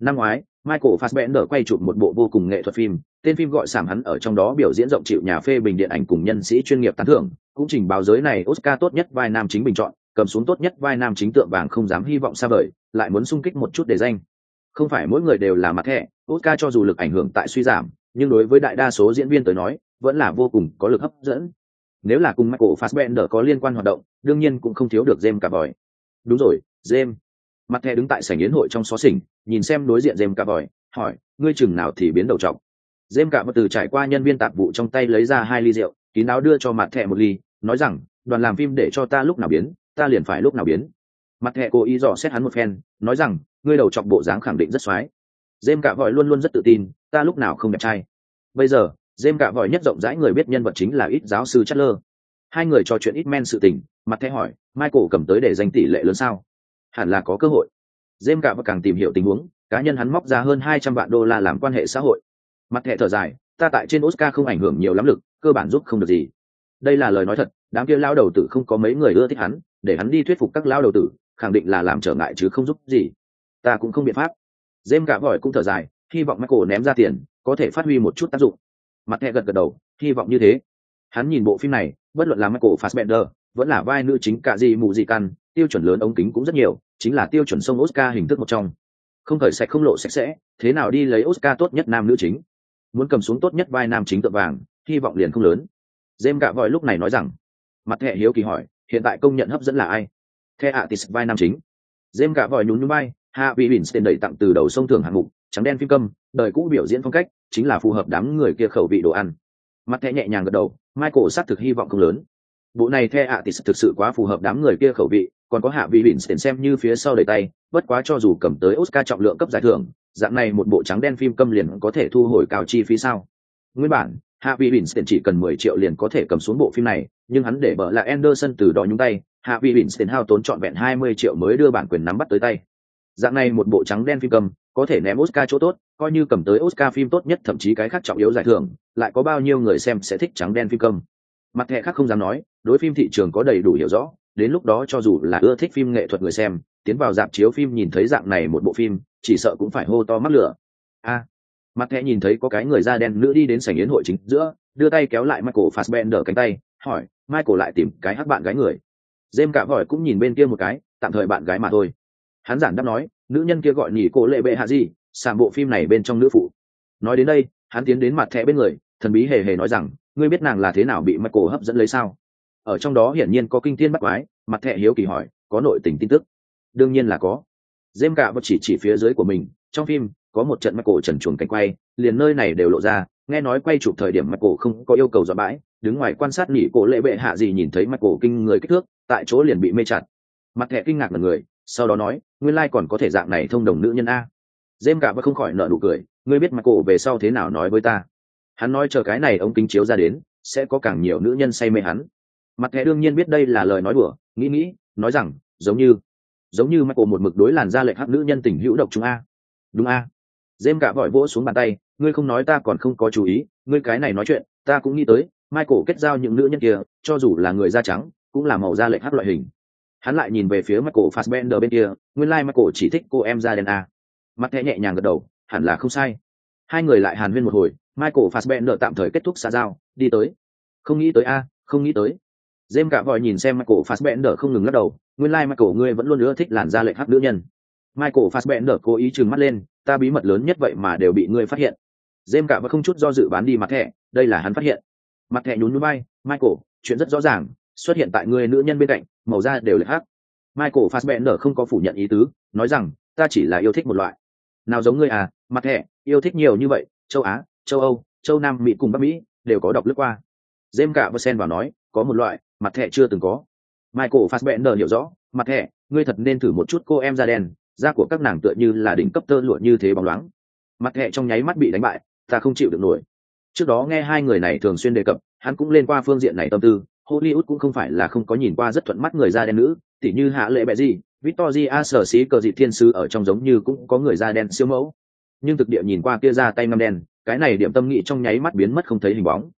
Năm ngoái michael fassbender quay chụp một bộ vô cùng nghệ thuật phim tên phim gọi sảm hắn ở trong đó biểu diễn rộng chịu nhà phê bình điện ảnh cùng nhân sĩ chuyên nghiệp tán thưởng cũng trình báo giới này oscar tốt nhất vai nam chính bình chọn cầm xuống tốt nhất vai nam chính tượng vàng không dám hy vọng xa vời lại muốn sung kích một chút để danh. Không phải mỗi người đều là mặt thẻ oscar cho dù lực ảnh hưởng tại suy giảm nhưng đối với đại đa số diễn viên tới nói vẫn là vô cùng có lực hấp dẫn. Nếu là cùng michael fassbender có liên quan hoạt động đương nhiên cũng không thiếu được James cả bòi. đúng rồi James, mặt thẻ đứng tại sảnh yến hội trong xó xỉnh, nhìn xem đối diện jem cả vòi hỏi, ngươi chừng nào thì biến đầu trọng jem cả từ trải qua nhân viên tạp vụ trong tay lấy ra hai ly rượu, kín áo đưa cho mặt thẻ một ly, nói rằng, đoàn làm phim để cho ta lúc nào biến, ta liền phải lúc nào biến. Mặt thẻ cố ý dò xét hắn một phen, nói rằng, ngươi đầu chọc bộ dáng khẳng định rất xoái. Jem cả vòi luôn luôn rất tự tin, ta lúc nào không đẹp trai? Bây giờ jem cả vòi nhất rộng rãi người biết nhân vật chính là ít giáo sư chất lơ hai người trò chuyện ít men sự tình, mặt thẻ hỏi, michael cầm tới để danh tỷ lệ lớn sao? Hẳn là có cơ hội. Jem cả và càng tìm hiểu tình huống, cá nhân hắn móc ra hơn hai trăm vạn đô la làm quan hệ xã hội. Mặt thẻ thở dài, ta tại trên oscar không ảnh hưởng nhiều lắm lực, cơ bản giúp không được gì. Đây là lời nói thật, đám kia lao đầu tử không có mấy người ưa thích hắn, để hắn đi thuyết phục các lao đầu tử, khẳng định là làm trở ngại chứ không giúp gì. Ta cũng không biện pháp. Jem cả vòi cũng thở dài, hy vọng michael ném ra tiền, có thể phát huy một chút tác dụng. Mặt hệ gật gật đầu, hy vọng như thế. Hắn nhìn bộ phim này, bất luận là michael fassbender, vẫn là vai nữ chính cả gì mù gì căn tiêu chuẩn lớn ống kính cũng rất nhiều, chính là tiêu chuẩn sông oscar hình thức một trong. Không khởi sạch không lộ sạch sẽ, thế nào đi lấy oscar tốt nhất nam nữ chính. Muốn cầm xuống tốt nhất vai nam chính tượng vàng, hy vọng liền không lớn. Jem gạ vội lúc này nói rằng, mặt thẻ hiếu kỳ hỏi, hiện tại công nhận hấp dẫn là ai? The atis vai nam chính. Jem gạ vội nhún nhún vai, hạ vị bỉn tên đẩy tặng từ đầu sông thường hạng mục, trắng đen phim câm, đời cũ biểu diễn phong cách, chính là phù hợp đám người kia khẩu vị đồ ăn. Mặt thẻ nhẹ nhàng gật đầu, michael xác thực hy vọng không lớn bộ này the atis thực sự quá phù hợp đám người kia khẩu vị, còn có hạ vị bỉn tiền xem như phía sau đầy tay, bất quá cho dù cầm tới oscar trọng lượng cấp giải thưởng, dạng này một bộ trắng đen phim câm liền có thể thu hồi cao chi phí sao? Nguyên bản, hạ vị bỉn tiền chỉ cần mười triệu liền có thể cầm xuống bộ phim này, nhưng hắn để bợ là anderson từ đó nhúng tay, hạ vị bỉn tiền hao tốn trọn vẹn hai mươi triệu mới đưa bản quyền nắm bắt tới tay. Dạng này một bộ trắng đen phim cầm có thể ném oscar chỗ tốt, coi như cầm tới oscar phim tốt nhất thậm chí cái khác trọng yếu giải thưởng, lại có bao nhiêu người xem sẽ thích trắng đen phim cầm mặt thẻ khác không dám nói, đối phim thị trường có đầy đủ hiểu rõ, đến lúc đó cho dù là ưa thích phim nghệ thuật người xem, tiến vào dạp chiếu phim nhìn thấy dạng này một bộ phim, chỉ sợ cũng phải hô to mắc lửa. A. Mặt thẻ nhìn thấy có cái người da đen nữ đi đến sảnh yến hội chính giữa, đưa tay kéo lại michael fassbender cánh tay, hỏi, michael lại tìm cái hắc bạn gái người? Jem cả vòi cũng nhìn bên kia một cái, tạm thời bạn gái mà thôi. Hắn giản đáp nói, nữ nhân kia gọi nhỉ cô lệ bệ hạ gì sàng bộ phim này bên trong nữ phụ. Nói đến đây, hắn tiến đến mặt thẻ bên người thần bí hề hề nói rằng, ngươi biết nàng là thế nào bị michael hấp dẫn lấy sao? Ở trong đó hiển nhiên có kinh thiên bắt quái, mặt thẹ hiếu kỳ hỏi, có nội tình tin tức? Đương nhiên là có. Dêm cạ vật chỉ chỉ phía dưới của mình, trong phim có một trận michael trần chuồng cảnh quay, liền nơi này đều lộ ra, nghe nói quay chụp thời điểm michael không có yêu cầu dọn bãi, đứng ngoài quan sát nghỉ cổ lệ bệ hạ gì nhìn thấy michael kinh người kích thước, tại chỗ liền bị mê chặt. Mặt thẹ kinh ngạc là người, sau đó nói, nguyên lai còn có thể dạng này thông đồng nữ nhân a. Dêm cạ vật không khỏi nợ nụ cười, ngươi biết michael về sau thế nào nói với ta? Hắn nói chờ cái này ông kính chiếu ra đến, sẽ có càng nhiều nữ nhân say mê hắn. Mặt thẻ đương nhiên biết đây là lời nói đùa, nghĩ nghĩ, nói rằng, giống như giống như mắt cổ một mực đối làn ra lệnh hắc nữ nhân tình hữu độc chúng a. Đúng a. Dêm cả vội vỗ xuống bàn tay, ngươi không nói ta còn không có chú ý, ngươi cái này nói chuyện, ta cũng nghĩ tới, michael kết giao những nữ nhân kia, cho dù là người da trắng, cũng là màu da lệnh hắc loại hình. Hắn lại nhìn về phía michael fassbender bên kia, nguyên lai、like、michael chỉ thích cô em da đen a. Mặt thẻ nhẹ nhàng gật đầu, hẳn là không sai. Hai người lại hàn huyên một hồi michael fassbender tạm thời kết thúc xã giao đi tới không nghĩ tới a không nghĩ tới James cả vội nhìn xem Michael Fassbender không ngừng lắc đầu, nguyên lai like Michael ngươi vẫn luôn ưa thích làn da lệch hắc nữ nhân. Michael Fassbender cố ý trừng mắt lên, ta bí mật lớn nhất vậy mà đều bị ngươi phát hiện. James cả vẫn không chút do dự bán đi mặt thẻ, đây là hắn phát hiện. Mặt thẻ nhún nhún vai, Michael, chuyện rất rõ ràng, xuất hiện tại ngươi nữ nhân bên cạnh, màu da đều lệch hắc. michael fassbender không có phủ nhận ý tứ nói rằng ta chỉ là yêu thích một loại nào giống ngươi à mặt thẻ yêu thích nhiều như vậy châu á châu âu, châu nam mỹ cùng bắc mỹ đều có đọc lướt qua. Dêm cả và sen vào nói, có một loại, mặt thẻ chưa từng có. Michael fassbender hiểu rõ, mặt thẻ, ngươi thật nên thử một chút cô em da đen, da của các nàng tựa như là đỉnh cấp tơ lụa như thế bóng loáng. Mặt thẻ trong nháy mắt bị đánh bại, ta không chịu được nổi. Trước đó nghe hai người này thường xuyên đề cập, hắn cũng lên qua phương diện này tâm tư, hollywood cũng không phải là không có nhìn qua rất thuận mắt người da đen nữ, tỉ như hạ lệ bẹ gì victoria sở xí cờ dị thiên sứ ở trong giống như cũng có người da đen siêu mẫu. Nhưng thực địa nhìn qua kia ra tay ngâm đen cái này điểm tâm nghị trong nháy mắt biến mất không thấy hình bóng.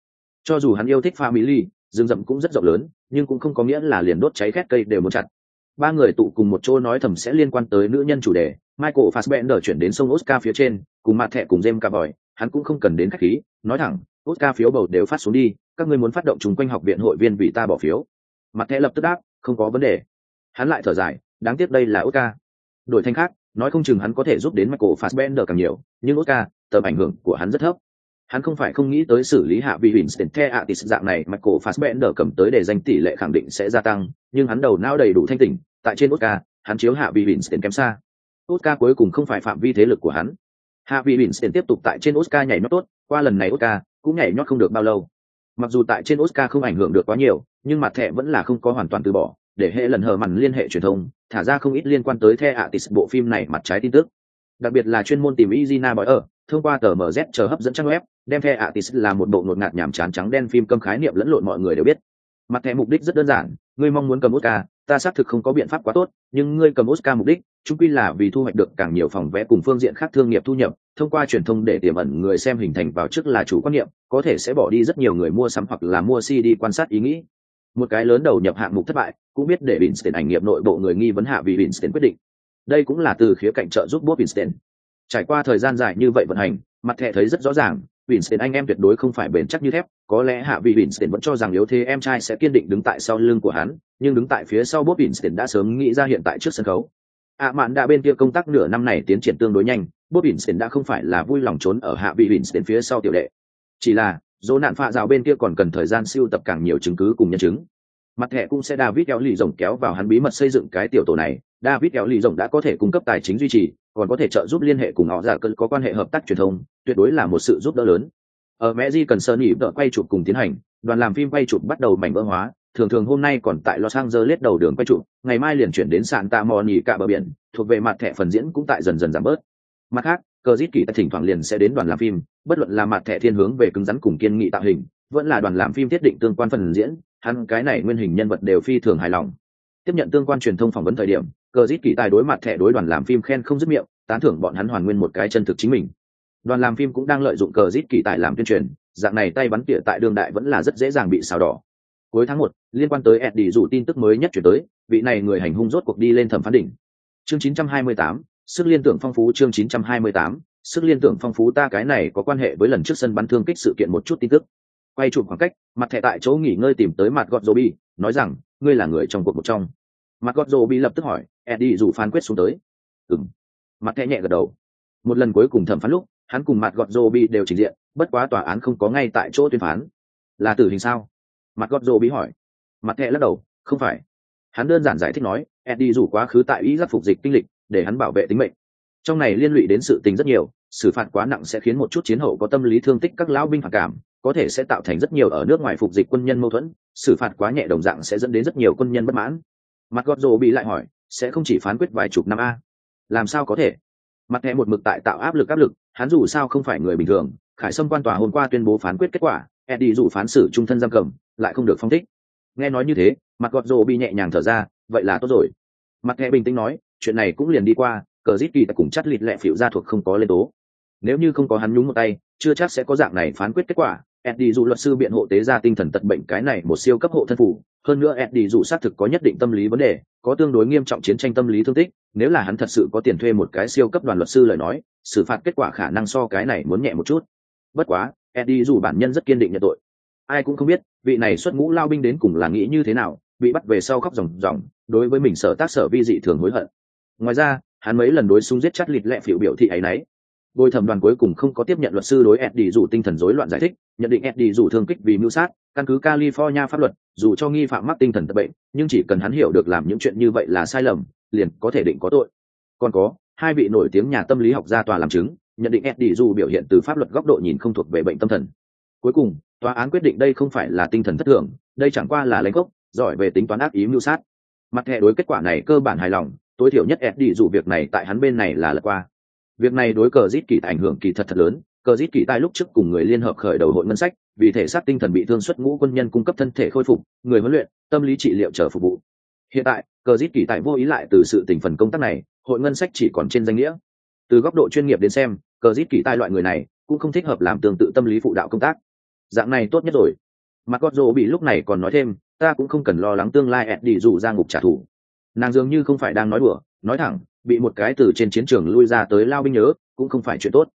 Cho dù hắn yêu thích family, rừng rậm cũng rất rộng lớn, nhưng cũng không có nghĩa là liền đốt cháy khét cây đều một chặt. Ba người tụ cùng một chỗ nói thầm sẽ liên quan tới nữ nhân chủ đề. Michael fassbender chuyển đến sông oscar phía trên, cùng mặt thẻ cùng jem cà bòi hắn cũng không cần đến khách khí, nói thẳng, oscar phiếu bầu đều phát xuống đi, các ngươi muốn phát động chung quanh học viện hội viên vì ta bỏ phiếu. Mặt thẻ lập tức đáp, không có vấn đề. Hắn lại thở dài, đáng tiếc đây là oscar. Đổi thanh khác, nói không chừng hắn có thể giúp đến michael fassbender càng nhiều, nhưng oscar tầm ảnh hưởng của hắn rất thấp hắn không phải không nghĩ tới xử lý hạ vị Winston The atis dạng này Michael Fassbender cầm tới để danh tỷ lệ khẳng định sẽ gia tăng, nhưng hắn đầu não đầy đủ thanh tỉnh, tại trên Oscar, hắn chiếu hạ vị Winston kém xa. Oscar cuối cùng không phải phạm vi thế lực của hắn. Hạ vị Winston tiếp tục tại trên Oscar nhảy nhót tốt, qua lần này Oscar cũng nhảy nhót không được bao lâu. Mặc dù tại trên Oscar không ảnh hưởng được quá nhiều, nhưng mặt thẻ vẫn là không có hoàn toàn từ bỏ, để hệ lần hờ mặn liên hệ truyền thông, thả ra không ít liên quan tới The atis bộ phim này mặt trái tin tức. Đặc biệt là chuyên môn tìm Izina Boyer, thông qua tờ MZ chờ hấp dẫn trang web, đem The atis là một bộ ngột ngạt nhảm chán trắng đen phim câm khái niệm lẫn lộn mọi người đều biết. Mặt thẻ mục đích rất đơn giản, ngươi mong muốn cầm Oscar, ta xác thực không có biện pháp quá tốt, nhưng ngươi cầm Oscar mục đích, chúng quy là vì thu hoạch được càng nhiều phòng vẽ cùng phương diện khác thương nghiệp thu nhập, thông qua truyền thông để tiềm ẩn người xem hình thành vào trước là chủ quan niệm, có thể sẽ bỏ đi rất nhiều người mua sắm hoặc là mua CD quan sát ý nghĩ. Một cái lớn đầu nhập hạng mục thất bại, cũng biết để Winston ảnh nghiệp nội bộ người nghi vấn hạ vì Winston quyết định. Đây cũng là từ khía cạnh trợ giúp Bob Winston. Trải qua thời gian dài như vậy vận hành, mặt thẻ thấy rất rõ ràng, Winston anh em tuyệt đối không phải bền chắc như thép, có lẽ hạ vị Winston vẫn cho rằng yếu thế em trai sẽ kiên định đứng tại sau lưng của hắn, nhưng đứng tại phía sau Bob Winston đã sớm nghĩ ra hiện tại trước sân khấu. ạ mạn đã bên kia công tác nửa năm này tiến triển tương đối nhanh, Bob Winston đã không phải là vui lòng trốn ở hạ vị Winston phía sau tiểu đệ. Chỉ là, dỗ nạn phạ rào bên kia còn cần thời gian siêu tập càng nhiều chứng cứ cùng nhân chứng. Mặt thẻ cũng sẽ David kéo lì rồng kéo vào hắn bí mật xây dựng cái tiểu tổ này, David kéo lì rồng đã có thể cung cấp tài chính duy trì, còn có thể trợ giúp liên hệ cùng họ giả cơn có quan hệ hợp tác truyền thông, tuyệt đối là một sự giúp đỡ lớn. Ở mẹ di cần sơn nhị vợ quay chụp cùng tiến hành đoàn làm phim quay chụp bắt đầu mảnh vỡ hóa. Thường thường hôm nay còn tại los angeles đầu đường quay chụp ngày mai liền chuyển đến sàn tạ mò nhì cả bờ biển thuộc về mặt thẻ phần diễn cũng tại dần dần giảm bớt. Mặt khác cờ dít kỳ thỉnh thoảng liền sẽ đến đoàn làm phim bất luận là mặt thẻ thiên hướng về cứng rắn cùng kiên nghị tạo hình vẫn là đoàn làm phim thiết định tương quan phần diễn hắn cái này nguyên hình nhân vật đều phi thường hài lòng. Tiếp nhận tương quan truyền thông phỏng vấn thời điểm cờ dít kỳ tài đối mặt thẻ đối đoàn làm phim khen không dứt miệng tán thưởng bọn hắn hoàn nguyên một cái chân thực chính mình. Đoàn làm phim cũng đang lợi dụng cờ rít kỳ tài làm tuyên truyền dạng này tay bắn tỉa tại đương đại vẫn là rất dễ dàng bị xào đỏ. Cuối tháng một liên quan tới eddie dù tin tức mới nhất chuyển tới vị này người hành hung rốt cuộc đi lên thẩm phán đỉnh. Chương 928, sức liên tưởng phong phú chương 928, sức liên tưởng phong phú ta cái này có quan hệ với lần trước sân bắn thương kích sự kiện một chút tin tức quay chụp khoảng cách mặt thẻ tại chỗ nghỉ ngơi tìm tới mặt gọt Bi, nói rằng ngươi là người trong cuộc một trong. Mặt gọt Bi lập tức hỏi eddie dù phán quyết xuống tới. Ừng mặt thẻ nhẹ gật đầu. Một lần cuối cùng thẩm phán lúc hắn cùng mặt gọt rô bị đều trình diện bất quá tòa án không có ngay tại chỗ tuyên phán. Là tử hình sao? Mặt gọt rô bị hỏi. Mặt thẹ lắc đầu không phải. Hắn đơn giản giải thích nói eddie rủ quá khứ tại ý giác phục dịch kinh lịch để hắn bảo vệ tính mệnh. Trong này liên lụy đến sự tình rất nhiều xử phạt quá nặng sẽ khiến một chút chiến hậu có tâm lý thương tích các lão binh phản cảm có thể sẽ tạo thành rất nhiều ở nước ngoài phục dịch quân nhân mâu thuẫn, xử phạt quá nhẹ đồng dạng sẽ dẫn đến rất nhiều quân nhân bất mãn. Mặt gót rô bị lại hỏi, sẽ không chỉ phán quyết vài chục năm a? Làm sao có thể? Mặt thẻ một mực tại tạo áp lực áp lực, hắn dù sao không phải người bình thường, khải sâm quan tòa hôm qua tuyên bố phán quyết kết quả, eddie dù phán xử trung thân giam cầm, lại không được phong thích. Nghe nói như thế, mặt gọt rồ bị nhẹ nhàng thở ra, vậy là tốt rồi. Mặt thẻ bình tĩnh nói, chuyện này cũng liền đi qua, cờ rít kỳ tại cùng chắt lịt lẹ phịu ra thuộc không có lên tố. Nếu như không có hắn nhúng một tay, chưa chắc sẽ có dạng này phán quyết kết quả eddie dù luật sư biện hộ tế ra tinh thần tật bệnh cái này một siêu cấp hộ thân phủ. Hơn nữa eddie dù xác thực có nhất định tâm lý vấn đề, có tương đối nghiêm trọng chiến tranh tâm lý thương tích. Nếu là hắn thật sự có tiền thuê một cái siêu cấp đoàn luật sư lời nói, xử phạt kết quả khả năng so cái này muốn nhẹ một chút. Bất quá, eddie dù bản nhân rất kiên định nhận tội. Ai cũng không biết, vị này xuất ngũ lao binh đến cùng là nghĩ như thế nào, bị bắt về sau khóc ròng ròng, đối với mình sở tác sở vi dị thường hối hận. Ngoài ra, hắn mấy lần đối xung giết chắt lịt lẹ phiểu biểu thị ấy nấy bồi thẩm đoàn cuối cùng không có tiếp nhận luật sư đối eddie dù tinh thần rối loạn giải thích, nhận định eddie dù thương kích vì mưu sát, căn cứ california pháp luật, dù cho nghi phạm mắc tinh thần tập bệnh, nhưng chỉ cần hắn hiểu được làm những chuyện như vậy là sai lầm, liền có thể định có tội. Còn có, hai vị nổi tiếng nhà tâm lý học ra tòa làm chứng, nhận định eddie dù biểu hiện từ pháp luật góc độ nhìn không thuộc về bệnh tâm thần. Cuối cùng, tòa án quyết định đây không phải là tinh thần thất thường, đây chẳng qua là lãnh gốc, giỏi về tính toán ác ý mưu sát. Mặt hệ đối kết quả này cơ bản hài lòng, tối thiểu nhất eddie dù việc này tại hắn bên này là lật qua việc này đối cờ rít kỳ ảnh hưởng kỳ thật thật lớn. Cờ rít kỳ tai lúc trước cùng người liên hợp khởi đầu hội ngân sách, vì thể xác tinh thần bị thương xuất ngũ quân nhân cung cấp thân thể khôi phục, người huấn luyện, tâm lý trị liệu chờ phục vụ. Hiện tại, cờ rít kỳ tại vô ý lại từ sự tình phần công tác này, hội ngân sách chỉ còn trên danh nghĩa. Từ góc độ chuyên nghiệp đến xem, cờ rít kỳ tai loại người này cũng không thích hợp làm tương tự tâm lý phụ đạo công tác. Dạng này tốt nhất rồi. Mặt gót rỗ bị lúc này còn nói thêm, ta cũng không cần lo lắng tương lai ẹt đi dù ra ngục trả thù. Nàng dường như không phải đang nói đùa, nói thẳng bị một cái từ trên chiến trường lui ra tới lao binh nhớ, cũng không phải chuyện tốt.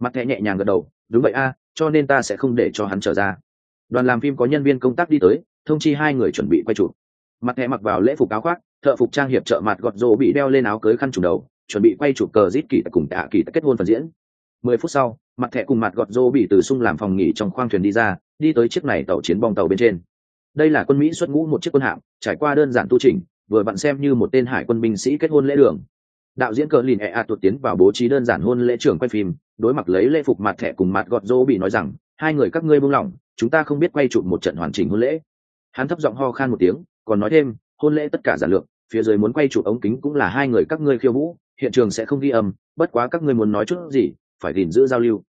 Mặt thẻ nhẹ nhàng gật đầu, đúng vậy a, cho nên ta sẽ không để cho hắn trở ra. Đoàn làm phim có nhân viên công tác đi tới, thông chi hai người chuẩn bị quay chụp. Mặt thẻ mặc vào lễ phục áo khoác, thợ phục trang hiệp trợ mặt gọt rỗ bị đeo lên áo cưới khăn trùng đầu, chuẩn bị quay chụp cờ rít kỳ cùng tạ kỳ kết hôn phần diễn. Mười phút sau, mặt thẻ cùng mặt gọt rỗ bị từ sung làm phòng nghỉ trong khoang thuyền đi ra, đi tới chiếc này tàu chiến bong tàu bên trên. Đây là quân mỹ xuất ngũ một chiếc quân hạm, trải qua đơn giản tu trình vừa bạn xem như một tên hải quân binh sĩ kết hôn lễ đường đạo diễn cờ lìn e a tuột tiến vào bố trí đơn giản hôn lễ trưởng quay phim, đối mặt lấy lễ phục mặt thẻ cùng mặt gọt dô bị nói rằng, hai người các ngươi buông lỏng, chúng ta không biết quay chụp một trận hoàn chỉnh hôn lễ. Hắn thấp giọng ho khan một tiếng, còn nói thêm, hôn lễ tất cả giản lược, phía dưới muốn quay chụp ống kính cũng là hai người các ngươi khiêu vũ, hiện trường sẽ không ghi âm, bất quá các ngươi muốn nói chút gì, phải gìn giữ giao lưu.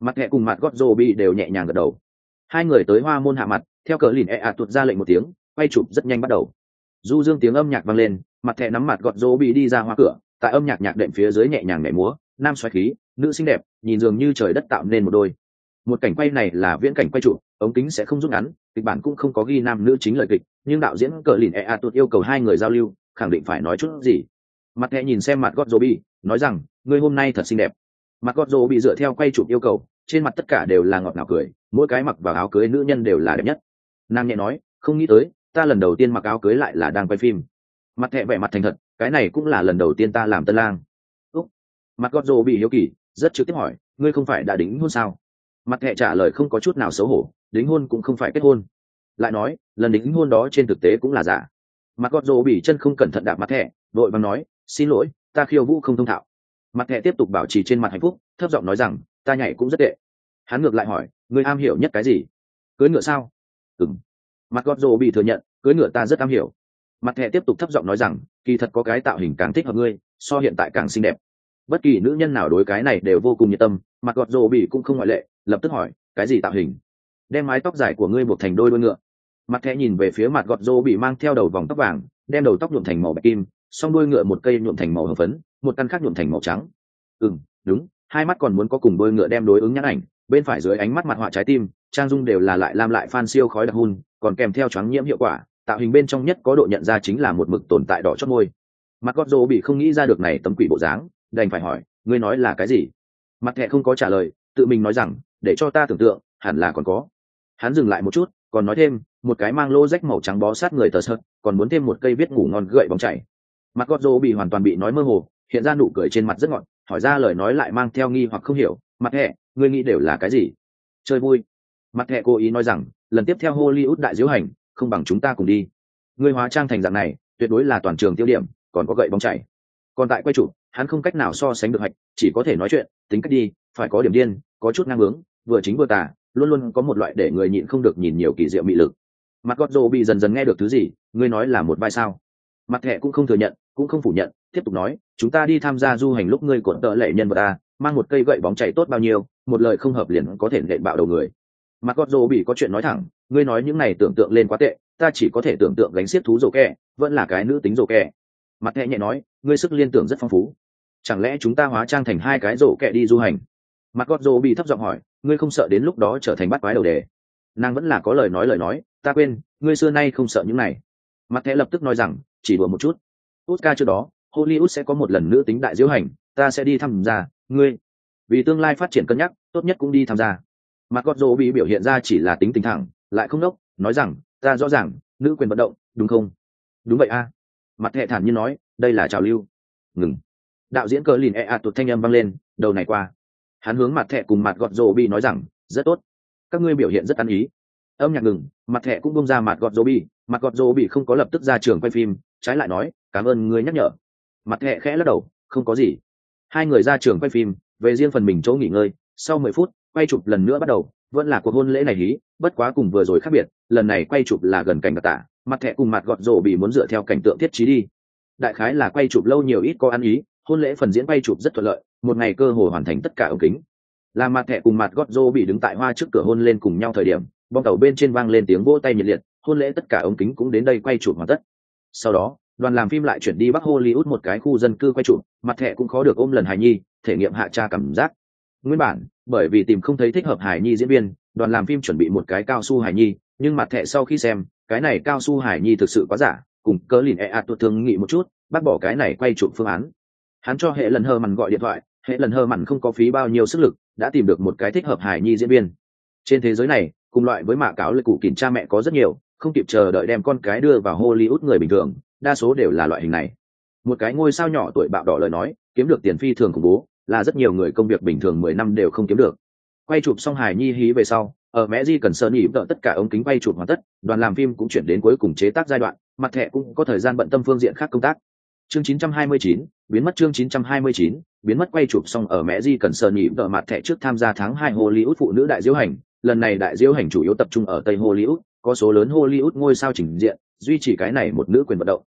Mặt thẻ cùng mặt gọt dô bị đều nhẹ nhàng gật đầu. Hai người tới hoa môn hạ mặt, theo cờ lìn e a tuột ra lệnh một tiếng, quay chụp rất nhanh bắt đầu. Du dương tiếng âm nhạc vang lên, mặt thẻ nắm mặt gọt dô bị đi ra hoa cửa tại âm nhạc nhạc đệm phía dưới nhẹ nhàng nhảy múa, nam xoáy khí, nữ xinh đẹp, nhìn dường như trời đất tạo nên một đôi. Một cảnh quay này là viễn cảnh quay trụ, ống kính sẽ không rút ngắn, kịch bản cũng không có ghi nam nữ chính lời kịch, nhưng đạo diễn cờ lìn e a tụt yêu cầu hai người giao lưu, khẳng định phải nói chút gì. Mặt thẹ nhìn xem mặt gót dô bi nói rằng người hôm nay thật xinh đẹp. Mặt gót dô bị dựa theo quay chụp yêu cầu, trên mặt tất cả đều là ngọt ngào cười, mỗi cái mặc vào áo cưới nữ nhân đều là đẹp nhất. Nam nhẹ nói, không nghĩ tới, ta lần đầu tiên mặc áo cưới lại là đang quay phim mặt thẹ vẻ mặt thành thật, cái này cũng là lần đầu tiên ta làm tân lang. Úc. Mặt gót rô bị hiếu kỳ, rất trực tiếp hỏi, ngươi không phải đã đính hôn sao? Mặt thẹ trả lời không có chút nào xấu hổ, đính hôn cũng không phải kết hôn. Lại nói, lần đính hôn đó trên thực tế cũng là giả. Mặt gót rô bị chân không cẩn thận đạp mặt thẹ đội bằng nói, xin lỗi, ta khiêu vũ không thông thạo. Mặt thẹ tiếp tục bảo trì trên mặt hạnh phúc, thấp giọng nói rằng, ta nhảy cũng rất tệ. Hắn ngược lại hỏi, ngươi am hiểu nhất cái gì? Cưới ngựa sao? Ừng mặt gót rô bị thừa nhận, cưới ngựa ta rất am hiểu mặt thẻ tiếp tục thấp giọng nói rằng, kỳ thật có cái tạo hình càng thích hợp ngươi, so hiện tại càng xinh đẹp. Bất kỳ nữ nhân nào đối cái này đều vô cùng nhiệt tâm, mặt gọt rồ bị cũng không ngoại lệ, lập tức hỏi, cái gì tạo hình? Đem mái tóc dài của ngươi buộc thành đôi đôi ngựa. Mặt thẻ nhìn về phía mặt gọt rồ bị mang theo đầu vòng tóc vàng, đem đầu tóc nhuộm thành màu bạch kim, song đuôi ngựa một cây nhuộm thành màu hợp phấn, một căn khác nhuộm thành màu trắng. Ừ đúng, hai mắt còn muốn có cùng đôi ngựa đem đối ứng nhãn ảnh, bên phải dưới ánh mắt mặt họa trái tim, trang dung đều là lại làm lại phan siêu khói đặc hun, còn kèm theo choáng nhiễm hiệu quả tạo hình bên trong nhất có độ nhận ra chính là một mực tồn tại đỏ chót môi. Mặt gót rô bị không nghĩ ra được này tấm quỷ bộ dáng, đành phải hỏi, ngươi nói là cái gì? Mặt thẹ không có trả lời, tự mình nói rằng, để cho ta tưởng tượng, hẳn là còn có. Hắn dừng lại một chút, còn nói thêm, một cái mang lô rách màu trắng bó sát người tờ sợt, còn muốn thêm một cây viết ngủ ngon gậy bóng chảy. Mặt gót rô bị hoàn toàn bị nói mơ hồ, hiện ra nụ cười trên mặt rất ngọt, hỏi ra lời nói lại mang theo nghi hoặc không hiểu, mặt thẹ ngươi nghĩ đều là cái gì? Chơi vui. Mặt thẹ cố ý nói rằng, lần tiếp theo hollywood đại diễu hành không bằng chúng ta cùng đi. Người hóa trang thành dạng này tuyệt đối là toàn trường tiêu điểm còn có gậy bóng chảy. Còn tại quay chủ hắn không cách nào so sánh được hạch chỉ có thể nói chuyện tính cách đi phải có điểm điên có chút ngang hướng, vừa chính vừa tà luôn luôn có một loại để người nhịn không được nhìn nhiều kỳ diệu mị lực. Mặt gót rồ bị dần dần nghe được thứ gì ngươi nói là một vai sao? Mặt thẻ cũng không thừa nhận cũng không phủ nhận tiếp tục nói chúng ta đi tham gia du hành lúc ngươi cuộn tợ lệ nhân vật ta mang một cây gậy bóng chảy tốt bao nhiêu một lời không hợp liền có thể nện bạo đầu người. Mặt gót rồ bị có chuyện nói thẳng ngươi nói những này tưởng tượng lên quá tệ, ta chỉ có thể tưởng tượng gánh xiết thú rổ kẹ, vẫn là cái nữ tính rổ kẹ. Mặt thẹ nhẹ nói, ngươi sức liên tưởng rất phong phú. Chẳng lẽ chúng ta hóa trang thành hai cái rổ kẹ đi du hành? Mặt gót rổ bị thấp giọng hỏi, ngươi không sợ đến lúc đó trở thành bắt quái đầu đề? Nàng vẫn là có lời nói lời nói, ta quên, ngươi xưa nay không sợ những này. Mặt thẹ lập tức nói rằng, chỉ đùa một chút. Oscar trước đó, hollywood sẽ có một lần nữ tính đại diễu hành, ta sẽ đi tham gia, ngươi. Vì tương lai phát triển cân nhắc, tốt nhất cũng đi tham gia. Mặt gót rổ bị biểu hiện ra chỉ là tính tình thẳng lại không đốc, nói rằng, ta rõ ràng, nữ quyền vận động, đúng không? Đúng vậy a. Mặt hệ thản nhiên nói, đây là trào lưu. Ngừng. Đạo diễn cờ lìn e a tụt thanh âm vang lên, đầu này qua. Hắn hướng mặt thẹ cùng mặt gọt rô bi nói rằng, rất tốt. Các ngươi biểu hiện rất ăn ý. Âm nhạc ngừng, mặt thẹ cũng bông ra mặt gọt rô bi. Mặt gọt rô bi không có lập tức ra trường quay phim, trái lại nói, cảm ơn ngươi nhắc nhở. Mặt thẹ khẽ lắc đầu, không có gì. Hai người ra trường quay phim, về riêng phần mình chỗ nghỉ ngơi, sau mười phút, quay chụp lần nữa bắt đầu vẫn là cuộc hôn lễ này hí, bất quá cùng vừa rồi khác biệt, lần này quay chụp là gần cảnh đặc tả, mặt thẹ cùng mặt gọt rổ bị muốn dựa theo cảnh tượng thiết trí đi. Đại khái là quay chụp lâu nhiều ít có ăn ý, hôn lễ phần diễn quay chụp rất thuận lợi, một ngày cơ hồ hoàn thành tất cả ống kính. Là mặt thẹ cùng mặt gót rô bị đứng tại hoa trước cửa hôn lên cùng nhau thời điểm, bong tàu bên trên vang lên tiếng vỗ tay nhiệt liệt, hôn lễ tất cả ống kính cũng đến đây quay chụp hoàn tất. Sau đó, đoàn làm phim lại chuyển đi bắc hollywood một cái khu dân cư quay chụp, mặt thẹ cũng khó được ôm lần hài nhi, thể nghiệm hạ tra cảm giác nguyên bản, bởi vì tìm không thấy thích hợp Hải nhi diễn viên, đoàn làm phim chuẩn bị một cái cao su Hải nhi, nhưng mặt thẹ sau khi xem, cái này cao su Hải nhi thực sự quá giả, cùng cớ lìn e ạt thương nghị một chút, bác bỏ cái này quay chụp phương án. Hắn cho hệ lần hơ mặn gọi điện thoại, hệ lần hơ mặn không có phí bao nhiêu sức lực, đã tìm được một cái thích hợp Hải nhi diễn viên. Trên thế giới này, cùng loại với mạ cáo lệ cụ kiểm cha mẹ có rất nhiều, không kịp chờ đợi đem con cái đưa vào hollywood người bình thường, đa số đều là loại hình này. Một cái ngôi sao nhỏ tuổi bạo đỏ lời nói, kiếm được tiền phi thường khủng bố là rất nhiều người công việc bình thường mười năm đều không kiếm được. Quay chụp xong hài nhi hí về sau ở mẹ di cần sơn nhị đợi tất cả ống kính quay chụp hoàn tất đoàn làm phim cũng chuyển đến cuối cùng chế tác giai đoạn mặt thẻ cũng có thời gian bận tâm phương diện khác công tác. Chương 929, biến mất chương 929, biến mất quay chụp xong ở mẹ di cần sơn nhị đợi mặt thẻ trước tham gia tháng hai hollywood phụ nữ đại diễu hành. Lần này đại diễu hành chủ yếu tập trung ở tây hollywood có số lớn hollywood ngôi sao trình diện duy trì cái này một nữ quyền vận động.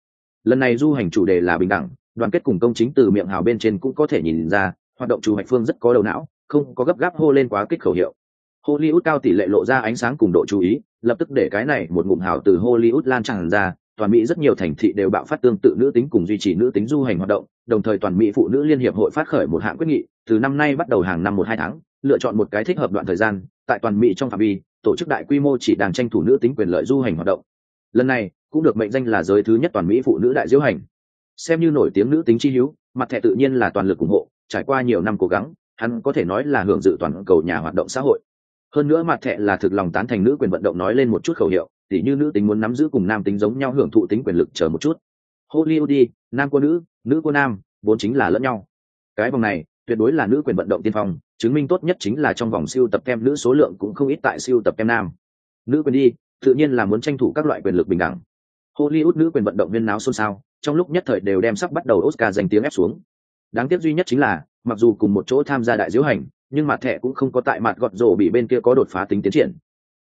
Lần này du hành chủ đề là bình đẳng đoàn kết cùng công chính từ miệng hào bên trên cũng có thể nhìn ra hoạt động chủ hoạch phương rất có đầu não, không có gấp gáp hô lên quá kích khẩu hiệu. Hollywood cao tỷ lệ lộ ra ánh sáng cùng độ chú ý, lập tức để cái này một ngụm hào từ hollywood lan tràn ra, toàn mỹ rất nhiều thành thị đều bạo phát tương tự nữ tính cùng duy trì nữ tính du hành hoạt động, đồng thời toàn mỹ phụ nữ liên hiệp hội phát khởi một hạng quyết nghị, từ năm nay bắt đầu hàng năm một hai tháng, lựa chọn một cái thích hợp đoạn thời gian, tại toàn mỹ trong phạm vi, tổ chức đại quy mô chỉ đang tranh thủ nữ tính quyền lợi du hành hoạt động. Lần này, cũng được mệnh danh là giới thứ nhất toàn mỹ phụ nữ đại diễu hành xem như nổi tiếng nữ tính chi hữu, mặt thẻ tự nhiên là toàn lực ủng hộ, trải qua nhiều năm cố gắng, hắn có thể nói là hưởng dự toàn cầu nhà hoạt động xã hội. Hơn nữa mặt thẻ là thực lòng tán thành nữ quyền vận động nói lên một chút khẩu hiệu, tỉ như nữ tính muốn nắm giữ cùng nam tính giống nhau hưởng thụ tính quyền lực chờ một chút. Hollywood đi, nam cô nữ nữ cô nam, vốn chính là lẫn nhau. Cái vòng này, tuyệt đối là nữ quyền vận động tiên phong, chứng minh tốt nhất chính là trong vòng siêu tập kem nữ số lượng cũng không ít tại siêu tập kem nam. Nữ quyền đi, tự nhiên là muốn tranh thủ các loại quyền lực bình đẳng. Hollywood nữ quyền vận động viên náo xôn xao trong lúc nhất thời đều đem sắp bắt đầu oscar giành tiếng ép xuống. Đáng tiếc duy nhất chính là mặc dù cùng một chỗ tham gia đại diễu hành nhưng mặt thẻ cũng không có tại mặt gọt rổ bị bên kia có đột phá tính tiến triển.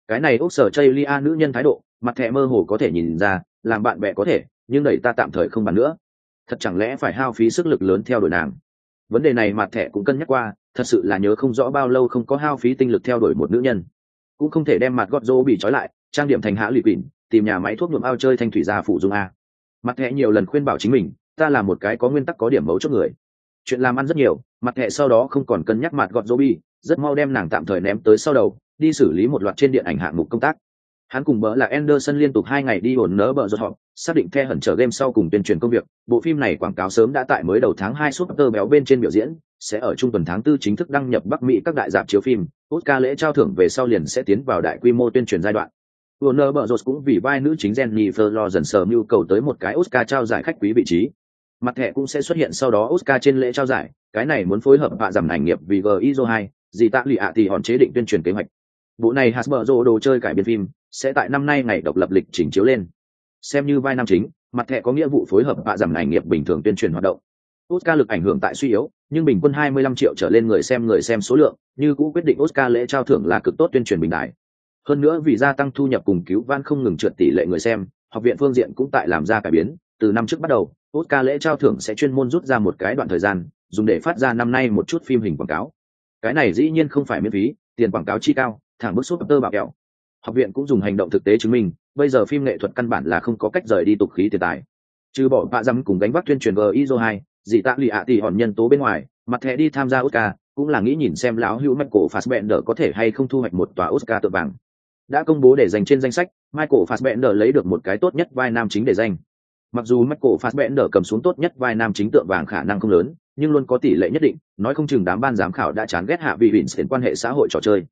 Cái này ốc sở chây lia nữ nhân thái độ mặt thẻ mơ hồ có thể nhìn ra làm bạn bè có thể nhưng đẩy ta tạm thời không bàn nữa. Thật chẳng lẽ phải hao phí sức lực lớn theo đuổi nàng? Vấn đề này mặt thẻ cũng cân nhắc qua thật sự là nhớ không rõ bao lâu không có hao phí tinh lực theo đuổi một nữ nhân. Cũng không thể đem mặt gọt rổ bị trói lại trang điểm thành hạ lụy quỷ, tìm nhà máy thuốc nhuộm ao chơi thanh thủy gia phụ dung a mặt thẻ nhiều lần khuyên bảo chính mình, ta là một cái có nguyên tắc có điểm mấu chốt người. Chuyện làm ăn rất nhiều, mặt thẻ sau đó không còn cân nhắc mặt gọt dô bi, rất mau đem nàng tạm thời ném tới sau đầu, đi xử lý một loạt trên điện ảnh hạng mục công tác. Hắn cùng bỡ là Anderson liên tục hai ngày đi ổn nỡ bờ rột họ xác định the hẩn trở game sau cùng tuyên truyền công việc. Bộ phim này quảng cáo sớm đã tại mới đầu tháng hai suốt tơ béo bên trên biểu diễn, sẽ ở trung tuần tháng tư chính thức đăng nhập bắc mỹ các đại dạp chiếu phim. Oscar lễ trao thưởng về sau liền sẽ tiến vào đại quy mô tuyên truyền giai đoạn. Warner Bros cũng vì vai nữ chính Jennifer Lawrence mưu cầu tới một cái Oscar trao giải khách quý vị trí. Mặt thẻ cũng sẽ xuất hiện sau đó Oscar trên lễ trao giải, cái này muốn phối hợp vạ giảm ảnh nghiệp vì GIZO 2, gì tạ lì ạ thì hòn chế định tuyên truyền kế hoạch. Bộ này Hasbro đồ chơi cải biên phim, sẽ tại năm nay ngày độc lập lịch trình chiếu lên. Xem như vai nam chính, mặt thẻ có nghĩa vụ phối hợp vạ giảm ảnh nghiệp bình thường tuyên truyền hoạt động. Oscar lực ảnh hưởng tại suy yếu, nhưng bình quân 25 triệu trở lên người xem người xem số lượng, như cũ quyết định Oscar lễ trao thưởng là cực tốt tuyên truyền bình đại hơn nữa vì gia tăng thu nhập cùng cứu van không ngừng trượt tỷ lệ người xem, học viện phương diện cũng tại làm ra cải biến. Từ năm trước bắt đầu, oscar lễ trao thưởng sẽ chuyên môn rút ra một cái đoạn thời gian, dùng để phát ra năm nay một chút phim hình quảng cáo. Cái này dĩ nhiên không phải miễn phí, tiền quảng cáo chi cao, thẳng bức súp tơ bạo kẹo. Học viện cũng dùng hành động thực tế chứng minh, bây giờ phim nghệ thuật căn bản là không có cách rời đi tục khí tiền tài. Trừ bỏ bạ dăm cùng gánh vác tuyên truyền gizo hai dị tạ lụy ạ tỷ hòn nhân tố bên ngoài, mặt thẻ đi tham gia oscar, cũng là nghĩ nhìn xem lão hữu michael fassbender có thể hay không thu hoạch một tòa oscar tự vàng đã công bố để dành trên danh sách, michael fassbender lấy được một cái tốt nhất vai nam chính để danh mặc dù michael fassbender cầm xuống tốt nhất vai nam chính tượng vàng khả năng không lớn, nhưng luôn có tỷ lệ nhất định, nói không chừng đám ban giám khảo đã chán ghét hạ vị bỉn xển quan hệ xã hội trò chơi.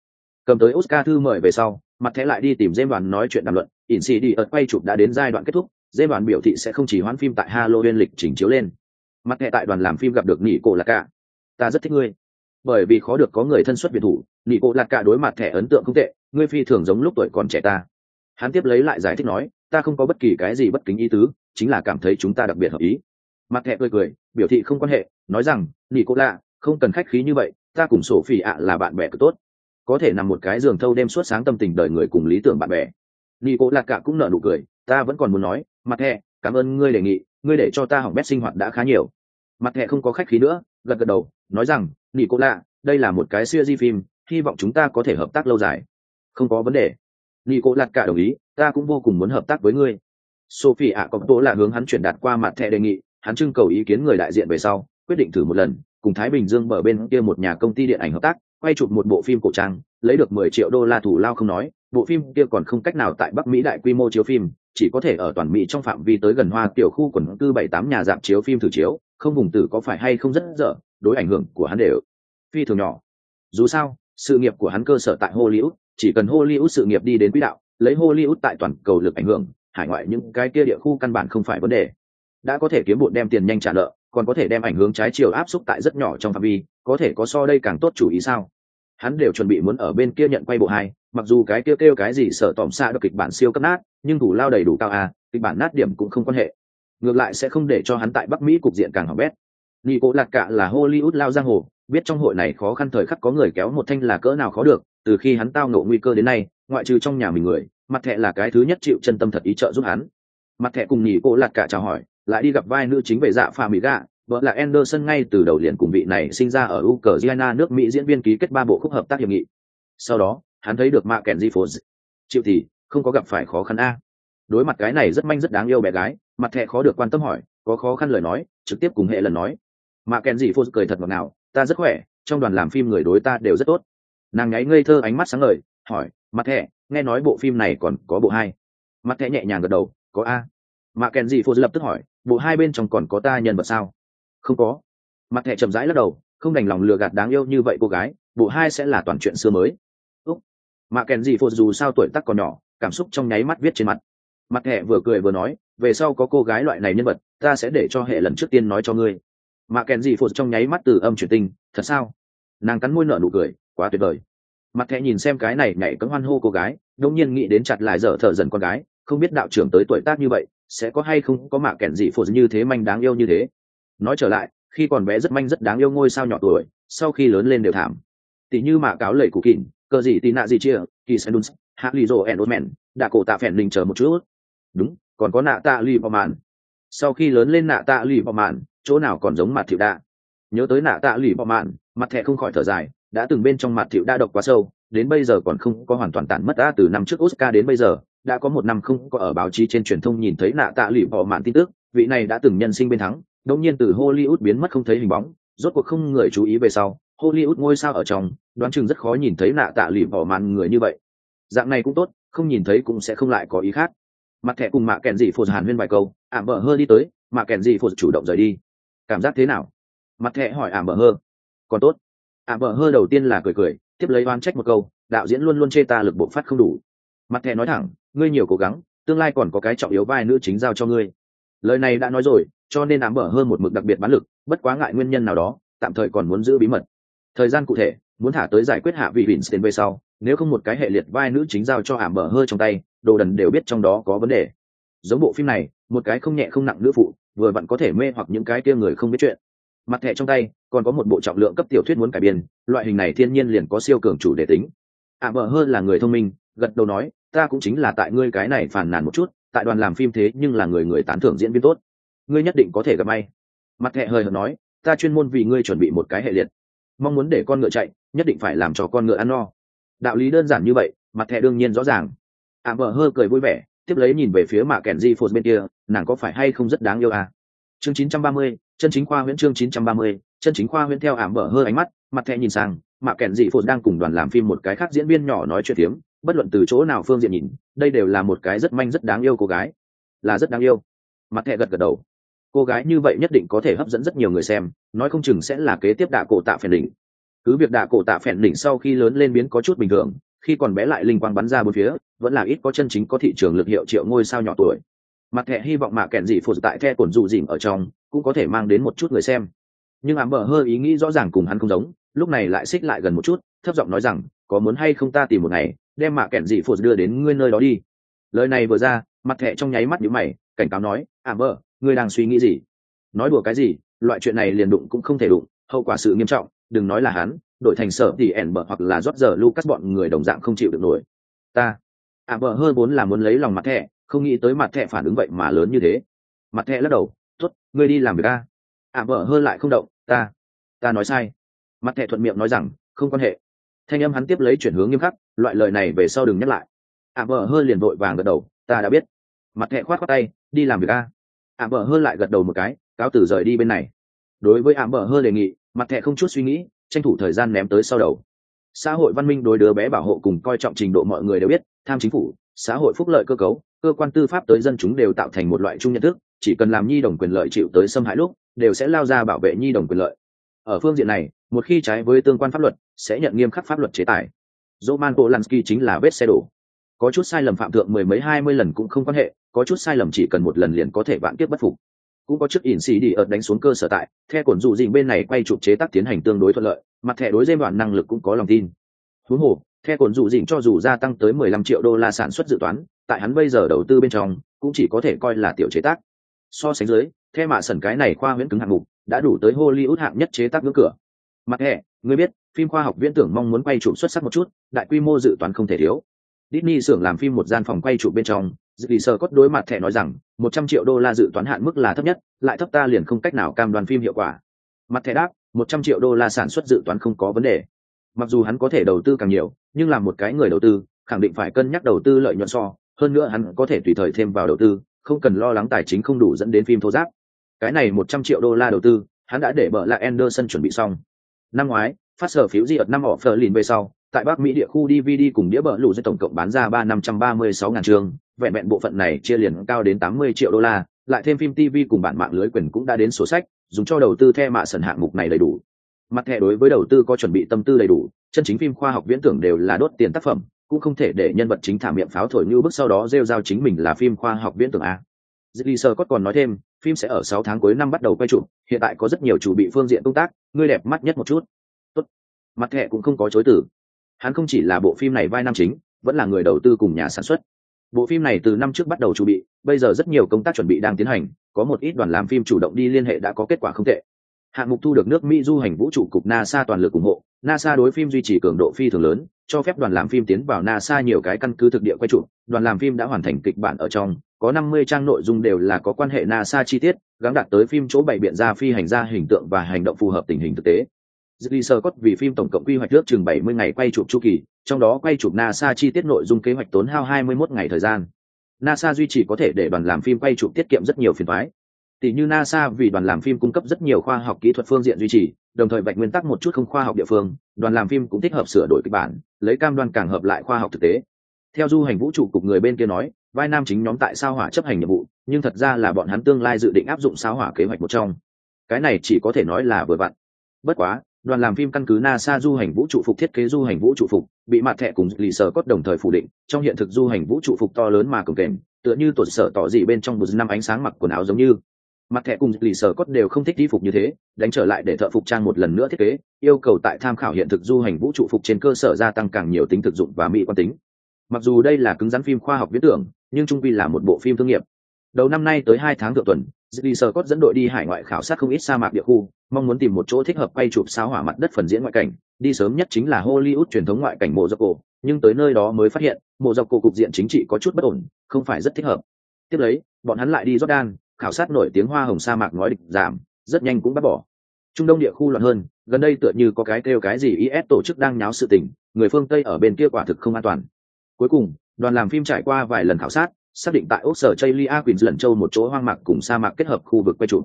Cầm tới oscar thư mời về sau, mặt thẻ lại đi tìm dêm đoàn nói chuyện đàm luận, ỉn xì đi ợt quay chụp đã đến giai đoạn kết thúc dêm đoàn biểu thị sẽ không chỉ hoãn phim tại halloween lịch trình chiếu lên. Mặt thẻ tại đoàn làm phim gặp được nỉ cổ là cả ta rất thích ngươi. Bởi vì khó được có người thân xuất biệt thủ nỉ cổ lạc cả đối mặt thẻ ấn tượng không tệ ngươi phi thường giống lúc tuổi còn trẻ ta. Hắn tiếp lấy lại giải thích nói, ta không có bất kỳ cái gì bất kính ý tứ, chính là cảm thấy chúng ta đặc biệt hợp ý. Mặt thẹ cười cười, biểu thị không quan hệ, nói rằng nỉ cô lạ không cần khách khí như vậy, ta cùng sổ phi ạ là bạn bè cực tốt. Có thể nằm một cái giường thâu đêm suốt sáng tâm tình đời người cùng lý tưởng bạn bè. Nỉ cô lạ cả cũng nở nụ cười, ta vẫn còn muốn nói, mặt thẹ cảm ơn ngươi đề nghị, ngươi để cho ta hỏng bét sinh hoạt đã khá nhiều. Mặt thẹ không có khách khí nữa, gật gật đầu, nói rằng nỉ cô lạ đây là một cái siêu di phim, hy vọng chúng ta có thể hợp tác lâu dài không có vấn đề. Nghi cố lạt cả đồng ý, ta cũng vô cùng muốn hợp tác với ngươi. Sophie ạ, có tố là hướng hắn chuyển đạt qua mặt thẻ đề nghị, hắn trưng cầu ý kiến người đại diện về sau, quyết định thử một lần, cùng thái bình dương mở bên kia một nhà công ty điện ảnh hợp tác, quay chụp một bộ phim cổ trang, lấy được mười triệu đô la thủ lao không nói, bộ phim kia còn không cách nào tại bắc mỹ đại quy mô chiếu phim, chỉ có thể ở toàn mỹ trong phạm vi tới gần hoa tiểu khu quần cư bảy tám nhà dạp chiếu phim thử chiếu, không vùng tử có phải hay không rất dở, đối ảnh hưởng của hắn đều phi thường nhỏ. Dù sao, sự nghiệp của hắn cơ sở tại hollywood chỉ cần hollywood sự nghiệp đi đến quỹ đạo, lấy hollywood tại toàn cầu lực ảnh hưởng, hải ngoại những cái kia địa khu căn bản không phải vấn đề. Đã có thể kiếm bộn đem tiền nhanh trả nợ, còn có thể đem ảnh hướng trái chiều áp xúc tại rất nhỏ trong phạm vi, có thể có so đây càng tốt chủ ý sao? Hắn đều chuẩn bị muốn ở bên kia nhận quay bộ hai, mặc dù cái kêu kêu cái gì sợ tỏm xa được kịch bản siêu cấp nát, nhưng thủ lao đầy đủ cao à kịch bản nát điểm cũng không quan hệ. Ngược lại sẽ không để cho hắn tại bắc mỹ cục diện càng hỏng bét. Nghi cố lạc cả là hollywood lao giang hồ, biết trong hội này khó khăn thời khắc có người kéo một thanh là cỡ nào khó được từ khi hắn tao ngộ nguy cơ đến nay ngoại trừ trong nhà mình người mặt thẹ là cái thứ nhất chịu chân tâm thật ý trợ giúp hắn mặt thẹ cùng nhì cô lạt cả chào hỏi lại đi gặp vai nữ chính về dạ pha mỹ gạ vợ là Anderson ngay từ đầu liền cùng vị này sinh ra ở Ukraine nước Mỹ diễn viên ký kết ba bộ khúc hợp tác hiệp nghị. Sau đó, hắn thấy được mạ kèn di phố chịu thì không có gặp phải khó khăn a. Đối mặt cái này rất manh rất đáng yêu bé gái, mặt thẹ khó được quan tâm hỏi, có khó khăn lời nói, trực tiếp cùng hệ lần nói. Mạ kèn di phố cười thật ngọt ngào, ta rất khỏe, trong đoàn làm phim người đối ta đều rất tốt. Nàng nháy ngây thơ ánh mắt sáng ngời, hỏi, mặt thẻ nghe nói bộ phim này còn có bộ hai. Mặt thẻ nhẹ nhàng gật đầu, có a. mà kèn di phố lập tức hỏi, bộ hai bên trong còn có ta nhân vật sao? không có mặt thẻ chậm rãi lắc đầu không đành lòng lừa gạt đáng yêu như vậy cô gái bộ hai sẽ là toàn chuyện xưa mới úc mà kèn gì phột dù sao tuổi tác còn nhỏ cảm xúc trong nháy mắt viết trên mặt mặt thẻ vừa cười vừa nói về sau có cô gái loại này nhân vật ta sẽ để cho hệ lần trước tiên nói cho ngươi mà kèn gì phột trong nháy mắt từ âm chuyển tinh thật sao nàng cắn môi nở nụ cười quá tuyệt vời. Mặt thẹ nhìn xem cái này nhảy cấm hoan hô cô gái đông nhiên nghĩ đến chặt lại dở thở dần con gái, không biết đạo trưởng tới tuổi tác như vậy, sẽ có hay không có mạ kẻn dị phột như thế manh đáng yêu như thế. Nói trở lại, khi còn bé rất manh rất đáng yêu ngôi sao nhỏ tuổi, sau khi lớn lên đều thảm. Tỷ như mạ cáo lầy cụ kỳn cờ gì tì nạ gì chia, kỳ sen đun hạ lì rồ ẻn đốt mẹn đã cổ tạ phèn đình chờ một chút. Đúng, còn có nạ tạ lì vào màn sau khi lớn lên nạ tạ lì vào màn chỗ nào còn giống mặt thiệu đạ. nhớ tới nạ tạ lì vào màn mặt thẹ không khỏi thở dài đã từng bên trong mặt thiệu đa độc quá sâu đến bây giờ còn không có hoàn toàn tản mất đã từ năm trước oscar đến bây giờ đã có một năm không có ở báo chí trên truyền thông nhìn thấy nạ tạ lụy bỏ màn tin tức vị này đã từng nhân sinh bên thắng đống nhiên từ Hollywood biến mất không thấy hình bóng, rốt cuộc không người chú ý về sau, Hollywood ngôi sao ở trong, đoán chừng rất khó nhìn thấy nạ tạ lụy bỏ màn người như vậy. Dạng này cũng tốt, không nhìn thấy cũng sẽ không lại có ý khác. Mặt thẻ cùng mạ kèn dị phụt hàn huyên vài câu, ảm bờ hơ đi tới, mạ kèn dị phụt chủ động rời đi. Cảm giác thế nào? Mặt thẻ hỏi ảm bờ hơ. Còn tốt. À bờ hơ đầu tiên là cười cười, tiếp lấy oan trách một câu, đạo diễn luôn luôn chê ta lực bộ phát không đủ. Mặt thẻ nói thẳng, ngươi nhiều cố gắng, tương lai còn có cái trọng yếu vai nữ chính giao cho ngươi. Lời này đã nói rồi, cho nên ám bở hơn một mực đặc biệt bán lực bất quá ngại nguyên nhân nào đó tạm thời còn muốn giữ bí mật thời gian cụ thể muốn thả tới giải quyết hạ vị Winston về sau nếu không một cái hệ liệt vai nữ chính giao cho ảm bở hơi trong tay đồ đần đều biết trong đó có vấn đề giống bộ phim này một cái không nhẹ không nặng nữ phụ vừa vặn có thể mê hoặc những cái kia người không biết chuyện mặt thẻ trong tay còn có một bộ trọng lượng cấp tiểu thuyết muốn cải biên loại hình này thiên nhiên liền có siêu cường chủ đề tính. Ảm bờ hơn là người thông minh gật đầu nói ta cũng chính là tại ngươi cái này phàn nàn một chút tại đoàn làm phim thế nhưng là người người tán thưởng diễn viên tốt. Ngươi nhất định có thể gặp may. Mặt thẻ hơi hợt nói ta chuyên môn vì ngươi chuẩn bị một cái hệ liệt. Mong muốn để con ngựa chạy nhất định phải làm cho con ngựa ăn no. Đạo lý đơn giản như vậy mặt thẻ đương nhiên rõ ràng. À, Ảm vợ hơ cười vui vẻ tiếp lấy nhìn về phía mạ kèn di phô bên kia nàng có phải hay không rất đáng yêu à? Chương 930, chân chính khoa huyễn chương 930, chân chính khoa huyễn theo ảm mở hơ ánh mắt mặt thẻ nhìn sang mà kèn dị phồn đang cùng đoàn làm phim một cái khác diễn viên nhỏ nói chuyện tiếm bất luận từ chỗ nào phương diện nhìn đây đều là một cái rất manh rất đáng yêu cô gái. Là rất đáng yêu. Mặt thẻ gật gật đầu. Cô gái như vậy nhất định có thể hấp dẫn rất nhiều người xem nói không chừng sẽ là kế tiếp đạ cổ tạ phèn đỉnh. Cứ việc đạ cổ tạ phèn đỉnh sau khi lớn lên biến có chút bình thường khi còn bé lại linh quang bắn ra bốn phía vẫn là ít có chân chính có thị trường lực hiệu triệu ngôi sao nhỏ tuổi. Mặt thẻ hy vọng mà kèn dị phụ tại the cổn dụ dìm ở trong cũng có thể mang đến một chút người xem. Nhưng ám bờ hơi ý nghĩ rõ ràng cùng hắn không giống, lúc này lại xích lại gần một chút, thấp giọng nói rằng, có muốn hay không ta tìm một ngày, đem mạ kẹn dị phụ đưa đến ngươi nơi đó đi. Lời này vừa ra, mặt thẹ trong nháy mắt nhíu mày, cảnh cáo nói, ảm bờ, ngươi đang suy nghĩ gì? Nói đùa cái gì, loại chuyện này liền đụng cũng không thể đụng, hậu quả sự nghiêm trọng, đừng nói là hắn, đổi thành sở thì ẻn bờ hoặc là rót giờ lucas bọn người đồng dạng không chịu được nổi. Ta. Ảm bờ hơn vốn là muốn lấy lòng mặt thẹ không nghĩ tới mặt thẹ phản ứng vậy mà lớn như thế. Mặt thẹ lắc đầu tốt, ngươi đi làm việc ta ạ bờ hơn lại không động, ta ta nói sai. Mặt thẹ thuận miệng nói rằng, không quan hệ. Thanh âm hắn tiếp lấy chuyển hướng nghiêm khắc, loại lời này về sau đừng nhắc lại. Ạ bờ hơn liền vội vàng gật đầu, ta đã biết. Mặt thẹ khoát khoát tay, đi làm việc a. Ạ bờ hơn lại gật đầu một cái, cáo tử rời đi bên này. Đối với ạ bờ hơn đề nghị, mặt thẹ không chút suy nghĩ, tranh thủ thời gian ném tới sau đầu. Xã hội văn minh đối đứa bé bảo hộ cùng coi trọng trình độ mọi người đều biết, tham chính phủ, xã hội phúc lợi cơ cấu, cơ quan tư pháp tới dân chúng đều tạo thành một loại chung nhận thức chỉ cần làm nhi đồng quyền lợi chịu tới xâm hại lúc, đều sẽ lao ra bảo vệ nhi đồng quyền lợi. Ở phương diện này, một khi trái với tương quan pháp luật, sẽ nhận nghiêm khắc pháp luật chế tài. Roman polanski chính là vết xe đổ. Có chút sai lầm phạm thượng mười mấy hai mươi lần cũng không quan hệ, có chút sai lầm chỉ cần một lần liền có thể vạn kiếp bất phục. Cũng có chức ỉn xì đi ợt đánh xuống cơ sở tại theo cổn dụ dình bên này quay chụp chế tác tiến hành tương đối thuận lợi, mặt thẻ đối dây đoạn năng lực cũng có lòng tin. Thú hồ theo cổn dụ dình cho dù gia tăng tới mười lăm triệu đô la sản xuất dự toán, tại hắn bây giờ đầu tư bên trong, cũng chỉ có thể coi là tiểu chế tác so sánh dưới theo mạ sần cái này khoa huyễn cứng hạng mục đã đủ tới hollywood hạng nhất chế tác ngưỡng cửa mặt thẻ người biết phim khoa học viễn tưởng mong muốn quay chụp xuất sắc một chút đại quy mô dự toán không thể thiếu Disney xưởng làm phim một gian phòng quay chụp bên trong, Dì Sơ Cốt đối mặt thẻ nói rằng, một trăm triệu đô la dự toán hạn mức là thấp nhất, lại thấp ta liền không cách nào cam đoan phim hiệu quả. Mặt thẻ đáp, một trăm triệu đô la sản xuất dự toán không có vấn đề. Mặc dù hắn có thể đầu tư càng nhiều, nhưng làm một cái người đầu tư, khẳng định phải cân nhắc đầu tư lợi nhuận so, hơn nữa hắn có thể tùy thời thêm vào đầu tư, không cần lo lắng tài chính không đủ dẫn đến phim thô giáp. Cái này một trăm triệu đô la đầu tư, hắn đã để bợ là Anderson chuẩn bị xong. Năm ngoái, phát sở phiếu di năm họ Berlin lìn về sau, tại Bắc Mỹ địa khu DVD cùng đĩa bờ lũ sẽ tổng cộng bán ra ba năm trăm ba mươi sáu ngàn trường, vẹn vẹn bộ phận này chia liền cao đến tám mươi triệu đô la, lại thêm phim TV cùng bản mạng lưới quyền cũng đã đến sổ sách, dùng cho đầu tư theo mạ sần hạng mục này đầy đủ. Mặt thẻ đối với đầu tư có chuẩn bị tâm tư đầy đủ, chân chính phim khoa học viễn tưởng đều là đốt tiền tác phẩm, cũng không thể để nhân vật chính thả miệng pháo thổi như bước sau đó rêu rao chính mình là phim khoa học viễn tưởng a. Dĩ Sơ Cốt còn nói thêm, phim sẽ ở sáu tháng cuối năm bắt đầu quay chụp, hiện tại có rất nhiều chủ bị phương diện công tác, ngươi đẹp mắt nhất một chút. Tốt. Mặt thẻ cũng không có chối từ hắn không chỉ là bộ phim này vai nam chính vẫn là người đầu tư cùng nhà sản xuất bộ phim này từ năm trước bắt đầu chuẩn bị bây giờ rất nhiều công tác chuẩn bị đang tiến hành có một ít đoàn làm phim chủ động đi liên hệ đã có kết quả không tệ hạng mục thu được nước mỹ du hành vũ trụ cục nasa toàn lực ủng hộ nasa đối phim duy trì cường độ phi thường lớn cho phép đoàn làm phim tiến vào nasa nhiều cái căn cứ thực địa quay trụ đoàn làm phim đã hoàn thành kịch bản ở trong có 50 trang nội dung đều là có quan hệ nasa chi tiết gắn đặt tới phim chỗ bày biện ra phi hành gia hình tượng và hành động phù hợp tình hình thực tế Dư Sơ Cốt vì phim tổng cộng quy hoạch trước chừng 70 ngày quay chụp chu kỳ, trong đó quay chụp NASA chi tiết nội dung kế hoạch tốn hao 21 ngày thời gian. NASA duy trì có thể để đoàn làm phim quay chụp tiết kiệm rất nhiều phiền toái. Tỷ như NASA vì đoàn làm phim cung cấp rất nhiều khoa học kỹ thuật phương diện duy trì, đồng thời vạch nguyên tắc một chút không khoa học địa phương, đoàn làm phim cũng thích hợp sửa đổi kịch bản, lấy cam đoan càng hợp lại khoa học thực tế. Theo du hành vũ trụ cục người bên kia nói, vai nam chính nhóm tại sao hỏa chấp hành nhiệm vụ, nhưng thật ra là bọn hắn tương lai dự định áp dụng sao hỏa kế hoạch một trong. Cái này chỉ có thể nói là vừa vặn. Bất quá, đoàn làm phim căn cứ NASA du hành vũ trụ phục thiết kế du hành vũ trụ phục, bị mặt thẻ cùng lì sở cốt đồng thời phủ định, trong hiện thực du hành vũ trụ phục to lớn mà cường kềnh, tựa như tuột sở tỏ dị bên trong một năm ánh sáng mặc quần áo giống như. Mặt thẻ cùng lì sở cốt đều không thích y phục như thế, đánh trở lại để thợ phục trang một lần nữa thiết kế, yêu cầu tại tham khảo hiện thực du hành vũ trụ phục trên cơ sở gia tăng càng nhiều tính thực dụng và mỹ quan tính. Mặc dù đây là cứng rắn phim khoa học viễn tưởng, nhưng trung vi là một bộ phim thương nghiệp. Đầu năm nay tới hai tháng thượng tuần, lì sở Cốt dẫn đội đi hải ngoại khảo sát không ít sa mạc địa khu, mong muốn tìm một chỗ thích hợp quay chụp sao hỏa mặt đất phần diễn ngoại cảnh, đi sớm nhất chính là Hollywood truyền thống ngoại cảnh mộ dọc cổ, nhưng tới nơi đó mới phát hiện, mộ dọc cổ cục diện chính trị có chút bất ổn, không phải rất thích hợp. Tiếp lấy, bọn hắn lại đi Jordan, khảo sát nổi tiếng hoa hồng sa mạc nói địch giảm, rất nhanh cũng bắt bỏ. Trung Đông địa khu loạn hơn, gần đây tựa như có cái kêu cái gì IS tổ chức đang nháo sự tình, người phương Tây ở bên kia quả thực không an toàn. Cuối cùng, đoàn làm phim trải qua vài lần khảo sát, xác định tại ốc sở chaylia queens lần châu một chỗ hoang mạc cùng sa mạc kết hợp khu vực quay trụ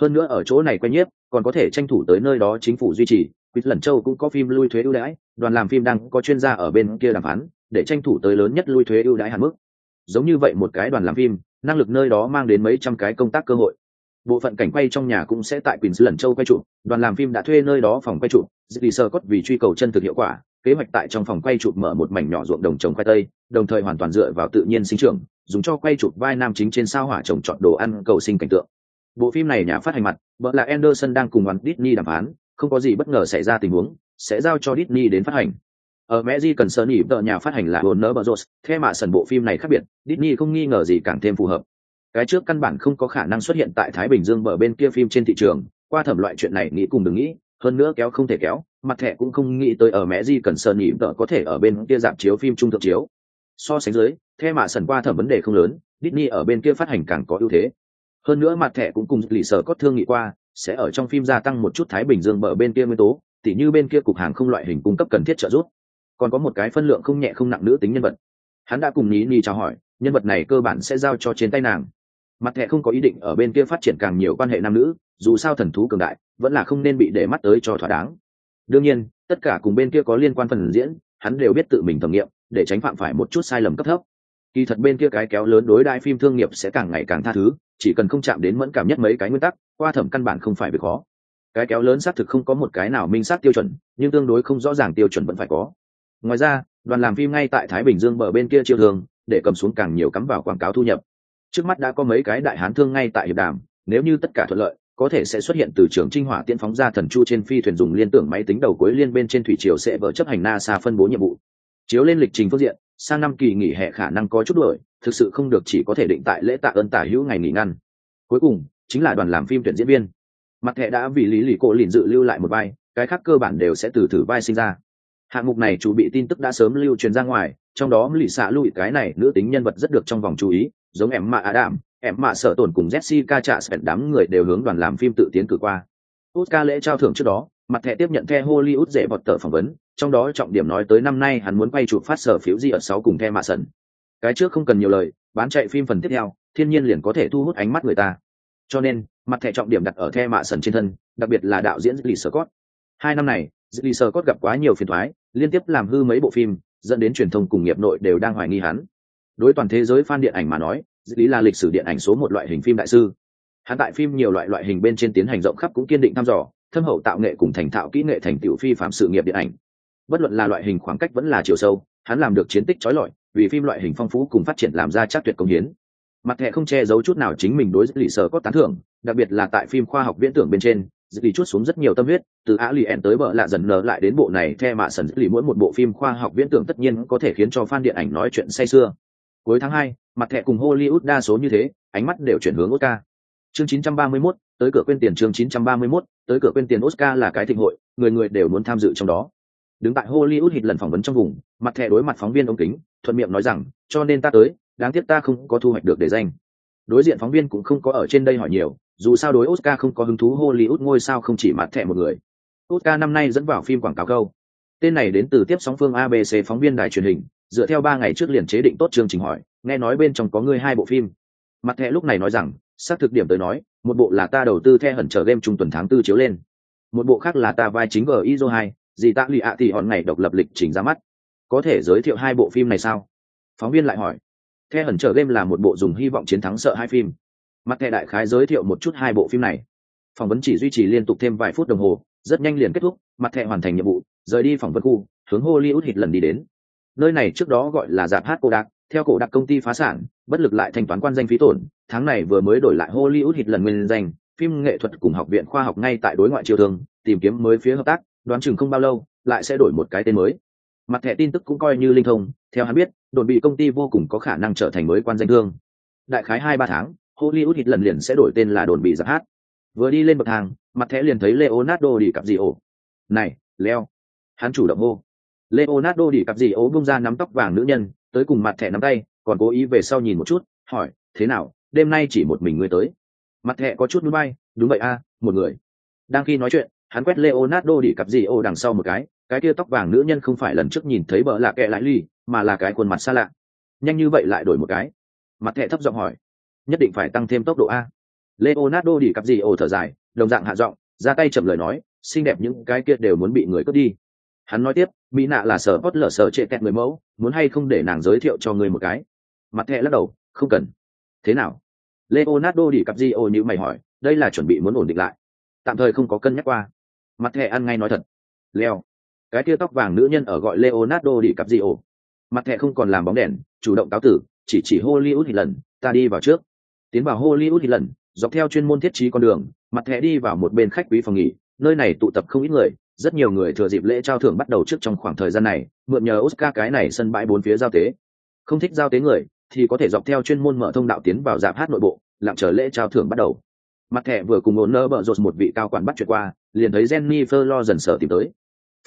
hơn nữa ở chỗ này quay nhiếp còn có thể tranh thủ tới nơi đó chính phủ duy trì quýt lần châu cũng có phim lui thuế ưu đãi đoàn làm phim đang có chuyên gia ở bên kia đàm phán để tranh thủ tới lớn nhất lui thuế ưu đãi hạn mức giống như vậy một cái đoàn làm phim năng lực nơi đó mang đến mấy trăm cái công tác cơ hội. Bộ phận cảnh quay trong nhà cũng sẽ tại quỳnh lần châu quay trụ, đoàn làm phim đã thuê nơi đó phòng quay trụ dì sơ cốt vì truy cầu chân thực hiệu quả, kế hoạch tại trong phòng quay chụp mở một mảnh nhỏ ruộng đồng trồng khoai tây, đồng thời hoàn toàn dựa vào tự nhiên sinh trưởng, dùng cho quay chụp vai nam chính trên sao hỏa trồng trọt đồ ăn cầu sinh cảnh tượng. Bộ phim này nhà phát hành mặt, vợ là anderson đang cùng đoàn disney đàm phán, không có gì bất ngờ xảy ra tình huống, sẽ giao cho disney đến phát hành ở mẹ di cần sơn ỉ tờ nhà phát hành là hồn nợ bờ bros. Theo mà sần bộ phim này khác biệt, disney không nghi ngờ gì càng thêm phù hợp. Cái trước căn bản không có khả năng xuất hiện tại thái bình dương bờ bên kia phim trên thị trường, qua thẩm loại chuyện này nghĩ cùng đừng nghĩ, hơn nữa kéo không thể kéo, mặt thẻ cũng không nghĩ tới ở mẹ di cần sơn ỉ tờ có thể ở bên kia dạp chiếu phim trung thượng chiếu. So sánh dưới theo mà sần qua thẩm vấn đề không lớn, disney ở bên kia phát hành càng có ưu thế. Hơn nữa mặt thẻ cũng cùng lì sở có thương nghị qua, sẽ ở trong phim gia tăng một chút thái bình dương bờ bên kia nguyên tố, tỉ như bên kia cục hàng không loại hình cung cấp cần thiết trợ giúp còn có một cái phân lượng không nhẹ không nặng nữ tính nhân vật. Hắn đã cùng ní ni chào hỏi, nhân vật này cơ bản sẽ giao cho trên tay nàng. Mặt thẻ không có ý định ở bên kia phát triển càng nhiều quan hệ nam nữ, dù sao thần thú cường đại, vẫn là không nên bị để mắt tới cho thỏa đáng. Đương nhiên, tất cả cùng bên kia có liên quan phần diễn, hắn đều biết tự mình thẩm nghiệm, để tránh phạm phải một chút sai lầm cấp thấp. Kỳ thật bên kia cái kéo lớn đối đại phim thương nghiệp sẽ càng ngày càng tha thứ, chỉ cần không chạm đến mẫn cảm nhất mấy cái nguyên tắc, qua thẩm căn bản không phải việc khó. Cái kéo lớn xác thực không có một cái nào minh xác tiêu chuẩn, nhưng tương đối không rõ ràng tiêu chuẩn vẫn phải có ngoài ra, đoàn làm phim ngay tại thái bình dương bờ bên kia chiêu thường, để cầm xuống càng nhiều cắm vào quảng cáo thu nhập. Trước mắt đã có mấy cái đại hán thương ngay tại hiệp đàm, nếu như tất cả thuận lợi, có thể sẽ xuất hiện từ trường trinh hỏa tiễn phóng ra thần chu trên phi thuyền dùng liên tưởng máy tính đầu cuối liên bên trên thủy triều sẽ vỡ chấp hành nasa phân bố nhiệm vụ. Chiếu lên lịch trình phương diện, sang năm kỳ nghỉ hè khả năng có chút đổi thực sự không được chỉ có thể định tại lễ tạ ơn tả hữu ngày nghỉ ngăn cuối cùng, chính là đoàn làm phim tuyển diễn viên. Mặt thẻ đã vì lý lì cổ lìn dự lưu lại một vai, cái khác cơ bản đều sẽ từ thử vai sinh ra hạng mục này chủ bị tin tức đã sớm lưu truyền ra ngoài trong đó lì xạ lụi cái này nữ tính nhân vật rất được trong vòng chú ý giống em mạ adam em mạ sở tổn cùng jessica trả sẹt đám người đều hướng đoàn làm phim tự tiến cử qua. Oscar lễ trao thưởng trước đó mặt thẻ tiếp nhận the hollywood dễ bọt tờ phỏng vấn trong đó trọng điểm nói tới năm nay hắn muốn quay chụp phát sở phiếu gì ở sáu cùng the mạ sần. Cái trước không cần nhiều lời bán chạy phim phần tiếp theo thiên nhiên liền có thể thu hút ánh mắt người ta. Cho nên mặt thẻ trọng điểm đặt ở the mạ sần trên thân đặc biệt là đạo diễn Lee Scott. Hai năm này, Lì Sơ Cốt gặp quá nhiều phiền toái, liên tiếp làm hư mấy bộ phim, dẫn đến truyền thông cùng nghiệp nội đều đang hoài nghi hắn. Đối toàn thế giới fan điện ảnh mà nói, Lý là lịch sử điện ảnh số một loại hình phim đại sư. Hắn tại phim nhiều loại loại hình bên trên tiến hành rộng khắp cũng kiên định thăm dò, thâm hậu tạo nghệ cùng thành thạo kỹ nghệ thành tựu phi phạm sự nghiệp điện ảnh. Bất luận là loại hình khoảng cách vẫn là chiều sâu, hắn làm được chiến tích chói lọi, vì phim loại hình phong phú cùng phát triển làm ra chắc tuyệt công hiến mặt thẻ không che giấu chút nào chính mình đối với lý sở có tán thưởng đặc biệt là tại phim khoa học viễn tưởng bên trên dự lý chút xuống rất nhiều tâm huyết từ á lì ẻn tới bờ lạ dần nở lại đến bộ này the mạ sần lì mỗi một bộ phim khoa học viễn tưởng tất nhiên có thể khiến cho fan điện ảnh nói chuyện say sưa. Cuối tháng hai mặt thẻ cùng hollywood đa số như thế ánh mắt đều chuyển hướng oscar. Chương 931, tới cửa quên tiền chương 931, tới cửa quên tiền oscar là cái thịnh hội người người đều muốn tham dự trong đó. Đứng tại hollywood hít lần phỏng vấn trong vùng mặt thẻ đối mặt phóng viên ống kính thuận miệng nói rằng cho nên ta tới đáng tiếc ta không có thu hoạch được để danh. Đối diện phóng viên cũng không có ở trên đây hỏi nhiều dù sao đối oscar không có hứng thú, hollywood ngôi sao không chỉ mặt thẻ một người. Oscar năm nay dẫn vào phim quảng cáo câu. Tên này đến từ tiếp sóng phương abc phóng viên đài truyền hình, dựa theo ba ngày trước liền chế định tốt chương trình hỏi, nghe nói bên trong có người hai bộ phim. Mặt thẻ lúc này nói rằng, xác thực điểm tới nói, một bộ là ta đầu tư theo hẩn chờ game trung tuần tháng tư chiếu lên. Một bộ khác là ta vai chính ở iso hai gì ta lì ạ thì hòn ngày độc lập lịch trình ra mắt. Có thể giới thiệu hai bộ phim này sao? Phóng viên lại hỏi The hẩn trở game là một bộ dùng hy vọng chiến thắng sợ hai phim. Mặt thẻ đại khái giới thiệu một chút hai bộ phim này. Phỏng vấn chỉ duy trì liên tục thêm vài phút đồng hồ, rất nhanh liền kết thúc, mặt thẻ hoàn thành nhiệm vụ, rời đi phỏng vấn khu, hướng Hollywood hít lần đi đến. Nơi này trước đó gọi là dạp hát cô Đạc. theo cổ đặc công ty phá sản, bất lực lại thanh toán quan danh phí tổn, tháng này vừa mới đổi lại Hollywood hít lần nguyên danh, phim nghệ thuật cùng học viện khoa học ngay tại đối ngoại triều thường, tìm kiếm mới phía hợp tác, đoán chừng không bao lâu, lại sẽ đổi một cái tên mới mặt thẻ tin tức cũng coi như linh thông theo hắn biết đồn bị công ty vô cùng có khả năng trở thành mới quan danh thương đại khái hai ba tháng hollywood hit lần liền sẽ đổi tên là đồn bị giặc hát. Vừa đi lên bậc thang, mặt thẻ liền thấy leonardo đi cặp gì ổ này, leo. Hắn chủ động hô. Leonardo đi cặp gì ổ bung ra nắm tóc vàng nữ nhân, tới cùng mặt thẻ nắm tay, còn cố ý về sau nhìn một chút, hỏi, thế nào, đêm nay chỉ một mình ngươi tới? Mặt thẻ có chút núi bay, đúng vậy a, một người. Đang khi nói chuyện, hắn quét leonardo đi cặp gì ổ đằng sau một cái cái kia tóc vàng nữ nhân không phải lần trước nhìn thấy bờ lạ kệ lại ly mà là cái khuôn mặt xa lạ. Nhanh như vậy lại đổi một cái. Mặt thẻ thấp giọng hỏi nhất định phải tăng thêm tốc độ a. Leonardo đi cặp gì ồ thở dài, đồng dạng hạ giọng, ra tay chậm lời nói, xinh đẹp những cái kia đều muốn bị người cướp đi. Hắn nói tiếp, mỹ nạ là sở hót lở sở trệ kẹt người mẫu, muốn hay không để nàng giới thiệu cho người một cái? Mặt thẻ lắc đầu, không cần. Thế nào? Leonardo đi cặp gì ồ như mày hỏi, đây là chuẩn bị muốn ổn định lại. Tạm thời không có cân nhắc qua. Mặt thẻ ăn ngay nói thật. Leo. Cái tia tóc vàng nữ nhân ở gọi leonardo đi cặp gì ổ mặt thẻ không còn làm bóng đèn, chủ động cáo tử, chỉ chỉ hollywood thì lần, ta đi vào trước tiến vào hollywood thì lần, dọc theo chuyên môn thiết trí con đường, mặt thẻ đi vào một bên khách quý phòng nghỉ, nơi này tụ tập không ít người, rất nhiều người thừa dịp lễ trao thưởng bắt đầu trước trong khoảng thời gian này, mượn nhờ oscar cái này sân bãi bốn phía giao tế. Không thích giao tế người, thì có thể dọc theo chuyên môn mở thông đạo tiến vào dạp hát nội bộ, lặng chờ lễ trao thưởng bắt đầu. Mặt thẻ vừa cùng ổn nơ bợ rột một vị cao quản bắt chuyện qua, liền thấy jennifer lo dần sợ tìm tới.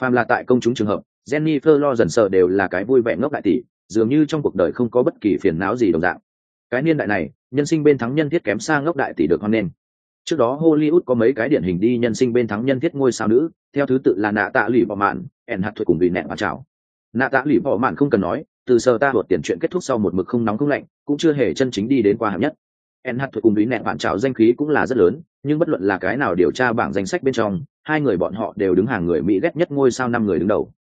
Phàm là tại công chúng trường hợp, jennifer lo dần sợ đều là cái vui vẻ ngốc đại tỷ, dường như trong cuộc đời không có bất kỳ phiền não gì đồng dạng cái niên đại này, nhân sinh bên thắng nhân thiết kém xa ngốc đại tỷ được hoan nghênh. Trước đó hollywood có mấy cái điển hình đi nhân sinh bên thắng nhân thiết ngôi sao nữ, theo thứ tự là nạ tạ lụy bỏ mạn, ẻn hạt thuật cùng vì nẹn và chào nạ tạ lụy bỏ mạn không cần nói, từ giờ ta thuật tiền chuyện kết thúc sau một mực không nóng không lạnh, cũng chưa hề chân chính đi đến qua hạng nhất. Ẻn hạt thuật cùng vì nẹn bạn chào danh khí cũng là rất lớn, nhưng bất luận là cái nào điều tra bảng danh sách bên trong, hai người bọn họ đều đứng hàng người mỹ ghét nhất ngôi sao năm người đứng đầu.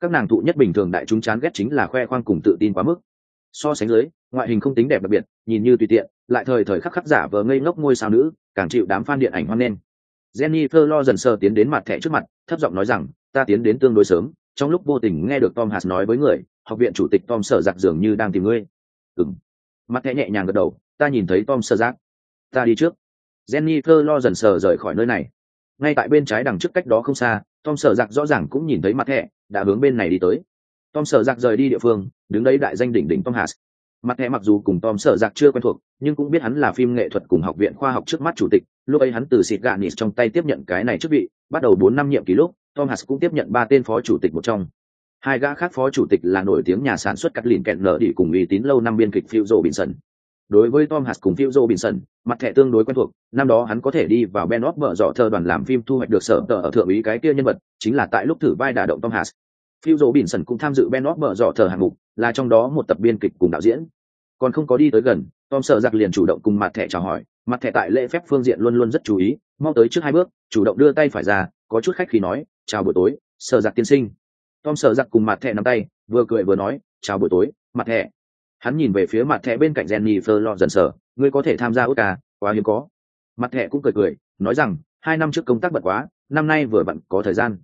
Các nàng thụ nhất bình thường đại chúng chán ghét chính là khoe khoang cùng tự tin quá mức so sánh dưới, ngoại hình không tính đẹp đặc biệt, nhìn như tùy tiện, lại thời thời khắc khắc giả vờ ngây ngốc ngôi sao nữ, càng chịu đám fan điện ảnh hoan nghênh. Jennifer lo dần sờ tiến đến mặt thẻ trước mặt, thấp giọng nói rằng, ta tiến đến tương đối sớm, trong lúc vô tình nghe được tom hạt nói với người, học viện chủ tịch tom sở giặc dường như đang tìm ngươi. Ừng mặt thẻ nhẹ nhàng gật đầu, ta nhìn thấy tom sở giặc. Ta đi trước. Jennifer lo dần sờ rời khỏi nơi này. Ngay tại bên trái đằng trước cách đó không xa, tom sở giặc rõ ràng cũng nhìn thấy mặt thẻ, đã hướng bên này đi tới tom sở giặc rời đi địa phương, đứng đấy đại danh đỉnh đỉnh tom hạt mặt thẻ mặc dù cùng tom sở giặc chưa quen thuộc, nhưng cũng biết hắn là phim nghệ thuật cùng học viện khoa học trước mắt chủ tịch. Lúc ấy hắn từ xịt gạn nịt trong tay tiếp nhận cái này chức vị, bắt đầu bốn năm nhiệm kỳ lúc, tom hạt cũng tiếp nhận ba tên phó chủ tịch một trong. Hai gã khác phó chủ tịch là nổi tiếng nhà sản xuất cắt lìn kẹn nở đi cùng uy tín lâu năm biên kịch phil robinson. Đối với tom hạt cùng phil robinson, mặt thẻ tương đối quen thuộc, năm đó hắn có thể đi vào ben óc vợ dọ thơ đoàn làm phim thu hoạch được sở tờ ở thượng úy cái kia nhân vật, chính là tại lúc thử vai đả động tom hạt phil robinson cũng tham dự ben óc dò thờ hạng mục là trong đó một tập biên kịch cùng đạo diễn. Còn không có đi tới gần tom sợ giặc liền chủ động cùng mặt thẻ chào hỏi mặt thẻ tại lễ phép phương diện luôn luôn rất chú ý mau tới trước hai bước chủ động đưa tay phải ra có chút khách khí nói chào buổi tối sợ giặc tiên sinh. Tom sợ giặc cùng mặt thẻ nắm tay vừa cười vừa nói chào buổi tối mặt thẻ. Hắn nhìn về phía mặt thẻ bên cạnh jenny Fleur dần sở, ngươi có thể tham gia oscar quá hiếm có. Mặt thẻ cũng cười cười nói rằng hai năm trước công tác bận quá năm nay vừa bận có thời gian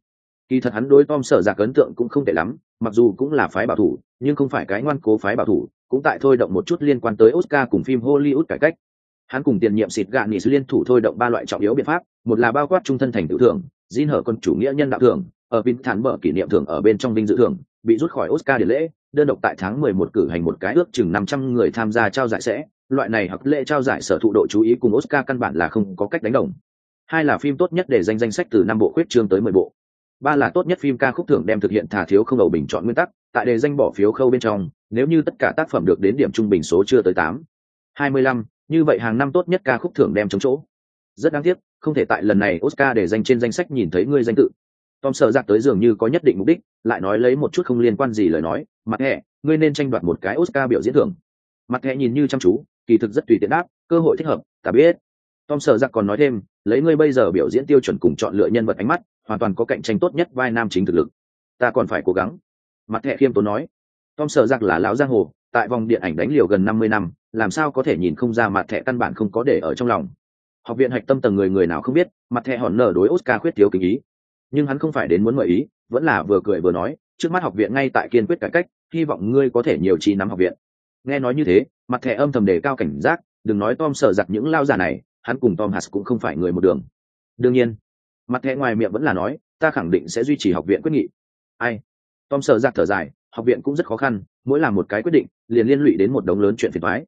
kỳ thật hắn đối tom sở giặc ấn tượng cũng không tệ lắm, mặc dù cũng là phái bảo thủ, nhưng không phải cái ngoan cố phái bảo thủ, cũng tại thôi động một chút liên quan tới oscar cùng phim hollywood cải cách. Hắn cùng tiền nhiệm xịt gạn nghị liên thủ thôi động ba loại trọng yếu biện pháp, một là bao quát trung thân thành tự thưởng xin hở con chủ nghĩa nhân đạo thưởng, ở vinh thản mở kỷ niệm thưởng ở bên trong vinh dự thưởng, bị rút khỏi oscar để lễ, đơn độc tại tháng 11 cử hành một cái ước chừng 500 người tham gia trao giải sẽ, loại này hoặc lễ trao giải sở thụ độ chú ý cùng oscar căn bản là không có cách đánh đồng. Hai là phim tốt nhất để danh danh sách từ năm bộ khuyết trương tới 10 bộ ba là tốt nhất phim ca khúc thưởng đem thực hiện thả thiếu không đầu bình chọn nguyên tắc, tại đề danh bỏ phiếu khâu bên trong, nếu như tất cả tác phẩm được đến điểm trung bình số chưa tới tám. Hai mươi lăm, như vậy hàng năm tốt nhất ca khúc thưởng đem chống chỗ. Rất đáng tiếc, không thể tại lần này oscar để danh trên danh sách nhìn thấy ngươi danh tự. Tom sợ giặc tới dường như có nhất định mục đích, lại nói lấy một chút không liên quan gì lời nói, mặt hẹ, ngươi nên tranh đoạt một cái oscar biểu diễn thưởng. Mặt hẹ nhìn như chăm chú, kỳ thực rất tùy tiện đáp, cơ hội thích hợp, ta biết. Tom sợ giặc còn nói thêm, lấy ngươi bây giờ biểu diễn tiêu chuẩn cùng chọn lựa nhân vật ánh mắt hoàn toàn có cạnh tranh tốt nhất vai nam chính thực lực. Ta còn phải cố gắng. Mặt thẹ khiêm tốn nói. Tom sợ giặc là lão giang hồ, tại vòng điện ảnh đánh liều gần năm mươi năm, làm sao có thể nhìn không ra mặt thẹ căn bản không có để ở trong lòng. Học viện hạch tâm tầng người người nào không biết, mặt thẹ hòn nở đối oscar khuyết thiếu kinh ý. Nhưng hắn không phải đến muốn mời ý, vẫn là vừa cười vừa nói, trước mắt học viện ngay tại kiên quyết cải cách, hy vọng ngươi có thể nhiều trí nắm học viện. Nghe nói như thế, mặt thẻ âm thầm đề cao cảnh giác, đừng nói tom sợ giặc những lao giả này, hắn cùng tom hạt cũng không phải người một đường. Đương nhiên mặt thẻ ngoài miệng vẫn là nói, ta khẳng định sẽ duy trì học viện quyết nghị. Ai? Tom sợ giặc thở dài, học viện cũng rất khó khăn, mỗi làm một cái quyết định, liền liên lụy đến một đống lớn chuyện phiền thoái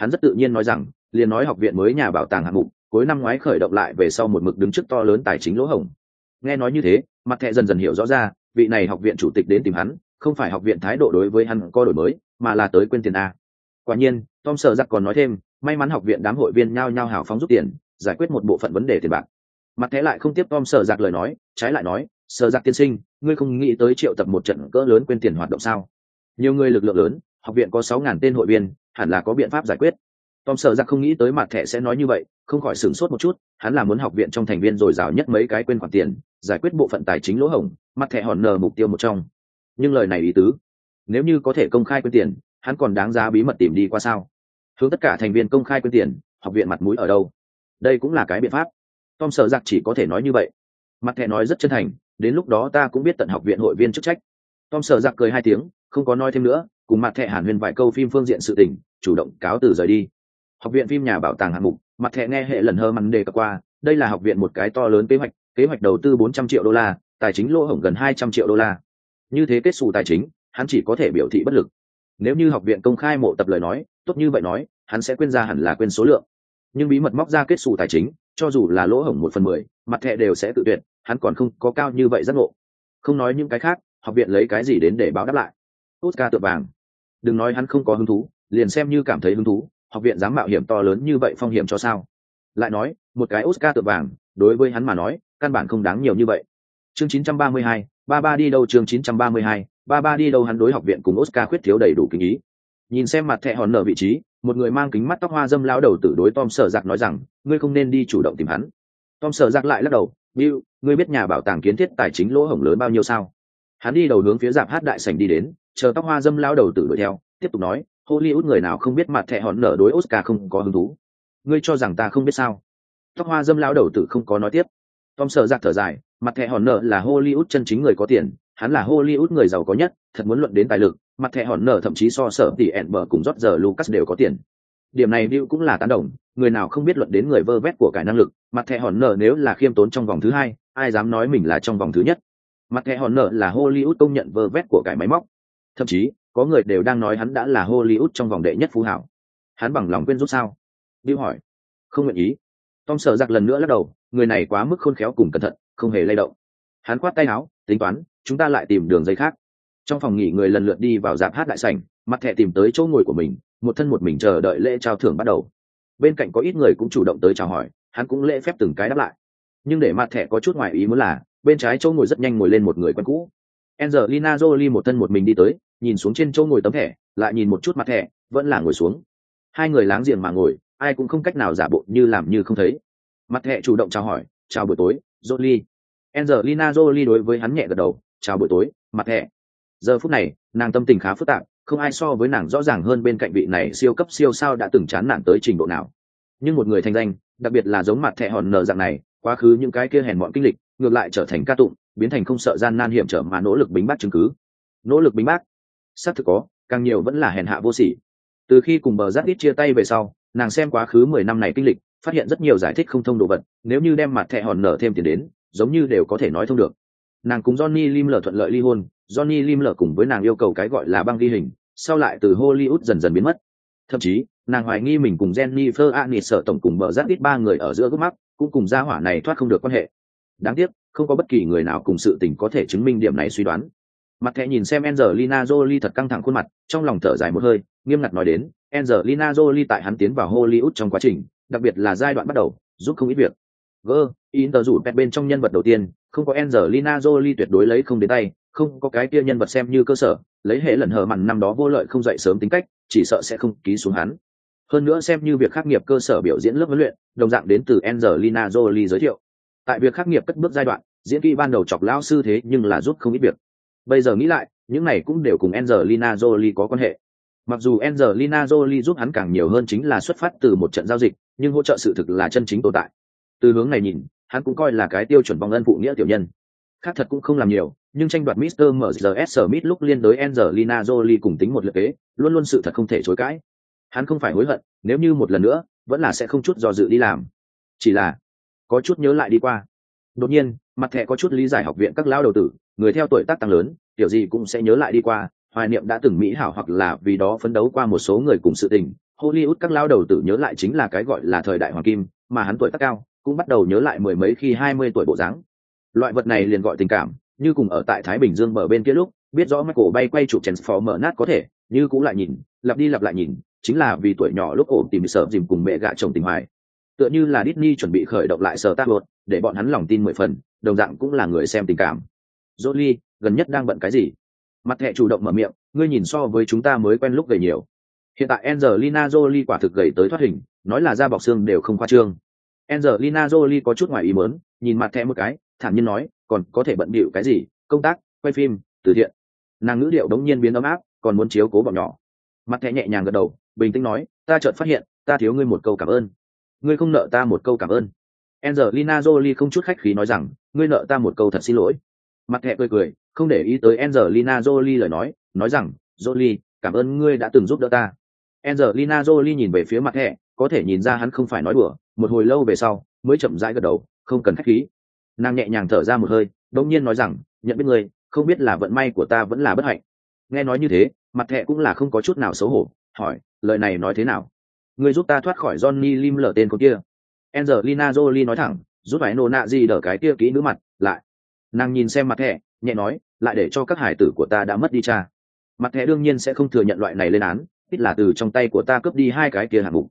hắn rất tự nhiên nói rằng, liền nói học viện mới nhà bảo tàng hạng mục, cuối năm ngoái khởi động lại về sau một mực đứng trước to lớn tài chính lỗ hổng. Nghe nói như thế, mặt thẹ dần dần hiểu rõ ra, vị này học viện chủ tịch đến tìm hắn, không phải học viện thái độ đối với hắn có đổi mới, mà là tới quên tiền a. Quả nhiên, tom sợ giặc còn nói thêm, may mắn học viện đám hội viên nhao nhao hào phóng rút tiền, giải quyết một bộ phận vấn đề tiền bạc mặt thế lại không tiếp tom sở giặc lời nói, trái lại nói, sở giặc tiên sinh, ngươi không nghĩ tới triệu tập một trận cỡ lớn quên tiền hoạt động sao? Nhiều người lực lượng lớn, học viện có sáu ngàn tên hội viên, hẳn là có biện pháp giải quyết. Tom sợ giặc không nghĩ tới mặt thẻ sẽ nói như vậy, không khỏi sửng sốt một chút, hắn là muốn học viện trong thành viên dồi dào nhất mấy cái quên khoản tiền, giải quyết bộ phận tài chính lỗ hổng, mặt thẻ hòn nờ mục tiêu một trong. Nhưng lời này ý tứ, nếu như có thể công khai quên tiền, hắn còn đáng giá bí mật tìm đi qua sao? Hướng tất cả thành viên công khai quên tiền, học viện mặt mũi ở đâu? Đây cũng là cái biện pháp tom sợ giặc chỉ có thể nói như vậy. Mặt thẻ nói rất chân thành, đến lúc đó ta cũng biết tận học viện hội viên chức trách. Tom sợ giặc cười hai tiếng, không có nói thêm nữa, cùng mặt thẻ hàn huyên vài câu phim phương diện sự tình, chủ động cáo từ rời đi. Học viện phim nhà bảo tàng hạng mục, mặt thẻ nghe hệ lần hơ mắn đề cập qua, đây là học viện một cái to lớn kế hoạch kế hoạch đầu tư 400 triệu đô la, tài chính lỗ hổng gần hai trăm triệu đô la. Như thế kết xù tài chính, hắn chỉ có thể biểu thị bất lực. Nếu như học viện công khai mộ tập lời nói, tốt như vậy nói, hắn sẽ quên ra hẳn là quên số lượng. Nhưng bí mật móc ra kết xù tài chính cho dù là lỗ hổng một phần mười mặt thẻ đều sẽ tự tuyệt hắn còn không có cao như vậy giác ngộ. Không nói những cái khác học viện lấy cái gì đến để báo đáp lại? Oscar tượng vàng. Đừng nói hắn không có hứng thú liền xem như cảm thấy hứng thú học viện dám mạo hiểm to lớn như vậy phong hiểm cho sao? Lại nói một cái oscar tượng vàng đối với hắn mà nói căn bản không đáng nhiều như vậy. Chương 932, ba ba đi đâu chương 932, ba ba đi đâu hắn đối học viện cùng oscar khuyết thiếu đầy đủ kinh ý. Nhìn xem mặt thẹ hòn nở vị trí một người mang kính mắt tóc hoa dâm lao đầu tử đối tom sở giặc nói rằng, ngươi không nên đi chủ động tìm hắn. Tom sở giặc lại lắc đầu, bill, ngươi biết nhà bảo tàng kiến thiết tài chính lỗ hổng lớn bao nhiêu sao? Hắn đi đầu hướng phía dạp hát đại sảnh đi đến, chờ tóc hoa dâm lao đầu tử đuổi theo, tiếp tục nói, hollywood người nào không biết mặt thẻ hòn nở đối oscar không có hứng thú. Ngươi cho rằng ta không biết sao? Tóc hoa dâm lao đầu tử không có nói tiếp. Tom sợ giặc thở dài, mặt thẻ hòn nở là hollywood chân chính người có tiền, hắn là hollywood người giàu có nhất, thật muốn luận đến tài lực mặt thẻ hòn nở thậm chí so sở tỷ ẹn bờ cùng rót giờ lucas đều có tiền. Điểm này Bill cũng là tán đồng, người nào không biết luận đến người vơ vét của cải năng lực, mặt thẻ hòn nở nếu là khiêm tốn trong vòng thứ hai, ai dám nói mình là trong vòng thứ nhất? Mặt thẻ hòn nở là hollywood công nhận vơ vét của cải máy móc. Thậm chí, có người đều đang nói hắn đã là hollywood trong vòng đệ nhất phú hảo. Hắn bằng lòng quên rút sao? Bill hỏi. Không nguyện ý. Tom sợ giặc lần nữa lắc đầu, người này quá mức khôn khéo cùng cẩn thận, không hề lay động. Hắn quát tay áo, tính toán, chúng ta lại tìm đường dây khác trong phòng nghỉ người lần lượt đi vào dạp hát đại sảnh mặt thẻ tìm tới chỗ ngồi của mình một thân một mình chờ đợi lễ trao thưởng bắt đầu bên cạnh có ít người cũng chủ động tới chào hỏi hắn cũng lễ phép từng cái đáp lại nhưng để mặt thẻ có chút ngoài ý muốn là bên trái chỗ ngồi rất nhanh ngồi lên một người quen cũ Angelina Jolie một thân một mình đi tới, nhìn xuống trên chỗ ngồi tấm thẻ, lại nhìn một chút mặt thẻ, vẫn là ngồi xuống. Hai người láng giềng mà ngồi, ai cũng không cách nào giả bộ như làm như không thấy. Mặt thẻ chủ động chào hỏi, "Chào buổi tối, Jolie." Angelina Jolie đối với hắn nhẹ gật đầu, "Chào buổi tối, mặt thẻ." Giờ phút này, nàng tâm tình khá phức tạp, không ai so với nàng rõ ràng hơn bên cạnh vị này siêu cấp siêu sao đã từng chán nản tới trình độ nào. Nhưng một người thành danh, đặc biệt là giống mặt thẻ hòn nở dạng này, quá khứ những cái kia hèn mọn kinh lịch, ngược lại trở thành ca tụng, biến thành không sợ gian nan hiểm trở mà nỗ lực bính bác chứng cứ. Nỗ lực bính bác? Xác thực có càng nhiều vẫn là hèn hạ vô sỉ. Từ khi cùng bờ giáp ít chia tay về sau nàng xem quá khứ mười năm này kinh lịch phát hiện rất nhiều giải thích không thông đồ vật nếu như đem mặt thẻ hòn nở thêm tiền đến giống như đều có thể nói thông được. Nàng cùng johnny lim lờ thuận lợi ly hôn johnny lim lở cùng với nàng yêu cầu cái gọi là băng ghi hình, sau lại từ hollywood dần dần biến mất. Thậm chí, nàng hoài nghi mình cùng jennifer aniston tổng cùng bờ rác ít ba người ở giữa gốc mắt, cũng cùng gia hỏa này thoát không được quan hệ. Đáng tiếc, không có bất kỳ người nào cùng sự tình có thể chứng minh điểm này suy đoán. Mặt thẻ nhìn xem Angelina Jolie thật căng thẳng khuôn mặt, trong lòng thở dài một hơi, nghiêm ngặt nói đến, Angelina Jolie tại hắn tiến vào Hollywood trong quá trình, đặc biệt là giai đoạn bắt đầu, giúp không ít việc. G, in tờ rủ pet bên trong nhân vật đầu tiên không có Angelina Jolie tuyệt đối lấy không đến tay không có cái kia nhân vật xem như cơ sở lấy hệ lần hở mặn năm đó vô lợi không dậy sớm tính cách chỉ sợ sẽ không ký xuống hắn. Hơn nữa xem như việc khắc nghiệp cơ sở biểu diễn lớp huấn luyện đồng dạng đến từ Angelina Jolie giới thiệu. Tại việc khắc nghiệp cất bước giai đoạn diễn kỹ ban đầu chọc lao sư thế nhưng là rút không ít việc. Bây giờ nghĩ lại những này cũng đều cùng Angelina Jolie có quan hệ. Mặc dù Angelina Jolie giúp hắn càng nhiều hơn chính là xuất phát từ một trận giao dịch nhưng hỗ trợ sự thực là chân chính tồn tại từ hướng này nhìn, hắn cũng coi là cái tiêu chuẩn vòng ân phụ nghĩa tiểu nhân. Khác thật cũng không làm nhiều, nhưng tranh đoạt Mr. MZS Smith lúc liên đối Angelina Jolie cùng tính một lượt kế, luôn luôn sự thật không thể chối cãi. Hắn không phải hối hận, nếu như một lần nữa, vẫn là sẽ không chút do dự đi làm. Chỉ là, có chút nhớ lại đi qua. Đột nhiên, mặt thẻ có chút lý giải học viện các lao đầu tử, người theo tuổi tác tăng lớn, kiểu gì cũng sẽ nhớ lại đi qua, hoài niệm đã từng mỹ hảo hoặc là vì đó phấn đấu qua một số người cùng sự tình. Hollywood các lao đầu tử nhớ lại chính là cái gọi là thời đại hoàng kim, mà hắn tuổi tác cao cũng bắt đầu nhớ lại mười mấy khi hai mươi tuổi bộ dáng loại vật này liền gọi tình cảm như cùng ở tại thái bình dương bờ bên kia lúc biết rõ mắt cổ bay quay chụp chèn phó mở nát có thể như cũng lại nhìn lặp đi lặp lại nhìn chính là vì tuổi nhỏ lúc ổn tìm sợ dìm cùng mẹ gạ chồng tình hoài tựa như là Disney chuẩn bị khởi động lại sở tác luật, để bọn hắn lòng tin mười phần, đồng dạng cũng là người xem tình cảm. Jolie, gần nhất đang bận cái gì? Mặt thẻ chủ động mở miệng, ngươi nhìn so với chúng ta mới quen lúc gầy nhiều. Hiện tại Angelina Jolie quả thực gầy tới thoát hình, nói là da bọc xương đều không khoa trương. Angelina Jolie có chút ngoài ý muốn, nhìn mặt thẻ một cái, thản nhiên nói, còn có thể bận bịu cái gì, công tác, quay phim, từ thiện. Nàng ngữ điệu đống nhiên biến ấm áp, còn muốn chiếu cố bọn nhỏ. Mặt thẻ nhẹ nhàng gật đầu, bình tĩnh nói, ta chợt phát hiện, ta thiếu ngươi một câu cảm ơn ngươi không nợ ta một câu cảm ơn Angelina Jolie không chút khách khí nói rằng, ngươi nợ ta một câu thật xin lỗi. Mặt thẻ cười cười, không để ý tới Angelina Jolie lời nói, nói rằng, Jolie, cảm ơn ngươi đã từng giúp đỡ ta. Angelina Jolie nhìn về phía mặt thẻ, có thể nhìn ra hắn không phải nói đùa, một hồi lâu về sau, mới chậm rãi gật đầu, không cần khách khí. Nàng nhẹ nhàng thở ra một hơi, đông nhiên nói rằng nhận biết ngươi không biết là vận may của ta vẫn là bất hạnh. Nghe nói như thế mặt thẹ cũng là không có chút nào xấu hổ hỏi lời này nói thế nào? Ngươi giúp ta thoát khỏi johnny lim lở tên con kia. Angelina jolie nói thẳng giúp phải nô nạ gì đỡ cái kia kỹ nữ mặt lại. Nàng nhìn xem mặt thẹ nhẹ nói lại để cho các hải tử của ta đã mất đi cha. Mặt thẹ đương nhiên sẽ không thừa nhận loại này lên án ít là từ trong tay của ta cướp đi hai cái kia hạng mục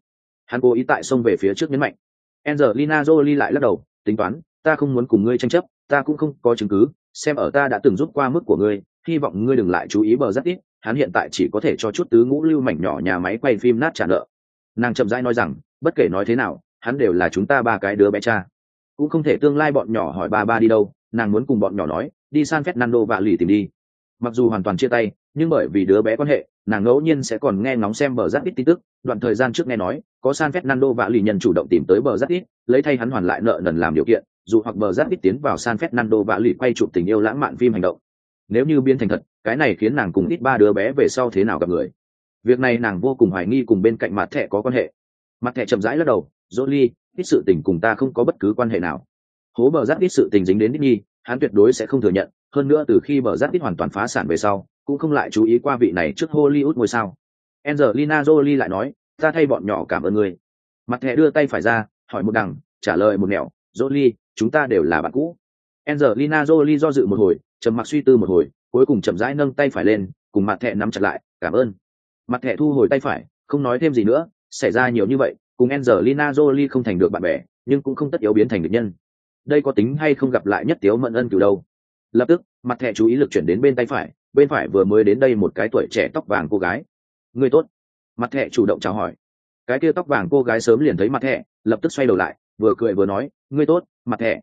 hắn cố ý tại xông về phía trước nhấn mạnh. Angelina jolie lại lắc đầu, tính toán, ta không muốn cùng ngươi tranh chấp, ta cũng không có chứng cứ, xem ở ta đã từng rút qua mức của ngươi, hy vọng ngươi đừng lại chú ý bờ rất ít, hắn hiện tại chỉ có thể cho chút tứ ngũ lưu mảnh nhỏ nhà máy quay phim nát trả nợ. Nàng chậm rãi nói rằng, bất kể nói thế nào, hắn đều là chúng ta ba cái đứa bé cha. Cũng không thể tương lai bọn nhỏ hỏi ba ba đi đâu, nàng muốn cùng bọn nhỏ nói, đi san fernando và lì tìm đi. Mặc dù hoàn toàn chia tay, nhưng bởi vì đứa bé quan hệ nàng ngẫu nhiên sẽ còn nghe ngóng xem bờ giáp ít tin tức, đoạn thời gian trước nghe nói, có san fernando và lì nhân chủ động tìm tới bờ giáp ít, lấy thay hắn hoàn lại nợ nần làm điều kiện, dù hoặc bờ giáp ít tiến vào san fernando và lì quay chụp tình yêu lãng mạn phim hành động. Nếu như biến thành thật, cái này khiến nàng cùng ít ba đứa bé về sau thế nào gặp người? Việc này nàng vô cùng hoài nghi cùng bên cạnh mặt thẻ có quan hệ. Mặt thẻ chậm rãi lắc đầu dỗ ly ít sự tình cùng ta không có bất cứ quan hệ nào. Hố bờ giáp ít sự tình dính đến ít nhi, hắn tuyệt đối sẽ không thừa nhận, hơn nữa từ khi bờ giáp ít hoàn toàn phá sản về sau cũng không lại chú ý qua vị này trước hollywood ngôi sao angelina jolie lại nói ta thay bọn nhỏ cảm ơn người mặt thẻ đưa tay phải ra hỏi một đằng trả lời một nẻo jolie chúng ta đều là bạn cũ angelina jolie do dự một hồi trầm mặc suy tư một hồi cuối cùng chậm rãi nâng tay phải lên cùng mặt thẻ nắm chặt lại cảm ơn mặt thẻ thu hồi tay phải không nói thêm gì nữa xảy ra nhiều như vậy cùng Angelina Jolie không thành được bạn bè, nhưng cũng không tất yếu biến thành địch nhân. Đây có tính hay không gặp lại nhất tiếu mận ân từ đâu. Lập tức, mặt thẻ chú ý lực chuyển đến bên tay phải, bên phải vừa mới đến đây một cái tuổi trẻ tóc vàng cô gái. Người tốt. Mặt thẹ chủ động chào hỏi. Cái kia tóc vàng cô gái sớm liền thấy mặt thẹ lập tức xoay đầu lại, vừa cười vừa nói, "Ngươi tốt, mặt thẹ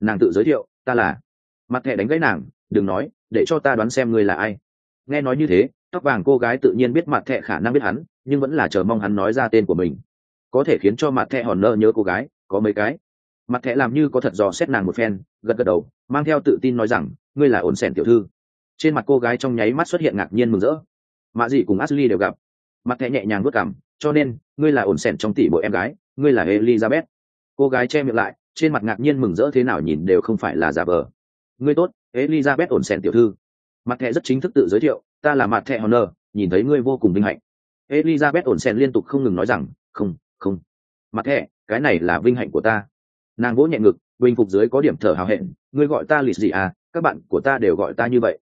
Nàng tự giới thiệu, "Ta là." Mặt thẹ đánh gãy nàng, "Đừng nói, để cho ta đoán xem ngươi là ai." Nghe nói như thế, tóc vàng cô gái tự nhiên biết mặt thẹ khả năng biết hắn, nhưng vẫn là chờ mong hắn nói ra tên của mình có thể khiến cho mặt thẹ hòn nơ nhớ cô gái có mấy cái mặt thẹ làm như có thật dò xét nàng một phen gật gật đầu mang theo tự tin nói rằng ngươi là ổn sẻn tiểu thư trên mặt cô gái trong nháy mắt xuất hiện ngạc nhiên mừng rỡ. Mạ dị cùng ashley đều gặp. Mặt thẹ nhẹ nhàng vất cảm cho nên, ngươi là ổn sẻn trong tỷ bộ em gái, ngươi là elizabeth. Cô gái che miệng lại, trên mặt ngạc nhiên mừng rỡ thế nào nhìn đều không phải là giả vờ. Ngươi tốt, elizabeth ổn sẻn tiểu thư. Mặt thẹ rất chính thức tự giới thiệu, ta là mặt thẹ honor, nhìn thấy ngươi vô cùng vinh hạnh. Elizabeth ổn sẻn liên tục không ngừng nói rằng, không không. Mặt thẻ, cái này là vinh hạnh của ta. Nàng vỗ nhẹ ngực, bình phục dưới có điểm thở hào hẹn, ngươi gọi ta lịt gì à các bạn của ta đều gọi ta như vậy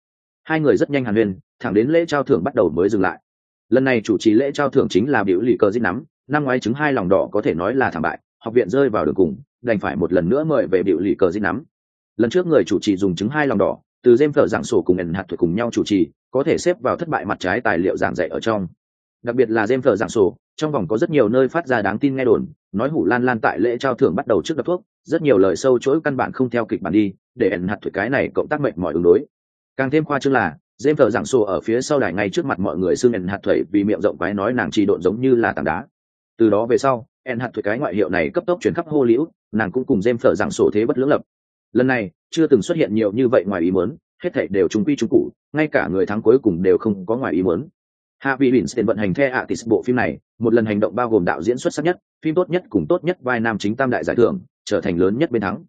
hai người rất nhanh hàn huyên, thẳng đến lễ trao thưởng bắt đầu mới dừng lại. Lần này chủ trì lễ trao thưởng chính là biểu lì cờ dít nắm, năm ngoái chứng hai lòng đỏ có thể nói là thảm bại, học viện rơi vào đường cùng, đành phải một lần nữa mời về biểu lì cờ dít nắm. Lần trước người chủ trì dùng chứng hai lòng đỏ, từ dêm phở giảng sổ cùng ẩn hạt thuật cùng nhau chủ trì, có thể xếp vào thất bại mặt trái tài liệu giảng dạy ở trong. Đặc biệt là dêm phở giảng sổ, trong vòng có rất nhiều nơi phát ra đáng tin nghe đồn, nói hủ lan lan tại lễ trao thưởng bắt đầu trước đập thuốc, rất nhiều lời sâu chuỗi căn bản không theo kịch bản đi, để ẩn hạt thuật cái này cộng tác mệnh mọi ứng đối càng thêm khoa chương là dêm thợ giảng sổ ở phía sau đài ngay trước mặt mọi người xưng ẩn hạt thuệ vì miệng rộng quái nói nàng trì độn giống như là tảng đá. Từ đó về sau ẩn hạt thuệ cái ngoại hiệu này cấp tốc chuyển khắp hô liễu nàng cũng cùng dêm thợ giảng sổ thế bất lưỡng lập. Lần này, chưa từng xuất hiện nhiều như vậy ngoài ý muốn, hết thảy đều trùng quy trùng cụ ngay cả người thắng cuối cùng đều không có ngoài ý muốn. Hạ vị bỉn tiền vận hành the atis bộ phim này, một lần hành động bao gồm đạo diễn xuất sắc nhất, phim tốt nhất cùng tốt nhất vai nam chính tam đại giải thưởng, trở thành lớn nhất bên thắng.